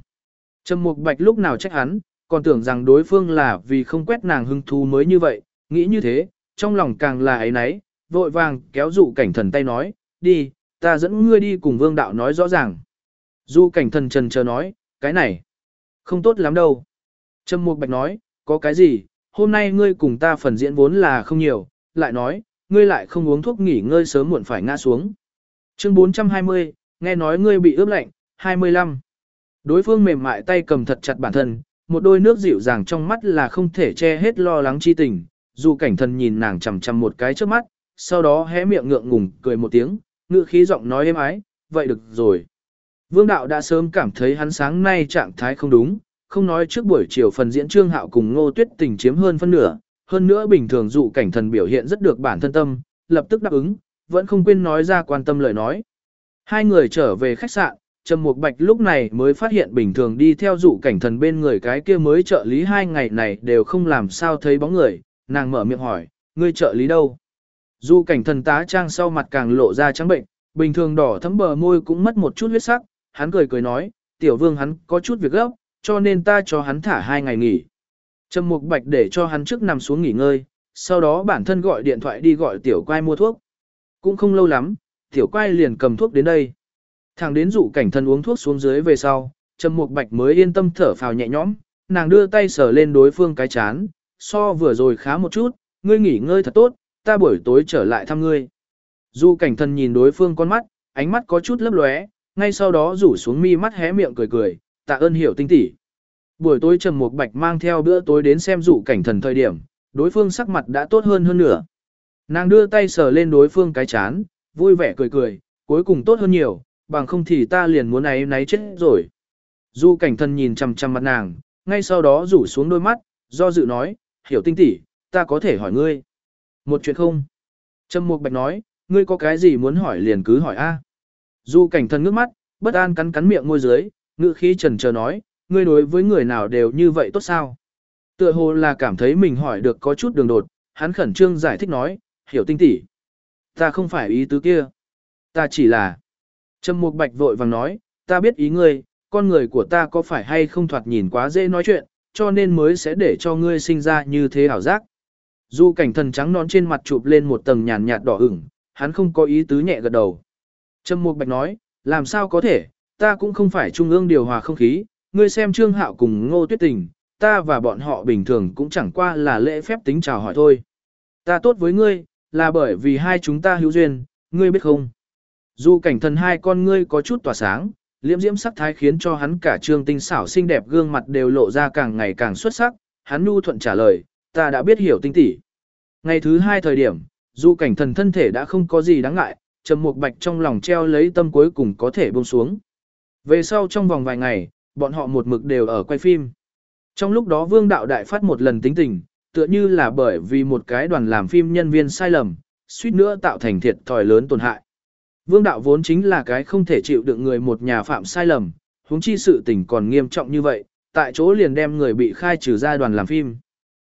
Trầm Mục Bạch lúc nào trách hắn, còn tưởng rằng đối phương là vì không quét nàng hưng thú mới như vậy, nghĩ như thế, trong lòng càng là ấy nấy, vội vàng kéo dụ cảnh thần tay nói, đi, ta dẫn ngươi đi cùng vương đạo nói rõ ràng. Dụ cảnh thần trần chờ nói, cái này, không tốt lắm đâu. Trâm Mục Bạch nói, có cái gì, hôm nay ngươi cùng ta phần diễn vốn là không nhiều, lại nói, ngươi lại không uống thuốc nghỉ ngơi sớm muộn phải ngã xuống. Chương 420, nghe nói ngươi bị ướp lạnh, 25. Đối phương mềm mại tay cầm thật chặt bản thân, một đôi nước dịu dàng trong mắt là không thể che hết lo lắng chi tình, dù cảnh thần nhìn nàng chằm chằm một cái trước mắt, sau đó hé miệng ngượng ngùng cười một tiếng, ngữ khí giọng nói êm ái, vậy được rồi. Vương đạo đã sớm cảm thấy hắn sáng nay trạng thái không đúng, không nói trước buổi chiều phần diễn trương hạo cùng ngô tuyết tình chiếm hơn phân nửa, hơn nữa bình thường dụ cảnh thần biểu hiện rất được bản thân tâm, lập tức đáp ứng, vẫn không quên nói ra quan tâm lời nói. Hai người trở về khách sạn, Trầm Mục Bạch lúc này mới phát hiện bình thường đi theo dụ cảnh thần bên người cái kia mới trợ lý hai ngày này đều không làm sao thấy bóng người, nàng mở miệng hỏi, ngươi trợ lý đâu? Dụ cảnh thần tá trang sau mặt càng lộ ra trắng bệnh, bình thường đỏ thấm bờ môi cũng mất một chút huyết sắc, hắn cười cười nói, tiểu vương hắn có chút việc gấp, cho nên ta cho hắn thả hai ngày nghỉ. Trầm Mục Bạch để cho hắn trước nằm xuống nghỉ ngơi, sau đó bản thân gọi điện thoại đi gọi tiểu quai mua thuốc. Cũng không lâu lắm, tiểu quai liền cầm thuốc đến đây. Thằng đến dụ cảnh thân uống thuốc xuống dưới về sau, Trầm Mục Bạch mới yên tâm thở phào nhẹ nhõm, nàng đưa tay sờ lên đối phương cái chán, so vừa rồi khá một chút, ngươi nghỉ ngơi thật tốt, ta buổi tối trở lại thăm ngươi. Dụ cảnh thân nhìn đối phương con mắt, ánh mắt có chút lấp lóe, ngay sau đó rủ xuống mi mắt hé miệng cười cười, tạ ơn hiểu tinh tỉ. Buổi tối Trầm Mục Bạch mang theo bữa tối đến xem dụ cảnh thần thời điểm, đối phương sắc mặt đã tốt hơn hơn nữa. Nàng đưa tay sờ lên đối phương cái chán, vui vẻ cười cười, cuối cùng tốt hơn nhiều, bằng không thì ta liền muốn ấy náy chết rồi. Du cảnh thần nhìn chằm chằm mặt nàng, ngay sau đó rủ xuống đôi mắt, do dự nói, hiểu tinh tỉ, ta có thể hỏi ngươi. Một chuyện không? Trâm Mục Bạch nói, ngươi có cái gì muốn hỏi liền cứ hỏi a. Du cảnh thần ngước mắt, bất an cắn cắn miệng môi dưới, ngữ khí trần chờ nói, ngươi đối với người nào đều như vậy tốt sao? Tựa hồ là cảm thấy mình hỏi được có chút đường đột, hắn khẩn trương giải thích nói, hiểu tinh tỉ. Ta không phải ý tứ kia. Ta chỉ là... Trầm Mục Bạch vội vàng nói, ta biết ý ngươi, con người của ta có phải hay không thoạt nhìn quá dễ nói chuyện, cho nên mới sẽ để cho ngươi sinh ra như thế ảo giác. Du cảnh thần trắng nón trên mặt chụp lên một tầng nhàn nhạt đỏ ửng, hắn không có ý tứ nhẹ gật đầu. Trầm Mục Bạch nói, làm sao có thể, ta cũng không phải trung ương điều hòa không khí, ngươi xem Trương Hạo cùng Ngô Tuyết Tình, ta và bọn họ bình thường cũng chẳng qua là lễ phép tính chào hỏi thôi. Ta tốt với ngươi, là bởi vì hai chúng ta hữu duyên, ngươi biết không? Dù cảnh thần hai con ngươi có chút tỏa sáng, liễm diễm sắc thái khiến cho hắn cả trương tinh xảo xinh đẹp gương mặt đều lộ ra càng ngày càng xuất sắc, hắn nhu thuận trả lời, ta đã biết hiểu tinh tỉ. Ngày thứ hai thời điểm, dù cảnh thần thân thể đã không có gì đáng ngại, trầm mục bạch trong lòng treo lấy tâm cuối cùng có thể buông xuống. Về sau trong vòng vài ngày, bọn họ một mực đều ở quay phim. Trong lúc đó vương đạo đại phát một lần tính tình, tựa như là bởi vì một cái đoàn làm phim nhân viên sai lầm, suýt nữa tạo thành thiệt thòi lớn tổn hại. Vương đạo vốn chính là cái không thể chịu được người một nhà phạm sai lầm, huống chi sự tình còn nghiêm trọng như vậy, tại chỗ liền đem người bị khai trừ ra đoàn làm phim.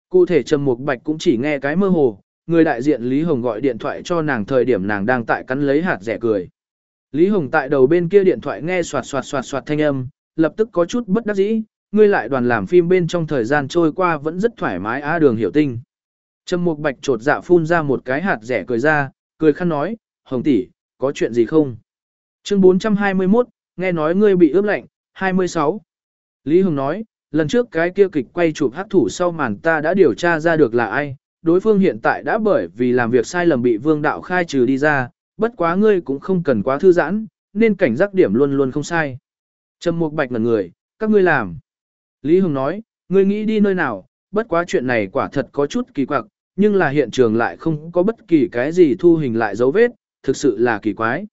Cụ thể Trầm Mục Bạch cũng chỉ nghe cái mơ hồ, người đại diện Lý Hồng gọi điện thoại cho nàng thời điểm nàng đang tại cắn lấy hạt rẻ cười. Lý Hồng tại đầu bên kia điện thoại nghe soạt soạt soạt soạt thanh âm, lập tức có chút bất đắc dĩ, ngươi lại đoàn làm phim bên trong thời gian trôi qua vẫn rất thoải mái á đường hiểu tinh. Trầm Mục Bạch trột dạ phun ra một cái hạt rẻ cười ra, cười khăn nói, Hồng tỷ, có chuyện gì không? Chương 421, nghe nói ngươi bị ướp lạnh, 26. Lý Hồng nói, lần trước cái kia kịch quay chụp hát thủ sau màn ta đã điều tra ra được là ai, đối phương hiện tại đã bởi vì làm việc sai lầm bị vương đạo khai trừ đi ra, bất quá ngươi cũng không cần quá thư giãn, nên cảnh giác điểm luôn luôn không sai. Trầm Mục Bạch ngẩn người, các ngươi làm. Lý Hồng nói, ngươi nghĩ đi nơi nào, bất quá chuyện này quả thật có chút kỳ quặc, nhưng là hiện trường lại không có bất kỳ cái gì thu hình lại dấu vết, thực sự là kỳ quái.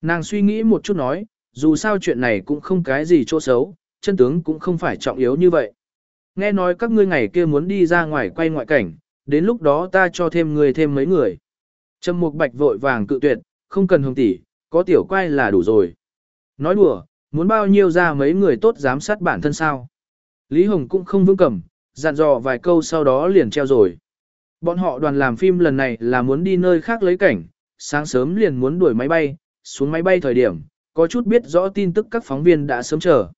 Nàng suy nghĩ một chút nói, dù sao chuyện này cũng không cái gì chỗ xấu, chân tướng cũng không phải trọng yếu như vậy. Nghe nói các ngươi ngày kia muốn đi ra ngoài quay ngoại cảnh, đến lúc đó ta cho thêm người thêm mấy người. Trầm Mục Bạch vội vàng cự tuyệt, không cần hồng tỷ, có tiểu quay là đủ rồi. Nói đùa, muốn bao nhiêu ra mấy người tốt giám sát bản thân sao. Lý Hồng cũng không vững cầm, dặn dò vài câu sau đó liền treo rồi. Bọn họ đoàn làm phim lần này là muốn đi nơi khác lấy cảnh, sáng sớm liền muốn đuổi máy bay, xuống máy bay thời điểm, có chút biết rõ tin tức các phóng viên đã sớm chờ.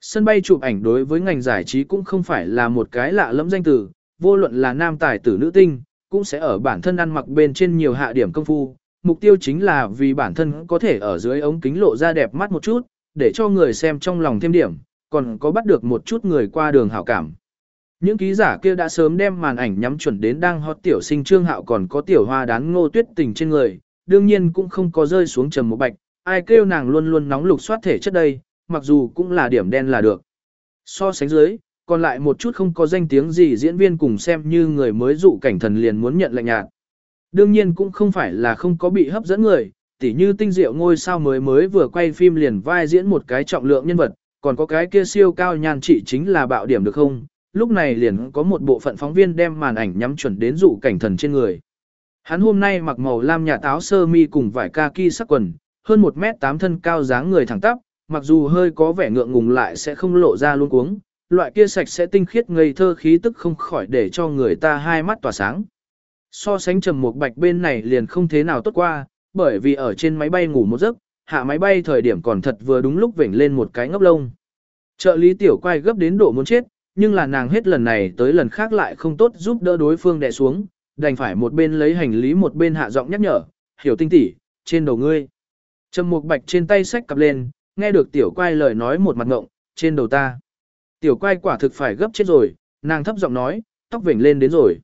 Sân bay chụp ảnh đối với ngành giải trí cũng không phải là một cái lạ lẫm danh từ, vô luận là nam tài tử nữ tinh, cũng sẽ ở bản thân ăn mặc bên trên nhiều hạ điểm công phu. Mục tiêu chính là vì bản thân có thể ở dưới ống kính lộ ra đẹp mắt một chút, để cho người xem trong lòng thêm điểm, còn có bắt được một chút người qua đường hảo cảm. Những ký giả kia đã sớm đem màn ảnh nhắm chuẩn đến đang hot tiểu sinh trương hạo còn có tiểu hoa đán ngô tuyết tình trên người, đương nhiên cũng không có rơi xuống trầm một bạch, ai kêu nàng luôn luôn nóng lục soát thể chất đây, mặc dù cũng là điểm đen là được. So sánh dưới, còn lại một chút không có danh tiếng gì diễn viên cùng xem như người mới dụ cảnh thần liền muốn nhận lệnh nhạt. Đương nhiên cũng không phải là không có bị hấp dẫn người, tỉ như tinh diệu ngôi sao mới mới vừa quay phim liền vai diễn một cái trọng lượng nhân vật, còn có cái kia siêu cao nhan trị chính là bạo điểm được không, lúc này liền có một bộ phận phóng viên đem màn ảnh nhắm chuẩn đến dụ cảnh thần trên người. Hắn hôm nay mặc màu lam nhà táo sơ mi cùng vải kaki sắc quần, hơn 1 mét 8 thân cao dáng người thẳng tắp, mặc dù hơi có vẻ ngượng ngùng lại sẽ không lộ ra luôn cuống, loại kia sạch sẽ tinh khiết ngây thơ khí tức không khỏi để cho người ta hai mắt tỏa sáng. So sánh trầm một bạch bên này liền không thế nào tốt qua, bởi vì ở trên máy bay ngủ một giấc, hạ máy bay thời điểm còn thật vừa đúng lúc vểnh lên một cái ngốc lông. Trợ lý tiểu quay gấp đến độ muốn chết, nhưng là nàng hết lần này tới lần khác lại không tốt giúp đỡ đối phương đè xuống, đành phải một bên lấy hành lý một bên hạ giọng nhắc nhở, hiểu tinh tỉ, trên đầu ngươi. Trầm mục bạch trên tay sách cặp lên, nghe được tiểu quay lời nói một mặt ngộng, trên đầu ta. Tiểu quay quả thực phải gấp chết rồi, nàng thấp giọng nói, tóc vểnh lên đến rồi.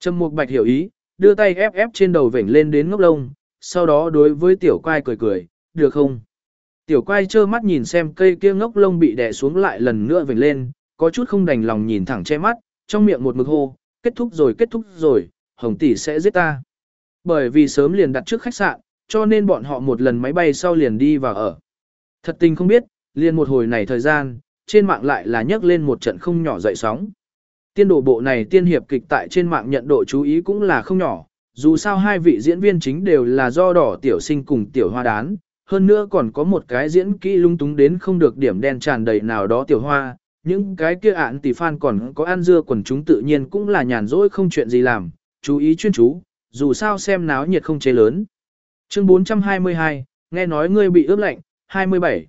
Trầm mục bạch hiểu ý, đưa tay ép ép trên đầu vểnh lên đến ngốc lông, sau đó đối với tiểu quay cười cười, được không? Tiểu quay trơ mắt nhìn xem cây kia ngốc lông bị đè xuống lại lần nữa vểnh lên, có chút không đành lòng nhìn thẳng che mắt, trong miệng một mực hô, kết thúc rồi kết thúc rồi, Hồng tỷ sẽ giết ta. Bởi vì sớm liền đặt trước khách sạn, cho nên bọn họ một lần máy bay sau liền đi vào ở. Thật tình không biết, liền một hồi này thời gian, trên mạng lại là nhấc lên một trận không nhỏ dậy sóng. Tiên đồ bộ này tiên hiệp kịch tại trên mạng nhận độ chú ý cũng là không nhỏ, dù sao hai vị diễn viên chính đều là do đỏ tiểu sinh cùng tiểu hoa đán, hơn nữa còn có một cái diễn kỹ lung túng đến không được điểm đen tràn đầy nào đó tiểu hoa, những cái kia ạn tỷ fan còn có ăn dưa quần chúng tự nhiên cũng là nhàn rỗi không chuyện gì làm, chú ý chuyên chú, dù sao xem náo nhiệt không chế lớn. Chương 422, nghe nói ngươi bị ướp lạnh, 27.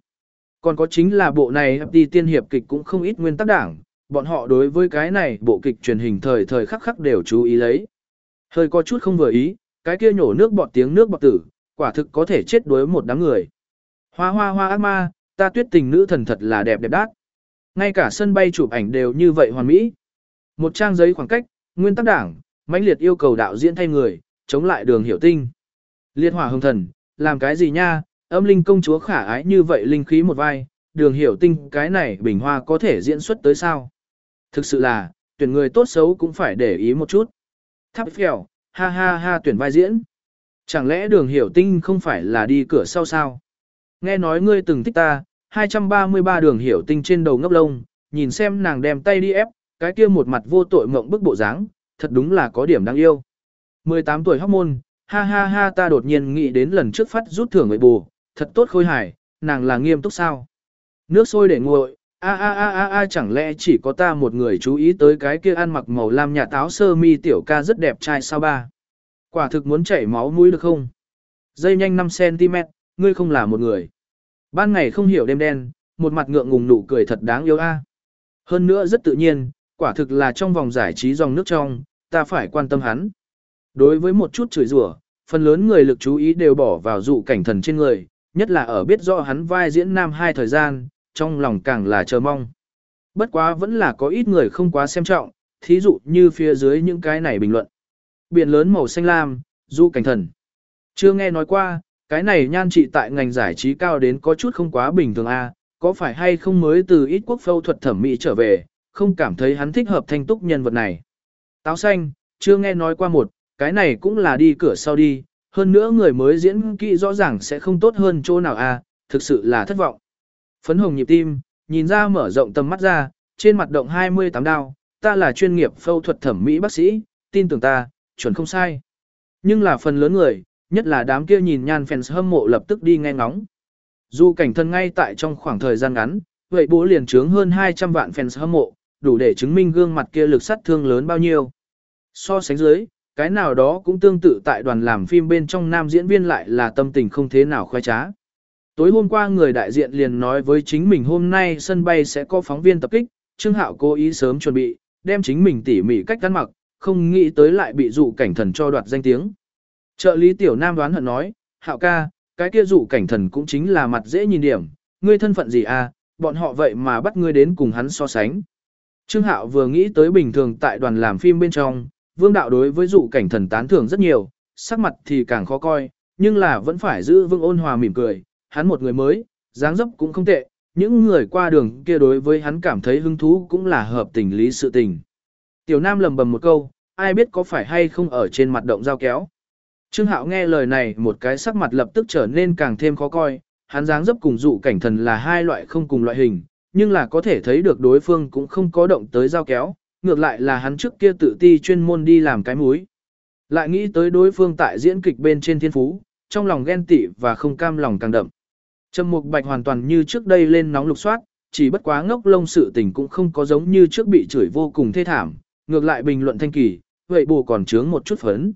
Còn có chính là bộ này đi tiên hiệp kịch cũng không ít nguyên tắc đảng, bọn họ đối với cái này bộ kịch truyền hình thời thời khắc khắc đều chú ý lấy. Hơi có chút không vừa ý, cái kia nhổ nước bọt tiếng nước bọt tử, quả thực có thể chết đuối một đám người. Hoa hoa hoa ác ma, ta tuyết tình nữ thần thật là đẹp đẹp đát. Ngay cả sân bay chụp ảnh đều như vậy hoàn mỹ. Một trang giấy khoảng cách, nguyên tắc đảng, mãnh liệt yêu cầu đạo diễn thay người, chống lại đường hiểu tinh. Liệt hỏa hồng thần, làm cái gì nha, âm linh công chúa khả ái như vậy linh khí một vai, đường hiểu tinh cái này bình hoa có thể diễn xuất tới sao. Thực sự là, tuyển người tốt xấu cũng phải để ý một chút. Tháp phèo, ha ha ha tuyển vai diễn. Chẳng lẽ đường hiểu tinh không phải là đi cửa sau sao? Nghe nói ngươi từng thích ta, 233 đường hiểu tinh trên đầu ngốc lông, nhìn xem nàng đem tay đi ép, cái kia một mặt vô tội mộng bức bộ dáng, thật đúng là có điểm đáng yêu. 18 tuổi hóc môn, ha ha ha ta đột nhiên nghĩ đến lần trước phát rút thưởng người bù, thật tốt khôi hài, nàng là nghiêm túc sao? Nước sôi để nguội, a a a a a chẳng lẽ chỉ có ta một người chú ý tới cái kia ăn mặc màu lam nhà táo sơ mi tiểu ca rất đẹp trai sao ba? Quả thực muốn chảy máu mũi được không? Dây nhanh 5cm, ngươi không là một người. Ban ngày không hiểu đêm đen, một mặt ngượng ngùng nụ cười thật đáng yêu a. Hơn nữa rất tự nhiên, quả thực là trong vòng giải trí dòng nước trong, ta phải quan tâm hắn. Đối với một chút chửi rủa, phần lớn người lực chú ý đều bỏ vào dụ cảnh thần trên người, nhất là ở biết rõ hắn vai diễn nam hai thời gian, trong lòng càng là chờ mong. Bất quá vẫn là có ít người không quá xem trọng, thí dụ như phía dưới những cái này bình luận. Biển lớn màu xanh lam, du cảnh thần. Chưa nghe nói qua, cái này nhan trị tại ngành giải trí cao đến có chút không quá bình thường a có phải hay không mới từ ít quốc phẫu thuật thẩm mỹ trở về, không cảm thấy hắn thích hợp thanh túc nhân vật này. Táo xanh, chưa nghe nói qua một, cái này cũng là đi cửa sau đi, hơn nữa người mới diễn kỹ rõ ràng sẽ không tốt hơn chỗ nào a thực sự là thất vọng. Phấn hồng nhịp tim, nhìn ra mở rộng tầm mắt ra, trên mặt động 28 đao, ta là chuyên nghiệp phẫu thuật thẩm mỹ bác sĩ, tin tưởng ta, chuẩn không sai. Nhưng là phần lớn người, nhất là đám kia nhìn nhan fans hâm mộ lập tức đi nghe ngóng. Dù cảnh thân ngay tại trong khoảng thời gian ngắn, vậy bố liền trướng hơn 200 vạn fans hâm mộ, đủ để chứng minh gương mặt kia lực sát thương lớn bao nhiêu. So sánh dưới, cái nào đó cũng tương tự tại đoàn làm phim bên trong nam diễn viên lại là tâm tình không thế nào khoái trá. Tối hôm qua người đại diện liền nói với chính mình hôm nay sân bay sẽ có phóng viên tập kích, Trương Hạo cố ý sớm chuẩn bị, đem chính mình tỉ mỉ cách ăn mặc, không nghĩ tới lại bị dụ cảnh thần cho đoạt danh tiếng. Trợ lý tiểu nam đoán hận nói, Hạo ca, cái kia dụ cảnh thần cũng chính là mặt dễ nhìn điểm, ngươi thân phận gì à, bọn họ vậy mà bắt ngươi đến cùng hắn so sánh. Trương Hạo vừa nghĩ tới bình thường tại đoàn làm phim bên trong, vương đạo đối với dụ cảnh thần tán thưởng rất nhiều, sắc mặt thì càng khó coi, nhưng là vẫn phải giữ vương ôn hòa mỉm cười, hắn một người mới, dáng dấp cũng không tệ, những người qua đường kia đối với hắn cảm thấy hứng thú cũng là hợp tình lý sự tình. Tiểu Nam lầm bầm một câu, ai biết có phải hay không ở trên mặt động giao kéo. Trương Hạo nghe lời này một cái sắc mặt lập tức trở nên càng thêm khó coi, hắn dáng dấp cùng dụ cảnh thần là hai loại không cùng loại hình, nhưng là có thể thấy được đối phương cũng không có động tới dao kéo, ngược lại là hắn trước kia tự ti chuyên môn đi làm cái múi. Lại nghĩ tới đối phương tại diễn kịch bên trên thiên phú, trong lòng ghen tị và không cam lòng càng đậm. Trầm Mục Bạch hoàn toàn như trước đây lên nóng lục soát, chỉ bất quá ngốc lông sự tình cũng không có giống như trước bị chửi vô cùng thê thảm, ngược lại bình luận thanh kỳ, vậy bù còn chướng một chút phấn.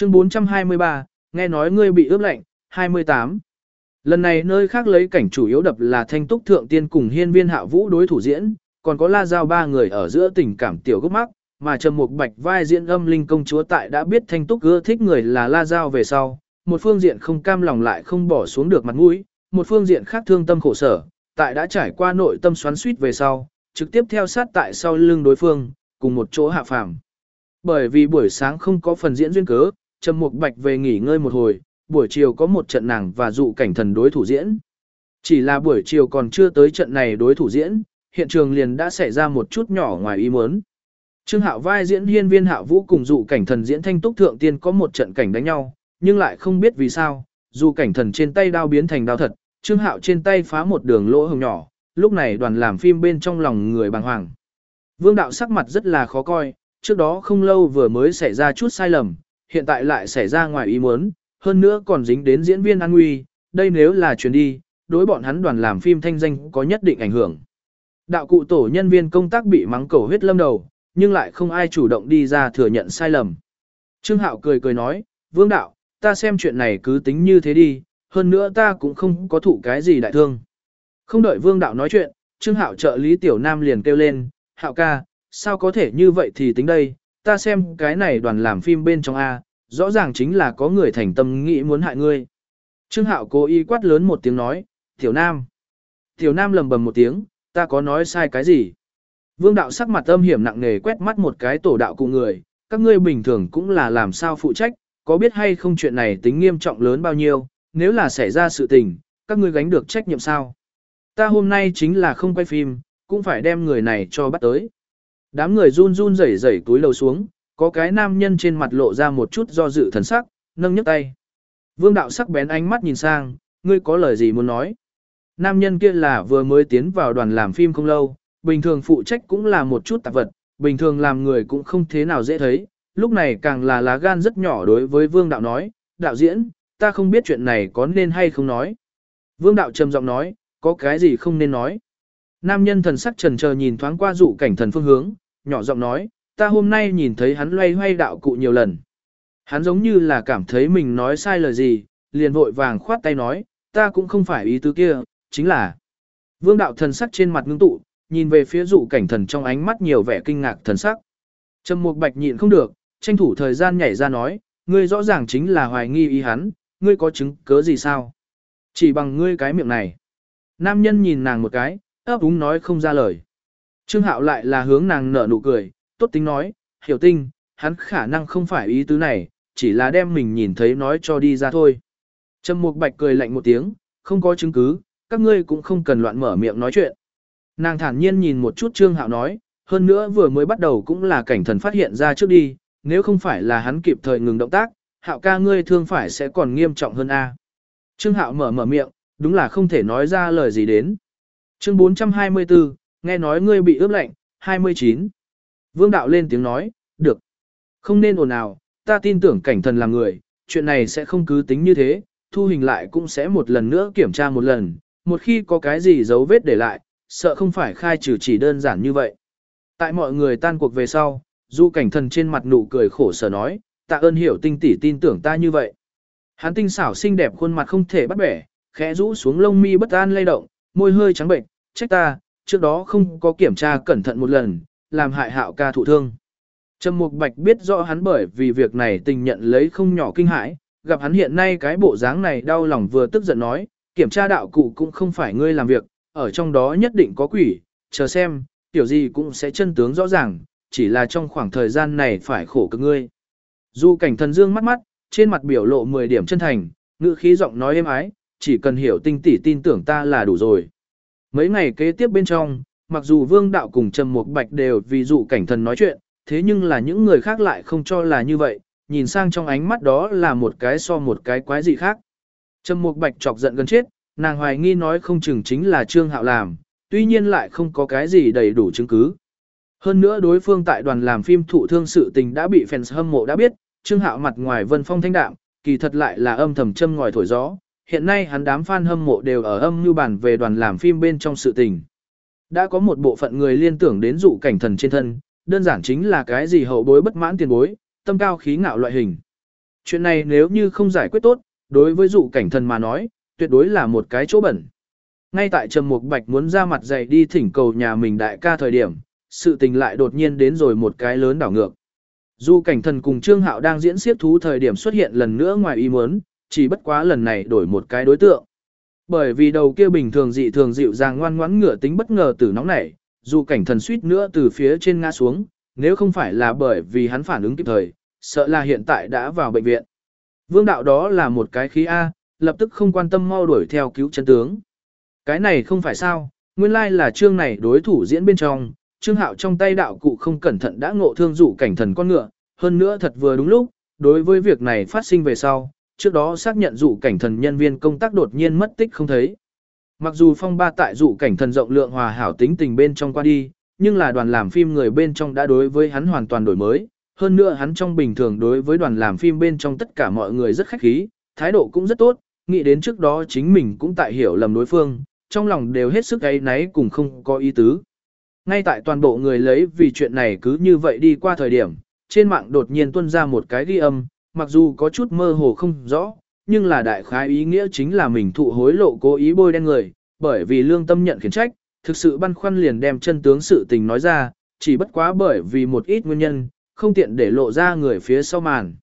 Chương 423, nghe nói ngươi bị ướp lạnh, 28. Lần này nơi khác lấy cảnh chủ yếu đập là thanh túc thượng tiên cùng hiên viên hạ vũ đối thủ diễn, còn có la giao ba người ở giữa tình cảm tiểu gốc mắc, mà Trầm Mục Bạch vai diễn âm linh công chúa tại đã biết thanh túc ưa thích người là la giao về sau, một phương diện không cam lòng lại không bỏ xuống được mặt mũi, một phương diện khác thương tâm khổ sở, tại đã trải qua nội tâm xoắn suýt về sau, trực tiếp theo sát tại sau lưng đối phương, cùng một chỗ hạ phàm. Bởi vì buổi sáng không có phần diễn duyên cớ, Trầm Mục Bạch về nghỉ ngơi một hồi, buổi chiều có một trận nàng và dụ cảnh thần đối thủ diễn. Chỉ là buổi chiều còn chưa tới trận này đối thủ diễn, hiện trường liền đã xảy ra một chút nhỏ ngoài ý muốn. Trương Hạo vai diễn hiên viên Hạo Vũ cùng dụ cảnh thần diễn thanh túc thượng tiên có một trận cảnh đánh nhau, nhưng lại không biết vì sao, dù cảnh thần trên tay đao biến thành đao thật, Trương Hạo trên tay phá một đường lỗ hồng nhỏ, lúc này đoàn làm phim bên trong lòng người bàng hoàng. Vương đạo sắc mặt rất là khó coi, trước đó không lâu vừa mới xảy ra chút sai lầm, hiện tại lại xảy ra ngoài ý muốn, hơn nữa còn dính đến diễn viên an nguy, đây nếu là chuyến đi, đối bọn hắn đoàn làm phim thanh danh có nhất định ảnh hưởng. Đạo cụ tổ nhân viên công tác bị mắng cầu huyết lâm đầu, nhưng lại không ai chủ động đi ra thừa nhận sai lầm. Trương Hạo cười cười nói, Vương Đạo, ta xem chuyện này cứ tính như thế đi, hơn nữa ta cũng không có thụ cái gì đại thương. Không đợi Vương Đạo nói chuyện, Trương Hạo trợ lý Tiểu Nam liền kêu lên, Hạo ca, sao có thể như vậy thì tính đây, ta xem cái này đoàn làm phim bên trong A, rõ ràng chính là có người thành tâm nghĩ muốn hại ngươi. Trương Hạo cố ý quát lớn một tiếng nói, Tiểu Nam. Tiểu Nam lầm bầm một tiếng, ta có nói sai cái gì? Vương đạo sắc mặt âm hiểm nặng nề quét mắt một cái tổ đạo cụ người, các ngươi bình thường cũng là làm sao phụ trách, có biết hay không chuyện này tính nghiêm trọng lớn bao nhiêu, nếu là xảy ra sự tình, các ngươi gánh được trách nhiệm sao? Ta hôm nay chính là không quay phim, cũng phải đem người này cho bắt tới. Đám người run run rẩy rẩy túi lầu xuống, có cái nam nhân trên mặt lộ ra một chút do dự thần sắc, nâng nhấc tay. Vương đạo sắc bén ánh mắt nhìn sang, ngươi có lời gì muốn nói? Nam nhân kia là vừa mới tiến vào đoàn làm phim không lâu, bình thường phụ trách cũng là một chút tạp vật, bình thường làm người cũng không thế nào dễ thấy, lúc này càng là lá gan rất nhỏ đối với vương đạo nói, đạo diễn, ta không biết chuyện này có nên hay không nói. Vương đạo trầm giọng nói, có cái gì không nên nói. Nam nhân thần sắc trần chờ nhìn thoáng qua dụ cảnh thần phương hướng, nhỏ giọng nói, ta hôm nay nhìn thấy hắn loay hoay đạo cụ nhiều lần. Hắn giống như là cảm thấy mình nói sai lời gì, liền vội vàng khoát tay nói, ta cũng không phải ý tứ kia, chính là. Vương đạo thần sắc trên mặt ngưng tụ, nhìn về phía dụ cảnh thần trong ánh mắt nhiều vẻ kinh ngạc thần sắc. Trầm Mục Bạch nhịn không được, tranh thủ thời gian nhảy ra nói, ngươi rõ ràng chính là hoài nghi ý hắn, ngươi có chứng cớ gì sao? Chỉ bằng ngươi cái miệng này. Nam nhân nhìn nàng một cái, ấp úng nói không ra lời. Trương Hạo lại là hướng nàng nở nụ cười, tốt tính nói, hiểu tinh, hắn khả năng không phải ý tứ này, chỉ là đem mình nhìn thấy nói cho đi ra thôi. Trầm Mục Bạch cười lạnh một tiếng, không có chứng cứ, các ngươi cũng không cần loạn mở miệng nói chuyện. Nàng thản nhiên nhìn một chút Trương Hạo nói, hơn nữa vừa mới bắt đầu cũng là cảnh thần phát hiện ra trước đi, nếu không phải là hắn kịp thời ngừng động tác, Hạo ca ngươi thương phải sẽ còn nghiêm trọng hơn a. Trương Hạo mở mở miệng, đúng là không thể nói ra lời gì đến. Chương 424, nghe nói ngươi bị ướp lạnh, 29. Vương đạo lên tiếng nói, được. Không nên ồn ào, ta tin tưởng cảnh thần là người, chuyện này sẽ không cứ tính như thế, thu hình lại cũng sẽ một lần nữa kiểm tra một lần, một khi có cái gì dấu vết để lại, sợ không phải khai trừ chỉ đơn giản như vậy. Tại mọi người tan cuộc về sau, du cảnh thần trên mặt nụ cười khổ sở nói, tạ ơn hiểu tinh tỷ tin tưởng ta như vậy. Hắn tinh xảo xinh đẹp khuôn mặt không thể bắt bẻ, khẽ rũ xuống lông mi bất an lay động, môi hơi trắng bệnh, trách ta, trước đó không có kiểm tra cẩn thận một lần, làm hại hạo ca thụ thương. Trầm Mục Bạch biết rõ hắn bởi vì việc này tình nhận lấy không nhỏ kinh hãi, gặp hắn hiện nay cái bộ dáng này đau lòng vừa tức giận nói, kiểm tra đạo cụ cũng không phải ngươi làm việc, ở trong đó nhất định có quỷ, chờ xem, tiểu gì cũng sẽ chân tướng rõ ràng, chỉ là trong khoảng thời gian này phải khổ cực ngươi. Dù cảnh thần dương mắt mắt, trên mặt biểu lộ 10 điểm chân thành, ngữ khí giọng nói êm ái, chỉ cần hiểu tinh tỷ tin tưởng ta là đủ rồi. Mấy ngày kế tiếp bên trong, mặc dù vương đạo cùng Trầm Mục Bạch đều vì dụ cảnh thần nói chuyện, thế nhưng là những người khác lại không cho là như vậy, nhìn sang trong ánh mắt đó là một cái so một cái quái gì khác. Trầm Mục Bạch chọc giận gần chết, nàng hoài nghi nói không chừng chính là Trương Hạo làm, tuy nhiên lại không có cái gì đầy đủ chứng cứ. Hơn nữa đối phương tại đoàn làm phim thụ thương sự tình đã bị fans hâm mộ đã biết, Trương Hạo mặt ngoài vân phong thanh đạm, kỳ thật lại là âm thầm châm ngòi thổi gió. Hiện nay hắn đám fan hâm mộ đều ở âm như bản về đoàn làm phim bên trong sự tình. Đã có một bộ phận người liên tưởng đến dụ cảnh thần trên thân, đơn giản chính là cái gì hậu bối bất mãn tiền bối, tâm cao khí ngạo loại hình. Chuyện này nếu như không giải quyết tốt, đối với dụ cảnh thần mà nói, tuyệt đối là một cái chỗ bẩn. Ngay tại Trầm Mục Bạch muốn ra mặt dày đi thỉnh cầu nhà mình đại ca thời điểm, sự tình lại đột nhiên đến rồi một cái lớn đảo ngược. Dù cảnh thần cùng Trương Hạo đang diễn siết thú thời điểm xuất hiện lần nữa ngoài ý muốn, chỉ bất quá lần này đổi một cái đối tượng. Bởi vì đầu kia bình thường dị thường dịu dàng ngoan ngoãn ngựa tính bất ngờ từ nóng nảy, dù cảnh thần suýt nữa từ phía trên ngã xuống, nếu không phải là bởi vì hắn phản ứng kịp thời, sợ là hiện tại đã vào bệnh viện. Vương đạo đó là một cái khí A, lập tức không quan tâm mau đuổi theo cứu chân tướng. Cái này không phải sao, nguyên lai là chương này đối thủ diễn bên trong, trương hạo trong tay đạo cụ không cẩn thận đã ngộ thương dụ cảnh thần con ngựa, hơn nữa thật vừa đúng lúc, đối với việc này phát sinh về sau, trước đó xác nhận dụ cảnh thần nhân viên công tác đột nhiên mất tích không thấy. Mặc dù phong ba tại dụ cảnh thần rộng lượng hòa hảo tính tình bên trong qua đi, nhưng là đoàn làm phim người bên trong đã đối với hắn hoàn toàn đổi mới. Hơn nữa hắn trong bình thường đối với đoàn làm phim bên trong tất cả mọi người rất khách khí, thái độ cũng rất tốt, nghĩ đến trước đó chính mình cũng tại hiểu lầm đối phương, trong lòng đều hết sức ấy náy cùng không có ý tứ. Ngay tại toàn bộ người lấy vì chuyện này cứ như vậy đi qua thời điểm, trên mạng đột nhiên tuôn ra một cái ghi âm, mặc dù có chút mơ hồ không rõ, nhưng là đại khái ý nghĩa chính là mình thụ hối lộ cố ý bôi đen người, bởi vì lương tâm nhận khiển trách, thực sự băn khoăn liền đem chân tướng sự tình nói ra, chỉ bất quá bởi vì một ít nguyên nhân, không tiện để lộ ra người phía sau màn.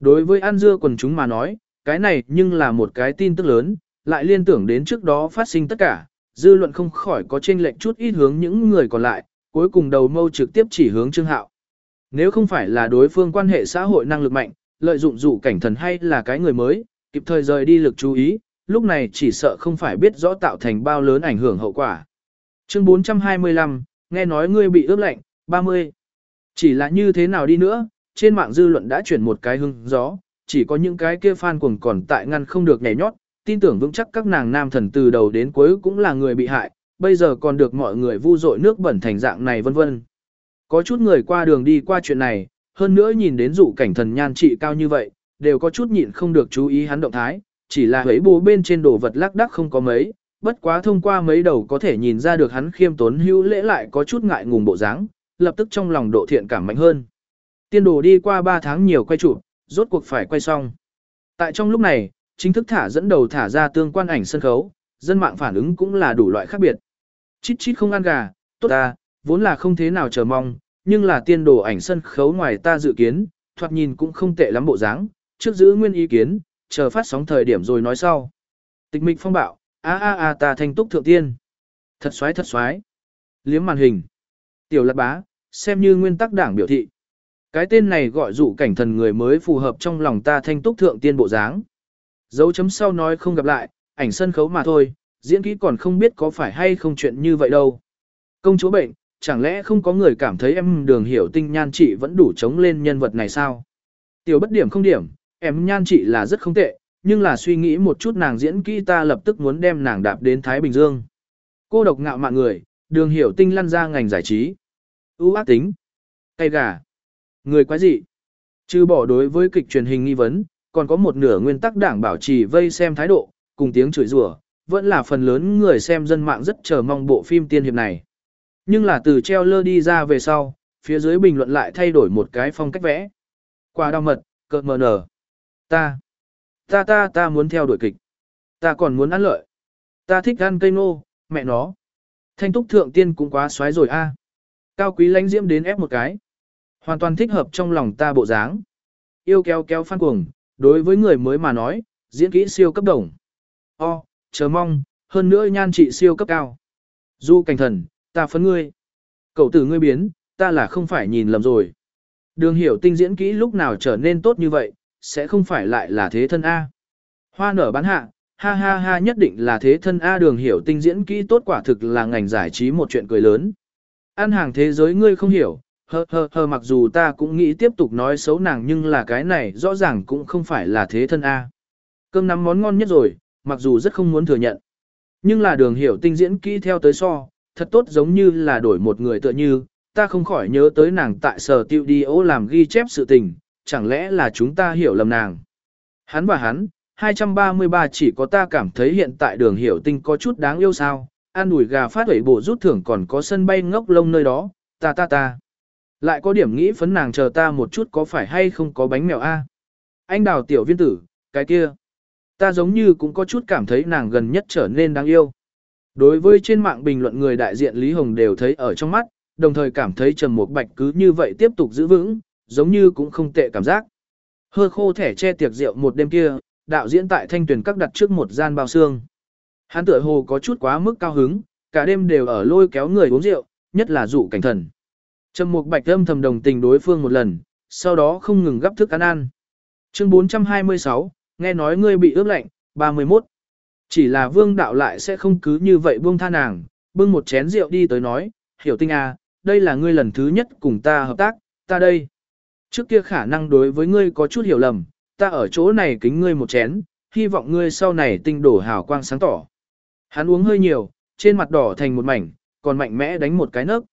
Đối với An Dưa quần chúng mà nói, cái này nhưng là một cái tin tức lớn, lại liên tưởng đến trước đó phát sinh tất cả, dư luận không khỏi có chênh lệch chút ít hướng những người còn lại, cuối cùng đầu mâu trực tiếp chỉ hướng Trương Hạo. Nếu không phải là đối phương quan hệ xã hội năng lực mạnh, lợi dụng dụ cảnh thần hay là cái người mới, kịp thời rời đi lực chú ý, lúc này chỉ sợ không phải biết rõ tạo thành bao lớn ảnh hưởng hậu quả. Chương 425, nghe nói ngươi bị ướp lạnh, 30. Chỉ là như thế nào đi nữa, trên mạng dư luận đã chuyển một cái hưng gió, chỉ có những cái kia fan cuồng còn tại ngăn không được nhảy nhót, tin tưởng vững chắc các nàng nam thần từ đầu đến cuối cũng là người bị hại, bây giờ còn được mọi người vu dội nước bẩn thành dạng này vân vân. Có chút người qua đường đi qua chuyện này, hơn nữa nhìn đến dụ cảnh thần nhan trị cao như vậy, đều có chút nhịn không được chú ý hắn động thái, chỉ là hấy bố bên trên đồ vật lắc đắc không có mấy, bất quá thông qua mấy đầu có thể nhìn ra được hắn khiêm tốn hữu lễ lại có chút ngại ngùng bộ dáng, lập tức trong lòng độ thiện cảm mạnh hơn. Tiên đồ đi qua 3 tháng nhiều quay chụp, rốt cuộc phải quay xong. Tại trong lúc này, chính thức thả dẫn đầu thả ra tương quan ảnh sân khấu, dân mạng phản ứng cũng là đủ loại khác biệt. Chít chít không ăn gà, tốt ta, vốn là không thế nào chờ mong, nhưng là tiên đồ ảnh sân khấu ngoài ta dự kiến, thoạt nhìn cũng không tệ lắm bộ dáng, trước giữ nguyên ý kiến, chờ phát sóng thời điểm rồi nói sau. Tịch mịch phong bạo, a a a ta thanh túc thượng tiên. Thật xoái thật xoái. Liếm màn hình. Tiểu lạc bá, xem như nguyên tắc đảng biểu thị. Cái tên này gọi dụ cảnh thần người mới phù hợp trong lòng ta thanh túc thượng tiên bộ dáng. Dấu chấm sau nói không gặp lại, ảnh sân khấu mà thôi, diễn kỹ còn không biết có phải hay không chuyện như vậy đâu. Công chúa bệnh, chẳng lẽ không có người cảm thấy em đường hiểu tinh nhan chị vẫn đủ chống lên nhân vật này sao? Tiểu bất điểm không điểm, em nhan chị là rất không tệ, nhưng là suy nghĩ một chút nàng diễn kỹ ta lập tức muốn đem nàng đạp đến Thái Bình Dương. Cô độc ngạo mạn người, đường hiểu tinh lăn ra ngành giải trí. ưu ác tính, tay gà, người quái dị. Trừ bỏ đối với kịch truyền hình nghi vấn, còn có một nửa nguyên tắc đảng bảo trì vây xem thái độ, cùng tiếng chửi rủa, vẫn là phần lớn người xem dân mạng rất chờ mong bộ phim tiên hiệp này. Nhưng là từ treo lơ đi ra về sau, phía dưới bình luận lại thay đổi một cái phong cách vẽ. Quả đau mật, cợt mờ nở. Ta, ta ta ta muốn theo đuổi kịch. Ta còn muốn ăn lợi. Ta thích ăn cây nô, mẹ nó. Thanh túc thượng tiên cũng quá xoái rồi a. Cao quý lãnh diễm đến ép một cái. Hoàn toàn thích hợp trong lòng ta bộ dáng. Yêu kéo kéo phan cuồng, đối với người mới mà nói, diễn kỹ siêu cấp đồng. O, chờ mong, hơn nữa nhan trị siêu cấp cao. Du cảnh thần, ta phấn ngươi. Cậu tử ngươi biến, ta là không phải nhìn lầm rồi. Đường hiểu tinh diễn kỹ lúc nào trở nên tốt như vậy, sẽ không phải lại là thế thân A. Hoa nở bán hạ, ha ha ha nhất định là thế thân A đường hiểu tinh diễn kỹ tốt quả thực là ngành giải trí một chuyện cười lớn. Ăn hàng thế giới ngươi không hiểu, hơ hơ hơ mặc dù ta cũng nghĩ tiếp tục nói xấu nàng nhưng là cái này rõ ràng cũng không phải là thế thân A. Cơm nắm món ngon nhất rồi, mặc dù rất không muốn thừa nhận. Nhưng là đường hiểu tinh diễn kỹ theo tới so, thật tốt giống như là đổi một người tựa như, ta không khỏi nhớ tới nàng tại sở tiêu đi ô làm ghi chép sự tình, chẳng lẽ là chúng ta hiểu lầm nàng. Hắn và hắn, 233 chỉ có ta cảm thấy hiện tại đường hiểu tinh có chút đáng yêu sao, an ủi gà phát hủy bộ rút thưởng còn có sân bay ngốc lông nơi đó, ta ta ta. Lại có điểm nghĩ phấn nàng chờ ta một chút có phải hay không có bánh mèo a Anh đào tiểu viên tử, cái kia. Ta giống như cũng có chút cảm thấy nàng gần nhất trở nên đáng yêu. Đối với trên mạng bình luận người đại diện Lý Hồng đều thấy ở trong mắt, đồng thời cảm thấy Trầm Mục Bạch cứ như vậy tiếp tục giữ vững, giống như cũng không tệ cảm giác. Hơ khô thẻ che tiệc rượu một đêm kia, đạo diễn tại thanh tuyển các đặt trước một gian bao xương. Hắn tựa hồ có chút quá mức cao hứng, cả đêm đều ở lôi kéo người uống rượu, nhất là dụ cảnh thần. Trầm Mục Bạch âm thầm đồng tình đối phương một lần, sau đó không ngừng gấp thức ăn ăn. Chương 426, nghe nói ngươi bị ướp lạnh, 31. Chỉ là vương đạo lại sẽ không cứ như vậy buông tha nàng, bưng một chén rượu đi tới nói, hiểu tinh à, đây là ngươi lần thứ nhất cùng ta hợp tác, ta đây. Trước kia khả năng đối với ngươi có chút hiểu lầm, ta ở chỗ này kính ngươi một chén, hy vọng ngươi sau này tinh đổ hào quang sáng tỏ. Hắn uống hơi nhiều, trên mặt đỏ thành một mảnh, còn mạnh mẽ đánh một cái nấc.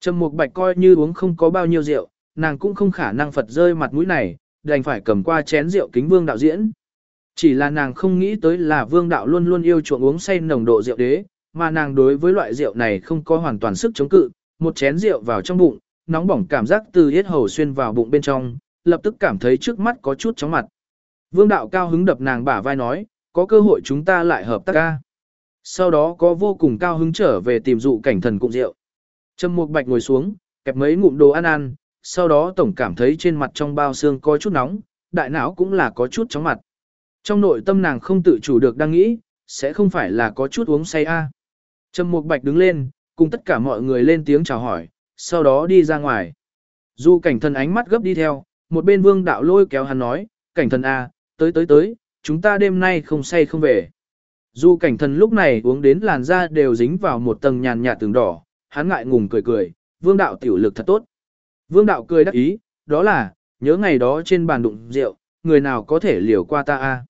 Trầm Mục Bạch coi như uống không có bao nhiêu rượu, nàng cũng không khả năng phật rơi mặt mũi này, đành phải cầm qua chén rượu kính Vương đạo diễn. Chỉ là nàng không nghĩ tới là Vương đạo luôn luôn yêu chuộng uống say nồng độ rượu đế, mà nàng đối với loại rượu này không có hoàn toàn sức chống cự, một chén rượu vào trong bụng, nóng bỏng cảm giác từ yết hầu xuyên vào bụng bên trong, lập tức cảm thấy trước mắt có chút chóng mặt. Vương đạo cao hứng đập nàng bả vai nói, có cơ hội chúng ta lại hợp tác ca. Sau đó có vô cùng cao hứng trở về tìm dụ cảnh thần cụng rượu. Trầm Mục Bạch ngồi xuống, kẹp mấy ngụm đồ ăn ăn, sau đó tổng cảm thấy trên mặt trong bao xương có chút nóng, đại não cũng là có chút chóng mặt. Trong nội tâm nàng không tự chủ được đang nghĩ, sẽ không phải là có chút uống say a. À. Trầm Mục Bạch đứng lên, cùng tất cả mọi người lên tiếng chào hỏi, sau đó đi ra ngoài. Du cảnh thần ánh mắt gấp đi theo, một bên vương đạo lôi kéo hắn nói, cảnh thần a, tới tới tới, chúng ta đêm nay không say không về. Du cảnh thần lúc này uống đến làn da đều dính vào một tầng nhàn nhạt tường đỏ, hắn ngại ngùng cười cười, vương đạo tiểu lực thật tốt. Vương đạo cười đắc ý, đó là, nhớ ngày đó trên bàn đụng rượu, người nào có thể liều qua ta a?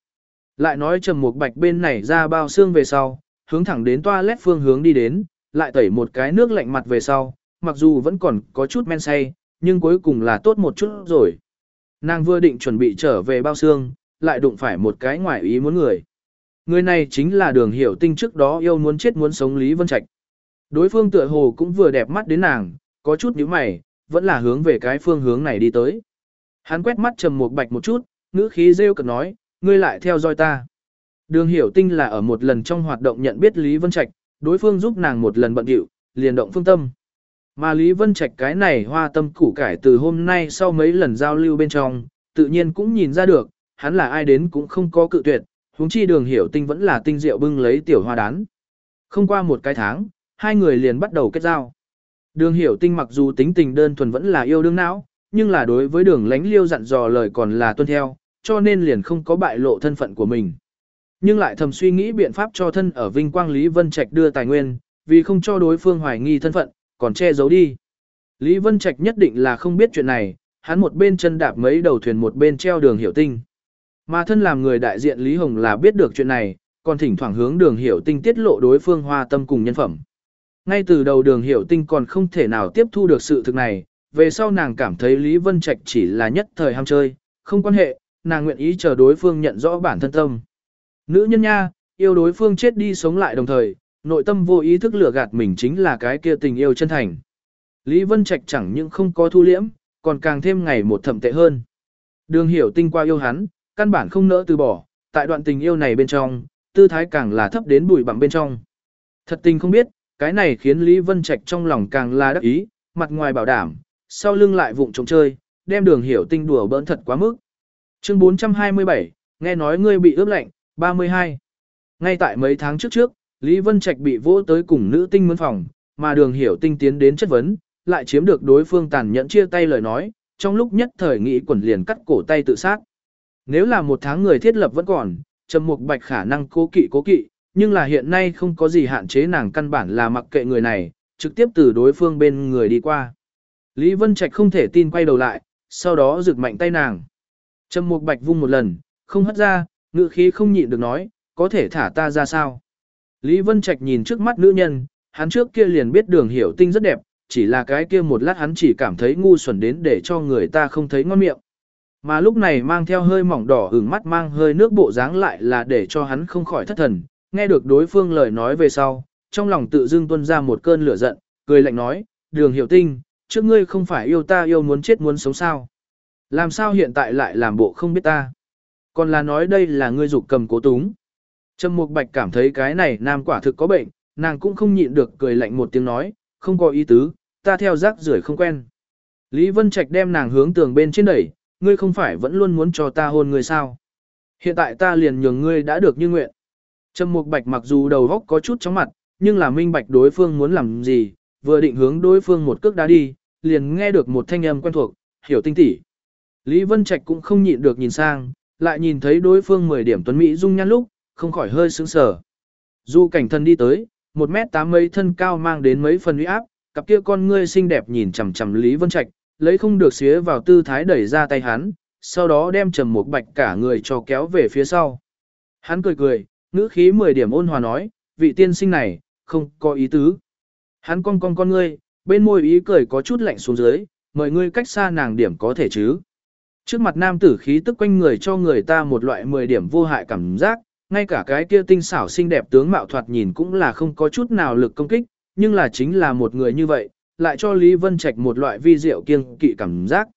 Lại nói trầm một bạch bên này ra bao xương về sau, hướng thẳng đến toilet phương hướng đi đến, lại tẩy một cái nước lạnh mặt về sau, mặc dù vẫn còn có chút men say, nhưng cuối cùng là tốt một chút rồi. Nàng vừa định chuẩn bị trở về bao xương, lại đụng phải một cái ngoại ý muốn người. Người này chính là đường hiểu tinh trước đó yêu muốn chết muốn sống Lý Vân Trạch. Đối phương tựa hồ cũng vừa đẹp mắt đến nàng, có chút nhíu mày, vẫn là hướng về cái phương hướng này đi tới. Hắn quét mắt trầm một bạch một chút, ngữ khí rêu cực nói, ngươi lại theo dõi ta. Đường hiểu tinh là ở một lần trong hoạt động nhận biết Lý Vân Trạch, đối phương giúp nàng một lần bận điệu, liền động phương tâm. Mà Lý Vân Trạch cái này hoa tâm củ cải từ hôm nay sau mấy lần giao lưu bên trong, tự nhiên cũng nhìn ra được, hắn là ai đến cũng không có cự tuyệt, huống chi đường hiểu tinh vẫn là tinh diệu bưng lấy tiểu hoa đán. Không qua một cái tháng, hai người liền bắt đầu kết giao. Đường hiểu tinh mặc dù tính tình đơn thuần vẫn là yêu đương não, nhưng là đối với đường lánh liêu dặn dò lời còn là tuân theo, cho nên liền không có bại lộ thân phận của mình. Nhưng lại thầm suy nghĩ biện pháp cho thân ở vinh quang Lý Vân Trạch đưa tài nguyên, vì không cho đối phương hoài nghi thân phận, còn che giấu đi. Lý Vân Trạch nhất định là không biết chuyện này, hắn một bên chân đạp mấy đầu thuyền một bên treo đường hiểu tinh. Mà thân làm người đại diện Lý Hồng là biết được chuyện này, còn thỉnh thoảng hướng đường hiểu tinh tiết lộ đối phương hoa tâm cùng nhân phẩm. Ngay từ đầu đường hiểu tinh còn không thể nào tiếp thu được sự thực này, về sau nàng cảm thấy Lý Vân Trạch chỉ là nhất thời ham chơi, không quan hệ, nàng nguyện ý chờ đối phương nhận rõ bản thân tâm. Nữ nhân nha, yêu đối phương chết đi sống lại đồng thời, nội tâm vô ý thức lừa gạt mình chính là cái kia tình yêu chân thành. Lý Vân Trạch chẳng những không có thu liễm, còn càng thêm ngày một thậm tệ hơn. Đường hiểu tinh qua yêu hắn, căn bản không nỡ từ bỏ, tại đoạn tình yêu này bên trong, tư thái càng là thấp đến bụi bặm bên trong. Thật tình không biết, cái này khiến Lý Vân Trạch trong lòng càng là đắc ý, mặt ngoài bảo đảm, sau lưng lại vụng trống chơi, đem đường hiểu tinh đùa bỡn thật quá mức. Chương 427, nghe nói ngươi bị ướp lạnh, 32. Ngay tại mấy tháng trước trước, Lý Vân Trạch bị vỗ tới cùng nữ tinh mướn phòng, mà đường hiểu tinh tiến đến chất vấn, lại chiếm được đối phương tàn nhẫn chia tay lời nói, trong lúc nhất thời nghĩ quẩn liền cắt cổ tay tự sát. Nếu là một tháng người thiết lập vẫn còn, Trầm Mục Bạch khả năng cố kỵ cố kỵ, nhưng là hiện nay không có gì hạn chế nàng căn bản là mặc kệ người này, trực tiếp từ đối phương bên người đi qua. Lý Vân Trạch không thể tin quay đầu lại, sau đó rực mạnh tay nàng. Trầm Mục Bạch vung một lần, không hất ra, ngữ khí không nhịn được nói, có thể thả ta ra sao. Lý Vân Trạch nhìn trước mắt nữ nhân, hắn trước kia liền biết đường hiểu tinh rất đẹp, chỉ là cái kia một lát hắn chỉ cảm thấy ngu xuẩn đến để cho người ta không thấy ngon miệng. Mà lúc này mang theo hơi mỏng đỏ ửng mắt mang hơi nước bộ dáng lại là để cho hắn không khỏi thất thần, nghe được đối phương lời nói về sau, trong lòng tự dưng tuôn ra một cơn lửa giận, cười lạnh nói, đường hiểu tinh, trước ngươi không phải yêu ta yêu muốn chết muốn sống sao. Làm sao hiện tại lại làm bộ không biết ta. Còn là nói đây là ngươi dục cầm cố túng. Trầm Mục Bạch cảm thấy cái này nam quả thực có bệnh, nàng cũng không nhịn được cười lạnh một tiếng nói, không có ý tứ, ta theo rác rưởi không quen. Lý Vân Trạch đem nàng hướng tường bên trên đẩy, ngươi không phải vẫn luôn muốn cho ta hôn ngươi sao? Hiện tại ta liền nhường ngươi đã được như nguyện. Trầm Mục Bạch mặc dù đầu óc có chút chóng mặt, nhưng là minh bạch đối phương muốn làm gì, vừa định hướng đối phương một cước đá đi, liền nghe được một thanh âm quen thuộc, hiểu tinh tỉ. Lý Vân Trạch cũng không nhịn được nhìn sang, lại nhìn thấy đối phương 10 điểm tuấn Mỹ dung nhan lúc, không khỏi hơi sững sờ. Du cảnh thân đi tới, một mét tám mấy thân cao mang đến mấy phần uy áp, cặp kia con ngươi xinh đẹp nhìn chằm chằm Lý Vân Trạch, lấy không được xía vào tư thái đẩy ra tay hắn, sau đó đem trầm một bạch cả người cho kéo về phía sau. Hắn cười cười, ngữ khí 10 điểm ôn hòa nói, vị tiên sinh này, không có ý tứ. Hắn cong cong con ngươi, bên môi ý cười có chút lạnh xuống dưới, mời ngươi cách xa nàng điểm có thể chứ. Trước mặt nam tử khí tức quanh người cho người ta một loại 10 điểm vô hại cảm giác, ngay cả cái kia tinh xảo xinh đẹp tướng mạo thoạt nhìn cũng là không có chút nào lực công kích, nhưng là chính là một người như vậy, lại cho Lý Vân Trạch một loại vi diệu kiêng kỵ cảm giác.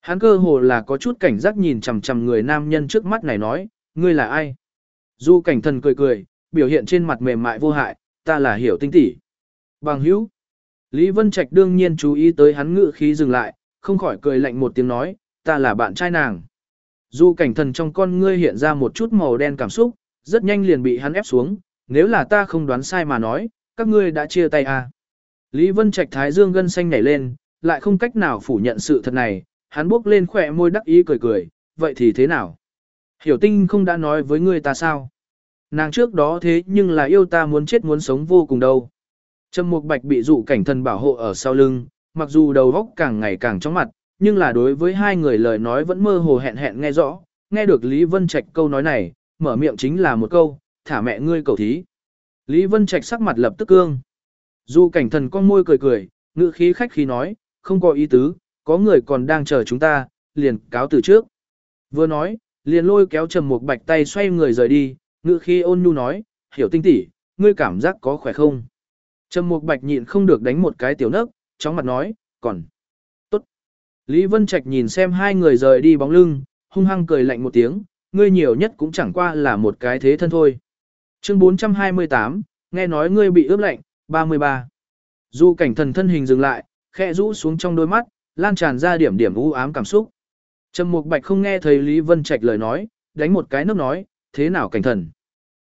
Hắn cơ hồ là có chút cảnh giác nhìn chằm chằm người nam nhân trước mắt này nói, ngươi là ai? Du cảnh thần cười cười, biểu hiện trên mặt mềm mại vô hại, ta là hiểu tinh tỷ. Bằng hữu. Lý Vân Trạch đương nhiên chú ý tới hắn ngự khí dừng lại, không khỏi cười lạnh một tiếng nói, ta là bạn trai nàng. Du cảnh thần trong con ngươi hiện ra một chút màu đen cảm xúc, rất nhanh liền bị hắn ép xuống, nếu là ta không đoán sai mà nói, các ngươi đã chia tay à. Lý Vân Trạch thái dương gân xanh nhảy lên, lại không cách nào phủ nhận sự thật này, hắn bước lên khỏe môi đắc ý cười cười, vậy thì thế nào? Hiểu tinh không đã nói với ngươi ta sao? Nàng trước đó thế nhưng là yêu ta muốn chết muốn sống vô cùng đâu. Trầm Mục Bạch bị dụ cảnh thần bảo hộ ở sau lưng, mặc dù đầu óc càng ngày càng chóng mặt, nhưng là đối với hai người lời nói vẫn mơ hồ hẹn hẹn nghe rõ, nghe được Lý Vân Trạch câu nói này, mở miệng chính là một câu, thả mẹ ngươi cầu thí. Lý Vân Trạch sắc mặt lập tức cương. Dù cảnh thần con môi cười cười, ngữ khí khách khí nói, không có ý tứ, có người còn đang chờ chúng ta, liền cáo từ trước. Vừa nói, liền lôi kéo trầm một bạch tay xoay người rời đi, ngữ khí ôn nhu nói, hiểu tinh tỉ, ngươi cảm giác có khỏe không? Trầm Mục Bạch nhịn không được đánh một cái tiểu nấc, chóng mặt nói, còn. Lý Vân Trạch nhìn xem hai người rời đi bóng lưng, hung hăng cười lạnh một tiếng, ngươi nhiều nhất cũng chẳng qua là một cái thế thân thôi. Chương 428, nghe nói ngươi bị ướp lạnh, 33. Du cảnh thần thân hình dừng lại, khẽ rũ xuống trong đôi mắt, lan tràn ra điểm điểm u ám cảm xúc. Trầm Mục Bạch không nghe thấy Lý Vân Trạch lời nói, đánh một cái nước nói, thế nào cảnh thần?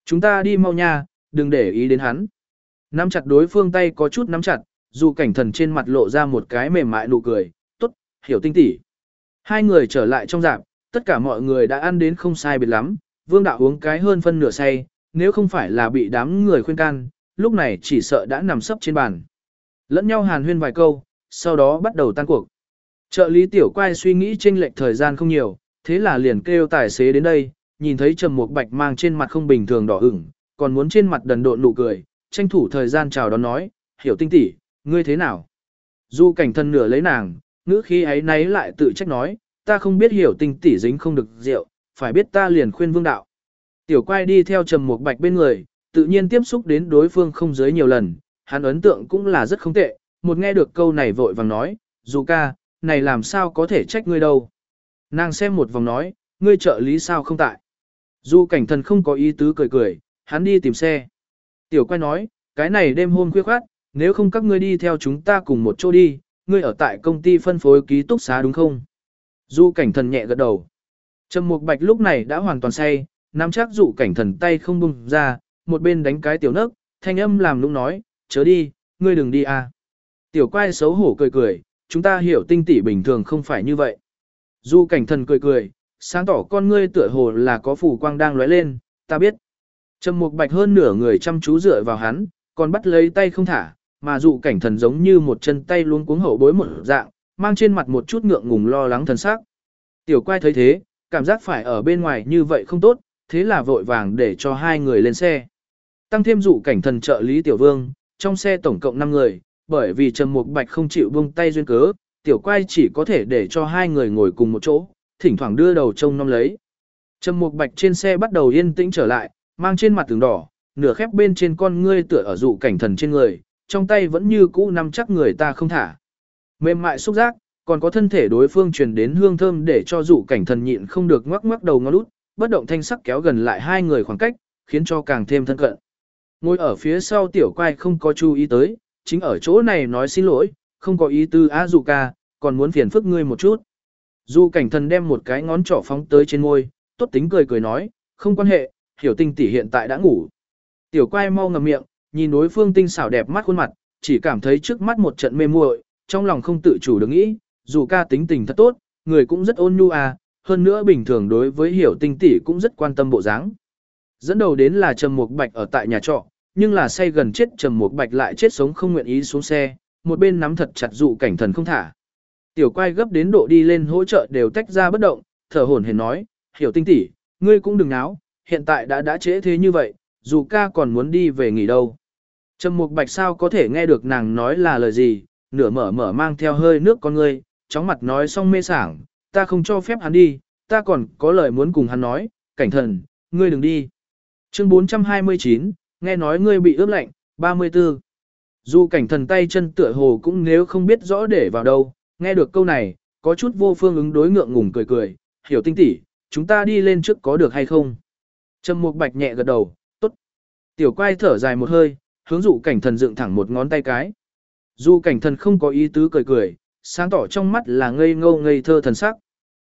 Chúng ta đi mau nha, đừng để ý đến hắn. Nắm chặt đối phương tay có chút nắm chặt, dù cảnh thần trên mặt lộ ra một cái mềm mại nụ cười, hiểu tinh tỉ. Hai người trở lại trong dạp, tất cả mọi người đã ăn đến không sai biệt lắm, vương đạo uống cái hơn phân nửa say, nếu không phải là bị đám người khuyên can, lúc này chỉ sợ đã nằm sấp trên bàn. Lẫn nhau hàn huyên vài câu, sau đó bắt đầu tan cuộc. Trợ lý tiểu quay suy nghĩ chênh lệch thời gian không nhiều, thế là liền kêu tài xế đến đây, nhìn thấy Trầm Mục Bạch mang trên mặt không bình thường đỏ ửng, còn muốn trên mặt đần độn nụ cười, tranh thủ thời gian chào đón nói, hiểu tinh tỷ, ngươi thế nào? Du cảnh thân nửa lấy nàng, ngữ khí ấy nấy lại tự trách nói, ta không biết hiểu tình tỷ dính không được rượu, phải biết ta liền khuyên vương đạo. Tiểu quay đi theo trầm một bạch bên người, tự nhiên tiếp xúc đến đối phương không dưới nhiều lần, hắn ấn tượng cũng là rất không tệ, một nghe được câu này vội vàng nói, dù ca, này làm sao có thể trách ngươi đâu. Nàng xem một vòng nói, ngươi trợ lý sao không tại. Dù cảnh thần không có ý tứ cười cười, hắn đi tìm xe. Tiểu quay nói, cái này đêm hôm khuya khoát, nếu không các ngươi đi theo chúng ta cùng một chỗ đi, ngươi ở tại công ty phân phối ký túc xá đúng không? Du cảnh thần nhẹ gật đầu. Trầm Mục Bạch lúc này đã hoàn toàn say, nắm chắc dụ cảnh thần tay không bung ra, một bên đánh cái tiểu nấc, thanh âm làm lúc nói, chớ đi, ngươi đừng đi à. Tiểu quay xấu hổ cười cười, chúng ta hiểu tinh tỷ bình thường không phải như vậy. Du cảnh thần cười cười, sáng tỏ con ngươi tựa hồ là có phủ quang đang lóe lên, ta biết. Trầm Mục Bạch hơn nửa người chăm chú dựa vào hắn, còn bắt lấy tay không thả, mà dụ cảnh thần giống như một chân tay luôn cuống hậu bối một dạng, mang trên mặt một chút ngượng ngùng lo lắng thần sắc. Tiểu quay thấy thế, cảm giác phải ở bên ngoài như vậy không tốt, thế là vội vàng để cho hai người lên xe. Tăng thêm dụ cảnh thần trợ lý tiểu vương, trong xe tổng cộng 5 người, bởi vì Trầm Mục Bạch không chịu buông tay duyên cớ, tiểu quay chỉ có thể để cho hai người ngồi cùng một chỗ, thỉnh thoảng đưa đầu trông nom lấy. Trầm Mục Bạch trên xe bắt đầu yên tĩnh trở lại, mang trên mặt tường đỏ, nửa khép bên trên con ngươi tựa ở dụ cảnh thần trên người, trong tay vẫn như cũ nắm chắc người ta không thả. Mềm mại xúc giác, còn có thân thể đối phương truyền đến hương thơm để cho dụ cảnh thần nhịn không được ngoắc ngoắc đầu ngó lút, bất động thanh sắc kéo gần lại hai người khoảng cách, khiến cho càng thêm thân cận. Ngồi ở phía sau tiểu quay không có chú ý tới, chính ở chỗ này nói xin lỗi, không có ý tư á dụ ca, còn muốn phiền phức ngươi một chút. dụ cảnh thần đem một cái ngón trỏ phóng tới trên môi, tốt tính cười cười nói, không quan hệ, hiểu tinh tỷ hiện tại đã ngủ. Tiểu quay mau ngậm miệng, nhìn đối phương tinh xảo đẹp mắt khuôn mặt, chỉ cảm thấy trước mắt một trận mê muội, trong lòng không tự chủ được nghĩ, dù ca tính tình thật tốt, người cũng rất ôn nhu à, hơn nữa bình thường đối với hiểu tinh tỷ cũng rất quan tâm bộ dáng. Dẫn đầu đến là Trầm Mục Bạch ở tại nhà trọ, nhưng là say gần chết Trầm Mục Bạch lại chết sống không nguyện ý xuống xe, một bên nắm thật chặt dụ cảnh thần không thả. Tiểu quay gấp đến độ đi lên hỗ trợ đều tách ra bất động, thở hổn hển nói, hiểu tinh tỷ, ngươi cũng đừng náo, hiện tại đã đã trễ thế như vậy, dù ca còn muốn đi về nghỉ đâu. Trầm Mục Bạch sao có thể nghe được nàng nói là lời gì, nửa mở mở mang theo hơi nước con ngươi, chóng mặt nói xong mê sảng, ta không cho phép hắn đi, ta còn có lời muốn cùng hắn nói, cảnh thần, ngươi đừng đi. Chương 429, nghe nói ngươi bị ướp lạnh, 34. Dù cảnh thần tay chân tựa hồ cũng nếu không biết rõ để vào đâu, nghe được câu này, có chút vô phương ứng đối ngượng ngùng cười cười, hiểu tinh tỉ, chúng ta đi lên trước có được hay không? Trầm Mục Bạch nhẹ gật đầu. Tiểu quay thở dài một hơi, hướng dụ cảnh thần dựng thẳng một ngón tay cái. Dù cảnh thần không có ý tứ cười cười, sáng tỏ trong mắt là ngây ngô ngây thơ thần sắc.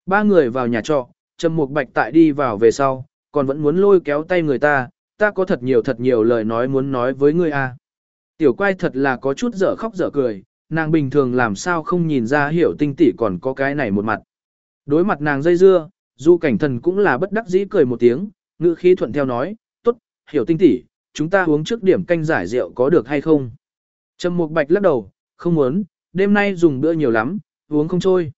Ba người vào nhà trọ, Trầm Mục Bạch tại đi vào về sau, còn vẫn muốn lôi kéo tay người ta, ta có thật nhiều thật nhiều lời nói muốn nói với ngươi a. Tiểu quay thật là có chút dở khóc dở cười, nàng bình thường làm sao không nhìn ra hiểu tinh tỷ còn có cái này một mặt. Đối mặt nàng dây dưa, dù cảnh thần cũng là bất đắc dĩ cười một tiếng, ngữ khí thuận theo nói, tốt, hiểu tinh tỷ, chúng ta uống trước điểm canh giải rượu có được hay không? Trầm Mục Bạch lắc đầu, không muốn, đêm nay dùng bữa nhiều lắm, uống không trôi.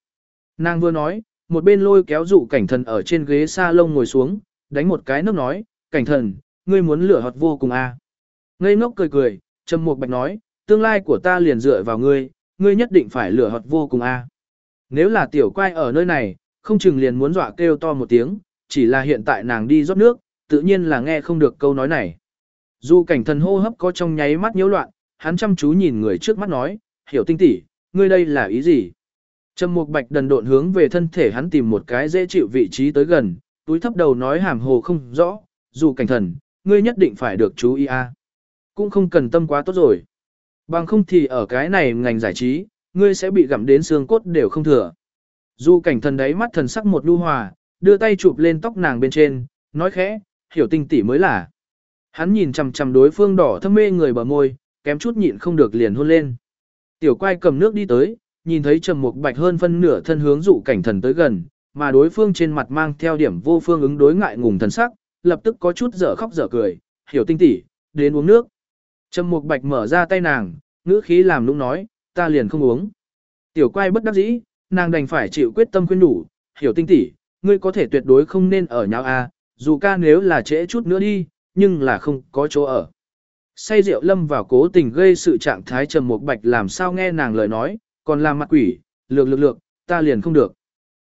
Nàng vừa nói, một bên lôi kéo dụ cảnh thần ở trên ghế sa lông ngồi xuống, đánh một cái nước nói, cảnh thần, ngươi muốn lửa hot vô cùng à. Ngây ngốc cười cười, Trầm Mục Bạch nói, tương lai của ta liền dựa vào ngươi, ngươi nhất định phải lửa hot vô cùng à. Nếu là tiểu quay ở nơi này, không chừng liền muốn dọa kêu to một tiếng, chỉ là hiện tại nàng đi rót nước, tự nhiên là nghe không được câu nói này. Dù cảnh thần hô hấp có trong nháy mắt nhiễu loạn, hắn chăm chú nhìn người trước mắt nói, hiểu tinh tỉ, ngươi đây là ý gì? Trầm Mục Bạch đần độn hướng về thân thể hắn tìm một cái dễ chịu vị trí tới gần, túi thấp đầu nói hàm hồ không rõ, dù cảnh thần, ngươi nhất định phải được chú ý a. Cũng không cần tâm quá tốt rồi. Bằng không thì ở cái này ngành giải trí, ngươi sẽ bị gặm đến xương cốt đều không thừa. Dù cảnh thần đấy mắt thần sắc một lưu hòa, đưa tay chụp lên tóc nàng bên trên, nói khẽ, hiểu tinh tỉ mới là. Hắn nhìn chằm chằm đối phương đỏ thâm mê người bờ môi, kém chút nhịn không được liền hôn lên. Tiểu quay cầm nước đi tới, nhìn thấy trầm mục bạch hơn phân nửa thân hướng dụ cảnh thần tới gần, mà đối phương trên mặt mang theo điểm vô phương ứng đối ngại ngùng thần sắc, lập tức có chút dở khóc dở cười, hiểu tinh tỉ, đến uống nước. Trầm mục bạch mở ra tay nàng, ngữ khí làm nũng nói, ta liền không uống. Tiểu quay bất đắc dĩ, nàng đành phải chịu quyết tâm khuyên đủ, hiểu tinh tỉ, ngươi có thể tuyệt đối không nên ở nhau a, dù ca nếu là trễ chút nữa đi, nhưng là không có chỗ ở. Say rượu lâm vào cố tình gây sự trạng thái trầm một bạch làm sao nghe nàng lời nói, còn làm mặt quỷ, lược lược lược, ta liền không được.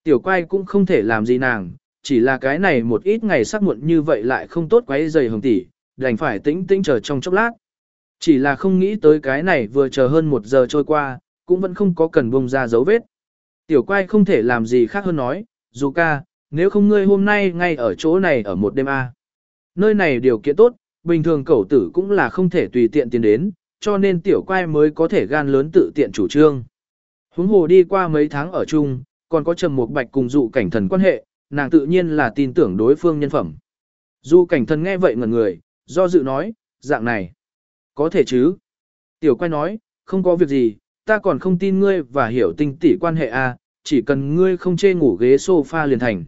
Tiểu quay cũng không thể làm gì nàng, chỉ là cái này một ít ngày sắc muộn như vậy lại không tốt quấy dày hồng tỷ, đành phải tĩnh tĩnh chờ trong chốc lát. Chỉ là không nghĩ tới cái này vừa chờ hơn một giờ trôi qua, cũng vẫn không có cần bông ra dấu vết. Tiểu quay không thể làm gì khác hơn nói, dù ca, nếu không ngươi hôm nay ngay ở chỗ này ở một đêm A. Nơi này điều kiện tốt, bình thường cẩu tử cũng là không thể tùy tiện tiến đến, cho nên tiểu quay mới có thể gan lớn tự tiện chủ trương. Huống hồ đi qua mấy tháng ở chung, còn có trầm một bạch cùng dụ cảnh thần quan hệ, nàng tự nhiên là tin tưởng đối phương nhân phẩm. Dụ cảnh thần nghe vậy ngẩn người, do dự nói, dạng này, có thể chứ. Tiểu quay nói, không có việc gì, ta còn không tin ngươi và hiểu tinh tỷ quan hệ a, chỉ cần ngươi không chê ngủ ghế sofa liền thành.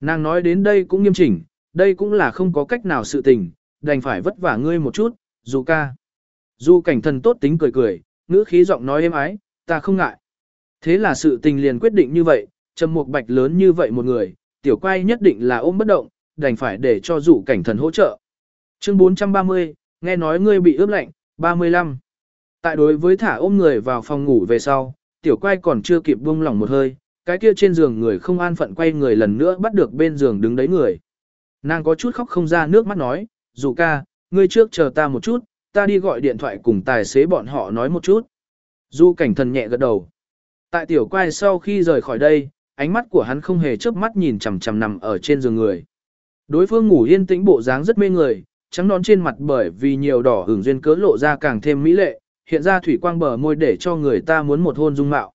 Nàng nói đến đây cũng nghiêm chỉnh, đây cũng là không có cách nào sự tình, đành phải vất vả ngươi một chút, dù ca. Dù cảnh thần tốt tính cười cười, ngữ khí giọng nói êm ái, ta không ngại. Thế là sự tình liền quyết định như vậy, trầm một bạch lớn như vậy một người, tiểu quay nhất định là ôm bất động, đành phải để cho dụ cảnh thần hỗ trợ. Chương 430, nghe nói ngươi bị ướp lạnh, 35. Tại đối với thả ôm người vào phòng ngủ về sau, tiểu quay còn chưa kịp buông lỏng một hơi, cái kia trên giường người không an phận quay người lần nữa bắt được bên giường đứng đấy người. Nàng có chút khóc không ra nước mắt nói, dù ca, ngươi trước chờ ta một chút, ta đi gọi điện thoại cùng tài xế bọn họ nói một chút. Du cảnh thần nhẹ gật đầu. Tại tiểu quay sau khi rời khỏi đây, ánh mắt của hắn không hề chớp mắt nhìn chằm chằm nằm ở trên giường người. Đối phương ngủ yên tĩnh bộ dáng rất mê người, trắng nón trên mặt bởi vì nhiều đỏ hưởng duyên cớ lộ ra càng thêm mỹ lệ, hiện ra thủy quang bờ môi để cho người ta muốn một hôn dung mạo.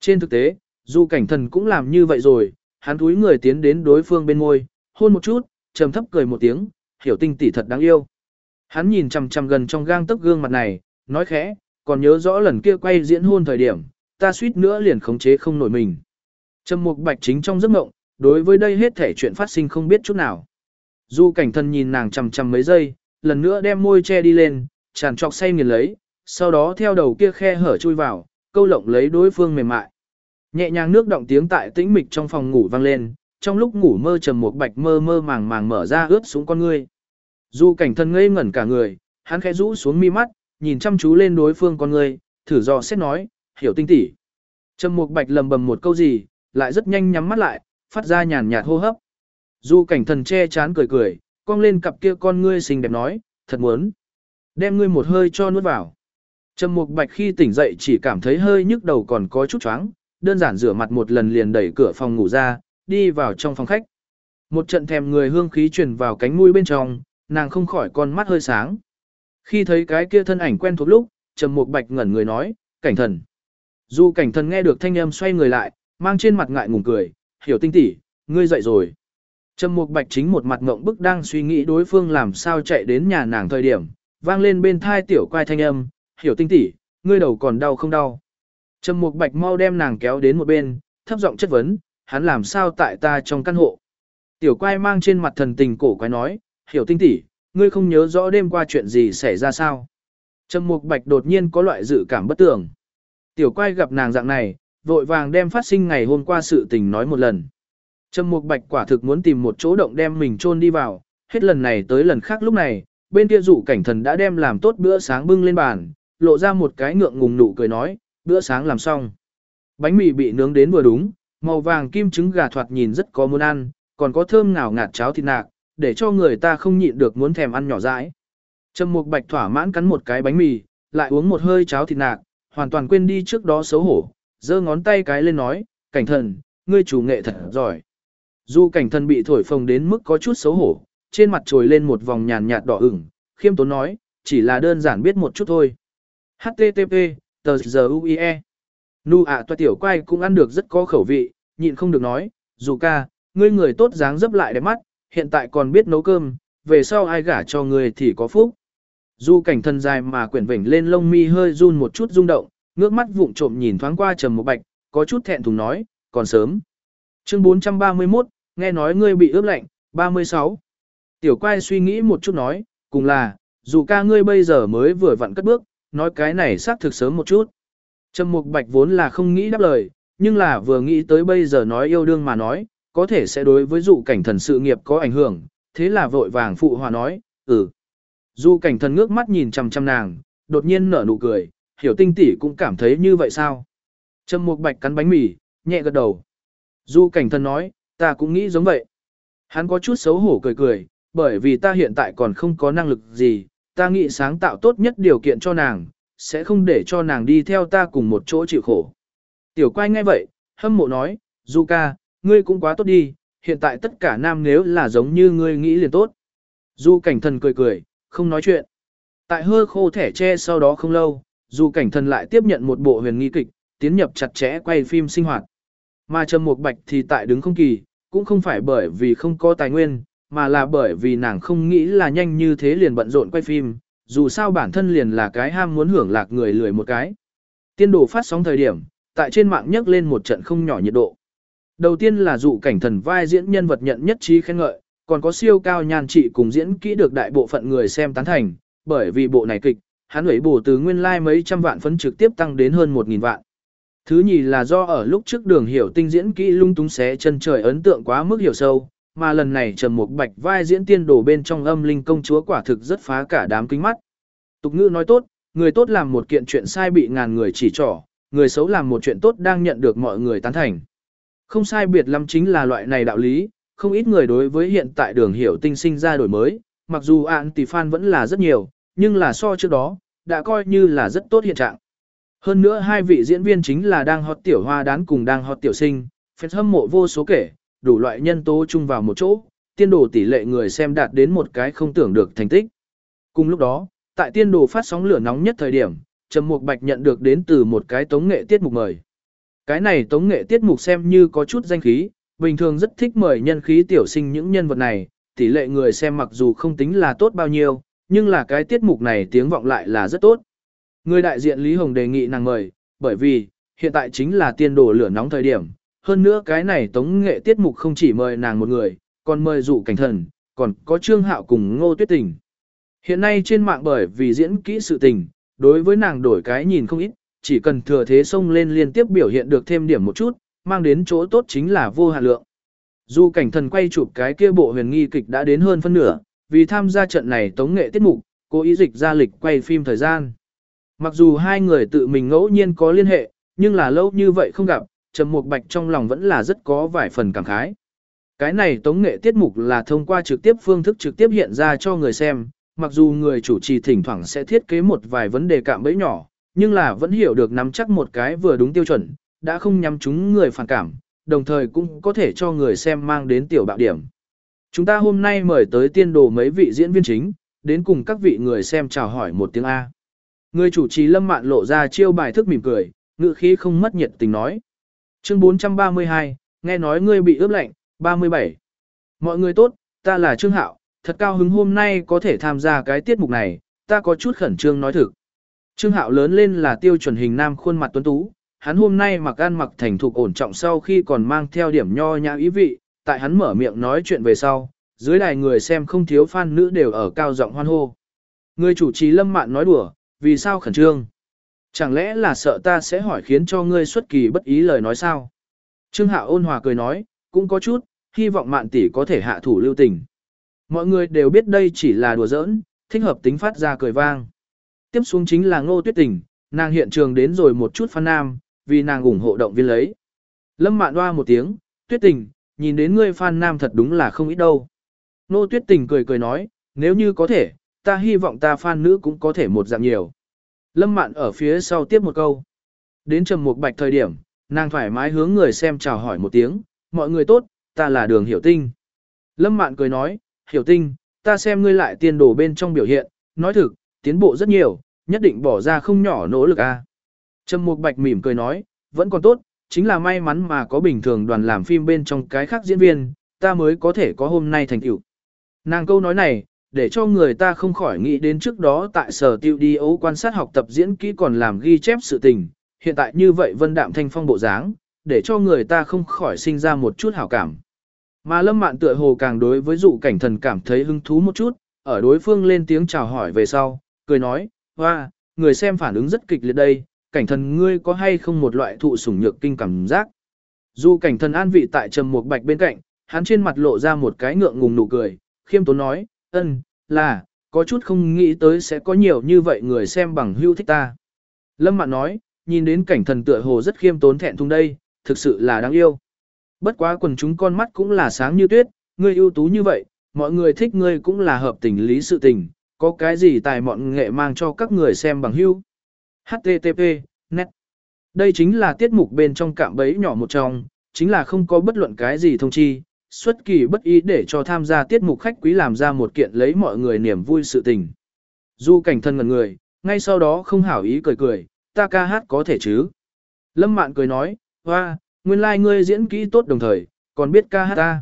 Trên thực tế, Du cảnh thần cũng làm như vậy rồi, hắn túi người tiến đến đối phương bên môi, hôn một chút, trầm thấp cười một tiếng, hiểu tinh tỷ thật đáng yêu. Hắn nhìn chằm chằm gần trong gang tấc gương mặt này, nói khẽ, còn nhớ rõ lần kia quay diễn hôn thời điểm, ta suýt nữa liền khống chế không nổi mình. Trầm mục bạch chính trong giấc mộng, đối với đây hết thể chuyện phát sinh không biết chút nào. Du cảnh thần nhìn nàng chằm chằm mấy giây, lần nữa đem môi che đi lên, tràn trọc say nghiền lấy, sau đó theo đầu kia khe hở chui vào, câu lộng lấy đối phương mềm mại. Nhẹ nhàng nước động tiếng tại tĩnh mịch trong phòng ngủ vang lên, trong lúc ngủ mơ trầm một bạch mơ mơ màng màng mở ra ướt xuống con ngươi. Dù cảnh thần ngây ngẩn cả người, hắn khẽ rũ xuống mi mắt, nhìn chăm chú lên đối phương con ngươi, thử dò xét nói, hiểu tinh tỉ. Trầm một Bạch lầm bầm một câu gì, lại rất nhanh nhắm mắt lại, phát ra nhàn nhạt hô hấp. Du cảnh thần che chán cười cười, cong lên cặp kia con ngươi xinh đẹp nói, thật muốn. Đem ngươi một hơi cho nuốt vào. Trầm Mục Bạch khi tỉnh dậy chỉ cảm thấy hơi nhức đầu còn có chút chóng, đơn giản rửa mặt một lần liền đẩy cửa phòng ngủ ra, đi vào trong phòng khách. Một trận thèm người hương khí truyền vào cánh mũi bên trong, nàng không khỏi con mắt hơi sáng. Khi thấy cái kia thân ảnh quen thuộc lúc, Trầm Mục Bạch ngẩn người nói, "Cảnh thần." Du Cảnh thần nghe được thanh âm xoay người lại, mang trên mặt ngại ngùng cười, "Hiểu tinh tỷ, ngươi dậy rồi." Trầm Mục Bạch chính một mặt ngộng bức đang suy nghĩ đối phương làm sao chạy đến nhà nàng thời điểm, vang lên bên thai tiểu quai thanh âm, "Hiểu tinh tỷ, ngươi đầu còn đau không đau?" Trầm Mục Bạch mau đem nàng kéo đến một bên, thấp giọng chất vấn, hắn làm sao tại ta trong căn hộ. Tiểu quai mang trên mặt thần tình cổ quái nói, hiểu tinh tỷ, ngươi không nhớ rõ đêm qua chuyện gì xảy ra sao. Trầm Mục Bạch đột nhiên có loại dự cảm bất tưởng. Tiểu quai gặp nàng dạng này, vội vàng đem phát sinh ngày hôm qua sự tình nói một lần. Trầm Mục Bạch quả thực muốn tìm một chỗ động đem mình chôn đi vào, hết lần này tới lần khác lúc này, bên kia dụ cảnh thần đã đem làm tốt bữa sáng bưng lên bàn, lộ ra một cái ngượng ngùng nụ cười nói, bữa sáng làm xong. Bánh mì bị nướng đến vừa đúng, màu vàng kim trứng gà thoạt nhìn rất có muốn ăn, còn có thơm ngào ngạt cháo thịt nạc, để cho người ta không nhịn được muốn thèm ăn nhỏ dãi. Trầm Mục Bạch thỏa mãn cắn một cái bánh mì, lại uống một hơi cháo thịt nạc, hoàn toàn quên đi trước đó xấu hổ, giơ ngón tay cái lên nói, "Cảnh thần, ngươi chủ nghệ thật giỏi." Dù cảnh thần bị thổi phồng đến mức có chút xấu hổ, trên mặt trồi lên một vòng nhàn nhạt đỏ ửng, khiêm tốn nói, "Chỉ là đơn giản biết một chút thôi." http tờ giờ uie nu ạ toa tiểu quay cũng ăn được rất có khẩu vị nhịn không được nói dù ca ngươi người tốt dáng dấp lại đẹp mắt hiện tại còn biết nấu cơm về sau ai gả cho ngươi thì có phúc dù cảnh thân dài mà quyển vỉnh lên lông mi hơi run một chút rung động ngước mắt vụng trộm nhìn thoáng qua trầm một bạch có chút thẹn thùng nói còn sớm chương 431, nghe nói ngươi bị ướp lạnh 36. tiểu quay suy nghĩ một chút nói cùng là dù ca ngươi bây giờ mới vừa vặn cất bước nói cái này xác thực sớm một chút. Trầm Mục Bạch vốn là không nghĩ đáp lời, nhưng là vừa nghĩ tới bây giờ nói yêu đương mà nói, có thể sẽ đối với dụ cảnh thần sự nghiệp có ảnh hưởng, thế là vội vàng phụ hòa nói, ừ. Dụ cảnh thần ngước mắt nhìn chằm chằm nàng, đột nhiên nở nụ cười, hiểu tinh tỷ cũng cảm thấy như vậy sao? Trầm Mục Bạch cắn bánh mì, nhẹ gật đầu. Dụ cảnh thần nói, ta cũng nghĩ giống vậy. Hắn có chút xấu hổ cười cười, bởi vì ta hiện tại còn không có năng lực gì, ta nghĩ sáng tạo tốt nhất điều kiện cho nàng, sẽ không để cho nàng đi theo ta cùng một chỗ chịu khổ. Tiểu quay nghe vậy, hâm mộ nói, Du ca, ngươi cũng quá tốt đi, hiện tại tất cả nam nếu là giống như ngươi nghĩ liền tốt. Du cảnh thần cười cười, không nói chuyện. Tại hơ khô thẻ tre sau đó không lâu, Du cảnh thần lại tiếp nhận một bộ huyền nghi kịch, tiến nhập chặt chẽ quay phim sinh hoạt. Mà Trầm Mục Bạch thì tại đứng không kỳ, cũng không phải bởi vì không có tài nguyên, mà là bởi vì nàng không nghĩ là nhanh như thế liền bận rộn quay phim, dù sao bản thân liền là cái ham muốn hưởng lạc người lười một cái. Tiên đồ phát sóng thời điểm, tại trên mạng nhấc lên một trận không nhỏ nhiệt độ. Đầu tiên là dụ cảnh thần vai diễn nhân vật nhận nhất trí khen ngợi, còn có siêu cao nhan trị cùng diễn kỹ được đại bộ phận người xem tán thành, bởi vì bộ này kịch, hắn ủy bổ từ nguyên lai like mấy trăm vạn phấn trực tiếp tăng đến hơn một nghìn vạn. Thứ nhì là do ở lúc trước đường hiểu tinh diễn kỹ lung tung xé chân trời ấn tượng quá mức hiểu sâu, mà lần này Trầm Mục Bạch vai diễn tiên đồ bên trong âm linh công chúa quả thực rất phá cả đám kính mắt. Tục ngữ nói tốt, người tốt làm một kiện chuyện sai bị ngàn người chỉ trỏ, người xấu làm một chuyện tốt đang nhận được mọi người tán thành. Không sai biệt lắm chính là loại này đạo lý, không ít người đối với hiện tại đường hiểu tinh sinh ra đổi mới, mặc dù ạn tỷ fan vẫn là rất nhiều, nhưng là so trước đó, đã coi như là rất tốt hiện trạng. Hơn nữa hai vị diễn viên chính là đang hot tiểu hoa đán cùng đang hot tiểu sinh, fans hâm mộ vô số kể, đủ loại nhân tố chung vào một chỗ, tiên đồ tỷ lệ người xem đạt đến một cái không tưởng được thành tích. Cùng lúc đó, tại tiên đồ phát sóng lửa nóng nhất thời điểm, Trầm Mục Bạch nhận được đến từ một cái tống nghệ tiết mục mời. Cái này tống nghệ tiết mục xem như có chút danh khí, bình thường rất thích mời nhân khí tiểu sinh những nhân vật này, tỷ lệ người xem mặc dù không tính là tốt bao nhiêu, nhưng là cái tiết mục này tiếng vọng lại là rất tốt. Người đại diện Lý Hồng đề nghị nàng mời, bởi vì, hiện tại chính là tiên đồ lửa nóng thời điểm, hơn nữa cái này tống nghệ tiết mục không chỉ mời nàng một người, còn mời dụ cảnh thần, còn có trương hạo cùng ngô tuyết tình. Hiện nay trên mạng bởi vì diễn kỹ sự tình, đối với nàng đổi cái nhìn không ít, chỉ cần thừa thế xông lên liên tiếp biểu hiện được thêm điểm một chút, mang đến chỗ tốt chính là vô hạn lượng. Dù cảnh thần quay chụp cái kia bộ huyền nghi kịch đã đến hơn phân nửa, vì tham gia trận này tống nghệ tiết mục, cố ý dịch ra lịch quay phim thời gian. Mặc dù hai người tự mình ngẫu nhiên có liên hệ, nhưng là lâu như vậy không gặp, Trầm Mục Bạch trong lòng vẫn là rất có vài phần cảm khái. Cái này tống nghệ tiết mục là thông qua trực tiếp phương thức trực tiếp hiện ra cho người xem, mặc dù người chủ trì thỉnh thoảng sẽ thiết kế một vài vấn đề cạm bẫy nhỏ, nhưng là vẫn hiểu được nắm chắc một cái vừa đúng tiêu chuẩn, đã không nhắm chúng người phản cảm, đồng thời cũng có thể cho người xem mang đến tiểu bạo điểm. Chúng ta hôm nay mời tới tiên đồ mấy vị diễn viên chính, đến cùng các vị người xem chào hỏi một tiếng A. Người chủ trì lâm mạn lộ ra chiêu bài thức mỉm cười, ngữ khí không mất nhiệt tình nói. Chương 432, nghe nói ngươi bị ướp lạnh, 37. Mọi người tốt, ta là Trương Hạo, thật cao hứng hôm nay có thể tham gia cái tiết mục này, ta có chút khẩn trương nói thực. Trương Hạo lớn lên là tiêu chuẩn hình nam khuôn mặt tuấn tú, hắn hôm nay mặc ăn mặc thành thục ổn trọng sau khi còn mang theo điểm nho nhã ý vị, tại hắn mở miệng nói chuyện về sau, dưới đài người xem không thiếu fan nữ đều ở cao giọng hoan hô. Người chủ trì Lâm Mạn nói đùa, vì sao khẩn trương? Chẳng lẽ là sợ ta sẽ hỏi khiến cho ngươi xuất kỳ bất ý lời nói sao? Trương Hạo ôn hòa cười nói, cũng có chút, hy vọng Mạn tỷ có thể hạ thủ lưu tình. Mọi người đều biết đây chỉ là đùa giỡn, thích hợp tính phát ra cười vang. Tiếp xuống chính là Ngô Tuyết Tình, nàng hiện trường đến rồi một chút phan nam, vì nàng ủng hộ động viên lấy. Lâm Mạn Hoa một tiếng, Tuyết Tình, nhìn đến ngươi phan nam thật đúng là không ít đâu. Ngô Tuyết Tình cười cười nói, nếu như có thể, ta hy vọng ta phan nữ cũng có thể một dạng nhiều. Lâm Mạn ở phía sau tiếp một câu. Đến trầm một bạch thời điểm, nàng thoải mái hướng người xem chào hỏi một tiếng, mọi người tốt, ta là đường hiểu tinh. Lâm Mạn cười nói, hiểu tinh, ta xem ngươi lại tiên đồ bên trong biểu hiện, nói thực, tiến bộ rất nhiều, nhất định bỏ ra không nhỏ nỗ lực a. Trầm Mục Bạch mỉm cười nói, vẫn còn tốt, chính là may mắn mà có bình thường đoàn làm phim bên trong cái khác diễn viên, ta mới có thể có hôm nay thành tựu. Nàng câu nói này, để cho người ta không khỏi nghĩ đến trước đó tại sở tiêu đi ấu quan sát học tập diễn kỹ còn làm ghi chép sự tình, hiện tại như vậy vân đạm thanh phong bộ dáng, để cho người ta không khỏi sinh ra một chút hảo cảm. Mà lâm mạn tựa hồ càng đối với dụ cảnh thần cảm thấy hứng thú một chút, ở đối phương lên tiếng chào hỏi về sau, cười nói, hoa, người xem phản ứng rất kịch liệt đây, cảnh thần ngươi có hay không một loại thụ sủng nhược kinh cảm giác. Dù cảnh thần an vị tại trầm một bạch bên cạnh, hắn trên mặt lộ ra một cái ngượng ngùng nụ cười, khiêm tốn nói, ân, là, có chút không nghĩ tới sẽ có nhiều như vậy người xem bằng hưu thích ta. Lâm Mạn nói, nhìn đến cảnh thần tựa hồ rất khiêm tốn thẹn thùng đây, thực sự là đáng yêu. Bất quá quần chúng con mắt cũng là sáng như tuyết, ngươi ưu tú như vậy, mọi người thích ngươi cũng là hợp tình lý sự tình, có cái gì tài mọn nghệ mang cho các người xem bằng hưu. HTTP, net. Đây chính là tiết mục bên trong cạm bẫy nhỏ một trong, chính là không có bất luận cái gì thông chi, xuất kỳ bất ý để cho tham gia tiết mục khách quý làm ra một kiện lấy mọi người niềm vui sự tình. Du cảnh thân ngần người, ngay sau đó không hảo ý cười cười, ta ca hát có thể chứ. Lâm Mạn cười nói, hoa, nguyên lai like ngươi diễn kỹ tốt đồng thời, còn biết ca hát ta.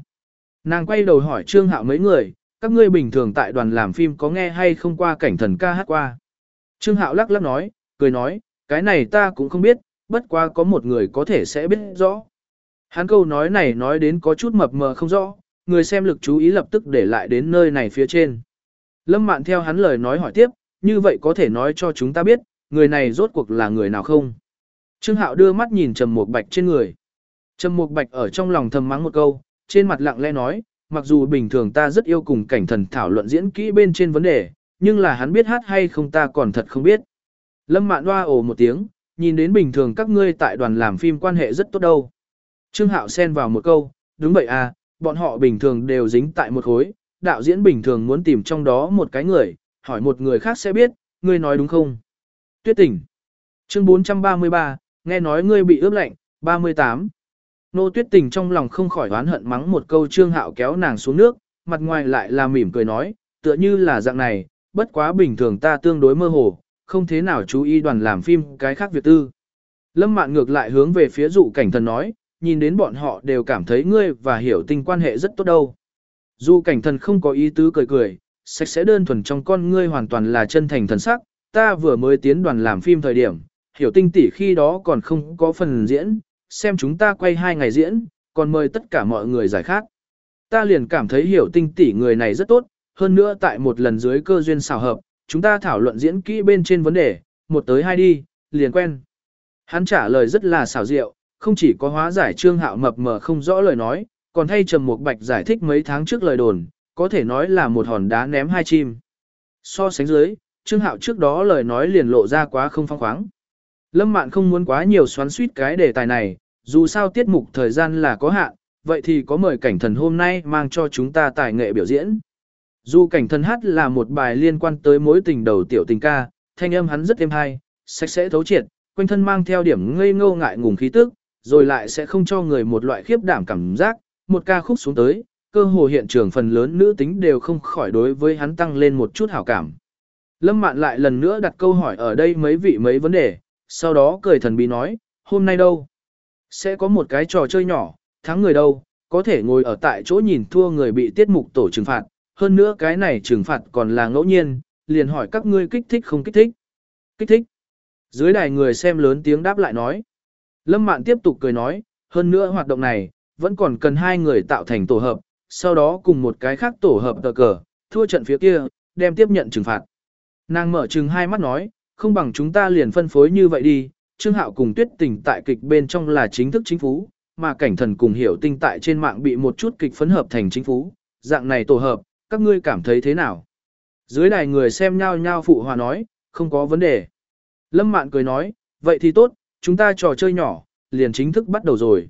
Nàng quay đầu hỏi Trương Hạo mấy người, các ngươi bình thường tại đoàn làm phim có nghe hay không qua cảnh thần ca hát qua. Trương Hạo lắc lắc nói, cười nói, cái này ta cũng không biết, bất quá có một người có thể sẽ biết rõ. Hắn câu nói này nói đến có chút mập mờ không rõ, người xem lực chú ý lập tức để lại đến nơi này phía trên. Lâm Mạn theo hắn lời nói hỏi tiếp, như vậy có thể nói cho chúng ta biết, người này rốt cuộc là người nào không? Trương Hạo đưa mắt nhìn Trầm Mục Bạch trên người. Trầm Mục Bạch ở trong lòng thầm mắng một câu, trên mặt lặng lẽ nói, mặc dù bình thường ta rất yêu cùng cảnh thần thảo luận diễn kỹ bên trên vấn đề, nhưng là hắn biết hát hay không ta còn thật không biết. Lâm Mạn hoa ồ một tiếng, nhìn đến bình thường các ngươi tại đoàn làm phim quan hệ rất tốt đâu. Trương Hạo xen vào một câu, đúng vậy à, bọn họ bình thường đều dính tại một khối, đạo diễn bình thường muốn tìm trong đó một cái người, hỏi một người khác sẽ biết, ngươi nói đúng không? Tuyết tỉnh. Chương 433, nghe nói ngươi bị ướp lạnh, 38. Nô tuyết tình trong lòng không khỏi oán hận mắng một câu trương hạo kéo nàng xuống nước, mặt ngoài lại là mỉm cười nói, tựa như là dạng này, bất quá bình thường ta tương đối mơ hồ, không thế nào chú ý đoàn làm phim cái khác việc tư. Lâm mạn ngược lại hướng về phía dụ cảnh thần nói, nhìn đến bọn họ đều cảm thấy ngươi và hiểu tình quan hệ rất tốt đâu. Dù cảnh thần không có ý tứ cười cười, sạch sẽ đơn thuần trong con ngươi hoàn toàn là chân thành thần sắc, ta vừa mới tiến đoàn làm phim thời điểm, hiểu tinh tỷ khi đó còn không có phần diễn, xem chúng ta quay hai ngày diễn, còn mời tất cả mọi người giải khác. Ta liền cảm thấy hiểu tinh tỷ người này rất tốt, hơn nữa tại một lần dưới cơ duyên xào hợp, chúng ta thảo luận diễn kỹ bên trên vấn đề, một tới hai đi, liền quen. Hắn trả lời rất là xảo diệu, không chỉ có hóa giải trương hạo mập mờ không rõ lời nói, còn thay Trầm Mục Bạch giải thích mấy tháng trước lời đồn, có thể nói là một hòn đá ném hai chim. So sánh dưới, trương hạo trước đó lời nói liền lộ ra quá không phong khoáng. Lâm Mạn không muốn quá nhiều xoắn suýt cái đề tài này, dù sao tiết mục thời gian là có hạn, vậy thì có mời cảnh thần hôm nay mang cho chúng ta tài nghệ biểu diễn. Dù cảnh thần hát là một bài liên quan tới mối tình đầu tiểu tình ca, thanh âm hắn rất êm hay, sạch sẽ thấu triệt, quanh thân mang theo điểm ngây ngô ngại ngùng khí tức, rồi lại sẽ không cho người một loại khiếp đảm cảm giác, một ca khúc xuống tới, cơ hồ hiện trường phần lớn nữ tính đều không khỏi đối với hắn tăng lên một chút hảo cảm. Lâm Mạn lại lần nữa đặt câu hỏi ở đây mấy vị mấy vấn đề, sau đó cười thần bí nói, hôm nay đâu? Sẽ có một cái trò chơi nhỏ, thắng người đâu, có thể ngồi ở tại chỗ nhìn thua người bị tiết mục tổ trừng phạt, hơn nữa cái này trừng phạt còn là ngẫu nhiên, liền hỏi các ngươi kích thích không kích thích. Kích thích. Dưới đài người xem lớn tiếng đáp lại nói. Lâm Mạn tiếp tục cười nói, hơn nữa hoạt động này, vẫn còn cần hai người tạo thành tổ hợp, sau đó cùng một cái khác tổ hợp tờ cờ, thua trận phía kia, đem tiếp nhận trừng phạt. Nàng mở trừng hai mắt nói, không bằng chúng ta liền phân phối như vậy đi, Trương Hạo cùng Tuyết Tình tại kịch bên trong là chính thức chính phú, mà cảnh thần cùng hiểu tinh tại trên mạng bị một chút kịch phấn hợp thành chính phú, dạng này tổ hợp, các ngươi cảm thấy thế nào? Dưới đài người xem nhau nhau phụ hòa nói, không có vấn đề. Lâm Mạn cười nói, vậy thì tốt, chúng ta trò chơi nhỏ, liền chính thức bắt đầu rồi.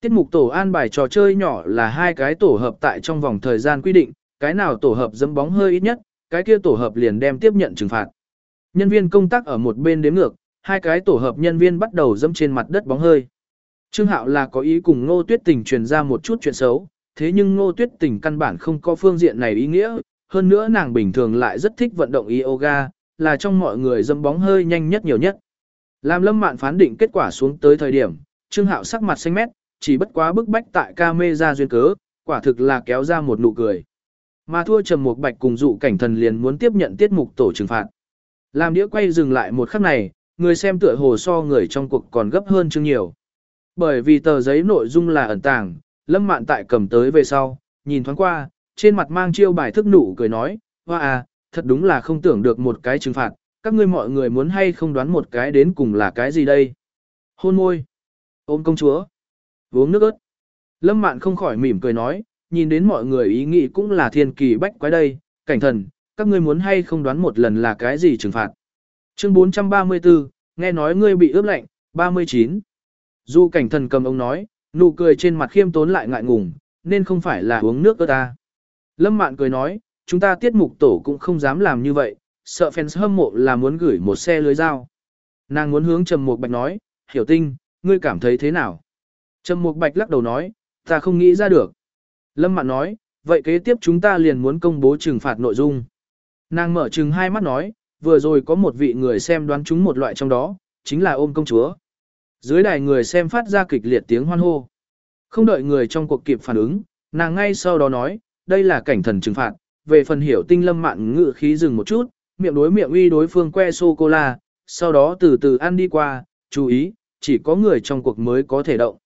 Tiết mục tổ an bài trò chơi nhỏ là hai cái tổ hợp tại trong vòng thời gian quy định, cái nào tổ hợp dấm bóng hơi ít nhất, cái kia tổ hợp liền đem tiếp nhận trừng phạt. Nhân viên công tác ở một bên đếm ngược, hai cái tổ hợp nhân viên bắt đầu dẫm trên mặt đất bóng hơi. Trương Hạo là có ý cùng Ngô Tuyết Tình truyền ra một chút chuyện xấu, thế nhưng Ngô Tuyết Tình căn bản không có phương diện này ý nghĩa, hơn nữa nàng bình thường lại rất thích vận động yoga, là trong mọi người dâm bóng hơi nhanh nhất nhiều nhất. Làm Lâm Mạn phán định kết quả xuống tới thời điểm, Trương Hạo sắc mặt xanh mét, chỉ bất quá bức bách tại ca mê ra duyên cớ, quả thực là kéo ra một nụ cười. Mà thua Trầm Mục Bạch cùng dụ cảnh thần liền muốn tiếp nhận tiết mục tổ trừng phạt. Làm đĩa quay dừng lại một khắc này, người xem tựa hồ so người trong cuộc còn gấp hơn chương nhiều. Bởi vì tờ giấy nội dung là ẩn tàng, Lâm Mạn tại cầm tới về sau, nhìn thoáng qua, trên mặt mang chiêu bài thức nụ cười nói, hoa à, thật đúng là không tưởng được một cái trừng phạt, các ngươi mọi người muốn hay không đoán một cái đến cùng là cái gì đây. Hôn môi, ôm công chúa, uống nước ớt. Lâm Mạn không khỏi mỉm cười nói, nhìn đến mọi người ý nghĩ cũng là thiên kỳ bách quái đây, cảnh thần, các ngươi muốn hay không đoán một lần là cái gì trừng phạt. Chương 434, nghe nói ngươi bị ướp lạnh, 39. Du cảnh thần cầm ông nói, nụ cười trên mặt khiêm tốn lại ngại ngùng, nên không phải là uống nước cơ ta. Lâm Mạn cười nói, chúng ta tiết mục tổ cũng không dám làm như vậy, sợ fans hâm mộ là muốn gửi một xe lưới dao. Nàng muốn hướng Trầm Mục Bạch nói, hiểu tinh, ngươi cảm thấy thế nào? Trầm Mục Bạch lắc đầu nói, ta không nghĩ ra được. Lâm Mạn nói, vậy kế tiếp chúng ta liền muốn công bố trừng phạt nội dung. Nàng mở trừng hai mắt nói, vừa rồi có một vị người xem đoán chúng một loại trong đó, chính là ôm công chúa. Dưới đài người xem phát ra kịch liệt tiếng hoan hô. Không đợi người trong cuộc kịp phản ứng, nàng ngay sau đó nói, đây là cảnh thần trừng phạt, về phần hiểu tinh lâm mạn ngự khí dừng một chút, miệng đối miệng uy đối phương que sô-cô-la, sau đó từ từ ăn đi qua, chú ý, chỉ có người trong cuộc mới có thể động.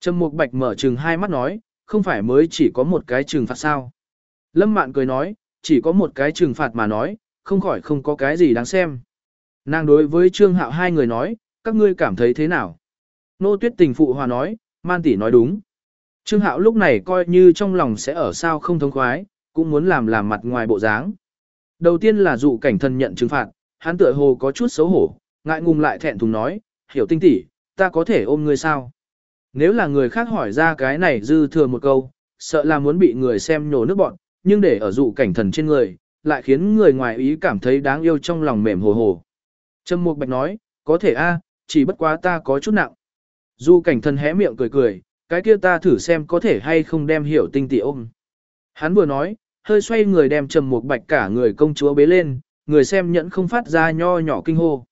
Trầm Mục Bạch mở trừng hai mắt nói, không phải mới chỉ có một cái trừng phạt sao. Lâm Mạn cười nói, chỉ có một cái trừng phạt mà nói, không khỏi không có cái gì đáng xem. Nàng đối với Trương Hạo hai người nói, các ngươi cảm thấy thế nào? Nô Tuyết Tình phụ hòa nói, Man tỷ nói đúng. Trương Hạo lúc này coi như trong lòng sẽ ở sao không thông khoái, cũng muốn làm làm mặt ngoài bộ dáng. Đầu tiên là dụ cảnh thần nhận trừng phạt, hắn tựa hồ có chút xấu hổ, ngại ngùng lại thẹn thùng nói, hiểu tinh tỷ, ta có thể ôm ngươi sao? Nếu là người khác hỏi ra cái này dư thừa một câu, sợ là muốn bị người xem nhổ nước bọn, nhưng để ở dụ cảnh thần trên người, lại khiến người ngoài ý cảm thấy đáng yêu trong lòng mềm hồ hồ. Trâm Mục Bạch nói, có thể a, chỉ bất quá ta có chút nặng. Dụ cảnh thần hé miệng cười cười, cái kia ta thử xem có thể hay không đem hiểu tinh tỷ ôm. Hắn vừa nói, hơi xoay người đem Trầm Mục Bạch cả người công chúa bế lên, người xem nhẫn không phát ra nho nhỏ kinh hô.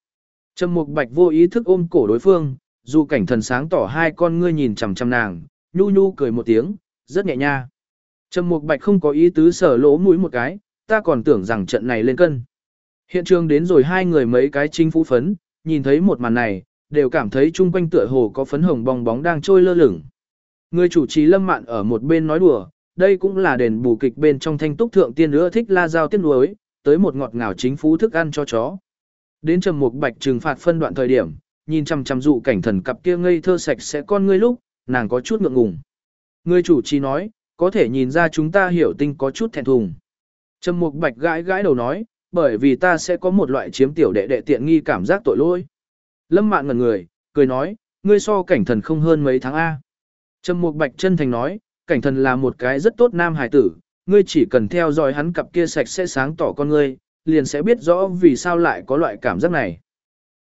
Trầm Mục Bạch vô ý thức ôm cổ đối phương, dù cảnh thần sáng tỏ hai con ngươi nhìn chằm chằm nàng, nhu nhu cười một tiếng, rất nhẹ nha. Trầm Mục Bạch không có ý tứ sở lỗ mũi một cái, ta còn tưởng rằng trận này lên cân. Hiện trường đến rồi hai người mấy cái chính phú phấn, nhìn thấy một màn này, đều cảm thấy chung quanh tựa hồ có phấn hồng bong bóng đang trôi lơ lửng. Người chủ trì Lâm Mạn ở một bên nói đùa, đây cũng là đền bù kịch bên trong thanh túc thượng tiên nữa thích la giao tiết nuối, tới một ngọt ngào chính phú thức ăn cho chó. Đến trầm mục bạch trừng phạt phân đoạn thời điểm, nhìn chằm chằm dụ cảnh thần cặp kia ngây thơ sạch sẽ con ngươi lúc, nàng có chút ngượng ngùng. Người chủ trì nói, có thể nhìn ra chúng ta hiểu tinh có chút thẹn thùng. Trầm mục bạch gãi gãi đầu nói, bởi vì ta sẽ có một loại chiếm tiểu đệ đệ tiện nghi cảm giác tội lỗi. Lâm Mạn ngẩn người, cười nói, ngươi so cảnh thần không hơn mấy tháng A. Trầm Mục Bạch chân thành nói, cảnh thần là một cái rất tốt nam hải tử, ngươi chỉ cần theo dõi hắn cặp kia sạch sẽ sáng tỏ con ngươi, liền sẽ biết rõ vì sao lại có loại cảm giác này.